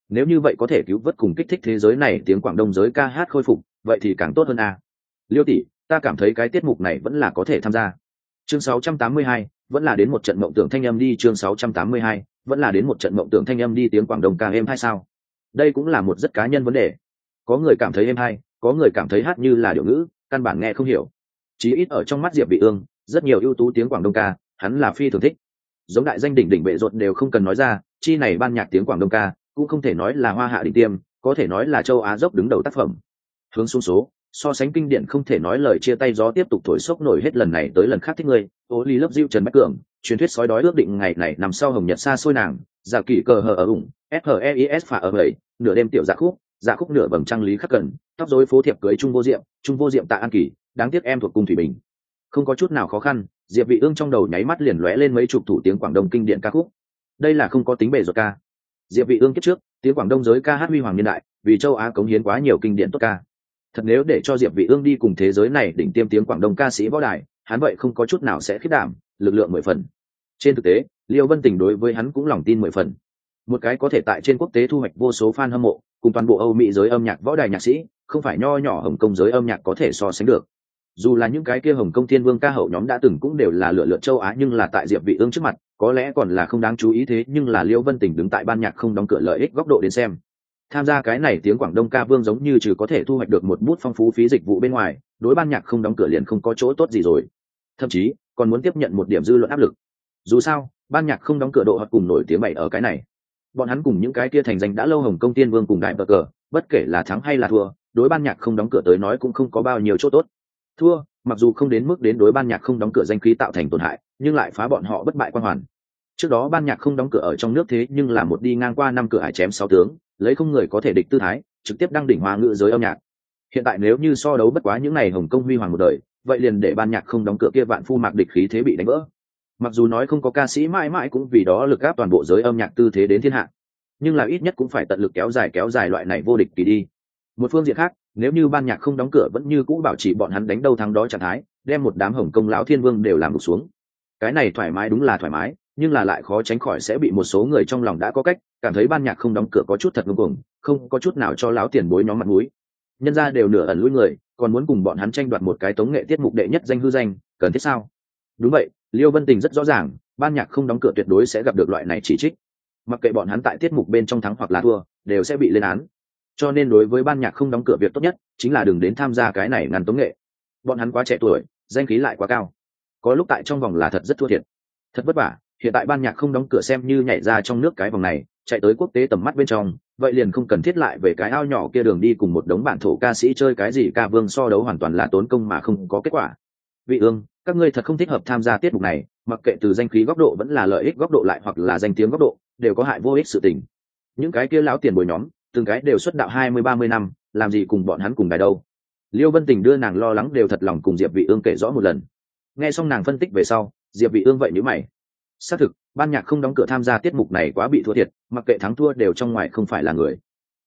nếu như vậy có thể cứu vớt cùng kích thích thế giới này tiếng quảng đông giới ca hát khôi phục vậy thì càng tốt hơn a. Liêu tỷ ta cảm thấy cái tiết mục này vẫn là có thể tham gia. Chương 682, vẫn là đến một trận mộng tưởng thanh âm đi chương 682, vẫn là đến một trận mộng tưởng thanh âm đi tiếng quảng đông ca em hay sao? Đây cũng là một rất cá nhân vấn đề. Có người cảm thấy em hay có người cảm thấy hát như là điệu ngữ căn bản nghe không hiểu. Chí ít ở trong mắt diệp vị ương rất nhiều ưu tú tiếng quảng đông ca hắn là phi thường thích. Giống đại danh đỉnh đỉnh bệ ruột đều không cần nói ra chi này ban nhạc tiếng quảng đông ca cũng không thể nói là hoa hạ đỉnh tiêm, có thể nói là châu á dốc đứng đầu tác phẩm. Hướng xuống số, so sánh kinh điển không thể nói lời chia tay gió tiếp tục thổi sốc nổi hết lần này tới lần khác thích ngươi. Tố ly lấp diệu, trần bách cường, truyền thuyết sói đói ước định ngày này nằm sau hồng nhật xa xôi nàng giả kỷ cờ hờ ở ủng, s hờ e phả ở bảy, nửa đêm tiểu giả khúc dạ khúc nửa bẩm trang lý khắc cần tóc dối phố thiệp cưới trung vô diệm, trung vô diệm tạ an kỳ đáng tiếc em thuộc cung thủy bình. Không có chút nào khó khăn, diệp vị ương trong đầu nháy mắt liền lóe lên mấy chục thủ tiếng quảng đông kinh điển ca khúc. Đây là không có tính bề ruột ca diệp vị ương kiếp trước, tiếng quảng đông giới ca hát huy hoàng niên đại, vì châu á cống hiến quá nhiều kinh điển tốt ca. Thật nếu để cho diệp vị ương đi cùng thế giới này đỉnh tiêm tiếng quảng đông ca sĩ võ đài, hắn vậy không có chút nào sẽ khiết đảm, lực lượng mười phần. Trên thực tế, liêu vân tình đối với hắn cũng lòng tin mười phần. Một cái có thể tại trên quốc tế thu hoạch vô số fan hâm mộ, cùng toàn bộ âu mỹ giới âm nhạc võ đài nhạc sĩ, không phải nho nhỏ hồng Công giới âm nhạc có thể so sánh được dù là những cái kia hồng Công thiên vương ca hậu nhóm đã từng cũng đều là lựa lượt châu á, nhưng là tại diệp vị ương trước mặt, có lẽ còn là không đáng chú ý thế, nhưng là liễu vân tình đứng tại ban nhạc không đóng cửa lợi ích góc độ đến xem. Tham gia cái này tiếng quảng đông ca vương giống như trừ có thể thu hoạch được một bút phong phú phí dịch vụ bên ngoài, đối ban nhạc không đóng cửa liền không có chỗ tốt gì rồi. Thậm chí, còn muốn tiếp nhận một điểm dư luận áp lực. Dù sao, ban nhạc không đóng cửa độ hoặc cùng nổi tiếng bày ở cái này. Bọn hắn cùng những cái kia thành danh đã lâu hồng công tiên vương cùng đại bờ cờ, bất kể là thắng hay là thua, đối ban nhạc không đóng cửa tới nói cũng không có bao nhiêu chỗ tốt thua, mặc dù không đến mức đến đối ban nhạc không đóng cửa danh khí tạo thành tổn hại, nhưng lại phá bọn họ bất bại quan hoàn. Trước đó ban nhạc không đóng cửa ở trong nước thế nhưng là một đi ngang qua năm cửa hải chém sáu tướng, lấy không người có thể địch tư thái, trực tiếp đăng đỉnh hoa ngữ giới âm nhạc. Hiện tại nếu như so đấu bất quá những n à y hồng kông huy hoàng một đời, vậy liền để ban nhạc không đóng cửa kia vạn phu mạc địch khí thế bị đánh vỡ. Mặc dù nói không có ca sĩ mãi mãi cũng vì đó lực gáp toàn bộ giới âm nhạc tư thế đến thiên hạ, nhưng là ít nhất cũng phải tận lực kéo dài kéo dài loại này vô địch kỳ đi. Một phương diện khác nếu như ban nhạc không đóng cửa vẫn như cũ bảo trì bọn hắn đánh đâu thắng đó trạng thái, đem một đám hồng công lão thiên vương đều làm gục xuống. Cái này thoải mái đúng là thoải mái, nhưng là lại khó tránh khỏi sẽ bị một số người trong lòng đã có cách, cảm thấy ban nhạc không đóng cửa có chút thật ngưng cuồng không có chút nào cho lão tiền bối nhóm mặt mũi. Nhân ra đều nửa ẩn lui người, còn muốn cùng bọn hắn tranh đoạt một cái tống nghệ tiết mục đệ nhất danh hư danh, cần thiết sao? Đúng vậy, liêu vân tình rất rõ ràng, ban nhạc không đóng cửa tuyệt đối sẽ gặp được loại này chỉ trích. Mặc kệ bọn hắn tại tiết mục bên trong thắng hoặc là thua, đều sẽ bị lên án cho nên đối với ban nhạc không đóng cửa việc tốt nhất chính là đừng đến tham gia cái này ngăn tống nghệ. Bọn hắn quá trẻ tuổi, danh khí lại quá cao. Có lúc tại trong vòng là thật rất thua thiệt. Thật vất vả, hiện tại ban nhạc không đóng cửa xem như nhảy ra trong nước cái vòng này, chạy tới quốc tế tầm mắt bên trong, vậy liền không cần thiết lại về cái ao nhỏ kia đường đi cùng một đống bản thổ ca sĩ chơi cái gì ca vương so đấu hoàn toàn là tốn công mà không có kết quả. Vị ương, các ngươi thật không thích hợp tham gia tiết mục này, mặc kệ từ danh khí góc độ vẫn là lợi ích góc độ lại hoặc là danh tiếng góc độ, đều có hại vô ích sự tình. Những cái kia lão tiền bồi nhóm từng cái đều xuất đạo hai mươi, ba mươi năm, làm gì cùng bọn hắn cùng đài đâu. Liêu vân tình đưa nàng lo lắng đều thật lòng cùng diệp vị ương kể rõ một lần. Nghe xong nàng phân tích về sau, diệp vị ương vậy nếu mày. Xác thực, ban nhạc không đóng cửa tham gia tiết mục này quá bị thua thiệt, mặc kệ thắng thua đều trong ngoài không phải là người.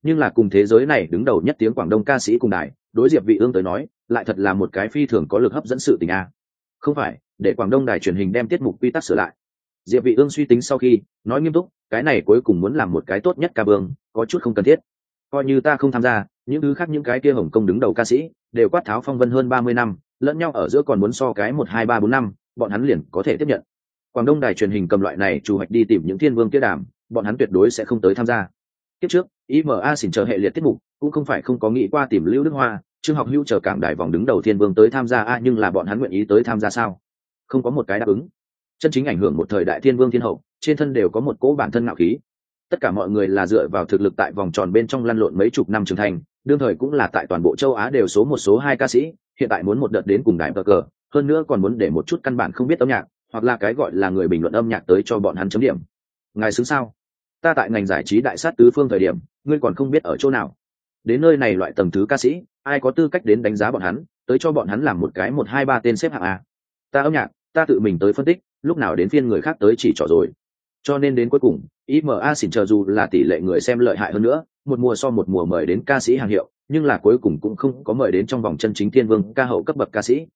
Nhưng là cùng thế giới này đứng đầu nhất tiếng quảng đông ca sĩ cùng đài, đối diệp vị ương tới nói, lại thật là một cái phi thường có lực hấp dẫn sự tình a. Không phải, để quảng đông đài truyền hình đem tiết mục quy tắc sửa lại diệp vị ương suy tính sau khi nói nghiêm túc cái này cuối cùng muốn làm một cái tốt nhất ca vương có chút không cần thiết. Coi như ta không tham gia những thứ khác những cái kia hồng công đứng đầu ca sĩ đều quát tháo phong vân hơn ba mươi năm lẫn nhau ở giữa còn muốn so cái một hai ba bốn năm bọn hắn liền có thể tiếp nhận. Quảng đông đài truyền hình cầm loại này chủ hoạch đi tìm những thiên vương kia đảm, bọn hắn tuyệt đối sẽ không tới tham gia. Tiếp trước ima xin chờ hệ liệt tiết mục cũng không phải không có nghĩ qua tìm lưu đức hoa trương học hữu chờ cảng đài vòng đứng đầu thiên vương tới tham gia a nhưng là bọn hắn nguyện ý tới tham gia sao? Không có một cái đáp ứng chân chính ảnh hưởng một thời đại thiên vương thiên hậu, trên thân đều có một cỗ bản thân ngạo khí. Tất cả mọi người là dựa vào thực lực tại vòng tròn bên trong lăn lộn mấy chục năm trưởng thành, đương thời cũng là tại toàn bộ châu á đều số một, số hai ca sĩ, hiện tại muốn một đợt đến cùng đại cờ cờ, hơn nữa còn muốn để một chút căn bản không biết âm nhạc, hoặc là cái gọi là người bình luận âm nhạc tới cho bọn hắn chấm điểm. Ngài xứng sao? Ta tại ngành giải trí đại sát tứ phương thời điểm, ngươi còn không biết ở chỗ nào. Đến nơi này loại tầng thứ ca sĩ, ai có tư cách đến đánh giá bọn hắn, tới cho bọn hắn làm một cái một hai ba tên xếp hạng a. Ta âm nhạc, ta tự mình tới phân tích lúc nào đến phiên người khác tới chỉ trỏ rồi. Cho nên đến cuối cùng ima xỉn chờ dù là tỷ lệ người xem lợi hại hơn nữa, một mùa so một mùa mời đến ca sĩ hàng hiệu, nhưng là cuối cùng cũng không có mời đến trong vòng chân chính thiên vương, ca hậu cấp bậc ca sĩ.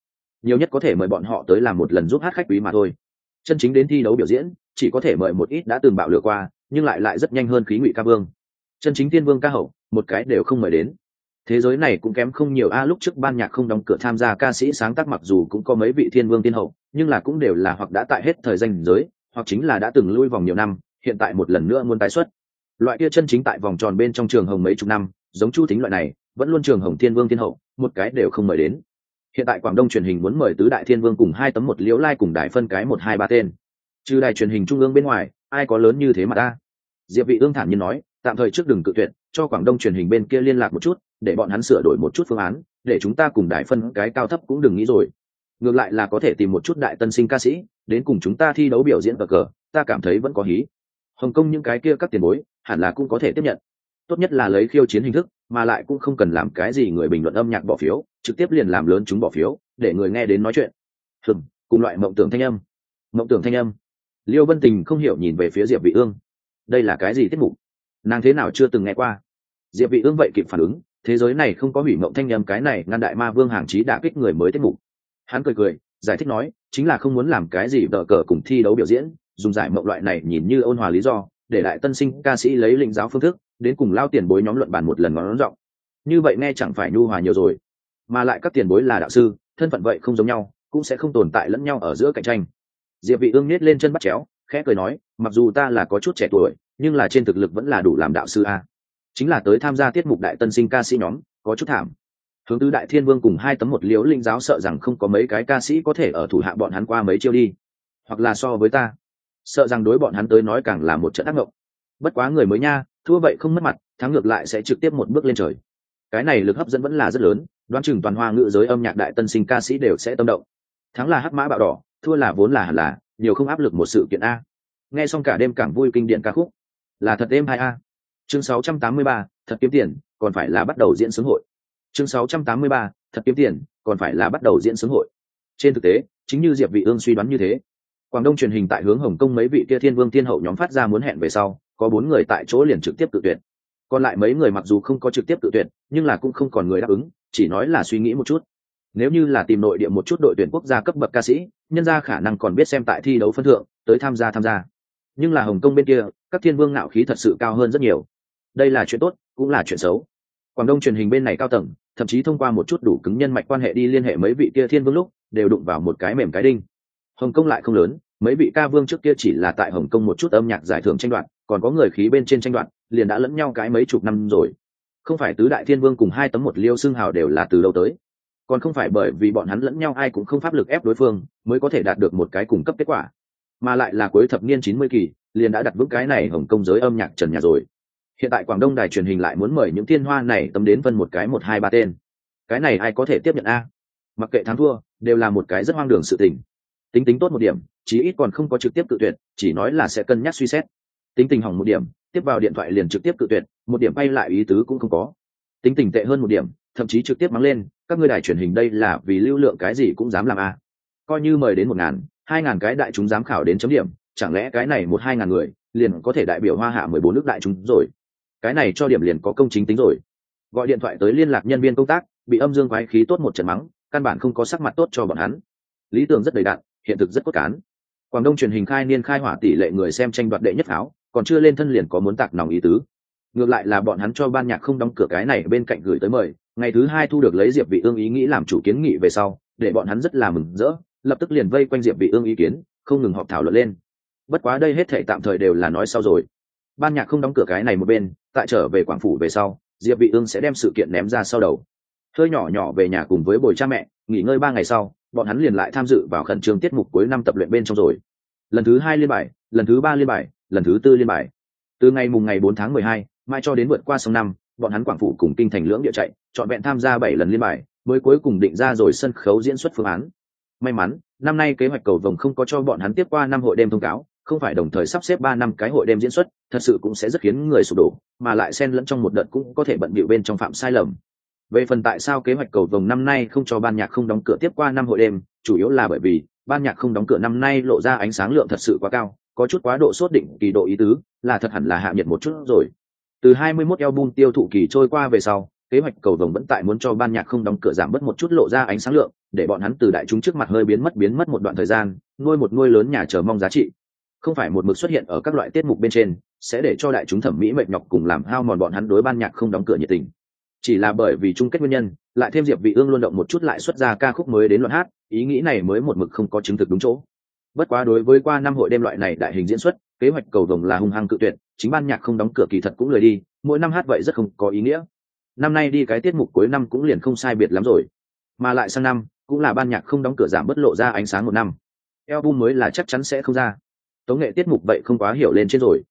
Nhiều nhất có thể mời bọn họ tới làm một lần giúp hát khách quý mà thôi. Chân chính đến thi đấu biểu diễn, chỉ có thể mời một ít đã từng bạo lửa qua, nhưng lại lại rất nhanh hơn khí ngụy ca vương. Chân chính thiên vương ca hậu, một cái đều không mời đến. Thế giới này cũng kém không nhiều. A, lúc trước ban nhạc không đóng cửa tham gia ca sĩ sáng tác mặc dù cũng có mấy vị thiên vương tiên hậu nhưng là cũng đều là hoặc đã tại hết thời danh giới, hoặc chính là đã từng lui vòng nhiều năm, hiện tại một lần nữa muốn tái xuất. Loại kia chân chính tại vòng tròn bên trong trường hồng mấy chục năm, giống chu tính loại này, vẫn luôn trường hồng thiên vương thiên hậu, một cái đều không mời đến. Hiện tại quảng đông truyền hình muốn mời tứ đại thiên vương cùng hai tấm một liễu lai cùng đại phân cái một hai ba tên. Trừ đài truyền hình trung ương bên ngoài, ai có lớn như thế mà ta? Diệp vị ương thản nhiên nói, tạm thời trước đừng cự tuyệt, cho quảng đông truyền hình bên kia liên lạc một chút, để bọn hắn sửa đổi một chút phương án, để chúng ta cùng đại phân cái cao thấp cũng đừng nghĩ rồi ngược lại là có thể tìm một chút đại tân sinh ca sĩ, đến cùng chúng ta thi đấu biểu diễn cờ cờ, ta cảm thấy vẫn có hí. Hồng kông những cái kia các tiền bối, hẳn là cũng có thể tiếp nhận. Tốt nhất là lấy khiêu chiến hình thức, mà lại cũng không cần làm cái gì người bình luận âm nhạc bỏ phiếu, trực tiếp liền làm lớn chúng bỏ phiếu, để người nghe đến nói chuyện. Hừng cùng loại mộng tưởng thanh âm. Mộng tưởng thanh âm. Liêu vân tình không hiểu nhìn về phía diệp vị ương. Đây là cái gì tiết mục? Nàng thế nào chưa từng nghe qua? Diệp vị ương vậy kịp phản ứng, thế giới này không có hủy mộng thanh âm, cái này ngăn đại ma vương hàng chí đã kích người mới tiết mục hắn cười cười, giải thích nói, chính là không muốn làm cái gì vợ cờ cùng thi đấu biểu diễn, dùng giải mộng loại này nhìn như ôn hòa lý do, để lại tân sinh ca sĩ lấy lĩnh giáo phương thức, đến cùng lao tiền bối nhóm luận bàn một lần ngón rộng như vậy nghe chẳng phải nhu hòa nhiều rồi. Mà lại các tiền bối là đạo sư, thân phận vậy không giống nhau, cũng sẽ không tồn tại lẫn nhau ở giữa cạnh tranh. Diệp vị ương nết lên chân bắt chéo, khẽ cười nói, mặc dù ta là có chút trẻ tuổi, nhưng là trên thực lực vẫn là đủ làm đạo sư a. Chính là tới tham gia tiết mục đại tân sinh ca sĩ nhóm, có chút thảm hướng tứ đại thiên vương cùng hai tấm một liễu linh giáo sợ rằng không có mấy cái ca sĩ có thể ở thủ hạ bọn hắn qua mấy chiêu đi. Hoặc là so với ta. Sợ rằng đối bọn hắn tới nói càng là một trận ác mộng. Bất quá người mới nha thua vậy không mất mặt thắng ngược lại sẽ trực tiếp một bước lên trời. Cái này lực hấp dẫn vẫn là rất lớn đoán chừng toàn hoa ngữ giới âm nhạc đại tân sinh ca sĩ đều sẽ tâm động. Thắng là hắc mã bạo đỏ thua là vốn là hẳn là nhiều không áp lực một sự kiện a. Nghe xong cả đêm càng vui kinh điển ca khúc. Là thật đêm hai a. Chương 683, thật kiếm tiền còn phải là bắt đầu diễn xướng hội chương 683, thật kiếm tiền còn phải là bắt đầu diễn sướng hội. Trên thực tế chính như diệp vị ương suy đoán như thế. Quảng đông truyền hình tại hướng hồng kông mấy vị kia thiên vương thiên hậu nhóm phát ra muốn hẹn về sau có bốn người tại chỗ liền trực tiếp tự tuyển còn lại mấy người mặc dù không có trực tiếp tự tuyển nhưng là cũng không còn người đáp ứng chỉ nói là suy nghĩ một chút. Nếu như là tìm nội địa một chút đội tuyển quốc gia cấp bậc ca sĩ nhân ra khả năng còn biết xem tại thi đấu phân thượng tới tham gia tham gia. Nhưng là hồng kông bên kia các thiên vương nạo khí thật sự cao hơn rất nhiều. Đây là chuyện tốt cũng là chuyện xấu. Quảng đông truyền hình bên này cao tầng thậm chí thông qua một chút đủ cứng nhân mạch quan hệ đi liên hệ mấy vị kia thiên vương lúc, đều đụng vào một cái mềm cái đinh. Hồng kông lại không lớn, mấy vị ca vương trước kia chỉ là tại hồng kông một chút âm nhạc giải thưởng tranh đoạt, còn có người khí bên trên tranh đoạt, liền đã lẫn nhau cái mấy chục năm rồi. Không phải tứ đại thiên vương cùng hai tấm một liêu xương hào đều là từ đâu tới. Còn không phải bởi vì bọn hắn lẫn nhau ai cũng không pháp lực ép đối phương, mới có thể đạt được một cái cung cấp kết quả. Mà lại là cuối thập niên chín mươi kỳ, liền đã đặt vững cái này hồng kông giới âm nhạc trần nhà rồi hiện tại quảng đông đài truyền hình lại muốn mời những thiên hoa này tấm đến phân một cái một hai ba tên. Cái này ai có thể tiếp nhận a? Mặc kệ thắng thua, đều là một cái rất hoang đường sự tình. Tính tính tốt một điểm, chí ít còn không có trực tiếp tự tuyệt, chỉ nói là sẽ cân nhắc suy xét. Tính tình hỏng một điểm, tiếp vào điện thoại liền trực tiếp tự tuyệt, một điểm bay lại ý tứ cũng không có. Tính tình tệ hơn một điểm, thậm chí trực tiếp mắng lên, các ngươi đài truyền hình đây là vì lưu lượng cái gì cũng dám làm a? Coi như mời đến một ngàn, hai ngàn cái đại chúng giám khảo đến chấm điểm, chẳng lẽ cái này một hai ngàn người liền có thể đại biểu hoa hạ mười bốn nước đại chúng rồi? Cái này cho điểm liền có công chính tính rồi. Gọi điện thoại tới liên lạc nhân viên công tác, bị âm dương quái khí tốt một trận mắng, căn bản không có sắc mặt tốt cho bọn hắn. Lý tưởng rất đầy đặn, hiện thực rất cốt cán. Quảng đông truyền hình khai niên khai hỏa tỷ lệ người xem tranh đoạt đệ nhất áo còn chưa lên thân liền có muốn tạc nòng ý tứ. Ngược lại là bọn hắn cho ban nhạc không đóng cửa cái này bên cạnh gửi tới mời, ngày thứ hai thu được lấy diệp vị ương ý nghĩ làm chủ kiến nghị về sau, để bọn hắn rất là mừng rỡ, lập tức liền vây quanh diệp vị ương ý kiến, không ngừng họp thảo luận lên. Bất quá đây hết thảy tạm thời đều là nói sau rồi ban nhạc không đóng cửa cái này một bên, tại trở về quảng phủ về sau, diệp vị ương sẽ đem sự kiện ném ra sau đầu. Hơi nhỏ nhỏ về nhà cùng với bồi cha mẹ, nghỉ ngơi ba ngày sau, bọn hắn liền lại tham dự vào khẩn trương tiết mục cuối năm tập luyện bên trong rồi. Lần thứ hai liên bài, lần thứ ba liên bài, lần thứ tư liên bài. Từ ngày mùng ngày bốn tháng mười hai, mai cho đến vượt qua sông năm, bọn hắn quảng phủ cùng kinh thành lưỡng địa chạy chọn vẹn tham gia bảy lần liên bài, mới cuối cùng định ra rồi sân khấu diễn xuất phương án. May mắn, năm nay kế hoạch cầu vồng không có cho bọn hắn tiếp qua năm hội đêm thông cáo không phải đồng thời sắp xếp ba năm cái hội đêm diễn xuất, thật sự cũng sẽ rất khiến người sụp đổ, mà lại xen lẫn trong một đợt cũng có thể bận bịu bên trong phạm sai lầm. Về phần tại sao kế hoạch cầu vồng năm nay không cho ban nhạc không đóng cửa tiếp qua năm hội đêm, chủ yếu là bởi vì ban nhạc không đóng cửa năm nay lộ ra ánh sáng lượng thật sự quá cao, có chút quá độ sốt định kỳ độ ý tứ, là thật hẳn là hạ nhiệt một chút rồi. Từ 21 album tiêu thụ kỳ trôi qua về sau, kế hoạch cầu vồng vẫn tại muốn cho ban nhạc không đóng cửa giảm bớt một chút lộ ra ánh sáng lượng, để bọn hắn từ đại chúng trước mặt hơi biến mất biến mất một đoạn thời gian, nuôi một nuôi lớn nhà chờ mong giá trị không phải một mực xuất hiện ở các loại tiết mục bên trên, sẽ để cho đại chúng thẩm mỹ mệt nhọc cùng làm hao mòn bọn hắn đối ban nhạc không đóng cửa nhiệt tình. Chỉ là bởi vì chung kết nguyên nhân, lại thêm diệp vị ương luôn động một chút lại xuất ra ca khúc mới đến luận hát, ý nghĩ này mới một mực không có chứng thực đúng chỗ. Bất quá đối với qua năm hội đêm loại này đại hình diễn xuất, kế hoạch cầu vồng là hung hăng cự tuyệt, chính ban nhạc không đóng cửa kỳ thật cũng lười đi, mỗi năm hát vậy rất không có ý nghĩa. Năm nay đi cái tiết mục cuối năm cũng liền không sai biệt lắm rồi. Mà lại sang năm, cũng là ban nhạc không đóng cửa giảm bất lộ ra ánh sáng một năm. Album mới là chắc chắn sẽ không ra tống nghệ tiết mục vậy không quá hiểu lên trên rồi.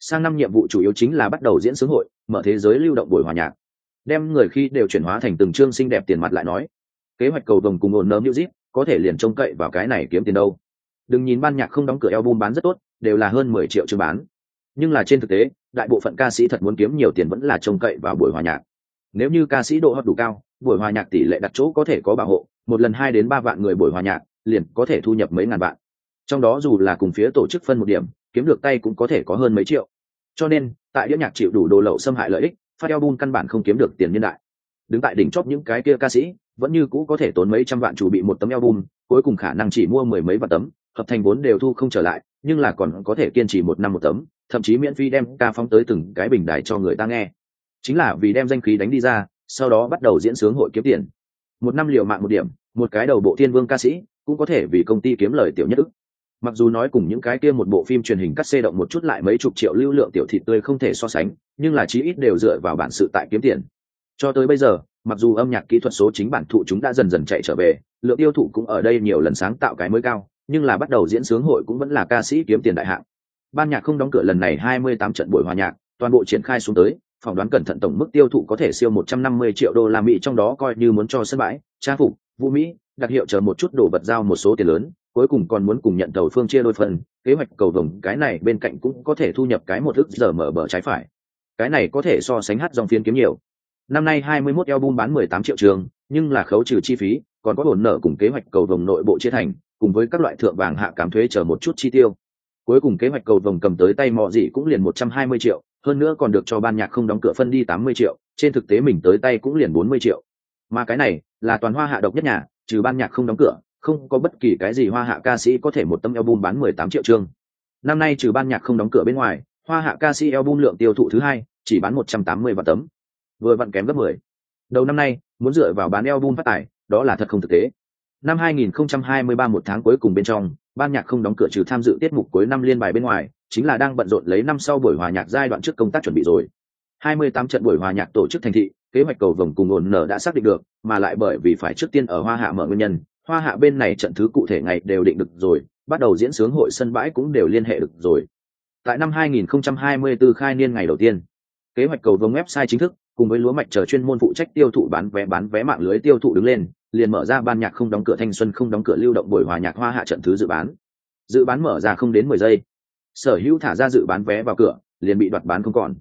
Sang năm nhiệm vụ chủ yếu chính là bắt đầu diễn sướng hội, mở thế giới lưu động buổi hòa nhạc. Đem người khi đều chuyển hóa thành từng chương xinh đẹp tiền mặt lại nói. Kế hoạch cầu đồng cùng ổn nớm music, có thể liền trông cậy vào cái này kiếm tiền đâu. Đừng nhìn ban nhạc không đóng cửa album bán rất tốt, đều là hơn mười triệu chương bán. Nhưng là trên thực tế, đại bộ phận ca sĩ thật muốn kiếm nhiều tiền vẫn là trông cậy vào buổi hòa nhạc. Nếu như ca sĩ độ hot đủ cao, buổi hòa nhạc tỷ lệ đặt chỗ có thể có bảo hộ, một lần hai đến ba vạn người buổi hòa nhạc, liền có thể thu nhập mấy ngàn vạn trong đó dù là cùng phía tổ chức phân một điểm, kiếm được tay cũng có thể có hơn mấy triệu. Cho nên, tại đĩa nhạc chịu đủ đồ lậu xâm hại lợi ích, phát album căn bản không kiếm được tiền nhân đại. Đứng tại đỉnh chóp những cái kia ca sĩ, vẫn như cũ có thể tốn mấy trăm vạn chủ bị một tấm album, cuối cùng khả năng chỉ mua mười mấy vạn tấm, hợp thành vốn đều thu không trở lại, nhưng là còn có thể kiên trì một năm một tấm, thậm chí miễn phí đem ca phóng tới từng cái bình đài cho người ta nghe. Chính là vì đem danh khí đánh đi ra, sau đó bắt đầu diễn sướng hội kiếm tiền. Một năm liều mạng một điểm, một cái đầu bộ thiên vương ca sĩ, cũng có thể vì công ty kiếm lời tiểu nhất ức mặc dù nói cùng những cái kia một bộ phim truyền hình cắt xê động một chút lại mấy chục triệu lưu lượng tiểu thị tươi không thể so sánh, nhưng là chí ít đều dựa vào bản sự tại kiếm tiền. Cho tới bây giờ, mặc dù âm nhạc kỹ thuật số chính bản thụ chúng đã dần dần chạy trở về, lượng tiêu thụ cũng ở đây nhiều lần sáng tạo cái mới cao, nhưng là bắt đầu diễn sướng hội cũng vẫn là ca sĩ kiếm tiền đại hạng. Ban nhạc không đóng cửa lần này hai mươi tám trận buổi hòa nhạc, toàn bộ triển khai xuống tới, phỏng đoán cẩn thận tổng mức tiêu thụ có thể siêu một trăm năm mươi triệu đô la mỹ, trong đó coi như muốn cho sân bãi, trang phục, vũ mỹ, đặc hiệu chờ một chút đồ vật giao một số tiền lớn cuối cùng còn muốn cùng nhận tàu phương chia đôi phần, kế hoạch cầu vồng cái này bên cạnh cũng có thể thu nhập cái một ức giờ mở bờ trái phải. Cái này có thể so sánh hát dòng phiên kiếm nhiều. Năm nay 21 album bán 18 triệu trường, nhưng là khấu trừ chi phí, còn có ổn nợ cùng kế hoạch cầu vồng nội bộ chia thành, cùng với các loại thượng vàng hạ cảm thuế chờ một chút chi tiêu. Cuối cùng kế hoạch cầu vồng cầm tới tay mọ gì cũng liền 120 triệu, hơn nữa còn được cho ban nhạc không đóng cửa phân đi 80 triệu, trên thực tế mình tới tay cũng liền 40 triệu. Mà cái này là toàn hoa hạ độc nhất nhà, trừ ban nhạc không đóng cửa không có bất kỳ cái gì hoa hạ ca sĩ có thể một tấm album bán 18 triệu chương. Năm nay trừ ban nhạc không đóng cửa bên ngoài, hoa hạ ca sĩ album lượng tiêu thụ thứ hai, chỉ bán 180 vạn tấm. Vừa vặn kém gấp 10. đầu năm nay, muốn dựa vào bán album phát tài đó là thật không thực tế. Năm 2023 một tháng cuối cùng bên trong, ban nhạc không đóng cửa trừ tham dự tiết mục cuối năm liên bài bên ngoài, chính là đang bận rộn lấy năm sau buổi hòa nhạc giai đoạn trước công tác chuẩn bị rồi. 28 trận buổi hòa nhạc tổ chức thành thị, kế hoạch cầu vồng cùng ổn nở đã xác định được, mà lại bởi vì phải trước tiên ở hoa hạ mở nguyên nhân hoa hạ bên này trận thứ cụ thể ngày đều định được rồi, bắt đầu diễn sướng hội sân bãi cũng đều liên hệ được rồi. Tại năm 2024 khai niên ngày đầu tiên, kế hoạch cầu vông website chính thức, cùng với lúa mạch chờ chuyên môn phụ trách tiêu thụ bán vé bán vé mạng lưới tiêu thụ đứng lên, liền mở ra ban nhạc không đóng cửa thanh xuân, không đóng cửa lưu động buổi hòa nhạc hoa hạ trận thứ dự bán. Dự bán mở ra không đến mười giây. Sở hữu thả ra dự bán vé vào cửa, liền bị đoạt bán không còn.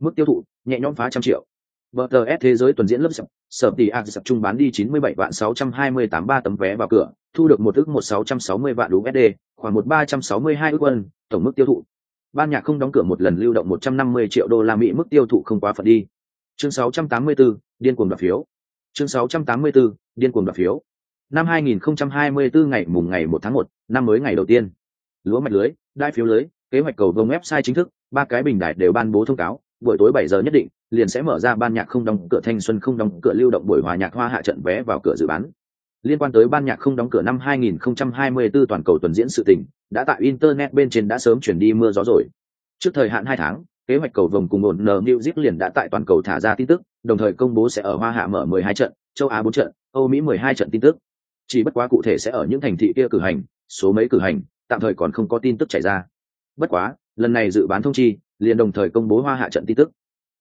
Mức tiêu thụ nhẹ nhõm phá trăm triệu. BTS thế giới tuần diễn lớp sập, sở tỷ ạc sập trung bán đi 97 vạn 628 ba tấm vé vào cửa, thu được một ức 1660 vạn USD, khoảng một 362 ức quân, tổng mức tiêu thụ. Ban nhạc không đóng cửa một lần lưu động 150 triệu đô la Mỹ mức tiêu thụ không quá phần đi. Chương 684, điên cuồng đoạt phiếu. Chương 684, điên cuồng đoạt phiếu. Năm 2024 ngày mùng ngày 1 tháng 1, năm mới ngày đầu tiên. Lúa mạch lưới, đai phiếu lưới, kế hoạch cầu vông website chính thức, ba cái bình đại đều ban bố thông cáo, buổi tối 7 giờ nhất định, liền sẽ mở ra ban nhạc không đóng cửa thanh xuân không đóng cửa lưu động buổi hòa nhạc hoa hạ trận vé vào cửa dự bán. Liên quan tới ban nhạc không đóng cửa năm 2024 toàn cầu tuần diễn sự tình, đã tại internet bên trên đã sớm chuyển đi mưa gió rồi. Trước thời hạn 2 tháng, kế hoạch cầu vồng cùng ổn nờ Music liền đã tại toàn cầu thả ra tin tức, đồng thời công bố sẽ ở Hoa Hạ mở 12 trận, châu Á 4 trận, Âu Mỹ 12 trận tin tức. Chỉ bất quá cụ thể sẽ ở những thành thị kia cử hành, số mấy cử hành, tạm thời còn không có tin tức chảy ra. Bất quá, lần này dự bán thông chi, liền đồng thời công bố Hoa Hạ trận tin tức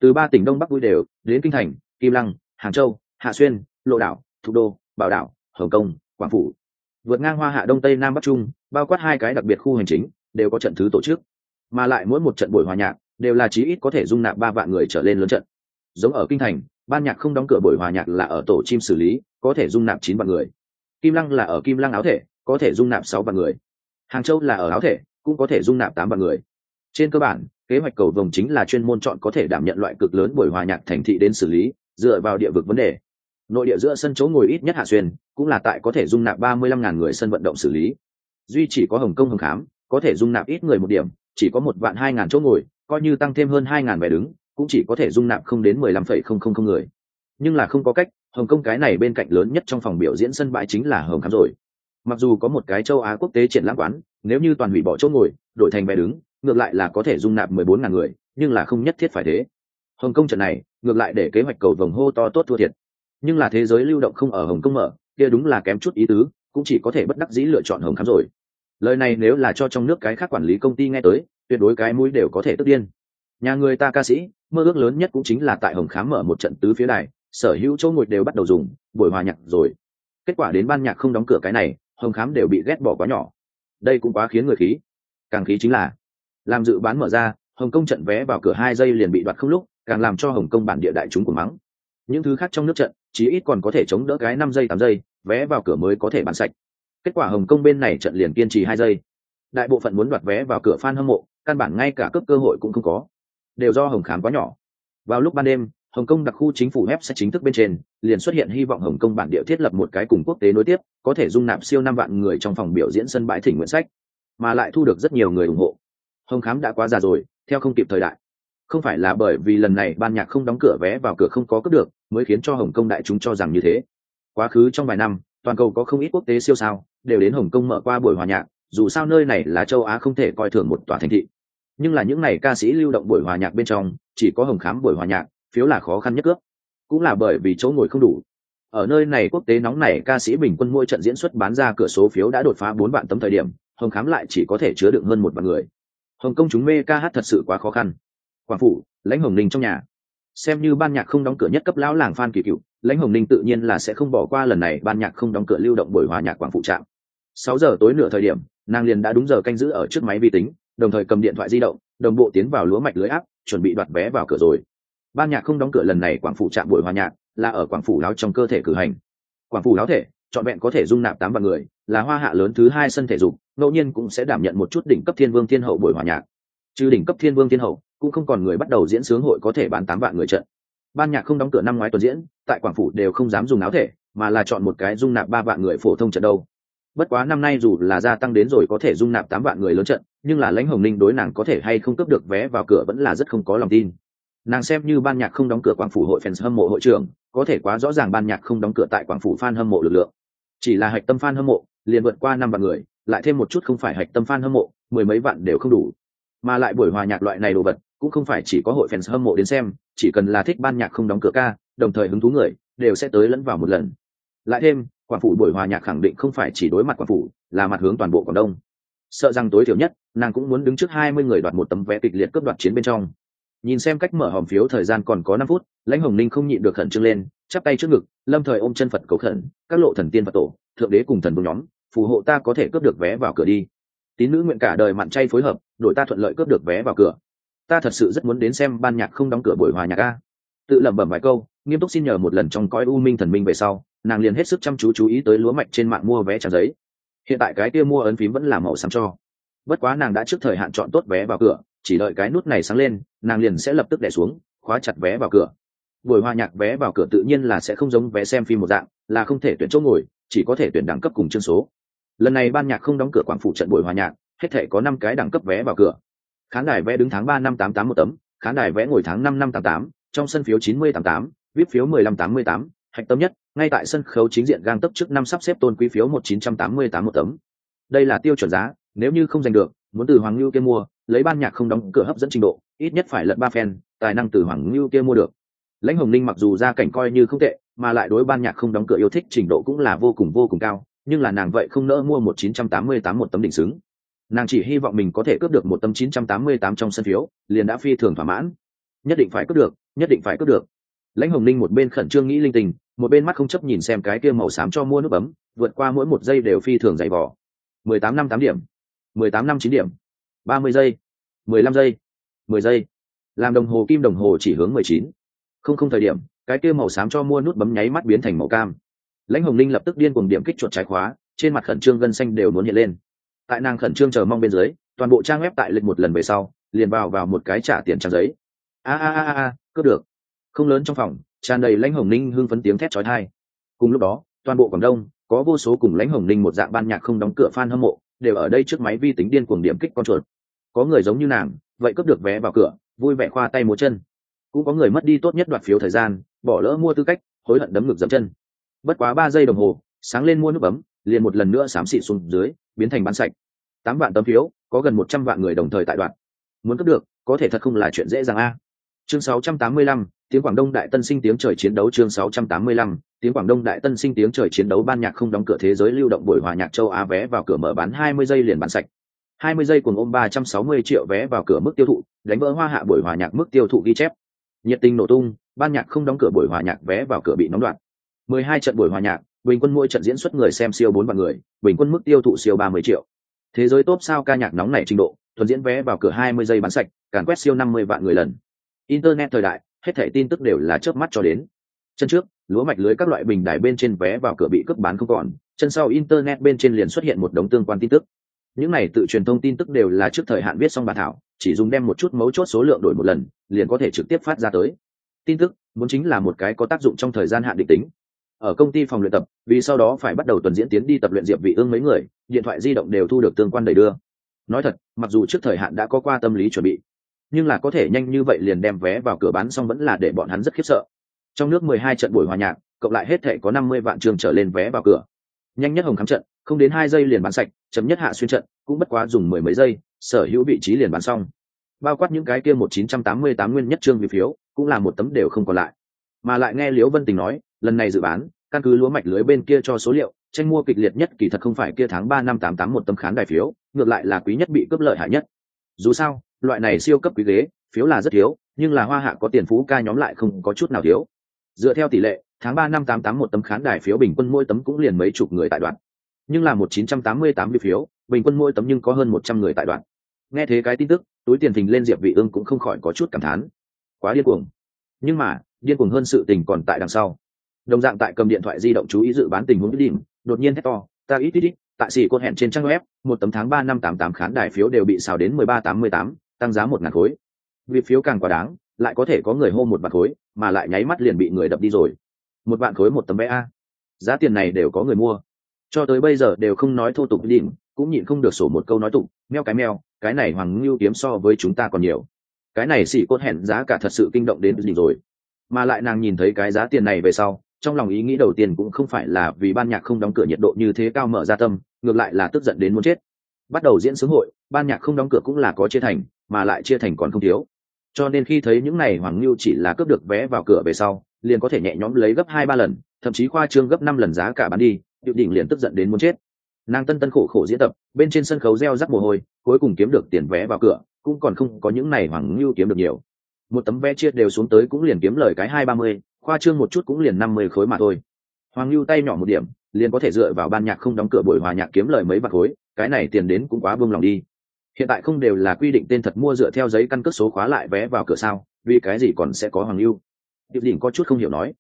từ ba tỉnh đông bắc vui đều, đến kinh thành, kim lăng, hàng châu, hạ xuyên, lộ đảo, thủ đô, bảo đảo, hồng kông, quảng phủ. Vượt ngang hoa hạ đông tây nam bắc trung, bao quát hai cái đặc biệt khu hành chính, đều có trận thứ tổ chức. Mà lại mỗi một trận buổi hòa nhạc, đều là chí ít có thể dung nạp ba vạn người trở lên lớn trận. Giống ở kinh thành, ban nhạc không đóng cửa buổi hòa nhạc là ở tổ chim xử lý, có thể dung nạp chín vạn người. Kim lăng là ở kim lăng áo thể, có thể dung nạp sáu vạn người. Hàng châu là ở áo thể, cũng có thể dung nạp tám vạn người. Trên cơ bản kế hoạch cầu vồng chính là chuyên môn chọn có thể đảm nhận loại cực lớn buổi hòa nhạc thành thị đến xử lý, dựa vào địa vực vấn đề. Nội địa giữa sân chỗ ngồi ít nhất hạ xuyên, cũng là tại có thể dung nạp ba mươi lăm ngàn người sân vận động xử lý. Duy chỉ có hồng kông hồng khám, có thể dung nạp ít người một điểm, chỉ có một vạn hai ngàn chỗ ngồi, coi như tăng thêm hơn hai ngàn vé đứng, cũng chỉ có thể dung nạp không đến mười lăm phẩy không không không người. Nhưng là không có cách, hồng kông cái này bên cạnh lớn nhất trong phòng biểu diễn sân bãi chính là hồng khám rồi. Mặc dù có một cái châu á quốc tế triển lãm quán, nếu như toàn hủy bỏ chỗ ngồi, đổi thành vé đứng ngược lại là có thể dung nạp mười bốn ngàn người, nhưng là không nhất thiết phải thế. Hồng kông trận này, ngược lại để kế hoạch cầu vồng hô to tốt thua thiệt. Nhưng là thế giới lưu động không ở hồng kông mở, kia đúng là kém chút ý tứ, cũng chỉ có thể bất đắc dĩ lựa chọn hồng khám rồi. Lời này nếu là cho trong nước cái khác quản lý công ty nghe tới, tuyệt đối cái mũi đều có thể tức điên. Nhà người ta ca sĩ, mơ ước lớn nhất cũng chính là tại hồng khám mở một trận tứ phía đài, sở hữu chỗ ngồi đều bắt đầu dùng, buổi hòa nhạc rồi. Kết quả đến ban nhạc không đóng cửa cái này, hồng khám đều bị ghét bỏ quá nhỏ. Đây cũng quá khiến người khí. Càng khí chính là làm dự bán mở ra, hồng kông trận vé vào cửa hai giây liền bị đoạt không lúc, càng làm cho hồng kông bản địa đại chúng của mắng. Những thứ khác trong nước trận, chí ít còn có thể chống đỡ cái năm giây, tám giây, vé vào cửa mới có thể bán sạch. Kết quả hồng kông bên này trận liền kiên trì hai giây. Đại bộ phận muốn đoạt vé vào cửa fan hâm mộ, căn bản ngay cả cấp cơ hội cũng không có. Đều do hồng khám quá nhỏ. Vào lúc ban đêm, hồng kông đặc khu chính phủ web sẽ chính thức bên trên, liền xuất hiện hy vọng hồng kông bản địa thiết lập một cái cùng quốc tế nối tiếp, có thể dung nạp siêu năm vạn người trong phòng biểu diễn sân bãi thỉnh nguyện sách. Mà lại thu được rất nhiều người ủng hộ hồng khám đã quá già rồi, theo không kịp thời đại. Không phải là bởi vì lần này ban nhạc không đóng cửa vé vào cửa không có cướp được, mới khiến cho hồng kông đại chúng cho rằng như thế. Quá khứ trong vài năm, toàn cầu có không ít quốc tế siêu sao, đều đến hồng kông mở qua buổi hòa nhạc, dù sao nơi này là châu á không thể coi thường một tòa thành thị. Nhưng là những n à y ca sĩ lưu động buổi hòa nhạc bên trong, chỉ có hồng khám buổi hòa nhạc, phiếu là khó khăn nhất cướp cũng là bởi vì chỗ ngồi không đủ. Ở nơi này quốc tế nóng này ca sĩ bình quân mỗi trận diễn xuất bán ra cửa số phiếu đã đột phá bốn vạn tấm thời điểm, hồng khám lại chỉ có thể chứa được hơn một vạn người hồng kông chúng mê ca hát thật sự quá khó khăn. Quảng phủ, lãnh hồng ninh trong nhà. Xem như ban nhạc không đóng cửa nhất cấp lão làng phan kỳ cựu, lãnh hồng ninh tự nhiên là sẽ không bỏ qua lần này ban nhạc không đóng cửa lưu động buổi hòa nhạc quảng phụ trạm. Sáu giờ tối nửa thời điểm, nàng liền đã đúng giờ canh giữ ở trước máy vi tính, đồng thời cầm điện thoại di động, đồng bộ tiến vào lúa mạch lưới áp, chuẩn bị đoạt vé vào cửa rồi. Ban nhạc không đóng cửa lần này quảng phụ trạm buổi hòa nhạc là ở quảng phủ láo trong cơ thể cử hành. Quảng phủ láo thể, trọn vẹn có thể dung nạp tám vạn người, là hoa hạ lớn thứ hai sân thể dục ngẫu nhiên cũng sẽ đảm nhận một chút đỉnh cấp thiên vương thiên hậu buổi hòa nhạc. Trừ đỉnh cấp thiên vương thiên hậu, cũng không còn người bắt đầu diễn sướng hội có thể bán tám vạn người trận. Ban nhạc không đóng cửa năm ngoái tuần diễn, tại quảng phủ đều không dám dùng áo thể, mà là chọn một cái dung nạp ba vạn người phổ thông trận đâu. Bất quá năm nay dù là gia tăng đến rồi có thể dung nạp tám vạn người lớn trận, nhưng là lãnh hồng ninh đối nàng có thể hay không cấp được vé vào cửa vẫn là rất không có lòng tin. Nàng xem như ban nhạc không đóng cửa quảng phủ hội fans hâm mộ hội trưởng, có thể quá rõ ràng ban nhạc không đóng cửa tại quảng phủ fan hâm mộ lực lượng. Chỉ là hạch tâm fan hâm mộ, liền vượt qua năm vạn người lại thêm một chút không phải hạch tâm fan hâm mộ, mười mấy vạn đều không đủ. Mà lại buổi hòa nhạc loại này đồ vật, cũng không phải chỉ có hội fans hâm mộ đến xem, chỉ cần là thích ban nhạc không đóng cửa ca, đồng thời hứng thú người, đều sẽ tới lẫn vào một lần. Lại thêm quảng phủ buổi hòa nhạc khẳng định không phải chỉ đối mặt quảng phủ là mặt hướng toàn bộ quảng đông. Sợ rằng tối thiểu nhất, nàng cũng muốn đứng trước hai mươi người đoạt một tấm vé kịch liệt cướp đoạt chiến bên trong. Nhìn xem cách mở hòm phiếu thời gian còn có năm phút, lãnh hồng ninh không nhịn được khẩn trương lên, chắp tay trước ngực, lâm thời ôm chân phật cầu khẩn, các lộ thần tiên phật tổ, thượng đế cùng thần vương nhóm phù hộ ta có thể cướp được vé vào cửa đi. Tín nữ nguyện cả đời mặn chay phối hợp, đội ta thuận lợi cướp được vé vào cửa. Ta thật sự rất muốn đến xem ban nhạc không đóng cửa buổi hòa nhạc a. Tự lẩm bẩm vài câu, nghiêm túc xin nhờ một lần trong cõi u minh thần minh về sau, nàng liền hết sức chăm chú chú ý tới lúa mạch trên mạng mua vé trang giấy. Hiện tại cái kia mua ấn phím vẫn là màu xám cho. Bất quá nàng đã trước thời hạn chọn tốt vé vào cửa, chỉ đợi cái nút này sáng lên, nàng liền sẽ lập tức đẻ xuống, khóa chặt vé vào cửa. Buổi hòa nhạc vé vào cửa tự nhiên là sẽ không giống vé xem phim một dạng, là không thể tuyển chỗ ngồi, chỉ có thể tuyển đẳng cấp cùng chương số lần này ban nhạc không đóng cửa quảng phủ trận buổi hòa nhạc, hết thể có năm cái đẳng cấp vé vào cửa. Khán đài vé đứng tháng ba năm tám tám một tấm, khán đài vé ngồi tháng năm năm tám tám, trong sân phiếu chín mươi tám tám vip phiếu mười lăm tám mươi tám, hạch tâm nhất, ngay tại sân khấu chính diện gang tấp trước năm sắp xếp tôn quý phiếu một chín trăm tám mươi tám một tấm. Đây là tiêu chuẩn giá, nếu như không giành được, muốn từ hoàng lưu kia mua, lấy ban nhạc không đóng cửa hấp dẫn trình độ, ít nhất phải lận ba phen, tài năng từ hoàng lưu kia mua được. Lãnh hồng ninh mặc dù ra cảnh coi như không tệ, mà lại đối ban nhạc không đóng cửa yêu thích trình độ cũng là vô cùng vô cùng cao nhưng là nàng vậy không nỡ mua một chín trăm tám mươi tám một tấm đỉnh xứng. Nàng chỉ hy vọng mình có thể cướp được một tấm chín trăm tám mươi tám trong sân phiếu liền đã phi thường thỏa mãn. Nhất định phải cướp được nhất định phải cướp được. Lãnh hồng ninh một bên khẩn trương nghĩ linh tình một bên mắt không chấp nhìn xem cái kia màu xám cho mua nước bấm, vượt qua mỗi một giây đều phi thường dày vỏ mười tám năm tám điểm mười tám năm chín điểm ba mươi giây mười lăm giây mười giây. Làm đồng hồ kim đồng hồ chỉ hướng mười chín. Không không thời điểm cái kia màu xám cho mua nút bấm nháy mắt biến thành màu cam lãnh hồng linh lập tức điên cuồng điểm kích chuột trái khóa, trên mặt khẩn trương gân xanh đều muốn hiện lên. Tại nàng khẩn trương chờ mong bên dưới, toàn bộ trang web tại lịch một lần về sau, liền vào vào một cái trả tiền trang giấy. A a a a cướp được. Không lớn trong phòng, tràn đầy lãnh hồng ninh hưng phấn tiếng thét trói thai cùng lúc đó, toàn bộ quảng đông, có vô số cùng lãnh hồng ninh một dạng ban nhạc không đóng cửa f a n hâm mộ, đều ở đây trước máy vi tính điên cuồng điểm kích con chuột. Có người giống như nàng, vậy cướp được vé vào cửa, vui vẻ khoa tay múa chân. Cũng có người mất đi tốt nhất đoạt phiếu thời gian, bỏ lỡ mua tư cách, hối hận đấm ngực dẫm chân bất quá ba giây đồng hồ sáng lên mua nước bấm liền một lần nữa xám xị xuống dưới biến thành bán sạch. Tám vạn tấm phiếu có gần một trăm vạn người đồng thời tại đoạn. Muốn cướp được có thể thật không là chuyện dễ dàng a. Chương 685, tiếng quảng đông đại tân sinh tiếng trời chiến đấu chương 685, tiếng quảng đông đại tân sinh tiếng trời chiến đấu ban nhạc không đóng cửa thế giới lưu động buổi hòa nhạc châu á vé vào cửa mở bán 20 giây liền bán sạch. 20 giây cùng ôm 360 triệu vé vào cửa mức tiêu thụ đánh vỡ hoa hạ buổi hòa nhạc mức tiêu thụ ghi chép. Nhiệt tình nổ tung ban nhạc không đóng cửa buổi hòa nhạc vé vào cửa bị nóng đoạn 12 trận buổi hòa nhạc, bình quân mỗi trận diễn xuất người xem siêu bốn vạn người, bình quân mức tiêu thụ siêu 30 triệu. Thế giới top sao ca nhạc nóng này trình độ, thuần diễn vé vào cửa 20 giây bán sạch, càn quét siêu 50 vạn người lần. Internet thời đại, hết thảy tin tức đều là chớp mắt cho đến. Chân trước, lúa mạch lưới các loại bình đài bên trên vé vào cửa bị cướp bán không còn, chân sau internet bên trên liền xuất hiện một đống tương quan tin tức. Những này tự truyền thông tin tức đều là trước thời hạn viết xong bản thảo, chỉ dùng đem một chút mấu chốt số lượng đổi một lần, liền có thể trực tiếp phát ra tới. Tin tức muốn chính là một cái có tác dụng trong thời gian hạn định tính ở công ty phòng luyện tập, vì sau đó phải bắt đầu tuần diễn tiến đi tập luyện diệp vị ương mấy người, điện thoại di động đều thu được tương quan đầy đưa. Nói thật, mặc dù trước thời hạn đã có qua tâm lý chuẩn bị, nhưng là có thể nhanh như vậy liền đem vé vào cửa bán xong vẫn là để bọn hắn rất khiếp sợ. Trong nước 12 trận buổi hòa nhạc, cộng lại hết thể có 50 vạn trường trở lên vé vào cửa. Nhanh nhất hồng khám trận, không đến hai giây liền bán sạch, chấm nhất hạ xuyên trận, cũng bất quá dùng mười mấy giây, sở hữu vị trí liền bán xong. Bao quát những cái kia một chín trăm tám mươi tám nguyên nhất trương vì phiếu, cũng là một tấm đều không còn lại mà lại nghe liễu vân tình nói, lần này dự bán, căn cứ lúa mạch lưới bên kia cho số liệu, tranh mua kịch liệt nhất kỳ thật không phải kia tháng ba năm tám tám một tấm khán đài phiếu, ngược lại là quý nhất bị cướp lợi hại nhất. Dù sao, loại này siêu cấp quý ghế, phiếu là rất thiếu, nhưng là hoa hạ có tiền phú ca nhóm lại không có chút nào thiếu. Dựa theo tỷ lệ, tháng ba năm tám tám một tấm khán đài phiếu bình quân mỗi tấm cũng liền mấy chục người tại đoạn. Nhưng là một chín trăm tám mươi tám phiếu, bình quân mỗi tấm nhưng có hơn một trăm người tại đoạn. Nghe thế cái tin tức, túi tiền thình lên diệp vị ương cũng không khỏi có chút cảm thán. Quá điên cuồng nhưng mà, điên cuồng hơn sự tình còn tại đằng sau. Đồng dạng tại cầm điện thoại di động chú ý dự bán tình huống đỉnh, đột nhiên hét to, ta ít ít ít, tại xỉ côn hẹn trên trang web, một tấm tháng ba năm tám tám khán đài phiếu đều bị xào đến mười ba tám mươi tám, tăng giá một ngàn khối. Việc phiếu càng quá đáng, lại có thể có người hô một vạn khối, mà lại nháy mắt liền bị người đập đi rồi. Một vạn khối một tấm vé a. Giá tiền này đều có người mua. Cho tới bây giờ đều không nói thô tục đỉnh, cũng nhịn không được sổ một câu nói tục, meo cái meo, cái này hoàng ngưu kiếm so với chúng ta còn nhiều cái này xỉ cốt hẹn giá cả thật sự kinh động đến đỉnh rồi. Mà lại nàng nhìn thấy cái giá tiền này về sau, trong lòng ý nghĩ đầu tiên cũng không phải là vì ban nhạc không đóng cửa nhiệt độ như thế cao mở ra tâm, ngược lại là tức giận đến muốn chết. Bắt đầu diễn sướng hội, ban nhạc không đóng cửa cũng là có chia thành, mà lại chia thành còn không thiếu. Cho nên khi thấy những này hoàng lưu chỉ là cướp được vé vào cửa về sau, liền có thể nhẹ nhõm lấy gấp hai ba lần, thậm chí khoa trương gấp năm lần giá cả bán đi, điệu đỉnh liền tức giận đến muốn chết. Nàng tân tân khổ khổ diễn tập, bên trên sân khấu reo rắc mồ hôi, cuối cùng kiếm được tiền vé vào cửa cũng còn không có những này hoàng lưu kiếm được nhiều. Một tấm vé chia đều xuống tới cũng liền kiếm lời cái hai ba mươi, khoa trương một chút cũng liền năm mươi khối mà thôi. Hoàng lưu tay nhỏ một điểm, liền có thể dựa vào ban nhạc không đóng cửa buổi hòa nhạc kiếm lời mấy bạc khối, cái này tiền đến cũng quá buông lòng đi. Hiện tại không đều là quy định tên thật mua dựa theo giấy căn cước số khóa lại vé vào cửa sao, vì cái gì còn sẽ có hoàng lưu điệp đỉnh có chút không hiểu nói.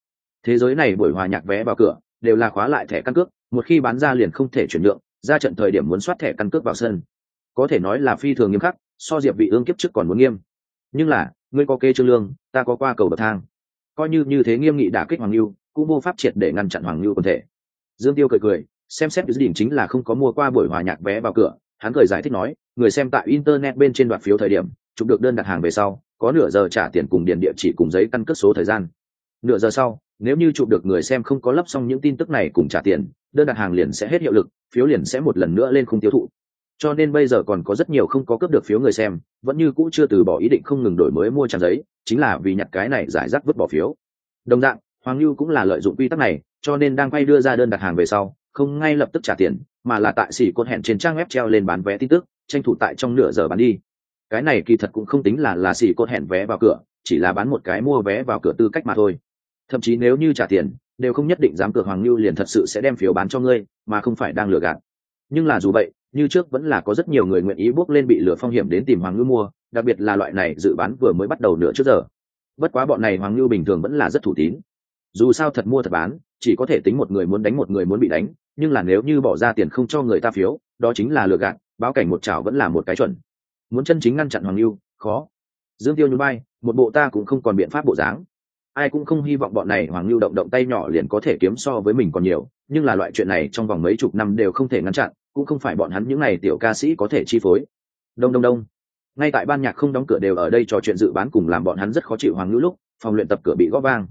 Thế giới này buổi hòa nhạc vé vào cửa, đều là khóa lại thẻ căn cước, một khi bán ra liền không thể chuyển nhượng, ra trận thời điểm muốn soát thẻ căn cước vào sân. Có thể nói là phi thường nghiêm khắc so diệp vị ương kiếp trước còn muốn nghiêm. Nhưng là, ngươi có kê trương lương, ta có qua cầu bậc thang. Coi như như thế nghiêm nghị đả kích hoàng lưu, cũng vô pháp triệt để ngăn chặn hoàng lưu quần thể. Dương tiêu cười cười, xem xét đỉnh chính là không có mua qua buổi hòa nhạc vé vào cửa, hắn cười giải thích nói, người xem tại internet bên trên đoạt phiếu thời điểm, chụp được đơn đặt hàng về sau, có nửa giờ trả tiền cùng điền địa chỉ cùng giấy căn cước số thời gian. Nửa giờ sau, nếu như chụp được người xem không có lấp xong những tin tức này cùng trả tiền, đơn đặt hàng liền sẽ hết hiệu lực, phiếu liền sẽ một lần nữa lên khung tiêu thụ cho nên bây giờ còn có rất nhiều không có cướp được phiếu người xem, vẫn như cũ chưa từ bỏ ý định không ngừng đổi mới mua trang giấy, chính là vì nhặt cái này giải rác vứt bỏ phiếu. Đồng dạng, hoàng lưu cũng là lợi dụng quy tắc này, cho nên đang quay đưa ra đơn đặt hàng về sau, không ngay lập tức trả tiền, mà là tại xỉ cột hẹn trên trang web treo lên bán vé tin tức, tranh thủ tại trong nửa giờ bán đi. Cái này kỳ thật cũng không tính là là xỉ cột hẹn vé vào cửa, chỉ là bán một cái mua vé vào cửa tư cách mà thôi. Thậm chí nếu như trả tiền, đều không nhất định dám cược hoàng lưu liền thật sự sẽ đem phiếu bán cho ngươi, mà không phải đang lừa gạt. Nhưng là dù vậy như trước vẫn là có rất nhiều người nguyện ý bước lên bị lừa phong hiểm đến tìm hoàng lưu mua, đặc biệt là loại này dự bán vừa mới bắt đầu nửa trước giờ. Bất quá bọn này hoàng lưu bình thường vẫn là rất thủ tín. Dù sao thật mua thật bán, chỉ có thể tính một người muốn đánh một người muốn bị đánh, nhưng là nếu như bỏ ra tiền không cho người ta phiếu, đó chính là lừa gạt, báo cảnh một chảo vẫn là một cái chuẩn. Muốn chân chính ngăn chặn hoàng lưu khó. Dương tiêu nhún bay một bộ ta cũng không còn biện pháp bộ dáng. Ai cũng không hy vọng bọn này hoàng lưu động động tay nhỏ liền có thể kiếm so với mình còn nhiều, nhưng là loại chuyện này trong vòng mấy chục năm đều không thể ngăn chặn cũng không phải bọn hắn những n à y tiểu ca sĩ có thể chi phối. Đông đông đông. Ngay tại ban nhạc không đóng cửa đều ở đây trò chuyện dự bán cùng làm bọn hắn rất khó chịu hoàng ngữ lúc, phòng luyện tập cửa bị góp vang.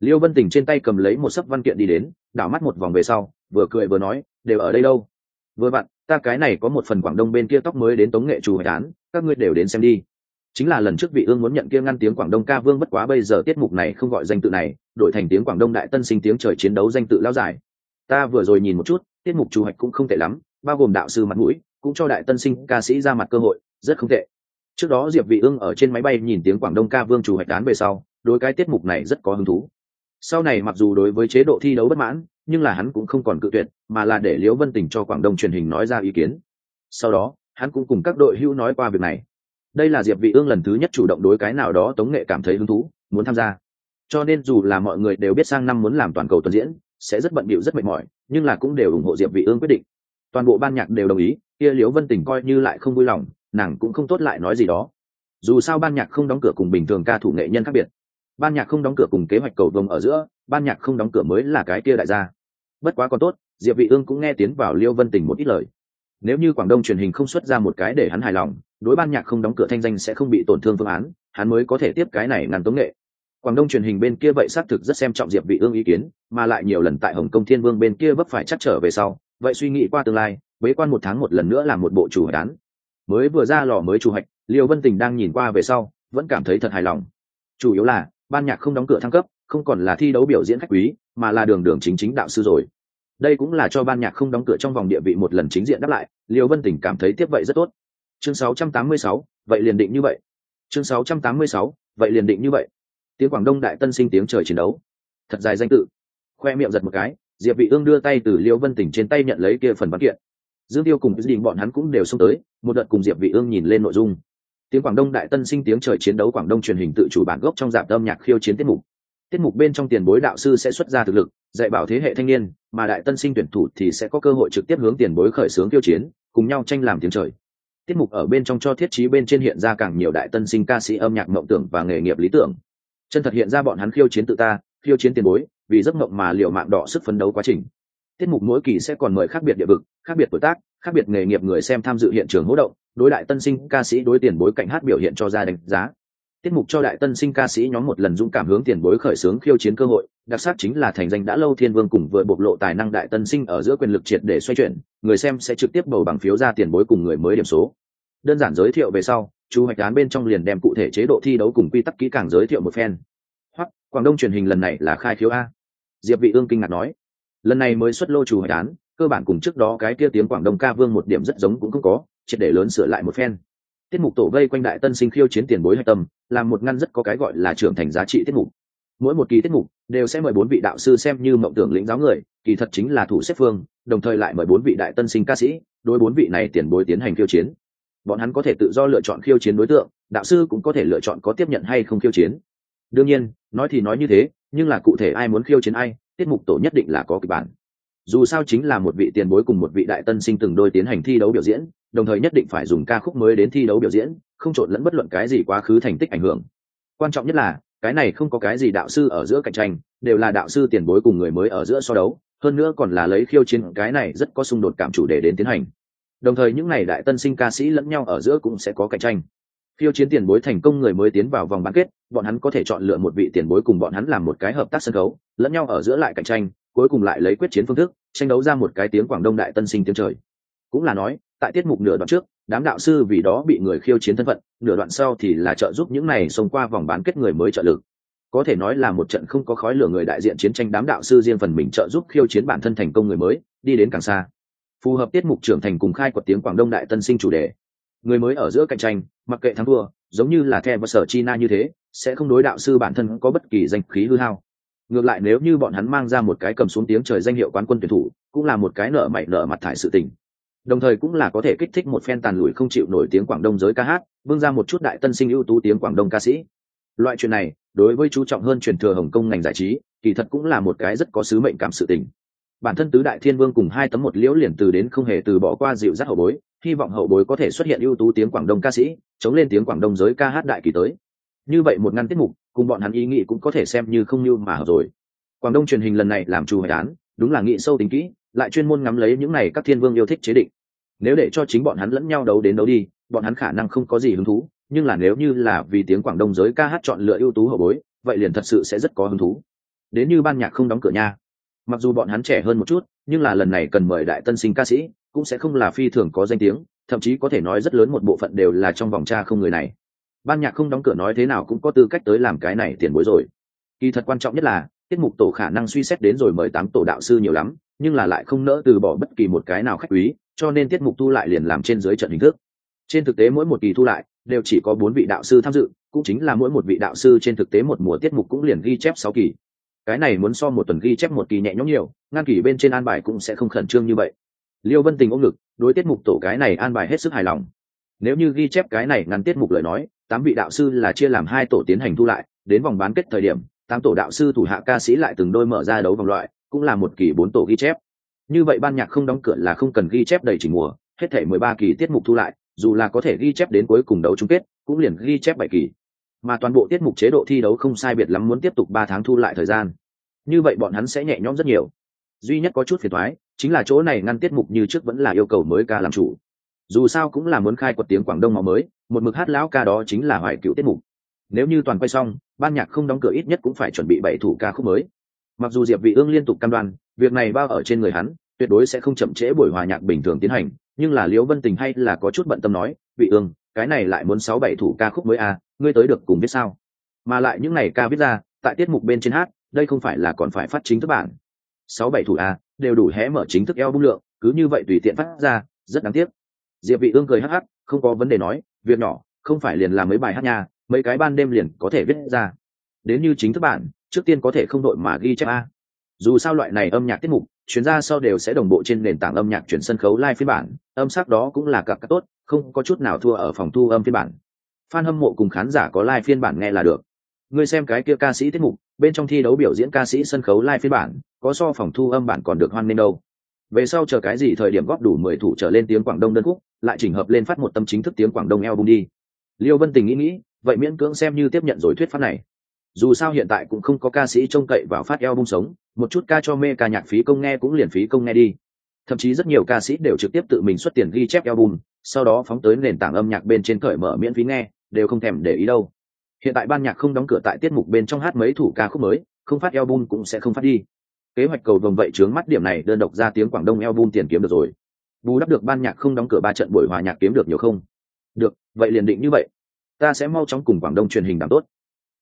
Liêu vân tình trên tay cầm lấy một sấp văn kiện đi đến, đảo mắt một vòng về sau, vừa cười vừa nói, đều ở đây đâu? Vừa vặn ta cái này có một phần quảng đông bên kia tóc mới đến tống nghệ chủ hội án các ngươi đều đến xem đi. Chính là lần trước vị ương muốn nhận kia ngăn tiếng quảng đông ca vương bất quá bây giờ tiết mục này không gọi danh tự này, đổi thành tiếng quảng đông đại tân sinh tiếng trời chiến đấu danh tự lao dài ta vừa rồi nhìn một chút, tiết mục chủ hoạch cũng không tệ lắm bao gồm đạo sư mặt mũi, cũng cho đại tân sinh ca sĩ ra mặt cơ hội, rất không tệ. Trước đó diệp vị ương ở trên máy bay nhìn tiếng quảng đông ca vương chủ hoạch án về sau, đối cái tiết mục này rất có hứng thú. Sau này mặc dù đối với chế độ thi đấu bất mãn, nhưng là hắn cũng không còn cự tuyệt, mà là để liễu vân tình cho quảng đông truyền hình nói ra ý kiến. Sau đó, hắn cũng cùng các đội hưu nói qua việc này. Đây là diệp vị ương lần thứ nhất chủ động đối cái nào đó tống nghệ cảm thấy hứng thú, muốn tham gia. Cho nên dù là mọi người đều biết sang năm muốn làm toàn cầu tuần diễn, sẽ rất bận bịu, rất mệt mỏi, nhưng là cũng đều ủng hộ diệp vị ương quyết định toàn bộ ban nhạc đều đồng ý, kia liễu vân tình coi như lại không vui lòng, nàng cũng không tốt lại nói gì đó. Dù sao ban nhạc không đóng cửa cùng bình thường ca thủ nghệ nhân khác biệt. Ban nhạc không đóng cửa cùng kế hoạch cầu vồng ở giữa, ban nhạc không đóng cửa mới là cái kia đại gia. Bất quá còn tốt, diệp vị ương cũng nghe tiến vào liêu vân tình một ít lời. Nếu như quảng đông truyền hình không xuất ra một cái để hắn hài lòng, đối ban nhạc không đóng cửa thanh danh sẽ không bị tổn thương phương án, hắn mới có thể tiếp cái này ngăn tống nghệ. Quảng đông truyền hình bên kia vậy xác thực rất xem trọng diệp vị ương ý kiến, mà lại nhiều lần tại hồng kông thiên vương bên kia vấp phải chắc trở về sau vậy suy nghĩ qua tương lai bế quan một tháng một lần nữa làm một bộ chủ hoạch mới vừa ra lò mới chủ hạch liêu vân tình đang nhìn qua về sau vẫn cảm thấy thật hài lòng. Chủ yếu là ban nhạc không đóng cửa thăng cấp không còn là thi đấu biểu diễn khách quý mà là đường đường chính chính đạo sư rồi. Đây cũng là cho ban nhạc không đóng cửa trong vòng địa vị một lần chính diện đáp lại liêu vân tình cảm thấy tiếp vậy rất tốt. Chương 686, vậy liền định như vậy. Chương 686, vậy liền định như vậy. Tiếng quảng đông đại tân sinh tiếng trời chiến đấu. Thật dài danh tự. Khoe miệng giật một cái diệp vị ương đưa tay từ liêu vân tỉnh trên tay nhận lấy kia phần văn kiện. Dương tiêu cùng gia đình bọn hắn cũng đều xông tới, một đợt cùng diệp vị ương nhìn lên nội dung. Tiếng quảng đông đại tân sinh tiếng trời chiến đấu quảng đông truyền hình tự chủ bản gốc trong dạp âm nhạc khiêu chiến tiết mục. Tiết mục bên trong tiền bối đạo sư sẽ xuất ra thực lực, dạy bảo thế hệ thanh niên, mà đại tân sinh tuyển thủ thì sẽ có cơ hội trực tiếp hướng tiền bối khởi xướng khiêu chiến, cùng nhau tranh làm tiếng trời. Tiết mục ở bên trong cho thiết trí bên trên hiện ra càng nhiều đại tân sinh ca sĩ âm nhạc mộng tưởng và nghề nghiệp lý tưởng. Chân thật hiện ra bọn hắn khiêu chiến tự ta, khiêu chiến tiền bối vì giấc mộng mà liều mạng đỏ sức phấn đấu quá trình. Tiết mục mỗi kỳ sẽ còn mời khác biệt địa vực, khác biệt tuổi tác, khác biệt nghề nghiệp người xem tham dự hiện trường hỗ động, đối đại tân sinh ca sĩ đối tiền bối cảnh hát biểu hiện cho ra đánh giá. Tiết mục cho đại tân sinh ca sĩ nhóm một lần dũng cảm hướng tiền bối khởi xướng khiêu chiến cơ hội, đặc sắc chính là thành danh đã lâu thiên vương cùng vừa bộc lộ tài năng đại tân sinh ở giữa quyền lực triệt để xoay chuyển, người xem sẽ trực tiếp bầu bằng phiếu ra tiền bối cùng người mới điểm số. Đơn giản giới thiệu về sau chú hoạch án bên trong liền đem cụ thể chế độ thi đấu cùng quy tắc kỹ càng giới thiệu một phen. Hoặc quảng đông truyền hình lần này là khai khiếu a diệp vị ương kinh ngạc nói, lần này mới xuất lô chủ hoạch án, cơ bản cùng trước đó cái kia tiếng quảng đông ca vương một điểm rất giống cũng không có, triệt để lớn sửa lại một phen. Tiết mục tổ vây quanh đại tân sinh khiêu chiến tiền bối hạch tâm làm một ngăn rất có cái gọi là trưởng thành giá trị tiết mục. Mỗi một kỳ tiết mục đều sẽ mời bốn vị đạo sư xem như mộng tưởng lĩnh giáo người, kỳ thật chính là thủ xếp phương, đồng thời lại mời bốn vị đại tân sinh ca sĩ, đối bốn vị này tiền bối tiến hành khiêu chiến. Bọn hắn có thể tự do lựa chọn khiêu chiến đối tượng, đạo sư cũng có thể lựa chọn có tiếp nhận hay không khiêu chiến. Đương nhiên, nói thì nói như thế nhưng là cụ thể ai muốn khiêu chiến ai, tiết mục tổ nhất định là có kịch bản. Dù sao chính là một vị tiền bối cùng một vị đại tân sinh từng đôi tiến hành thi đấu biểu diễn, đồng thời nhất định phải dùng ca khúc mới đến thi đấu biểu diễn, không trộn lẫn bất luận cái gì quá khứ thành tích ảnh hưởng. Quan trọng nhất là, cái này không có cái gì đạo sư ở giữa cạnh tranh, đều là đạo sư tiền bối cùng người mới ở giữa so đấu, hơn nữa còn là lấy khiêu chiến, cái này rất có xung đột cảm chủ đề đến tiến hành. Đồng thời những n à y đại tân sinh ca sĩ lẫn nhau ở giữa cũng sẽ có cạnh tranh khiêu chiến tiền bối thành công người mới tiến vào vòng bán kết, bọn hắn có thể chọn lựa một vị tiền bối cùng bọn hắn làm một cái hợp tác sân khấu, lẫn nhau ở giữa lại cạnh tranh, cuối cùng lại lấy quyết chiến phương thức, tranh đấu ra một cái tiếng quảng đông đại tân sinh tiếng trời. Cũng là nói, tại tiết mục nửa đoạn trước, đám đạo sư vì đó bị người khiêu chiến thân phận, nửa đoạn sau thì là trợ giúp những này xông qua vòng bán kết người mới trợ lực. Có thể nói là một trận không có khói lửa người đại diện chiến tranh đám đạo sư riêng phần mình trợ giúp khiêu chiến bản thân thành công người mới, đi đến càng xa. Phù hợp tiết mục trưởng thành cùng khai quật tiếng quảng đông đại tân sinh chủ đề. Người mới ở giữa cạnh tranh mặc kệ thắng thua, giống như là the và sở china như thế, sẽ không đối đạo sư bản thân có bất kỳ danh khí hư hao. Ngược lại nếu như bọn hắn mang ra một cái cầm xuống tiếng trời danh hiệu quán quân tuyển thủ, cũng là một cái nợ mày nợ mặt thải sự tình. Đồng thời cũng là có thể kích thích một phen tàn lùi không chịu nổi tiếng quảng đông giới ca hát vương ra một chút đại tân sinh ưu tú tiếng quảng đông ca sĩ. Loại chuyện này, đối với chú trọng hơn truyền thừa hồng kông ngành giải trí, kỳ thật cũng là một cái rất có sứ mệnh cảm sự tình bản thân tứ đại thiên vương cùng hai tấm một liễu liền từ đến không hề từ bỏ qua dịu dắt hậu bối, hy vọng hậu bối có thể xuất hiện ưu tú tiếng quảng đông ca sĩ, chống lên tiếng quảng đông giới ca hát đại kỳ tới. Như vậy một ngăn tiết mục, cùng bọn hắn ý nghĩ cũng có thể xem như không như mà hợp rồi. Quảng đông truyền hình lần này làm chủ hệ án, đúng là nghĩ sâu tính kỹ, lại chuyên môn ngắm lấy những này các thiên vương yêu thích chế định. Nếu để cho chính bọn hắn lẫn nhau đấu đến đấu đi, bọn hắn khả năng không có gì hứng thú, nhưng là nếu như là vì tiếng quảng đông giới ca hát chọn lựa ưu tú hậu bối, vậy liền thật sự sẽ rất có hứng thú. Đến như ban nhạc không đóng cửa nha mặc dù bọn hắn trẻ hơn một chút, nhưng là lần này cần mời đại tân sinh ca sĩ, cũng sẽ không là phi thường có danh tiếng, thậm chí có thể nói rất lớn một bộ phận đều là trong vòng cha không người này. Ban nhạc không đóng cửa nói thế nào cũng có tư cách tới làm cái này tiền bối rồi. Kỳ thật quan trọng nhất là, tiết mục tổ khả năng suy xét đến rồi mời tám tổ đạo sư nhiều lắm, nhưng là lại không nỡ từ bỏ bất kỳ một cái nào khách quý, cho nên tiết mục thu lại liền làm trên dưới trận hình thức. Trên thực tế mỗi một kỳ thu lại, đều chỉ có bốn vị đạo sư tham dự, cũng chính là mỗi một vị đạo sư trên thực tế một mùa tiết mục cũng liền ghi chép sáu kỳ cái này muốn so một tuần ghi chép một kỳ nhẹ nhõm nhiều ngăn kỳ bên trên an bài cũng sẽ không khẩn trương như vậy. Liêu vân tình ôm ngực, đối tiết mục tổ cái này an bài hết sức hài lòng. Nếu như ghi chép cái này ngắn tiết mục lời nói, tám vị đạo sư là chia làm hai tổ tiến hành thu lại, đến vòng bán kết thời điểm, tám tổ đạo sư thủ hạ ca sĩ lại từng đôi mở ra đấu vòng loại, cũng là một kỳ bốn tổ ghi chép. Như vậy ban nhạc không đóng cửa là không cần ghi chép đầy chỉ mùa, hết thể mười ba kỳ tiết mục thu lại, dù là có thể ghi chép đến cuối cùng đấu chung kết, cũng liền ghi chép bảy kỳ mà toàn bộ tiết mục chế độ thi đấu không sai biệt lắm muốn tiếp tục ba tháng thu lại thời gian. Như vậy bọn hắn sẽ nhẹ nhõm rất nhiều. Duy nhất có chút phiền thoái chính là chỗ này ngăn tiết mục như trước vẫn là yêu cầu mới ca làm chủ. Dù sao cũng là muốn khai quật tiếng quảng đông máu mới, một mực hát lão ca đó chính là hoài cựu tiết mục. Nếu như toàn quay xong, ban nhạc không đóng cửa ít nhất cũng phải chuẩn bị bảy thủ ca khúc mới. Mặc dù diệp vị ương liên tục cam đoan, việc này bao ở trên người hắn, tuyệt đối sẽ không chậm trễ buổi hòa nhạc bình thường tiến hành, nhưng là liễu vân tình hay là có chút bận tâm nói, vị ương, cái này lại muốn sáu bảy thủ ca khúc mới à ngươi tới được cùng biết sao? Mà lại những này ca viết ra tại tiết mục bên trên hát đây không phải là còn phải phát chính thức bản. Sáu bảy thủ a đều đủ hé mở chính thức eo bung lượng cứ như vậy tùy tiện phát ra rất đáng tiếc. Diệp vị ương cười hắc hắc không có vấn đề nói việc nhỏ không phải liền làm mấy bài hát nhà, mấy cái ban đêm liền có thể viết ra. Đến như chính thức bản trước tiên có thể không đội mà ghi chép a. Dù sao loại này âm nhạc tiết mục chuyên ra sau đều sẽ đồng bộ trên nền tảng âm nhạc chuyển sân khấu live phiên bản âm sắc đó cũng là cặp tốt không có chút nào thua ở phòng thu âm phiên bản fan hâm mộ cùng khán giả có live phiên bản nghe là được. Ngươi xem cái kia ca sĩ tiết mục, bên trong thi đấu biểu diễn ca sĩ sân khấu live phiên bản, có so phòng thu âm bản còn được hoan nghênh đâu. Về sau chờ cái gì thời điểm góp đủ mười thủ trở lên tiếng quảng đông đơn khúc, lại chỉnh hợp lên phát một tâm chính thức tiếng quảng đông album đi. Liêu vân tình nghĩ nghĩ, vậy miễn cưỡng xem như tiếp nhận rồi thuyết pháp này. Dù sao hiện tại cũng không có ca sĩ trông cậy vào phát album sống, một chút ca cho mê ca nhạc phí công nghe cũng liền phí công nghe đi. Thậm chí rất nhiều ca sĩ đều trực tiếp tự mình xuất tiền ghi chép album, sau đó phóng tới nền tảng âm nhạc bên trên cởi mở miễn phí nghe đều không thèm để ý đâu. Hiện tại ban nhạc không đóng cửa tại tiết mục bên trong hát mấy thủ ca khúc mới, không phát album cũng sẽ không phát đi. Kế hoạch cầu vồng vậy chướng mắt điểm này, đơn độc ra tiếng quảng đông album tiền kiếm được rồi. Bù đắp được ban nhạc không đóng cửa ba trận buổi hòa nhạc kiếm được nhiều không? Được, vậy liền định như vậy. Ta sẽ mau chóng cùng quảng đông truyền hình đảm tốt.